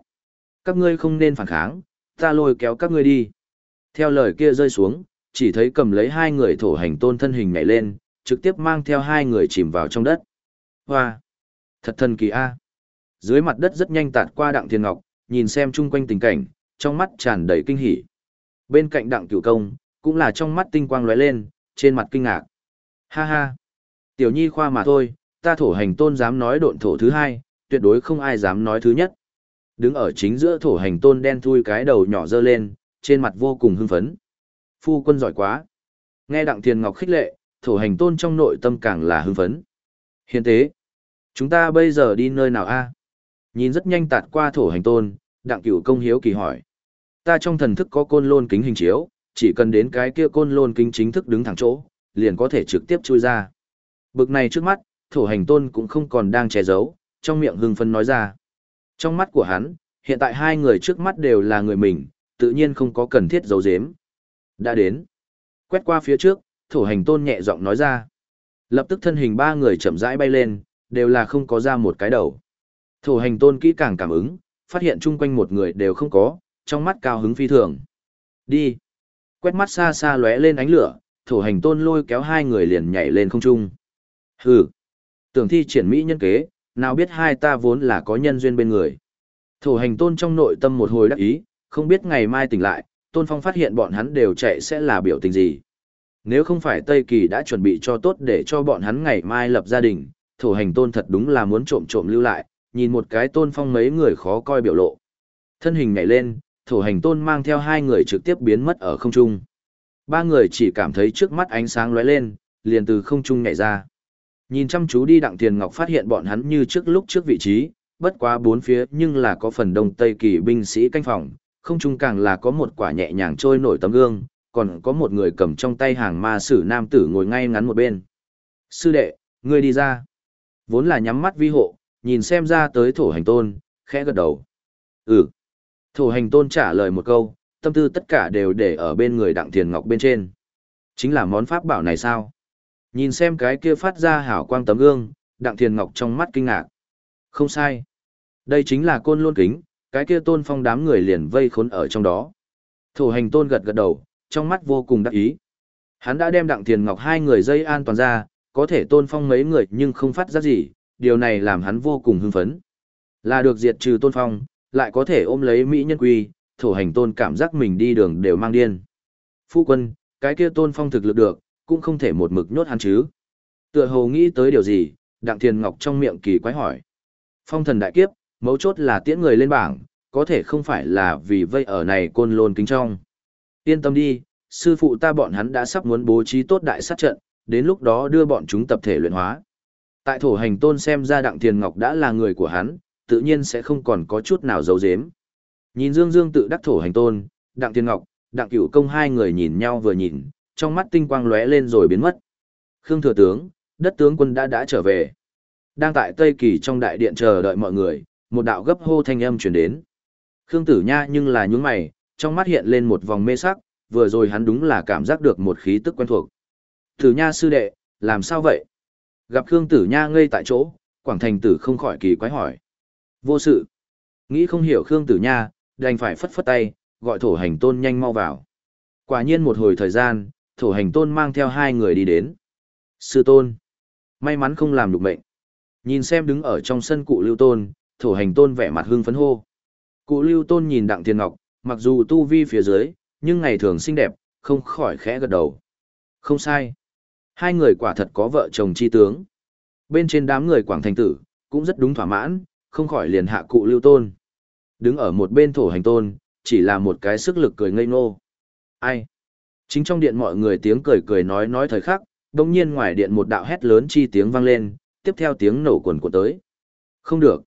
Các ngươi không nên phản kháng, ta lôi kéo các ngươi đi. Theo lời kia rơi xuống, chỉ thấy cầm lấy hai người thổ hành tôn thân hình nhảy lên, trực tiếp mang theo hai người chìm vào trong đất. Hoa! Thật thần kỳ a. Dưới mặt đất rất nhanh tạt qua Đặng Thiên Ngọc, nhìn xem chung quanh tình cảnh, trong mắt tràn đầy kinh hỉ. Bên cạnh Đặng Cửu Công, cũng là trong mắt tinh quang lóe lên, trên mặt kinh ngạc. Ha ha. Tiểu nhi khoa mà thôi, ta thổ hành tôn dám nói độn thổ thứ hai, tuyệt đối không ai dám nói thứ nhất. Đứng ở chính giữa thổ hành tôn đen thui cái đầu nhỏ dơ lên, trên mặt vô cùng hưng phấn. Phu quân giỏi quá. Nghe Đặng thiền Ngọc khích lệ, thổ hành tôn trong nội tâm càng là hưng phấn. Hiện tế, chúng ta bây giờ đi nơi nào a? Nhìn rất nhanh tạt qua thổ hành tôn, Đặng Cửu công hiếu kỳ hỏi. Ta trong thần thức có côn lôn kính hình chiếu, chỉ cần đến cái kia côn lôn kính chính thức đứng thẳng chỗ, liền có thể trực tiếp chui ra. Bực này trước mắt, thổ hành tôn cũng không còn đang che giấu, trong miệng hưng phấn nói ra. Trong mắt của hắn, hiện tại hai người trước mắt đều là người mình, tự nhiên không có cần thiết giấu giếm. Đã đến. Quét qua phía trước, thổ hành tôn nhẹ giọng nói ra. Lập tức thân hình ba người chậm rãi bay lên, đều là không có ra một cái đầu. Thổ hành tôn kỹ càng cảm ứng, phát hiện chung quanh một người đều không có, trong mắt cao hứng phi thường. Đi. Quét mắt xa xa lóe lên ánh lửa, thổ hành tôn lôi kéo hai người liền nhảy lên không trung. Hừ. Tưởng thi triển mỹ nhân kế, nào biết hai ta vốn là có nhân duyên bên người. Thổ hành tôn trong nội tâm một hồi đắc ý, không biết ngày mai tỉnh lại, tôn phong phát hiện bọn hắn đều chạy sẽ là biểu tình gì. Nếu không phải Tây Kỳ đã chuẩn bị cho tốt để cho bọn hắn ngày mai lập gia đình, thổ hành tôn thật đúng là muốn trộm trộm lưu lại, nhìn một cái tôn phong mấy người khó coi biểu lộ. Thân hình nhảy lên, thổ hành tôn mang theo hai người trực tiếp biến mất ở không trung. Ba người chỉ cảm thấy trước mắt ánh sáng lóe lên, liền từ không trung nhảy ra. Nhìn chăm chú đi đặng tiền ngọc phát hiện bọn hắn như trước lúc trước vị trí, bất quá bốn phía nhưng là có phần đông tây kỳ binh sĩ canh phòng, không trung càng là có một quả nhẹ nhàng trôi nổi tấm gương, còn có một người cầm trong tay hàng ma sử nam tử ngồi ngay ngắn một bên. Sư đệ, ngươi đi ra. Vốn là nhắm mắt vi hộ, nhìn xem ra tới thổ hành tôn, khẽ gật đầu. Ừ. Thổ hành tôn trả lời một câu, tâm tư tất cả đều để ở bên người đặng thiền ngọc bên trên. Chính là món pháp bảo này sao? Nhìn xem cái kia phát ra hảo quang tấm gương, đặng thiền ngọc trong mắt kinh ngạc. Không sai. Đây chính là côn lôn kính, cái kia tôn phong đám người liền vây khốn ở trong đó. Thổ hành tôn gật gật đầu, trong mắt vô cùng đắc ý. Hắn đã đem đặng thiền ngọc hai người dây an toàn ra, có thể tôn phong mấy người nhưng không phát ra gì, điều này làm hắn vô cùng hưng phấn. Là được diệt trừ tôn phong, lại có thể ôm lấy Mỹ nhân quy, thổ hành tôn cảm giác mình đi đường đều mang điên. Phu quân, cái kia tôn phong thực lực được, cũng không thể một mực nhốt hắn chứ. Tựa hồ nghĩ tới điều gì, đặng thiền ngọc trong miệng kỳ quái hỏi. Phong thần đại kiếp, mấu chốt là tiễn người lên bảng, có thể không phải là vì vây ở này côn lôn kính trong. Yên tâm đi, sư phụ ta bọn hắn đã sắp muốn bố trí tốt đại sát trận, đến lúc đó đưa bọn chúng tập thể luyện hóa. Tại thổ hành tôn xem ra Đặng Thiền Ngọc đã là người của hắn, tự nhiên sẽ không còn có chút nào giấu giếm. Nhìn Dương Dương tự đắc thổ hành tôn, Đặng Thiền Ngọc, Đặng Cửu Công hai người nhìn nhau vừa nhìn, trong mắt tinh quang lóe lên rồi biến mất. Khương Thừa Tướng, đất tướng quân đã đã trở về. Đang tại Tây Kỳ trong đại điện chờ đợi mọi người, một đạo gấp hô thanh âm truyền đến. Khương Tử Nha nhưng là nhướng mày, trong mắt hiện lên một vòng mê sắc, vừa rồi hắn đúng là cảm giác được một khí tức quen thuộc. Tử Nha sư đệ, làm sao vậy? Gặp Khương Tử Nha ngây tại chỗ, Quảng Thành Tử không khỏi kỳ quái hỏi. Vô sự. Nghĩ không hiểu Khương Tử Nha, đành phải phất phất tay, gọi thổ hành tôn nhanh mau vào. Quả nhiên một hồi thời gian, thổ hành tôn mang theo hai người đi đến. Sư tôn. May mắn không làm được mệnh. Nhìn xem đứng ở trong sân cụ lưu tôn, thổ hành tôn vẻ mặt hưng phấn hô. Cụ lưu tôn nhìn đặng thiên ngọc, mặc dù tu vi phía dưới, nhưng ngày thường xinh đẹp, không khỏi khẽ gật đầu. Không sai. Hai người quả thật có vợ chồng chi tướng. Bên trên đám người quảng thành tử, cũng rất đúng thỏa mãn, không khỏi liền hạ cụ lưu tôn. Đứng ở một bên thổ hành tôn, chỉ là một cái sức lực cười ngây ngô. Ai? Chính trong điện mọi người tiếng cười cười nói nói thời khắc, đồng nhiên ngoài điện một đạo hét lớn chi tiếng vang lên, tiếp theo tiếng nổ quần của tới. Không được.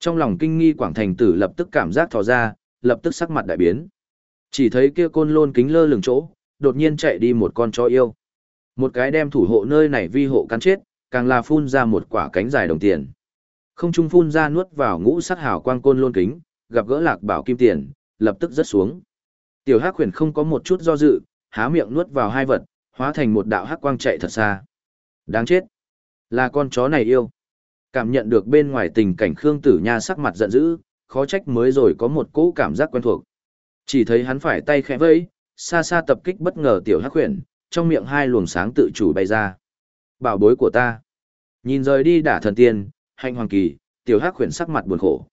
Trong lòng kinh nghi quảng thành tử lập tức cảm giác thò ra, lập tức sắc mặt đại biến. Chỉ thấy kia côn lôn kính lơ lửng chỗ, đột nhiên chạy đi một con chó yêu. Một cái đem thủ hộ nơi này vi hộ cắn chết, càng là phun ra một quả cánh dài đồng tiền. Không trung phun ra nuốt vào ngũ sắc hào quang côn lôn kính, gặp gỡ lạc bảo kim tiền, lập tức rớt xuống. Tiểu Hắc Huyền không có một chút do dự, há miệng nuốt vào hai vật, hóa thành một đạo hắc quang chạy thật xa. Đáng chết. Là con chó này yêu. Cảm nhận được bên ngoài tình cảnh Khương Tử Nha sắc mặt giận dữ, khó trách mới rồi có một cỗ cảm giác quen thuộc. Chỉ thấy hắn phải tay khẽ vẫy, xa xa tập kích bất ngờ tiểu hắc huyền, trong miệng hai luồng sáng tự chủ bay ra. Bảo bối của ta. Nhìn rời đi đả thần tiên, hạnh hoàng kỳ, tiểu hắc khuyển sắc mặt buồn khổ.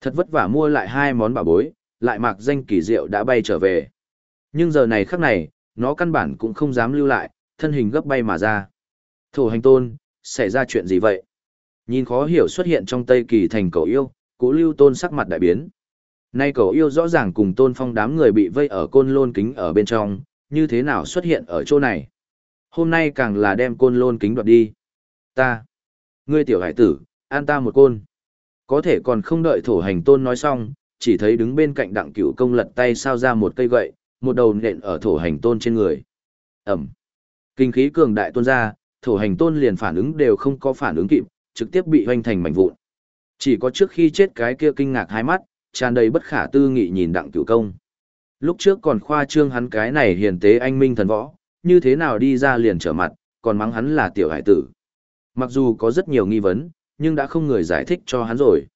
Thật vất vả mua lại hai món bảo bối, lại mặc danh kỳ diệu đã bay trở về. Nhưng giờ này khắc này, nó căn bản cũng không dám lưu lại, thân hình gấp bay mà ra. Thổ hành tôn, xảy ra chuyện gì vậy? Nhìn khó hiểu xuất hiện trong Tây Kỳ thành cầu yêu, cố lưu tôn sắc mặt đại biến. Nay cầu yêu rõ ràng cùng tôn phong đám người bị vây ở côn lôn kính ở bên trong, như thế nào xuất hiện ở chỗ này? Hôm nay càng là đem côn lôn kính đoạt đi. Ta, ngươi tiểu hải tử, an ta một côn. Có thể còn không đợi thổ hành tôn nói xong, chỉ thấy đứng bên cạnh đặng cửu công lật tay sao ra một cây gậy, một đầu nện ở thổ hành tôn trên người. Ẩm. Kinh khí cường đại tôn ra, thổ hành tôn liền phản ứng đều không có phản ứng kịp, trực tiếp bị hoành thành mảnh vụn. Chỉ có trước khi chết cái kia kinh ngạc hai mắt, tràn đầy bất khả tư nghị nhìn đặng cửu công. Lúc trước còn khoa trương hắn cái này hiền tế anh minh thần võ, như thế nào đi ra liền trở mặt, còn mắng hắn là tiểu hải tử. Mặc dù có rất nhiều nghi vấn, nhưng đã không người giải thích cho hắn rồi.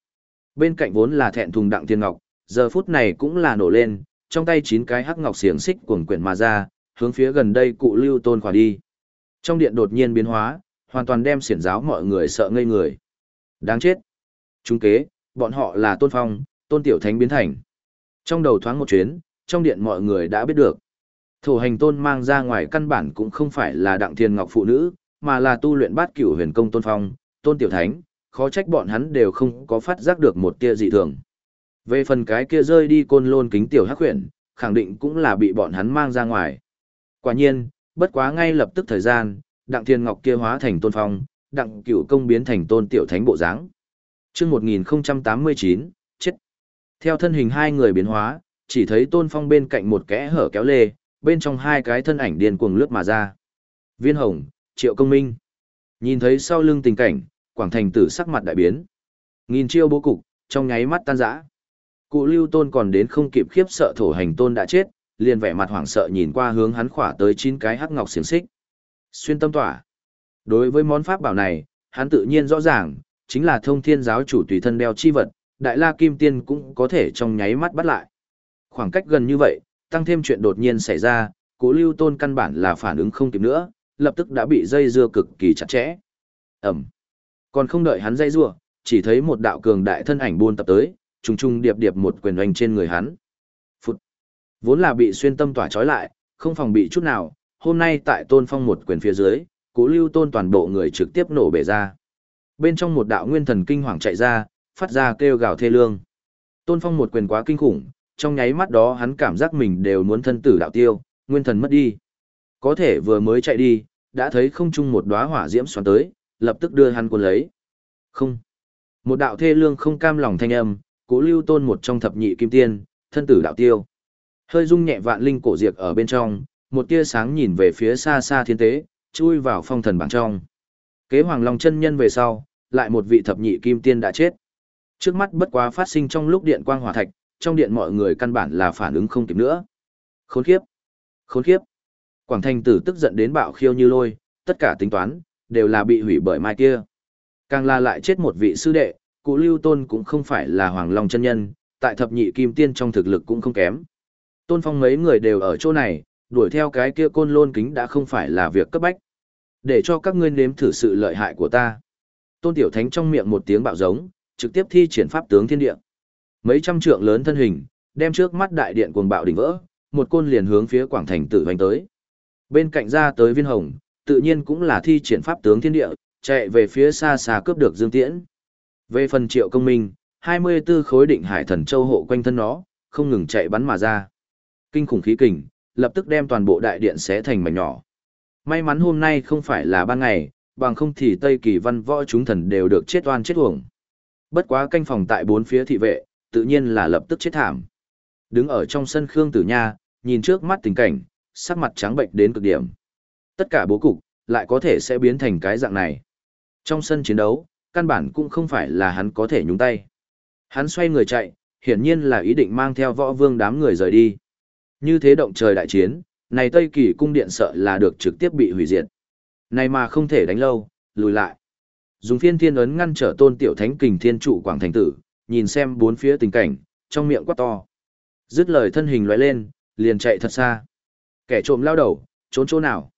Bên cạnh vốn là thẹn thùng đặng thiên ngọc, giờ phút này cũng là nổ lên, trong tay chín cái hắc ngọc xiềng xích cuồng quyển mà ra, hướng phía gần đây cụ lưu tôn khỏa đi. Trong điện đột nhiên biến hóa, hoàn toàn đem xiển giáo mọi người sợ ngây người. Đáng chết. Chúng kế, bọn họ là tôn phong, tôn tiểu thánh biến thành. Trong đầu thoáng một chuyến, trong điện mọi người đã biết được. Thổ hành tôn mang ra ngoài căn bản cũng không phải là đặng thiên ngọc phụ nữ, mà là tu luyện bát cửu huyền công tôn phong, tôn tiểu thánh, khó trách bọn hắn đều không có phát giác được một tia dị thường. Về phần cái kia rơi đi côn lôn kính tiểu hắc huyền, khẳng định cũng là bị bọn hắn mang ra ngoài. Quả nhiên, bất quá ngay lập tức thời gian, đặng thiên ngọc kia hóa thành tôn phong, đặng cửu công biến thành tôn tiểu thánh bộ dáng. Chương 1089, chết. Theo thân hình hai người biến hóa, chỉ thấy tôn phong bên cạnh một kẽ hở kéo lê, bên trong hai cái thân ảnh điên cuồng lướt mà ra. Viên hồng, triệu công minh. Nhìn thấy sau lưng tình cảnh, quảng thành tử sắc mặt đại biến. Nghìn chiêu bố cục, trong nháy mắt tan rã. Cụ lưu tôn còn đến không kịp khiếp sợ thổ hành tôn đã chết, liền vẻ mặt hoảng sợ nhìn qua hướng hắn khỏa tới chín cái hắc ngọc xiềng xích. Xuyên tâm tỏa. Đối với món pháp bảo này, hắn tự nhiên rõ ràng, chính là thông thiên giáo chủ tùy thân đeo chi vật, đại la kim tiên cũng có thể trong nháy mắt bắt lại. Khoảng cách gần như vậy, tăng thêm chuyện đột nhiên xảy ra, cố lưu tôn căn bản là phản ứng không kịp nữa, lập tức đã bị dây dưa cực kỳ chặt chẽ. Ẩm. Còn không đợi hắn dây dưa, chỉ thấy một đạo cường đại thân ảnh buôn tập tới, trùng trùng điệp điệp một quyền oanh trên người hắn. Phút. Vốn là bị xuyên tâm tỏa trói lại, không phòng bị chút nào, hôm nay tại tôn phong một quyền phía dưới, cố lưu tôn toàn bộ người trực tiếp nổ bể ra. Bên trong một đạo nguyên thần kinh hoàng chạy ra, phát ra kêu gào thê lương. Tôn phong một quyền quá kinh khủng, trong nháy mắt đó hắn cảm giác mình đều muốn thân tử đạo tiêu, nguyên thần mất đi. Có thể vừa mới chạy đi, đã thấy không chung một đóa hỏa diễm xoắn tới, lập tức đưa hắn cuốn lấy. Không. Một đạo thê lương không cam lòng thanh âm, cố lưu tôn một trong thập nhị kim tiên, thân tử đạo tiêu. Hơi rung nhẹ vạn linh cổ diệt ở bên trong, một tia sáng nhìn về phía xa xa thiên tế, chui vào phong thần bảng trong. Kế hoàng long chân nhân về sau, lại một vị thập nhị kim tiên đã chết. Trước mắt bất quá phát sinh trong lúc điện quang hỏa thạch, trong điện mọi người căn bản là phản ứng không kịp nữa. Khốn kiếp! Khốn kiếp! Quảng thành tử tức giận đến bạo khiêu như lôi, tất cả tính toán, đều là bị hủy bởi mai kia. Càng là lại chết một vị sư đệ, cụ lưu tôn cũng không phải là hoàng long chân nhân, tại thập nhị kim tiên trong thực lực cũng không kém. Tôn phong mấy người đều ở chỗ này, đuổi theo cái kia côn lôn kính đã không phải là việc cấp bách. Để cho các ngươi nếm thử sự lợi hại của ta. Tôn tiểu thánh trong miệng một tiếng bạo giống, trực tiếp thi triển pháp tướng thiên địa. Mấy trăm trượng lớn thân hình, đem trước mắt đại điện cuồng bạo đỉnh vỡ, một côn liền hướng phía quảng thành tử vành tới. Bên cạnh ra tới viên hồng, tự nhiên cũng là thi triển pháp tướng thiên địa, chạy về phía xa xa cướp được Dương Tiễn. Về phần triệu công minh, 24 khối định hải thần châu hộ quanh thân nó, không ngừng chạy bắn mà ra. Kinh khủng khí kình, lập tức đem toàn bộ đại điện xé thành mảnh nhỏ. May mắn hôm nay không phải là ban ngày, bằng không thì Tây Kỳ văn võ chúng thần đều được chết oan chết uổng. Bất quá canh phòng tại bốn phía thị vệ, tự nhiên là lập tức chết thảm. Đứng ở trong sân Khương Tử Nha, nhìn trước mắt tình cảnh, sắc mặt trắng bệnh đến cực điểm. Tất cả bố cục, lại có thể sẽ biến thành cái dạng này. Trong sân chiến đấu, căn bản cũng không phải là hắn có thể nhúng tay. Hắn xoay người chạy, hiển nhiên là ý định mang theo võ vương đám người rời đi. Như thế động trời đại chiến, này Tây Kỳ cung điện sợ là được trực tiếp bị hủy diệt. Này mà không thể đánh lâu, lùi lại. Dùng phiên thiên ấn ngăn trở tôn tiểu thánh kình thiên trụ quảng thành tử, nhìn xem bốn phía tình cảnh, trong miệng quát to. Dứt lời thân hình lóe lên, liền chạy thật xa. Kẻ trộm lao đầu, trốn chỗ nào?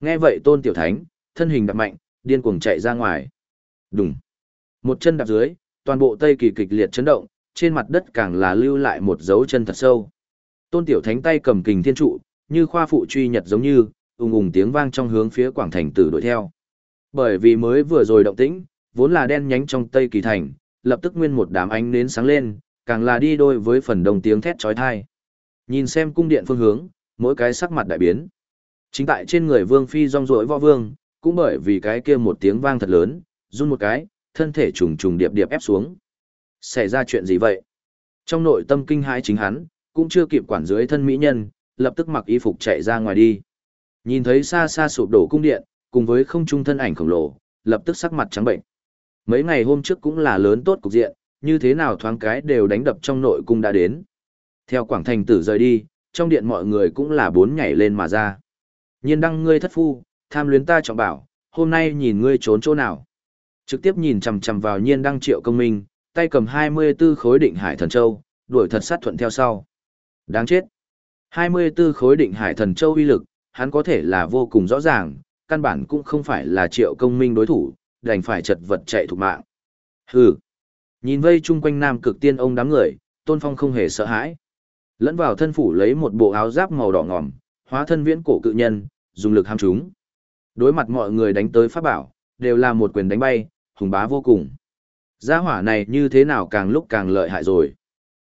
Nghe vậy tôn tiểu thánh, thân hình đập mạnh, điên cuồng chạy ra ngoài. Đùng. Một chân đạp dưới, toàn bộ Tây Kỳ kịch liệt chấn động, trên mặt đất càng là lưu lại một dấu chân thật sâu. Tôn Tiểu Thánh tay cầm kình thiên trụ, như khoa phụ truy nhật giống như, ùng ùng tiếng vang trong hướng phía Quảng Thành tử đuổi theo. Bởi vì mới vừa rồi động tĩnh, vốn là đen nhánh trong Tây Kỳ thành, lập tức nguyên một đám ánh nến sáng lên, càng là đi đôi với phần đồng tiếng thét chói tai. Nhìn xem cung điện phương hướng, mỗi cái sắc mặt đại biến. Chính tại trên người Vương Phi rong rỗi võ vương, cũng bởi vì cái kia một tiếng vang thật lớn, run một cái, thân thể trùng trùng điệp điệp ép xuống. Xảy ra chuyện gì vậy? Trong nội tâm kinh hãi chính hắn, cũng chưa kịp quản dưới thân mỹ nhân, lập tức mặc y phục chạy ra ngoài đi. Nhìn thấy xa xa sụp đổ cung điện, cùng với không trung thân ảnh khổng lồ, lập tức sắc mặt trắng bệnh. Mấy ngày hôm trước cũng là lớn tốt cục diện, như thế nào thoáng cái đều đánh đập trong nội cung đã đến. Theo Quảng Thành tử rời đi, trong điện mọi người cũng là bốn nhảy lên mà ra. Nhiên đăng ngươi thất phu, tham luyến ta trọng bảo, hôm nay nhìn ngươi trốn chỗ nào. Trực tiếp nhìn chằm chằm vào nhiên đăng triệu công minh, tay cầm 24 khối định hải thần châu, đuổi thật sát thuận theo sau. Đáng chết. 24 khối định hải thần châu uy lực, hắn có thể là vô cùng rõ ràng, căn bản cũng không phải là triệu công minh đối thủ, đành phải chật vật chạy thục mạng. Hừ. Nhìn vây chung quanh nam cực tiên ông đám người, tôn phong không hề sợ hãi. Lẫn vào thân phủ lấy một bộ áo giáp màu đỏ ngòm, hóa thân viễn cổ cự nhân, dùng lực ham chúng. Đối mặt mọi người đánh tới pháp bảo, đều là một quyền đánh bay, hùng bá vô cùng. Gia hỏa này như thế nào càng lúc càng lợi hại rồi.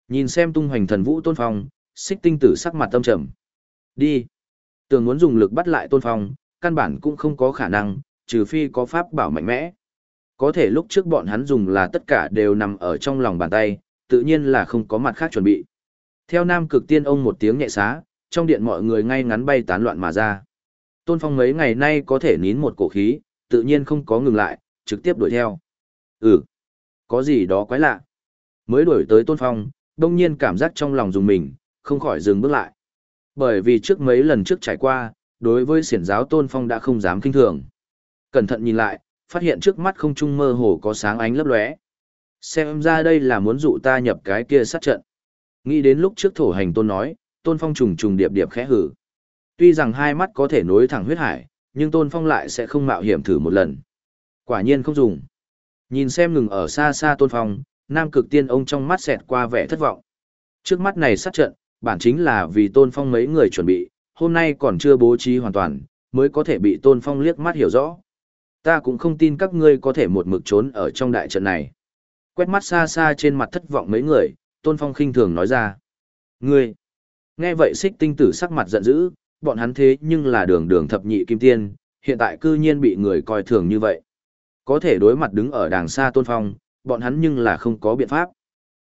Nhìn xem tung hoành thần vũ tôn phong, xích tinh tử sắc mặt tâm trầm. Đi. Tưởng muốn dùng lực bắt lại tôn phong, căn bản cũng không có khả năng, trừ phi có pháp bảo mạnh mẽ. Có thể lúc trước bọn hắn dùng là tất cả đều nằm ở trong lòng bàn tay, tự nhiên là không có mặt khác chuẩn bị. Theo nam cực tiên ông một tiếng nhẹ xá, trong điện mọi người ngay ngắn bay tán loạn mà ra. Tôn Phong mấy ngày nay có thể nín một cổ khí, tự nhiên không có ngừng lại, trực tiếp đuổi theo. Ừ, có gì đó quái lạ. Mới đuổi tới Tôn Phong, đông nhiên cảm giác trong lòng dùng mình, không khỏi dừng bước lại. Bởi vì trước mấy lần trước trải qua, đối với siển giáo Tôn Phong đã không dám kinh thường. Cẩn thận nhìn lại, phát hiện trước mắt không trung mơ hồ có sáng ánh lấp lóe. Xem ra đây là muốn dụ ta nhập cái kia sát trận. Nghĩ đến lúc trước thổ hành Tôn nói, Tôn Phong trùng trùng điệp điệp khẽ hử. Tuy rằng hai mắt có thể nối thẳng huyết hải, nhưng Tôn Phong lại sẽ không mạo hiểm thử một lần. Quả nhiên không dùng. Nhìn xem ngừng ở xa xa Tôn Phong, Nam Cực Tiên ông trong mắt xẹt qua vẻ thất vọng. Trước mắt này sát trận, bản chính là vì Tôn Phong mấy người chuẩn bị, hôm nay còn chưa bố trí hoàn toàn, mới có thể bị Tôn Phong liếc mắt hiểu rõ. Ta cũng không tin các ngươi có thể một mực trốn ở trong đại trận này. Quét mắt xa xa trên mặt thất vọng mấy người, Tôn Phong khinh thường nói ra. Ngươi! Nghe vậy xích tinh tử sắc mặt giận dữ, bọn hắn thế nhưng là đường đường thập nhị kim tiên, hiện tại cư nhiên bị người coi thường như vậy. Có thể đối mặt đứng ở đàng xa tôn phong, bọn hắn nhưng là không có biện pháp.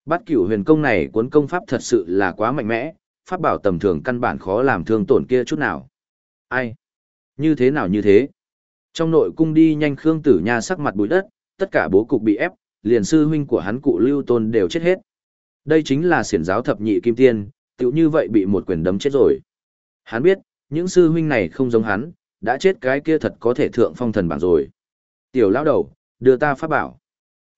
Bắt cửu huyền công này cuốn công pháp thật sự là quá mạnh mẽ, pháp bảo tầm thường căn bản khó làm thương tổn kia chút nào. Ai? Như thế nào như thế? Trong nội cung đi nhanh Khương Tử Nha sắc mặt bụi đất, tất cả bố cục bị ép, liền sư huynh của hắn cụ Lưu Tôn đều chết hết. Đây chính là xiển giáo thập nhị kim tiên, tiểu như vậy bị một quyền đấm chết rồi. Hắn biết, những sư huynh này không giống hắn, đã chết cái kia thật có thể thượng phong thần bảng rồi. Tiểu lão đầu, đưa ta pháp bảo.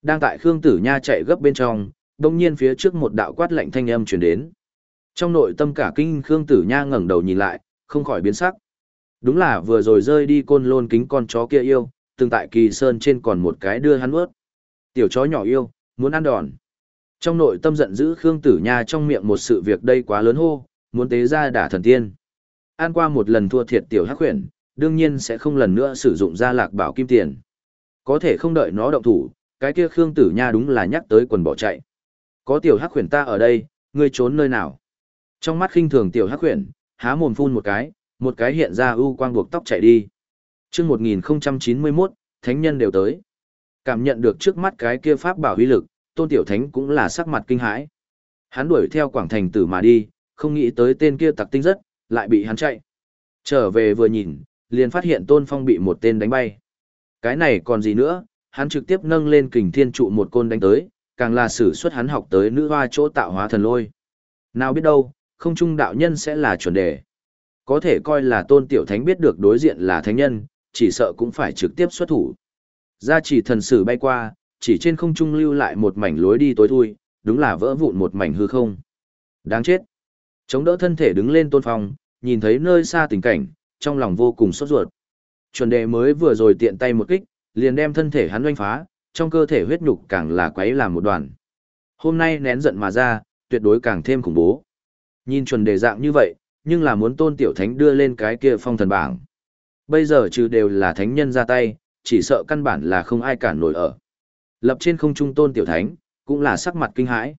Đang tại Khương Tử Nha chạy gấp bên trong, đồng nhiên phía trước một đạo quát lạnh thanh âm truyền đến. Trong nội tâm cả kinh Khương Tử Nha ngẩng đầu nhìn lại, không khỏi biến sắc. Đúng là vừa rồi rơi đi côn lôn kính con chó kia yêu, từng tại kỳ sơn trên còn một cái đưa hắn ướt. Tiểu chó nhỏ yêu, muốn ăn đòn. Trong nội tâm giận dữ Khương Tử Nha trong miệng một sự việc đây quá lớn hô, muốn tế ra đả thần tiên. An qua một lần thua thiệt tiểu hắc huyền, đương nhiên sẽ không lần nữa sử dụng ra lạc bảo kim tiền. Có thể không đợi nó động thủ, cái kia Khương Tử Nha đúng là nhắc tới quần bỏ chạy. Có tiểu hắc huyền ta ở đây, ngươi trốn nơi nào? Trong mắt khinh thường tiểu hắc huyền, há mồm phun một cái, một cái hiện ra ưu quang buộc tóc chạy đi. Trước 1091, thánh nhân đều tới. Cảm nhận được trước mắt cái kia pháp bảo huy lực, tôn tiểu thánh cũng là sắc mặt kinh hãi. Hắn đuổi theo quảng thành tử mà đi, không nghĩ tới tên kia tặc tinh rất, lại bị hắn chạy. Trở về vừa nhìn, liền phát hiện tôn phong bị một tên đánh bay. Cái này còn gì nữa, hắn trực tiếp nâng lên kình thiên trụ một côn đánh tới, càng là sử xuất hắn học tới nữ hoa chỗ tạo hóa thần lôi. Nào biết đâu, không trung đạo nhân sẽ là chuẩn đề. Có thể coi là tôn tiểu thánh biết được đối diện là thánh nhân, chỉ sợ cũng phải trực tiếp xuất thủ. Gia chỉ thần sử bay qua, chỉ trên không trung lưu lại một mảnh lối đi tối thui, đúng là vỡ vụn một mảnh hư không. Đáng chết. Chống đỡ thân thể đứng lên tôn phong, nhìn thấy nơi xa tình cảnh, trong lòng vô cùng sốt ruột. Chuẩn đề mới vừa rồi tiện tay một kích, liền đem thân thể hắn oanh phá, trong cơ thể huyết nhục càng là quấy làm một đoàn. Hôm nay nén giận mà ra, tuyệt đối càng thêm khủng bố. Nhìn chuẩn đề dạng như vậy, nhưng là muốn tôn tiểu thánh đưa lên cái kia phong thần bảng. Bây giờ trừ đều là thánh nhân ra tay, chỉ sợ căn bản là không ai cản nổi ở. Lập trên không trung tôn tiểu thánh, cũng là sắc mặt kinh hãi.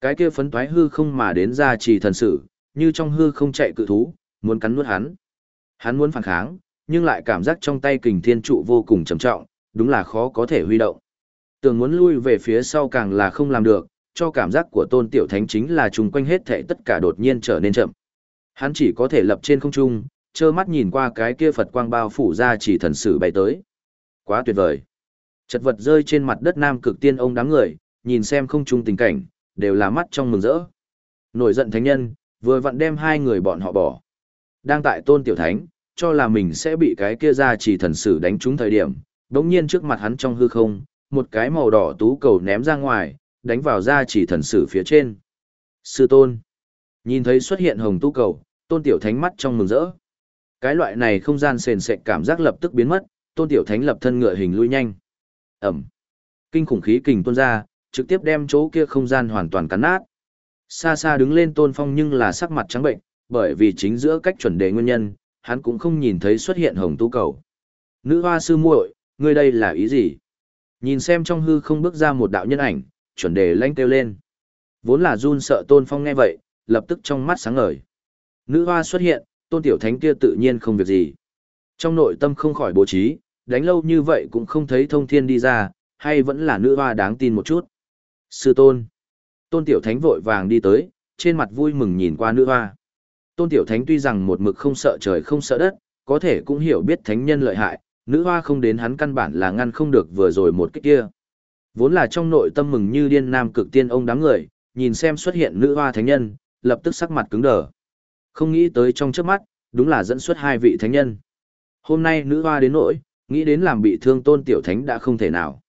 Cái kia phấn toái hư không mà đến ra chỉ thần sự, như trong hư không chạy cự thú, muốn cắn nuốt hắn. Hắn muốn phản kháng, nhưng lại cảm giác trong tay kình thiên trụ vô cùng trầm trọng, đúng là khó có thể huy động. Tưởng muốn lui về phía sau càng là không làm được, cho cảm giác của tôn tiểu thánh chính là chung quanh hết thể tất cả đột nhiên trở nên chậm. Hắn chỉ có thể lập trên không trung, trơ mắt nhìn qua cái kia Phật quang bao phủ ra chỉ thần sử bay tới. Quá tuyệt vời. Chật vật rơi trên mặt đất nam cực tiên ông đám người, nhìn xem không trung tình cảnh, đều là mắt trong mừng rỡ. Nổi giận thánh nhân, vừa vặn đem hai người bọn họ bỏ. Đang tại tôn tiểu thánh, cho là mình sẽ bị cái kia ra chỉ thần sử đánh trúng thời điểm, đống nhiên trước mặt hắn trong hư không, một cái màu đỏ tú cầu ném ra ngoài, đánh vào ra chỉ thần sử phía trên. Sư tôn. Nhìn thấy xuất hiện hồng tu cầu, tôn tiểu thánh mắt trong mừng rỡ. Cái loại này không gian sền sệt cảm giác lập tức biến mất, tôn tiểu thánh lập thân ngựa hình lui nhanh. Ẩm. Kinh khủng khí kình tuôn ra, trực tiếp đem chỗ kia không gian hoàn toàn cắn nát. Xa xa đứng lên tôn phong nhưng là sắc mặt trắng bệnh, bởi vì chính giữa cách chuẩn đề nguyên nhân, hắn cũng không nhìn thấy xuất hiện hồng tu cầu. Nữ hoa sư muội, ngươi đây là ý gì? Nhìn xem trong hư không bước ra một đạo nhân ảnh, chuẩn đề lanh kêu lên. Vốn là run sợ tôn phong nghe vậy, lập tức trong mắt sáng ngời. Nữ hoa xuất hiện, tôn tiểu thánh kia tự nhiên không việc gì. Trong nội tâm không khỏi bố trí, đánh lâu như vậy cũng không thấy thông thiên đi ra, hay vẫn là nữ hoa đáng tin một chút. Sư tôn. Tôn tiểu thánh vội vàng đi tới, trên mặt vui mừng nhìn qua nữ hoa. Tôn tiểu thánh tuy rằng một mực không sợ trời không sợ đất, có thể cũng hiểu biết thánh nhân lợi hại, nữ hoa không đến hắn căn bản là ngăn không được vừa rồi một cái kia. Vốn là trong nội tâm mừng như điên nam cực tiên ông đám người, nhìn xem xuất hiện nữ hoa thánh nhân, lập tức sắc mặt cứng đờ. Không nghĩ tới trong trước mắt, đúng là dẫn xuất hai vị thánh nhân. Hôm nay nữ hoa đến nỗi, nghĩ đến làm bị thương tôn tiểu thánh đã không thể nào.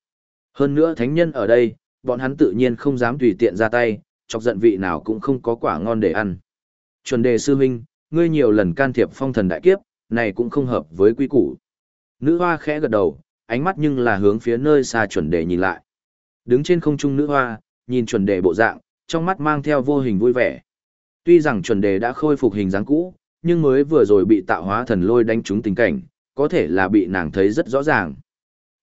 Hơn nữa thánh nhân ở đây, bọn hắn tự nhiên không dám tùy tiện ra tay, chọc giận vị nào cũng không có quả ngon để ăn. Chuẩn đề sư huynh, ngươi nhiều lần can thiệp phong thần đại kiếp, này cũng không hợp với quy củ. Nữ hoa khẽ gật đầu, ánh mắt nhưng là hướng phía nơi xa chuẩn đề nhìn lại. Đứng trên không trung nữ hoa, nhìn chuẩn đề bộ dạng, trong mắt mang theo vô hình vui vẻ. Tuy rằng chuẩn đề đã khôi phục hình dáng cũ, nhưng mới vừa rồi bị tạo hóa thần lôi đánh trúng tình cảnh, có thể là bị nàng thấy rất rõ ràng.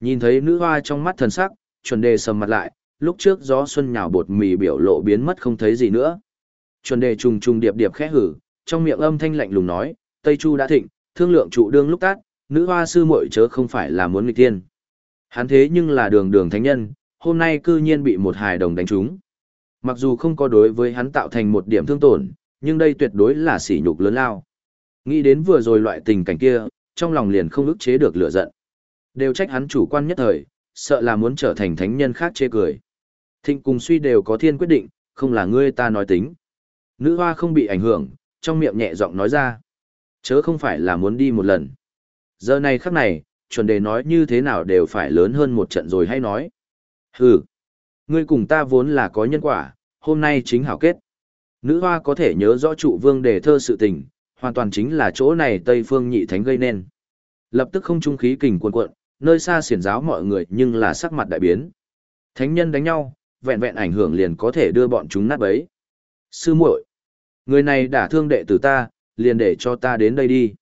Nhìn thấy nữ hoa trong mắt thần sắc, chuẩn đề sầm mặt lại, lúc trước gió xuân nhào bột mì biểu lộ biến mất không thấy gì nữa. Chuẩn đề trùng trùng điệp điệp khẽ hử, trong miệng âm thanh lạnh lùng nói, Tây Chu đã thịnh, thương lượng trụ đương lúc tát, nữ hoa sư muội chớ không phải là muốn nghịch tiên. Hắn thế nhưng là đường đường thánh nhân, hôm nay cư nhiên bị một hài đồng đánh trúng. Mặc dù không có đối với hắn tạo thành một điểm thương tổn, nhưng đây tuyệt đối là sỉ nhục lớn lao. Nghĩ đến vừa rồi loại tình cảnh kia, trong lòng liền không ức chế được lửa giận. Đều trách hắn chủ quan nhất thời, sợ là muốn trở thành thánh nhân khác chê cười. Thịnh cùng suy đều có thiên quyết định, không là ngươi ta nói tính. Nữ hoa không bị ảnh hưởng, trong miệng nhẹ giọng nói ra. Chớ không phải là muốn đi một lần. Giờ này khắc này, chuẩn đề nói như thế nào đều phải lớn hơn một trận rồi hay nói. Hừ, ngươi cùng ta vốn là có nhân quả, hôm nay chính hảo kết. Nữ hoa có thể nhớ rõ trụ vương đề thơ sự tình, hoàn toàn chính là chỗ này Tây Phương nhị thánh gây nên. Lập tức không trung khí kình cuồn cuộn, nơi xa xiển giáo mọi người nhưng là sắc mặt đại biến. Thánh nhân đánh nhau, vẹn vẹn ảnh hưởng liền có thể đưa bọn chúng nát bấy. Sư muội, người này đã thương đệ tử ta, liền để cho ta đến đây đi.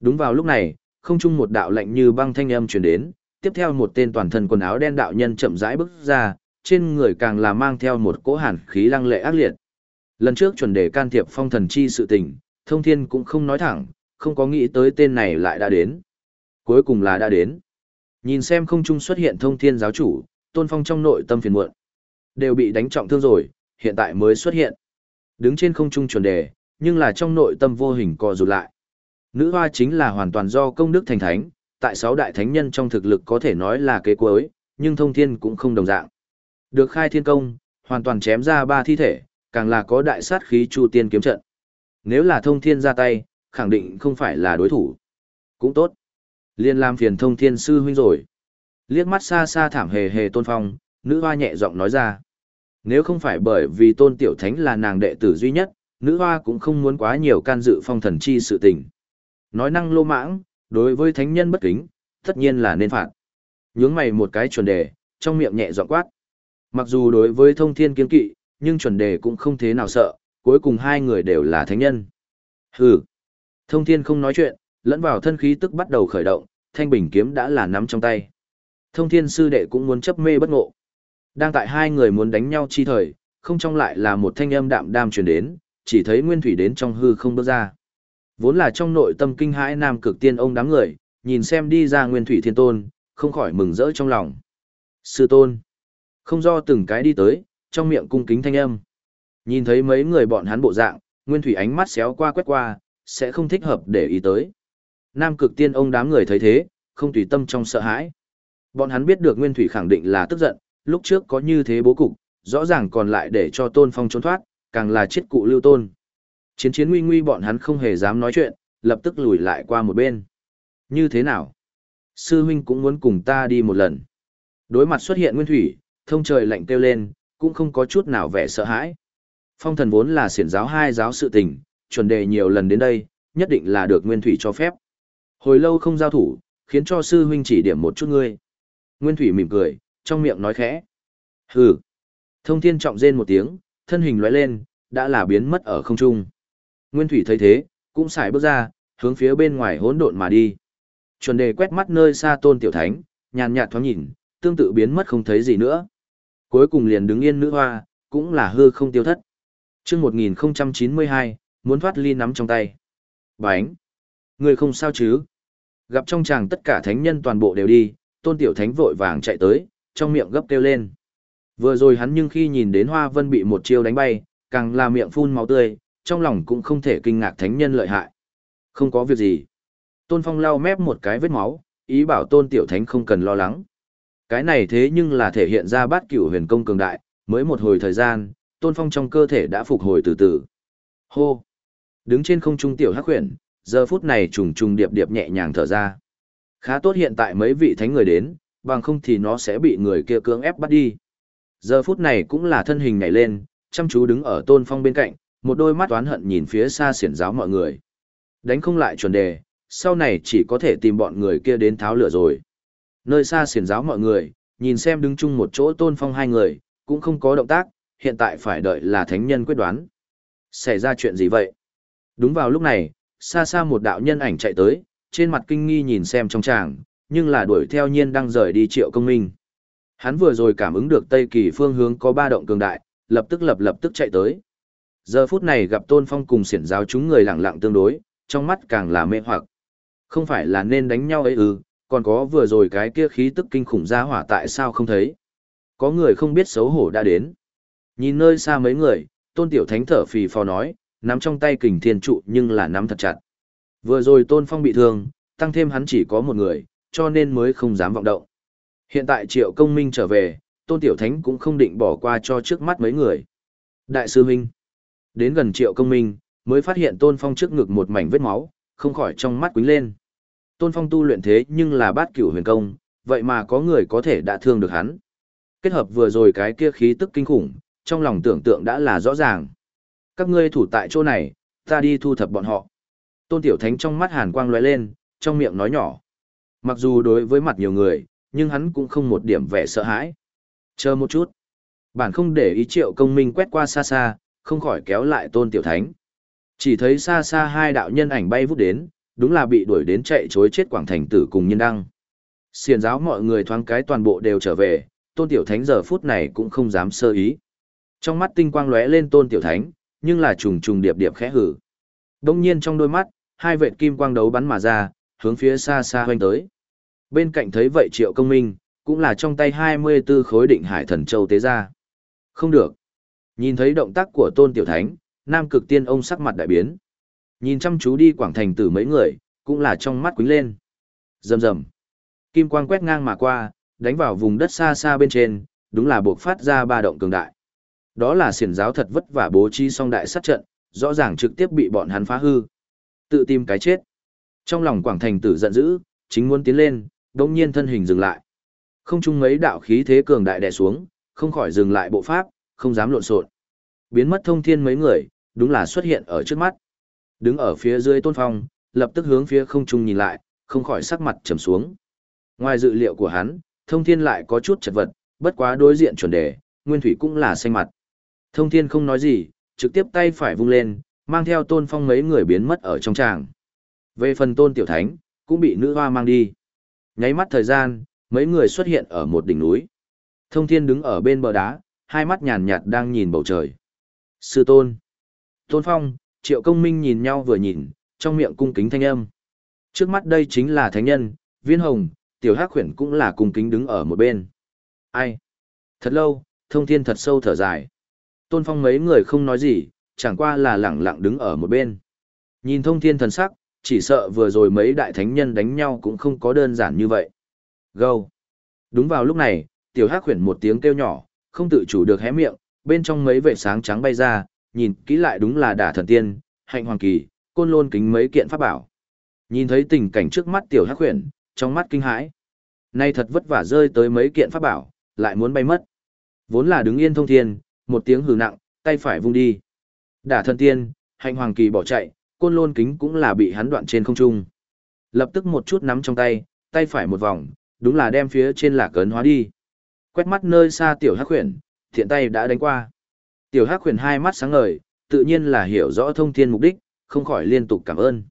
Đúng vào lúc này, không trung một đạo lạnh như băng thanh âm truyền đến, tiếp theo một tên toàn thân quần áo đen đạo nhân chậm rãi bước ra, trên người càng là mang theo một cỗ hàn khí lăng lệ ác liệt. Lần trước chuẩn đề can thiệp phong thần chi sự tình, thông thiên cũng không nói thẳng, không có nghĩ tới tên này lại đã đến. Cuối cùng là đã đến. Nhìn xem không trung xuất hiện thông thiên giáo chủ, tôn phong trong nội tâm phiền muộn. Đều bị đánh trọng thương rồi, hiện tại mới xuất hiện. Đứng trên không trung chuẩn đề, nhưng là trong nội tâm vô hình co rụt lại. Nữ hoa chính là hoàn toàn do công đức thành thánh, tại sáu đại thánh nhân trong thực lực có thể nói là kế cuối, nhưng thông thiên cũng không đồng dạng. Được khai thiên công, hoàn toàn chém ra ba thi thể, càng là có đại sát khí chu tiên kiếm trận. Nếu là thông thiên ra tay, khẳng định không phải là đối thủ. Cũng tốt. Liên làm phiền thông thiên sư huynh rồi. Liếc mắt xa xa thảm hề hề tôn phong, nữ hoa nhẹ giọng nói ra. Nếu không phải bởi vì tôn tiểu thánh là nàng đệ tử duy nhất, nữ hoa cũng không muốn quá nhiều can dự phong thần chi sự tình. Nói năng lô mãng, đối với thánh nhân bất kính, tất nhiên là nên phạt. Nhướng mày một cái chuẩn đề, trong miệng nhẹ giọng quát. Mặc dù đối với thông thiên kiên kỵ, nhưng chuẩn đề cũng không thế nào sợ, cuối cùng hai người đều là thánh nhân. Hừ. Thông thiên không nói chuyện, lẫn vào thân khí tức bắt đầu khởi động, thanh bình kiếm đã là nắm trong tay. Thông thiên sư đệ cũng muốn chấp mê bất ngộ. Đang tại hai người muốn đánh nhau chi thời, không trong lại là một thanh âm đạm đam truyền đến, chỉ thấy nguyên thủy đến trong hư không bước ra. Vốn là trong nội tâm kinh hãi nam cực tiên ông đám người, nhìn xem đi ra nguyên thủy thiên tôn, không khỏi mừng rỡ trong lòng. Sư tôn. Không do từng cái đi tới, trong miệng cung kính thanh âm. Nhìn thấy mấy người bọn hắn bộ dạng, nguyên thủy ánh mắt xéo qua quét qua, sẽ không thích hợp để ý tới. Nam cực tiên ông đám người thấy thế, không tùy tâm trong sợ hãi. Bọn hắn biết được nguyên thủy khẳng định là tức giận, lúc trước có như thế bố cục, rõ ràng còn lại để cho tôn phong trốn thoát, càng là chết cụ lưu tôn. Chiến chiến nguy nguy bọn hắn không hề dám nói chuyện, lập tức lùi lại qua một bên. Như thế nào? Sư huynh cũng muốn cùng ta đi một lần. Đối mặt xuất hiện nguyên thủy, thông trời lạnh kêu lên, cũng không có chút nào vẻ sợ hãi. Phong thần vốn là siển giáo hai giáo sự tình, chuẩn đề nhiều lần đến đây, nhất định là được nguyên thủy cho phép. Hồi lâu không giao thủ, khiến cho sư huynh chỉ điểm một chút ngươi. Nguyên thủy mỉm cười, trong miệng nói khẽ. Hừ. Thông thiên trọng rên một tiếng, thân hình lóe lên, đã là biến mất ở không trung. Nguyên thủy thấy thế, cũng xài bước ra, hướng phía bên ngoài hỗn độn mà đi. Chuẩn đề quét mắt nơi xa tôn tiểu thánh, nhàn nhạt thoáng nhìn, tương tự biến mất không thấy gì nữa. Cuối cùng liền đứng yên nữ hoa, cũng là hư không tiêu thất. Trước 1092, muốn thoát ly nắm trong tay. Bánh! Người không sao chứ? Gặp trong chàng tất cả thánh nhân toàn bộ đều đi, tôn tiểu thánh vội vàng chạy tới, trong miệng gấp kêu lên. Vừa rồi hắn nhưng khi nhìn đến hoa vân bị một chiêu đánh bay, càng là miệng phun máu tươi, trong lòng cũng không thể kinh ngạc thánh nhân lợi hại. Không có việc gì. Tôn Phong lau mép một cái vết máu, ý bảo tôn tiểu thánh không cần lo lắng. Cái này thế nhưng là thể hiện ra bát cửu huyền công cường đại, mới một hồi thời gian, tôn phong trong cơ thể đã phục hồi từ từ. Hô! Đứng trên không trung tiểu hắc huyền, giờ phút này trùng trùng điệp điệp nhẹ nhàng thở ra. Khá tốt hiện tại mấy vị thánh người đến, bằng không thì nó sẽ bị người kia cưỡng ép bắt đi. Giờ phút này cũng là thân hình nhảy lên, chăm chú đứng ở tôn phong bên cạnh, một đôi mắt oán hận nhìn phía xa xiển giáo mọi người. Đánh không lại chuẩn đề, sau này chỉ có thể tìm bọn người kia đến tháo lửa rồi. Nơi xa xiển giáo mọi người, nhìn xem đứng chung một chỗ tôn phong hai người, cũng không có động tác, hiện tại phải đợi là thánh nhân quyết đoán. Xảy ra chuyện gì vậy? Đúng vào lúc này, xa xa một đạo nhân ảnh chạy tới, trên mặt kinh nghi nhìn xem trong tràng, nhưng là đuổi theo nhiên đang rời đi triệu công minh. Hắn vừa rồi cảm ứng được Tây Kỳ phương hướng có ba động cường đại, lập tức lập lập tức chạy tới. Giờ phút này gặp Tôn Phong cùng xiển giáo chúng người lặng lặng tương đối, trong mắt càng là mê hoặc. Không phải là nên đánh nhau ấy ư, còn có vừa rồi cái kia khí tức kinh khủng ra hỏa tại sao không thấy. Có người không biết xấu hổ đã đến. Nhìn nơi xa mấy người, Tôn Tiểu Thánh thở phì phò nói, nắm trong tay kình thiên trụ nhưng là nắm thật chặt. Vừa rồi Tôn Phong bị thương, tăng thêm hắn chỉ có một người, cho nên mới không dám vọng động. Hiện tại Triệu Công Minh trở về, Tôn Tiểu Thánh cũng không định bỏ qua cho trước mắt mấy người. Đại sư Minh. Đến gần Triệu Công Minh, mới phát hiện Tôn Phong trước ngực một mảnh vết máu, không khỏi trong mắt quính lên. Tôn Phong tu luyện thế nhưng là bát cửu huyền công, vậy mà có người có thể đã thương được hắn. Kết hợp vừa rồi cái kia khí tức kinh khủng, trong lòng tưởng tượng đã là rõ ràng. Các ngươi thủ tại chỗ này, ta đi thu thập bọn họ. Tôn Tiểu Thánh trong mắt hàn quang lóe lên, trong miệng nói nhỏ. Mặc dù đối với mặt nhiều người, nhưng hắn cũng không một điểm vẻ sợ hãi. Chờ một chút. Bản không để ý triệu công minh quét qua xa xa, không khỏi kéo lại Tôn Tiểu Thánh. Chỉ thấy xa xa hai đạo nhân ảnh bay vút đến, đúng là bị đuổi đến chạy chối chết quảng thành tử cùng nhân đăng. Xiền giáo mọi người thoáng cái toàn bộ đều trở về, tôn tiểu thánh giờ phút này cũng không dám sơ ý. Trong mắt tinh quang lóe lên tôn tiểu thánh, nhưng là trùng trùng điệp điệp khẽ hử. Đông nhiên trong đôi mắt, hai vệt kim quang đấu bắn mà ra, hướng phía xa xa hoanh tới. Bên cạnh thấy vậy triệu công minh, cũng là trong tay 24 khối định hải thần châu tế ra. Không được. Nhìn thấy động tác của tôn tiểu thánh, nam cực tiên ông sắc mặt đại biến. Nhìn chăm chú đi quảng thành tử mấy người, cũng là trong mắt quính lên. Rầm rầm. Kim quang quét ngang mà qua, đánh vào vùng đất xa xa bên trên, đúng là buộc phát ra ba động cường đại. Đó là xiển giáo thật vất vả bố trí song đại sát trận, rõ ràng trực tiếp bị bọn hắn phá hư. Tự tìm cái chết. Trong lòng quảng thành tử giận dữ, chính muốn tiến lên, đồng nhiên thân hình dừng lại. Không chung mấy đạo khí thế cường đại đè xuống, không khỏi dừng lại bộ pháp, không dám lộn xộn. Biến mất thông thiên mấy người, đúng là xuất hiện ở trước mắt. Đứng ở phía dưới tôn phong, lập tức hướng phía không trung nhìn lại, không khỏi sắc mặt trầm xuống. Ngoài dự liệu của hắn, thông thiên lại có chút chật vật, Bất quá đối diện chuẩn đề, Nguyên Thủy cũng là xanh mặt. Thông thiên không nói gì, trực tiếp tay phải vung lên, mang theo tôn phong mấy người biến mất ở trong tràng. Về phần tôn tiểu thánh, cũng bị nữ hoa mang đi. Nháy mắt thời gian, mấy người xuất hiện ở một đỉnh núi. Thông thiên đứng ở bên bờ đá, hai mắt nhàn nhạt đang nhìn bầu trời. Sư tôn. Tôn phong, triệu công minh nhìn nhau vừa nhìn, trong miệng cung kính thanh âm. Trước mắt đây chính là thánh nhân, viên hồng, tiểu hắc khuyển cũng là cung kính đứng ở một bên. Ai? Thật lâu, thông thiên thật sâu thở dài. Tôn phong mấy người không nói gì, chẳng qua là lẳng lặng đứng ở một bên. Nhìn thông thiên thần sắc, chỉ sợ vừa rồi mấy đại thánh nhân đánh nhau cũng không có đơn giản như vậy. Gâu. Đúng vào lúc này, tiểu hắc khuyển một tiếng kêu nhỏ, không tự chủ được hé miệng, bên trong mấy vệ sáng trắng bay ra, nhìn kỹ lại đúng là đả thần tiên, hạnh hoàng kỳ, côn lôn kính mấy kiện pháp bảo. Nhìn thấy tình cảnh trước mắt tiểu hắc huyền, trong mắt kinh hãi. Nay thật vất vả rơi tới mấy kiện pháp bảo, lại muốn bay mất. Vốn là đứng yên thông thiên, một tiếng hừ nặng, tay phải vung đi. Đả thần tiên, hạnh hoàng kỳ bỏ chạy, côn lôn kính cũng là bị hắn đoạn trên không trung. Lập tức một chút nắm trong tay, tay phải một vòng, đúng là đem phía trên lạc cấn hóa đi. Quét mắt nơi xa tiểu hắc huyền, thiện tay đã đánh qua. Tiểu hắc Huyền hai mắt sáng ngời, tự nhiên là hiểu rõ thông thiên mục đích, không khỏi liên tục cảm ơn.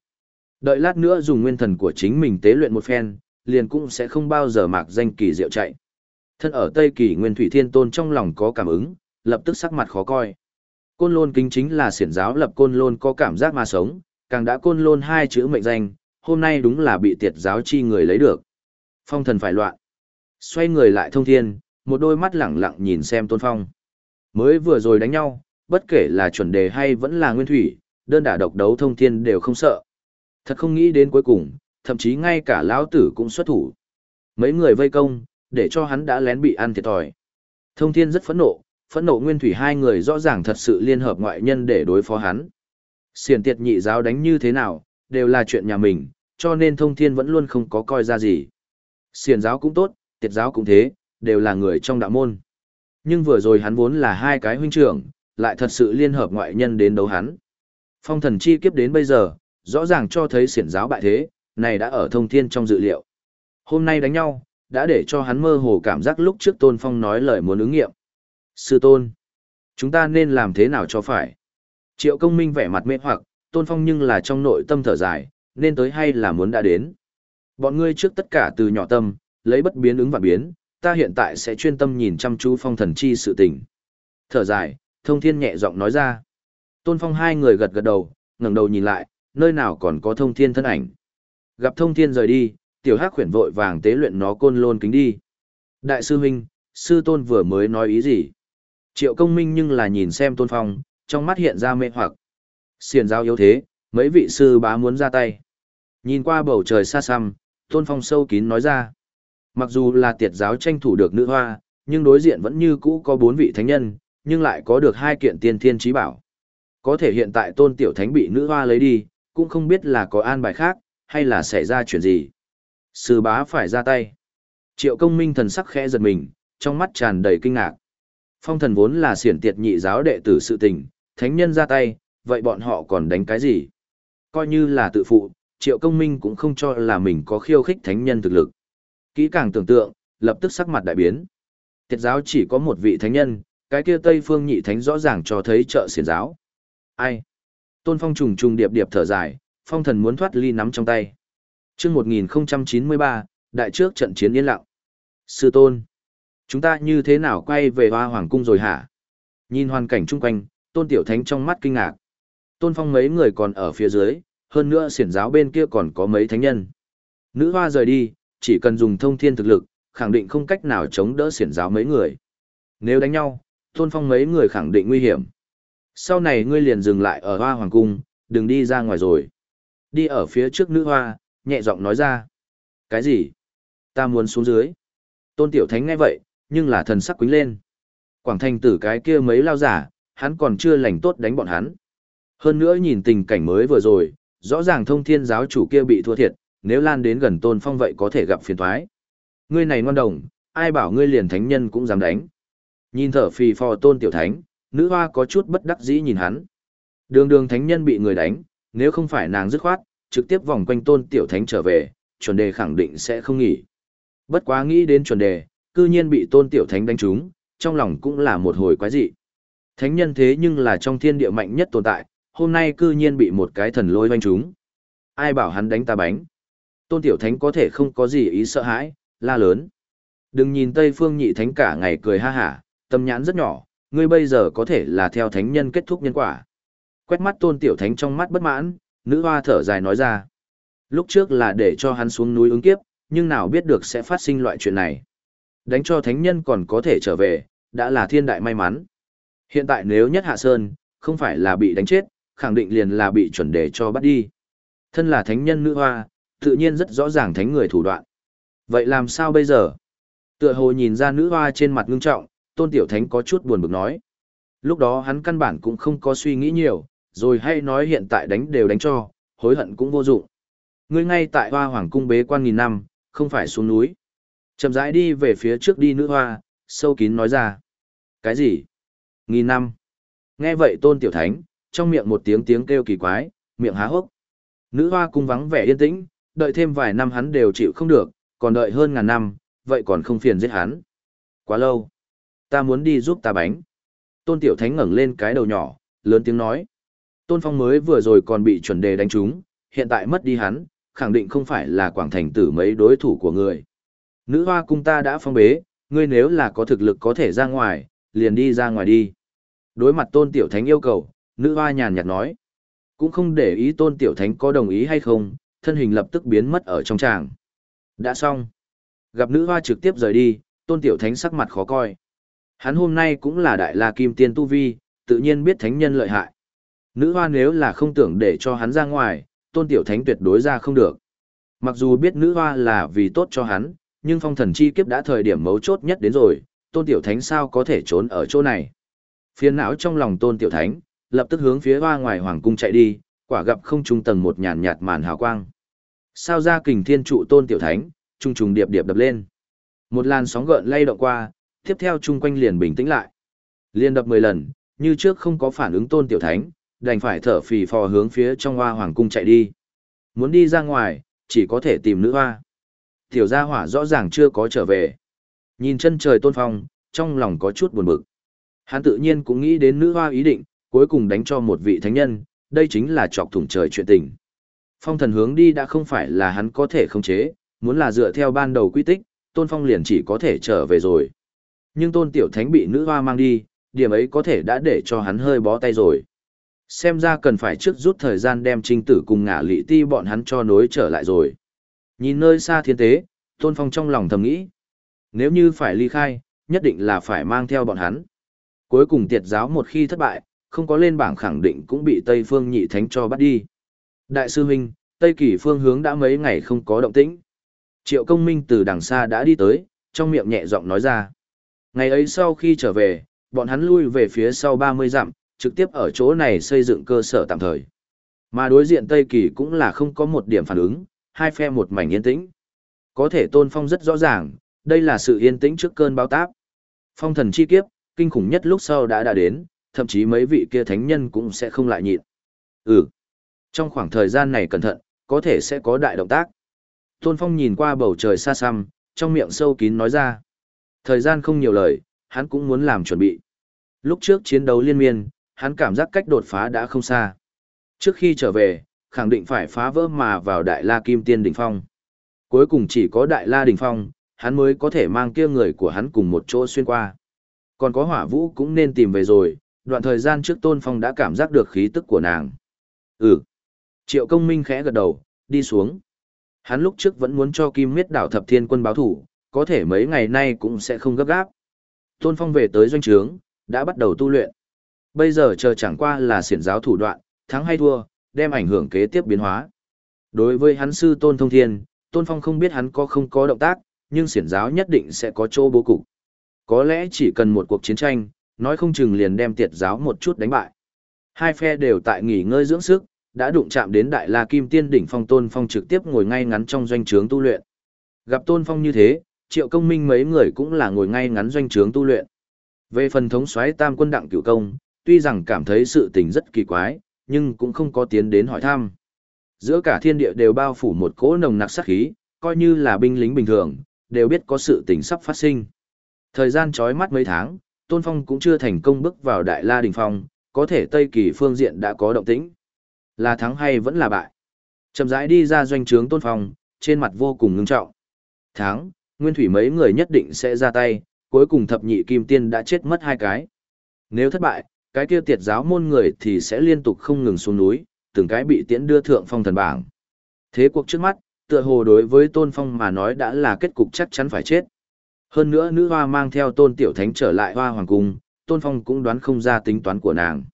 Đợi lát nữa dùng nguyên thần của chính mình tế luyện một phen, liền cũng sẽ không bao giờ mạc danh kỳ diệu chạy. Thân ở Tây Kỳ Nguyên Thủy Thiên Tôn trong lòng có cảm ứng, lập tức sắc mặt khó coi. Côn lôn kính chính là xiển giáo lập côn lôn có cảm giác mà sống, càng đã côn lôn hai chữ mệnh danh, hôm nay đúng là bị tiệt giáo chi người lấy được. Phong thần phải loạn. Xoay người lại thông thiên, một đôi mắt lẳng lặng nhìn xem tôn phong. Mới vừa rồi đánh nhau, bất kể là chuẩn đề hay vẫn là nguyên thủy, đơn đả độc đấu thông thiên đều không sợ. Thật không nghĩ đến cuối cùng, thậm chí ngay cả lão tử cũng xuất thủ. Mấy người vây công, để cho hắn đã lén bị ăn thiệt thòi. Thông thiên rất phẫn nộ, phẫn nộ nguyên thủy hai người rõ ràng thật sự liên hợp ngoại nhân để đối phó hắn. Xiển tiệt nhị giáo đánh như thế nào, đều là chuyện nhà mình, cho nên thông thiên vẫn luôn không có coi ra gì. Xiển giáo cũng tốt, tiệt giáo cũng thế, đều là người trong đạo môn. Nhưng vừa rồi hắn vốn là hai cái huynh trưởng, lại thật sự liên hợp ngoại nhân đến đấu hắn. Phong thần chi kiếp đến bây giờ, rõ ràng cho thấy siển giáo bại thế, này đã ở thông thiên trong dự liệu. Hôm nay đánh nhau, đã để cho hắn mơ hồ cảm giác lúc trước Tôn Phong nói lời muốn ứng nghiệm. Sư Tôn, chúng ta nên làm thế nào cho phải? Triệu công minh vẻ mặt mê hoặc, Tôn Phong nhưng là trong nội tâm thở dài, nên tới hay là muốn đã đến. Bọn ngươi trước tất cả từ nhỏ tâm, lấy bất biến ứng và biến, ta hiện tại sẽ chuyên tâm nhìn chăm chú phong thần chi sự tình. Thở dài, thông thiên nhẹ giọng nói ra. Tôn Phong hai người gật gật đầu, ngẩng đầu nhìn lại, nơi nào còn có thông thiên thân ảnh. Gặp thông thiên rời đi, tiểu hắc khuyển vội vàng tế luyện nó côn lôn kính đi. Đại sư huynh, sư tôn vừa mới nói ý gì? Triệu công minh nhưng là nhìn xem tôn phong, trong mắt hiện ra mê hoặc. Xiền giáo yếu thế, mấy vị sư bá muốn ra tay. Nhìn qua bầu trời xa xăm, tôn phong sâu kín nói ra. Mặc dù là tiệt giáo tranh thủ được nữ hoa, nhưng đối diện vẫn như cũ có bốn vị thánh nhân, nhưng lại có được hai kiện tiên thiên trí bảo. Có thể hiện tại tôn tiểu thánh bị nữ hoa lấy đi, cũng không biết là có an bài khác, hay là xảy ra chuyện gì. Sư bá phải ra tay. Triệu công minh thần sắc khẽ giật mình, trong mắt tràn đầy kinh ngạc. Phong thần vốn là siển tiệt nhị giáo đệ tử sự tình, thánh nhân ra tay, vậy bọn họ còn đánh cái gì? Coi như là tự phụ, triệu công minh cũng không cho là mình có khiêu khích thánh nhân thực lực. Kỹ càng tưởng tượng, lập tức sắc mặt đại biến. Tiệt giáo chỉ có một vị thánh nhân, cái kia Tây Phương nhị thánh rõ ràng cho thấy trợ xiển giáo. Ai? Tôn Phong trùng trùng điệp điệp thở dài, phong thần muốn thoát ly nắm trong tay. Chương 1093, đại trước trận chiến yên lặng. Sư Tôn, chúng ta như thế nào quay về Hoa Hoàng cung rồi hả? Nhìn hoàn cảnh chung quanh, Tôn Tiểu Thánh trong mắt kinh ngạc. Tôn Phong mấy người còn ở phía dưới, hơn nữa xiển giáo bên kia còn có mấy thánh nhân. Nữ hoa rời đi, chỉ cần dùng thông thiên thực lực, khẳng định không cách nào chống đỡ xiển giáo mấy người. Nếu đánh nhau, Tôn Phong mấy người khẳng định nguy hiểm. Sau này ngươi liền dừng lại ở Hoa Hoàng cung, đừng đi ra ngoài rồi. Đi ở phía trước nữ hoa, nhẹ giọng nói ra. Cái gì? Ta muốn xuống dưới. Tôn Tiểu Thánh nghe vậy, nhưng là thần sắc quính lên. Quảng thành tử cái kia mấy lao giả, hắn còn chưa lành tốt đánh bọn hắn. Hơn nữa nhìn tình cảnh mới vừa rồi, rõ ràng thông thiên giáo chủ kia bị thua thiệt, nếu lan đến gần tôn phong vậy có thể gặp phiền thoái. Ngươi này ngoan đồng, ai bảo ngươi liền thánh nhân cũng dám đánh. Nhìn thở phì phò tôn tiểu thánh, nữ hoa có chút bất đắc dĩ nhìn hắn. Đường đường thánh nhân bị người đánh, nếu không phải nàng dứt khoát, trực tiếp vòng quanh tôn tiểu thánh trở về, chuẩn đề khẳng định sẽ không nghỉ. Bất quá nghĩ đến chuẩn đề, cư nhiên bị tôn tiểu thánh đánh trúng, trong lòng cũng là một hồi quái dị. Thánh nhân thế nhưng là trong thiên địa mạnh nhất tồn tại, hôm nay cư nhiên bị một cái thần lôi hoanh trúng. Ai bảo hắn đánh ta bánh? Tôn tiểu thánh có thể không có gì ý sợ hãi, la lớn. Đừng nhìn Tây Phương nhị thánh cả ngày cười ha hả, tâm nhãn rất nhỏ, ngươi bây giờ có thể là theo thánh nhân kết thúc nhân quả. Quét mắt tôn tiểu thánh trong mắt bất mãn, nữ hoa thở dài nói ra. Lúc trước là để cho hắn xuống núi ứng kiếp, nhưng nào biết được sẽ phát sinh loại chuyện này. Đánh cho thánh nhân còn có thể trở về, đã là thiên đại may mắn. Hiện tại nếu nhất hạ sơn, không phải là bị đánh chết, khẳng định liền là bị chuẩn đề cho bắt đi. Thân là thánh nhân nữ hoa, tự nhiên rất rõ ràng thánh người thủ đoạn. Vậy làm sao bây giờ? Tựa hồ nhìn ra nữ hoa trên mặt ngưng trọng, tôn tiểu thánh có chút buồn bực nói. Lúc đó hắn căn bản cũng không có suy nghĩ nhiều, rồi hay nói hiện tại đánh đều đánh cho, hối hận cũng vô dụng. Ngươi ngay tại hoa hoàng cung bế quan nghìn năm, không phải xuống núi. Chậm rãi đi về phía trước đi nữ hoa, sâu kín nói ra. Cái gì? Nghìn năm. Nghe vậy tôn tiểu thánh, trong miệng một tiếng tiếng kêu kỳ quái, miệng há hốc. Nữ hoa cung vắng vẻ yên tĩnh, đợi thêm vài năm hắn đều chịu không được, còn đợi hơn ngàn năm, vậy còn không phiền giết hắn. Quá lâu. Ta muốn đi giúp ta bánh. Tôn tiểu thánh ngẩng lên cái đầu nhỏ, lớn tiếng nói. Tôn phong mới vừa rồi còn bị chuẩn đề đánh trúng, hiện tại mất đi hắn, khẳng định không phải là quảng thành tử mấy đối thủ của người. Nữ hoa cung ta đã phong bế, ngươi nếu là có thực lực có thể ra ngoài, liền đi ra ngoài đi. Đối mặt tôn tiểu thánh yêu cầu, nữ hoa nhàn nhạt nói. Cũng không để ý tôn tiểu thánh có đồng ý hay không, thân hình lập tức biến mất ở trong tràng. Đã xong. Gặp nữ hoa trực tiếp rời đi, tôn tiểu thánh sắc mặt khó coi. Hắn hôm nay cũng là đại la kim tiên tu vi, tự nhiên biết thánh nhân lợi hại. Nữ hoa nếu là không tưởng để cho hắn ra ngoài, tôn tiểu thánh tuyệt đối ra không được. Mặc dù biết nữ hoa là vì tốt cho hắn, nhưng phong thần chi kiếp đã thời điểm mấu chốt nhất đến rồi, tôn tiểu thánh sao có thể trốn ở chỗ này. Phiền não trong lòng tôn tiểu thánh, lập tức hướng phía hoa ngoài hoàng cung chạy đi, quả gặp không trung tầng một nhàn nhạt màn hào quang. Sao ra kình thiên trụ tôn tiểu thánh, trung trùng điệp điệp đập lên. Một làn sóng gợn lay động qua, tiếp theo chung quanh liền bình tĩnh lại. Liên đập 10 lần, như trước không có phản ứng tôn tiểu thánh, đành phải thở phì phò hướng phía trong hoa hoàng cung chạy đi. Muốn đi ra ngoài, chỉ có thể tìm nữ hoa. Tiểu gia hỏa rõ ràng chưa có trở về. Nhìn chân trời tôn phong, trong lòng có chút buồn bực. Hắn tự nhiên cũng nghĩ đến nữ hoa ý định, cuối cùng đánh cho một vị thánh nhân, đây chính là chọc thủng trời chuyện tình. Phong thần hướng đi đã không phải là hắn có thể khống chế, muốn là dựa theo ban đầu quy tích, tôn phong liền chỉ có thể trở về rồi. Nhưng tôn tiểu thánh bị nữ hoa mang đi, điểm ấy có thể đã để cho hắn hơi bó tay rồi. Xem ra cần phải trước rút thời gian đem trinh tử cùng ngả lị ti bọn hắn cho nối trở lại rồi. Nhìn nơi xa thiên tế, tôn phong trong lòng thầm nghĩ. Nếu như phải ly khai, nhất định là phải mang theo bọn hắn. Cuối cùng tiệt giáo một khi thất bại, không có lên bảng khẳng định cũng bị Tây Phương nhị thánh cho bắt đi. Đại sư huynh, Tây Kỳ phương hướng đã mấy ngày không có động tĩnh. Triệu công minh từ đằng xa đã đi tới, trong miệng nhẹ giọng nói ra. Ngày ấy sau khi trở về, bọn hắn lui về phía sau 30 dặm, trực tiếp ở chỗ này xây dựng cơ sở tạm thời. Mà đối diện Tây Kỳ cũng là không có một điểm phản ứng, hai phe một mảnh yên tĩnh. Có thể tôn phong rất rõ ràng, đây là sự yên tĩnh trước cơn báo táp. Phong thần chi kiếp, kinh khủng nhất lúc sau đã đã đến, thậm chí mấy vị kia thánh nhân cũng sẽ không lại nhịn. Ừ. Trong khoảng thời gian này cẩn thận, có thể sẽ có đại động tác. Tôn Phong nhìn qua bầu trời xa xăm, trong miệng sâu kín nói ra. Thời gian không nhiều lời, hắn cũng muốn làm chuẩn bị. Lúc trước chiến đấu liên miên, hắn cảm giác cách đột phá đã không xa. Trước khi trở về, khẳng định phải phá vỡ mà vào Đại La Kim Tiên Đỉnh Phong. Cuối cùng chỉ có Đại La Đỉnh Phong, hắn mới có thể mang kia người của hắn cùng một chỗ xuyên qua. Còn có hỏa vũ cũng nên tìm về rồi, đoạn thời gian trước Tôn Phong đã cảm giác được khí tức của nàng. Ừ. Triệu công minh khẽ gật đầu, đi xuống. Hắn lúc trước vẫn muốn cho Kim Miết đảo thập thiên quân báo thủ, có thể mấy ngày nay cũng sẽ không gấp gáp. Tôn Phong về tới doanh trướng, đã bắt đầu tu luyện. Bây giờ chờ chẳng qua là xiển giáo thủ đoạn, thắng hay thua, đem ảnh hưởng kế tiếp biến hóa. Đối với hắn sư Tôn Thông Thiên, Tôn Phong không biết hắn có không có động tác, nhưng xiển giáo nhất định sẽ có chỗ bố cục. Có lẽ chỉ cần một cuộc chiến tranh, nói không chừng liền đem tiệt giáo một chút đánh bại. Hai phe đều tại nghỉ ngơi dưỡng sức, đã đụng chạm đến Đại La Kim Tiên đỉnh phong Tôn Phong trực tiếp ngồi ngay ngắn trong doanh trướng tu luyện. Gặp Tôn Phong như thế, Triệu Công Minh mấy người cũng là ngồi ngay ngắn doanh trướng tu luyện. Về phần thống soái Tam quân đặng Cựu công, tuy rằng cảm thấy sự tình rất kỳ quái, nhưng cũng không có tiến đến hỏi thăm. Giữa cả thiên địa đều bao phủ một cỗ nồng nặc sát khí, coi như là binh lính bình thường, đều biết có sự tình sắp phát sinh. Thời gian trói mắt mấy tháng, Tôn Phong cũng chưa thành công bước vào Đại La Đình Phong, có thể Tây Kỳ phương diện đã có động tĩnh. Là thắng hay vẫn là bại? Chậm rãi đi ra doanh trướng Tôn Phong, trên mặt vô cùng ngưng trọng. Thắng, Nguyên Thủy mấy người nhất định sẽ ra tay, cuối cùng thập nhị kim tiên đã chết mất hai cái. Nếu thất bại, cái kia tiệt giáo môn người thì sẽ liên tục không ngừng xuống núi, từng cái bị tiễn đưa thượng phong thần bảng. Thế cuộc trước mắt, tựa hồ đối với Tôn Phong mà nói đã là kết cục chắc chắn phải chết. Hơn nữa nữ hoa mang theo Tôn Tiểu Thánh trở lại hoa hoàng cung, Tôn Phong cũng đoán không ra tính toán của nàng.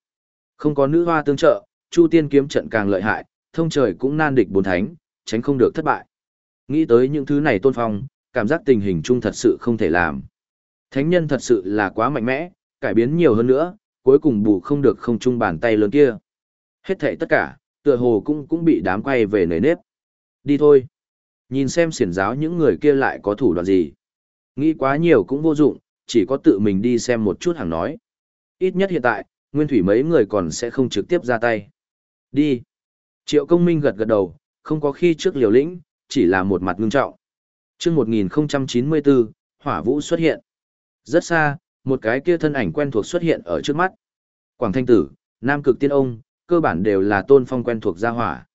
Không có nữ hoa tương trợ, Chu Tiên kiếm trận càng lợi hại, thông trời cũng nan địch bốn thánh, tránh không được thất bại. Nghĩ tới những thứ này Tôn Phong, cảm giác tình hình chung thật sự không thể làm. Thánh nhân thật sự là quá mạnh mẽ, cải biến nhiều hơn nữa, cuối cùng bù không được không chung bàn tay lớn kia. Hết thảy tất cả, tựa hồ cũng cũng bị đám quay về nề nếp. Đi thôi. Nhìn xem xiển giáo những người kia lại có thủ đoạn gì. Nghĩ quá nhiều cũng vô dụng, chỉ có tự mình đi xem một chút hàng nói. Ít nhất hiện tại, nguyên thủy mấy người còn sẽ không trực tiếp ra tay. Đi. Triệu công minh gật gật đầu, không có khi trước liều lĩnh, chỉ là một mặt ngưng trọng. Trước 1094, hỏa vũ xuất hiện. Rất xa, một cái kia thân ảnh quen thuộc xuất hiện ở trước mắt. Quảng Thanh Tử, Nam Cực Tiên Ông, cơ bản đều là tôn phong quen thuộc gia hỏa.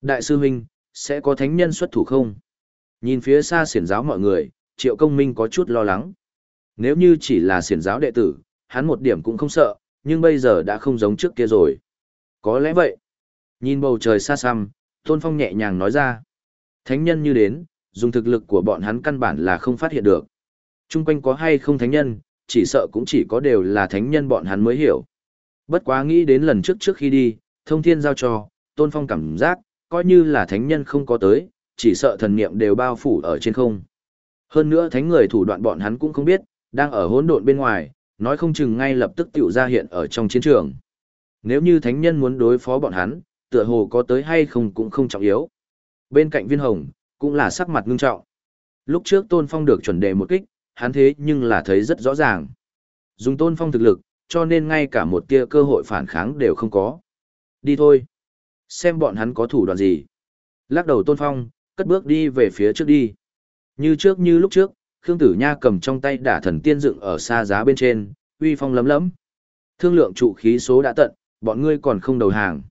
Đại sư huynh, sẽ có thánh nhân xuất thủ không? Nhìn phía xa xiển giáo mọi người, triệu công minh có chút lo lắng. Nếu như chỉ là xiển giáo đệ tử, hắn một điểm cũng không sợ, nhưng bây giờ đã không giống trước kia rồi. Có lẽ vậy. Nhìn bầu trời xa xăm, tôn phong nhẹ nhàng nói ra. Thánh nhân như đến, dùng thực lực của bọn hắn căn bản là không phát hiện được. Trung quanh có hay không thánh nhân, chỉ sợ cũng chỉ có đều là thánh nhân bọn hắn mới hiểu. Bất quá nghĩ đến lần trước trước khi đi, thông thiên giao cho, tôn phong cảm giác, coi như là thánh nhân không có tới, chỉ sợ thần niệm đều bao phủ ở trên không. Hơn nữa thánh người thủ đoạn bọn hắn cũng không biết, đang ở hỗn độn bên ngoài, nói không chừng ngay lập tức tiểu ra hiện ở trong chiến trường. Nếu như thánh nhân muốn đối phó bọn hắn, tựa hồ có tới hay không cũng không trọng yếu. Bên cạnh viên hồng, cũng là sắc mặt ngưng trọng. Lúc trước Tôn Phong được chuẩn đề một kích, hắn thế nhưng là thấy rất rõ ràng. Dùng Tôn Phong thực lực, cho nên ngay cả một tia cơ hội phản kháng đều không có. Đi thôi. Xem bọn hắn có thủ đoạn gì. Lắc đầu Tôn Phong, cất bước đi về phía trước đi. Như trước như lúc trước, Khương Tử Nha cầm trong tay đả thần tiên dựng ở xa giá bên trên, uy phong lấm lấm. Thương lượng trụ khí số đã tận, bọn ngươi còn không đầu hàng.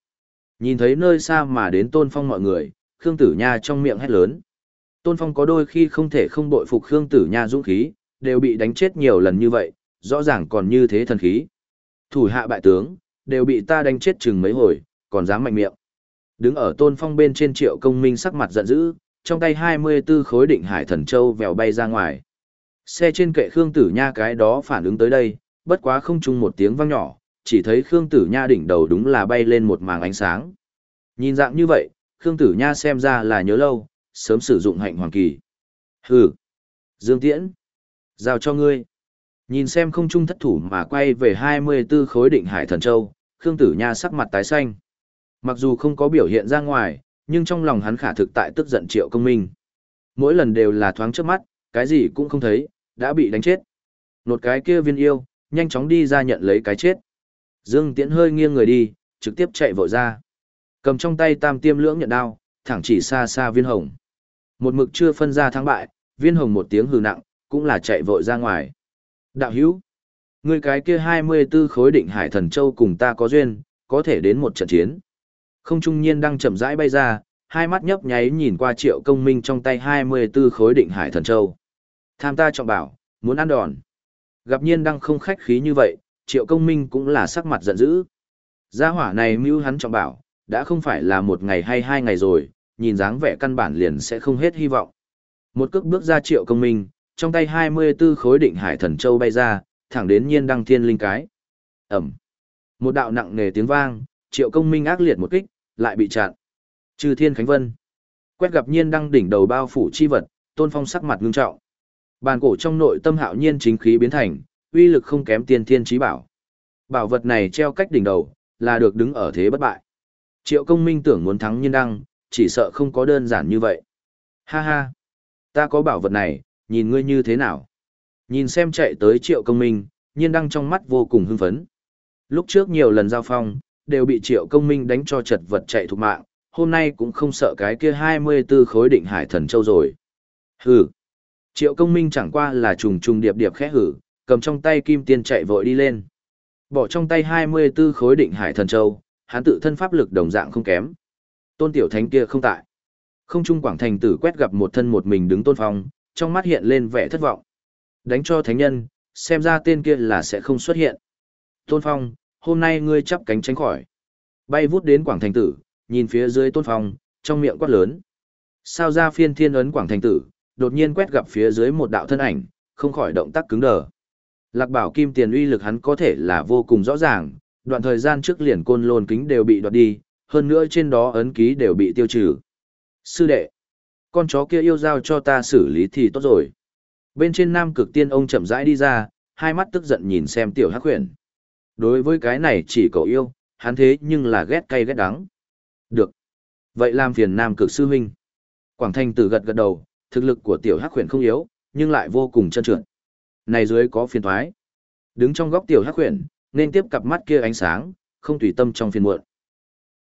Nhìn thấy nơi xa mà đến Tôn Phong mọi người, Khương Tử Nha trong miệng hét lớn. Tôn Phong có đôi khi không thể không bội phục Khương Tử Nha dũng khí, đều bị đánh chết nhiều lần như vậy, rõ ràng còn như thế thần khí. Thủ hạ bại tướng, đều bị ta đánh chết chừng mấy hồi, còn dám mạnh miệng. Đứng ở Tôn Phong bên trên triệu công minh sắc mặt giận dữ, trong tay 24 khối định hải thần châu vèo bay ra ngoài. Xe trên kệ Khương Tử Nha cái đó phản ứng tới đây, bất quá không chung một tiếng vang nhỏ, chỉ thấy Khương Tử Nha đỉnh đầu đúng là bay lên một màng ánh sáng. Nhìn dạng như vậy, Khương Tử Nha xem ra là nhớ lâu, sớm sử dụng hạnh hoàng kỳ. Hừ. Dương Tiễn. Giao cho ngươi. Nhìn xem không trung thất thủ mà quay về 24 khối định hải thần châu, Khương Tử Nha sắc mặt tái xanh. Mặc dù không có biểu hiện ra ngoài, nhưng trong lòng hắn khả thực tại tức giận triệu công minh. Mỗi lần đều là thoáng trước mắt, cái gì cũng không thấy, đã bị đánh chết. Nột cái kia viên yêu, nhanh chóng đi ra nhận lấy cái chết. Dương Tiễn hơi nghiêng người đi, trực tiếp chạy vội ra. Cầm trong tay tam tiêm lưỡng nhận đao, thẳng chỉ xa xa viên hồng. Một mực chưa phân ra thắng bại, viên hồng một tiếng hừ nặng, cũng là chạy vội ra ngoài. Đạo hữu, người cái kia 24 khối định hải thần châu cùng ta có duyên, có thể đến một trận chiến. Không trung nhiên đang chậm rãi bay ra, hai mắt nhấp nháy nhìn qua triệu công minh trong tay 24 khối định hải thần châu. Tham ta trọng bảo, muốn ăn đòn. Gặp nhiên đang không khách khí như vậy, triệu công minh cũng là sắc mặt giận dữ. Gia hỏa này mưu hắn trọng bảo, đã không phải là một ngày hay hai ngày rồi, nhìn dáng vẻ căn bản liền sẽ không hết hy vọng. Một cước bước ra triệu công minh, trong tay 24 khối định hải thần châu bay ra, thẳng đến nhiên đăng thiên linh cái. Ẩm. Một đạo nặng nề tiếng vang, triệu công minh ác liệt một kích, lại bị chặn. Trừ thiên khánh vân. Quét gặp nhiên đăng đỉnh đầu bao phủ chi vật, tôn phong sắc mặt ngưng trọng. Bàn cổ trong nội tâm hạo nhiên chính khí biến thành, uy lực không kém tiên thiên trí bảo. Bảo vật này treo cách đỉnh đầu, là được đứng ở thế bất bại. Triệu công minh tưởng muốn thắng nhiên đăng, chỉ sợ không có đơn giản như vậy. Ha ha, ta có bảo vật này, nhìn ngươi như thế nào? Nhìn xem chạy tới triệu công minh, nhiên đăng trong mắt vô cùng hưng phấn. Lúc trước nhiều lần giao phong, đều bị triệu công minh đánh cho chật vật chạy thục mạng, hôm nay cũng không sợ cái kia 24 khối định hải thần châu rồi. Hừ, Triệu công minh chẳng qua là trùng trùng điệp điệp khẽ hử, cầm trong tay kim tiên chạy vội đi lên. Bỏ trong tay 24 khối định hải thần châu, hắn tự thân pháp lực đồng dạng không kém. Tôn tiểu thánh kia không tại. Không trung quảng thành tử quét gặp một thân một mình đứng tôn phong, trong mắt hiện lên vẻ thất vọng. Đánh cho thánh nhân, xem ra tên kia là sẽ không xuất hiện. Tôn phong, hôm nay ngươi chắp cánh tránh khỏi. Bay vút đến quảng thành tử, nhìn phía dưới tôn phong, trong miệng quát lớn. Sao ra phiên thiên ấn quảng thành tử, đột nhiên quét gặp phía dưới một đạo thân ảnh, không khỏi động tác cứng đờ. Lạc bảo kim tiền uy lực hắn có thể là vô cùng rõ ràng, đoạn thời gian trước liền côn lôn kính đều bị đoạt đi, hơn nữa trên đó ấn ký đều bị tiêu trừ. Sư đệ, con chó kia yêu giao cho ta xử lý thì tốt rồi. Bên trên nam cực tiên ông chậm rãi đi ra, hai mắt tức giận nhìn xem tiểu hắc huyền. Đối với cái này chỉ cậu yêu, hắn thế nhưng là ghét cay ghét đắng. Được. Vậy làm phiền nam cực sư huynh. Quảng thanh tử gật gật đầu, thực lực của tiểu hắc huyền không yếu, nhưng lại vô cùng chân trượt. Này dưới có phiền thoái. Đứng trong góc tiểu hắc huyền, nên tiếp cặp mắt kia ánh sáng, không tùy tâm trong phiền muộn.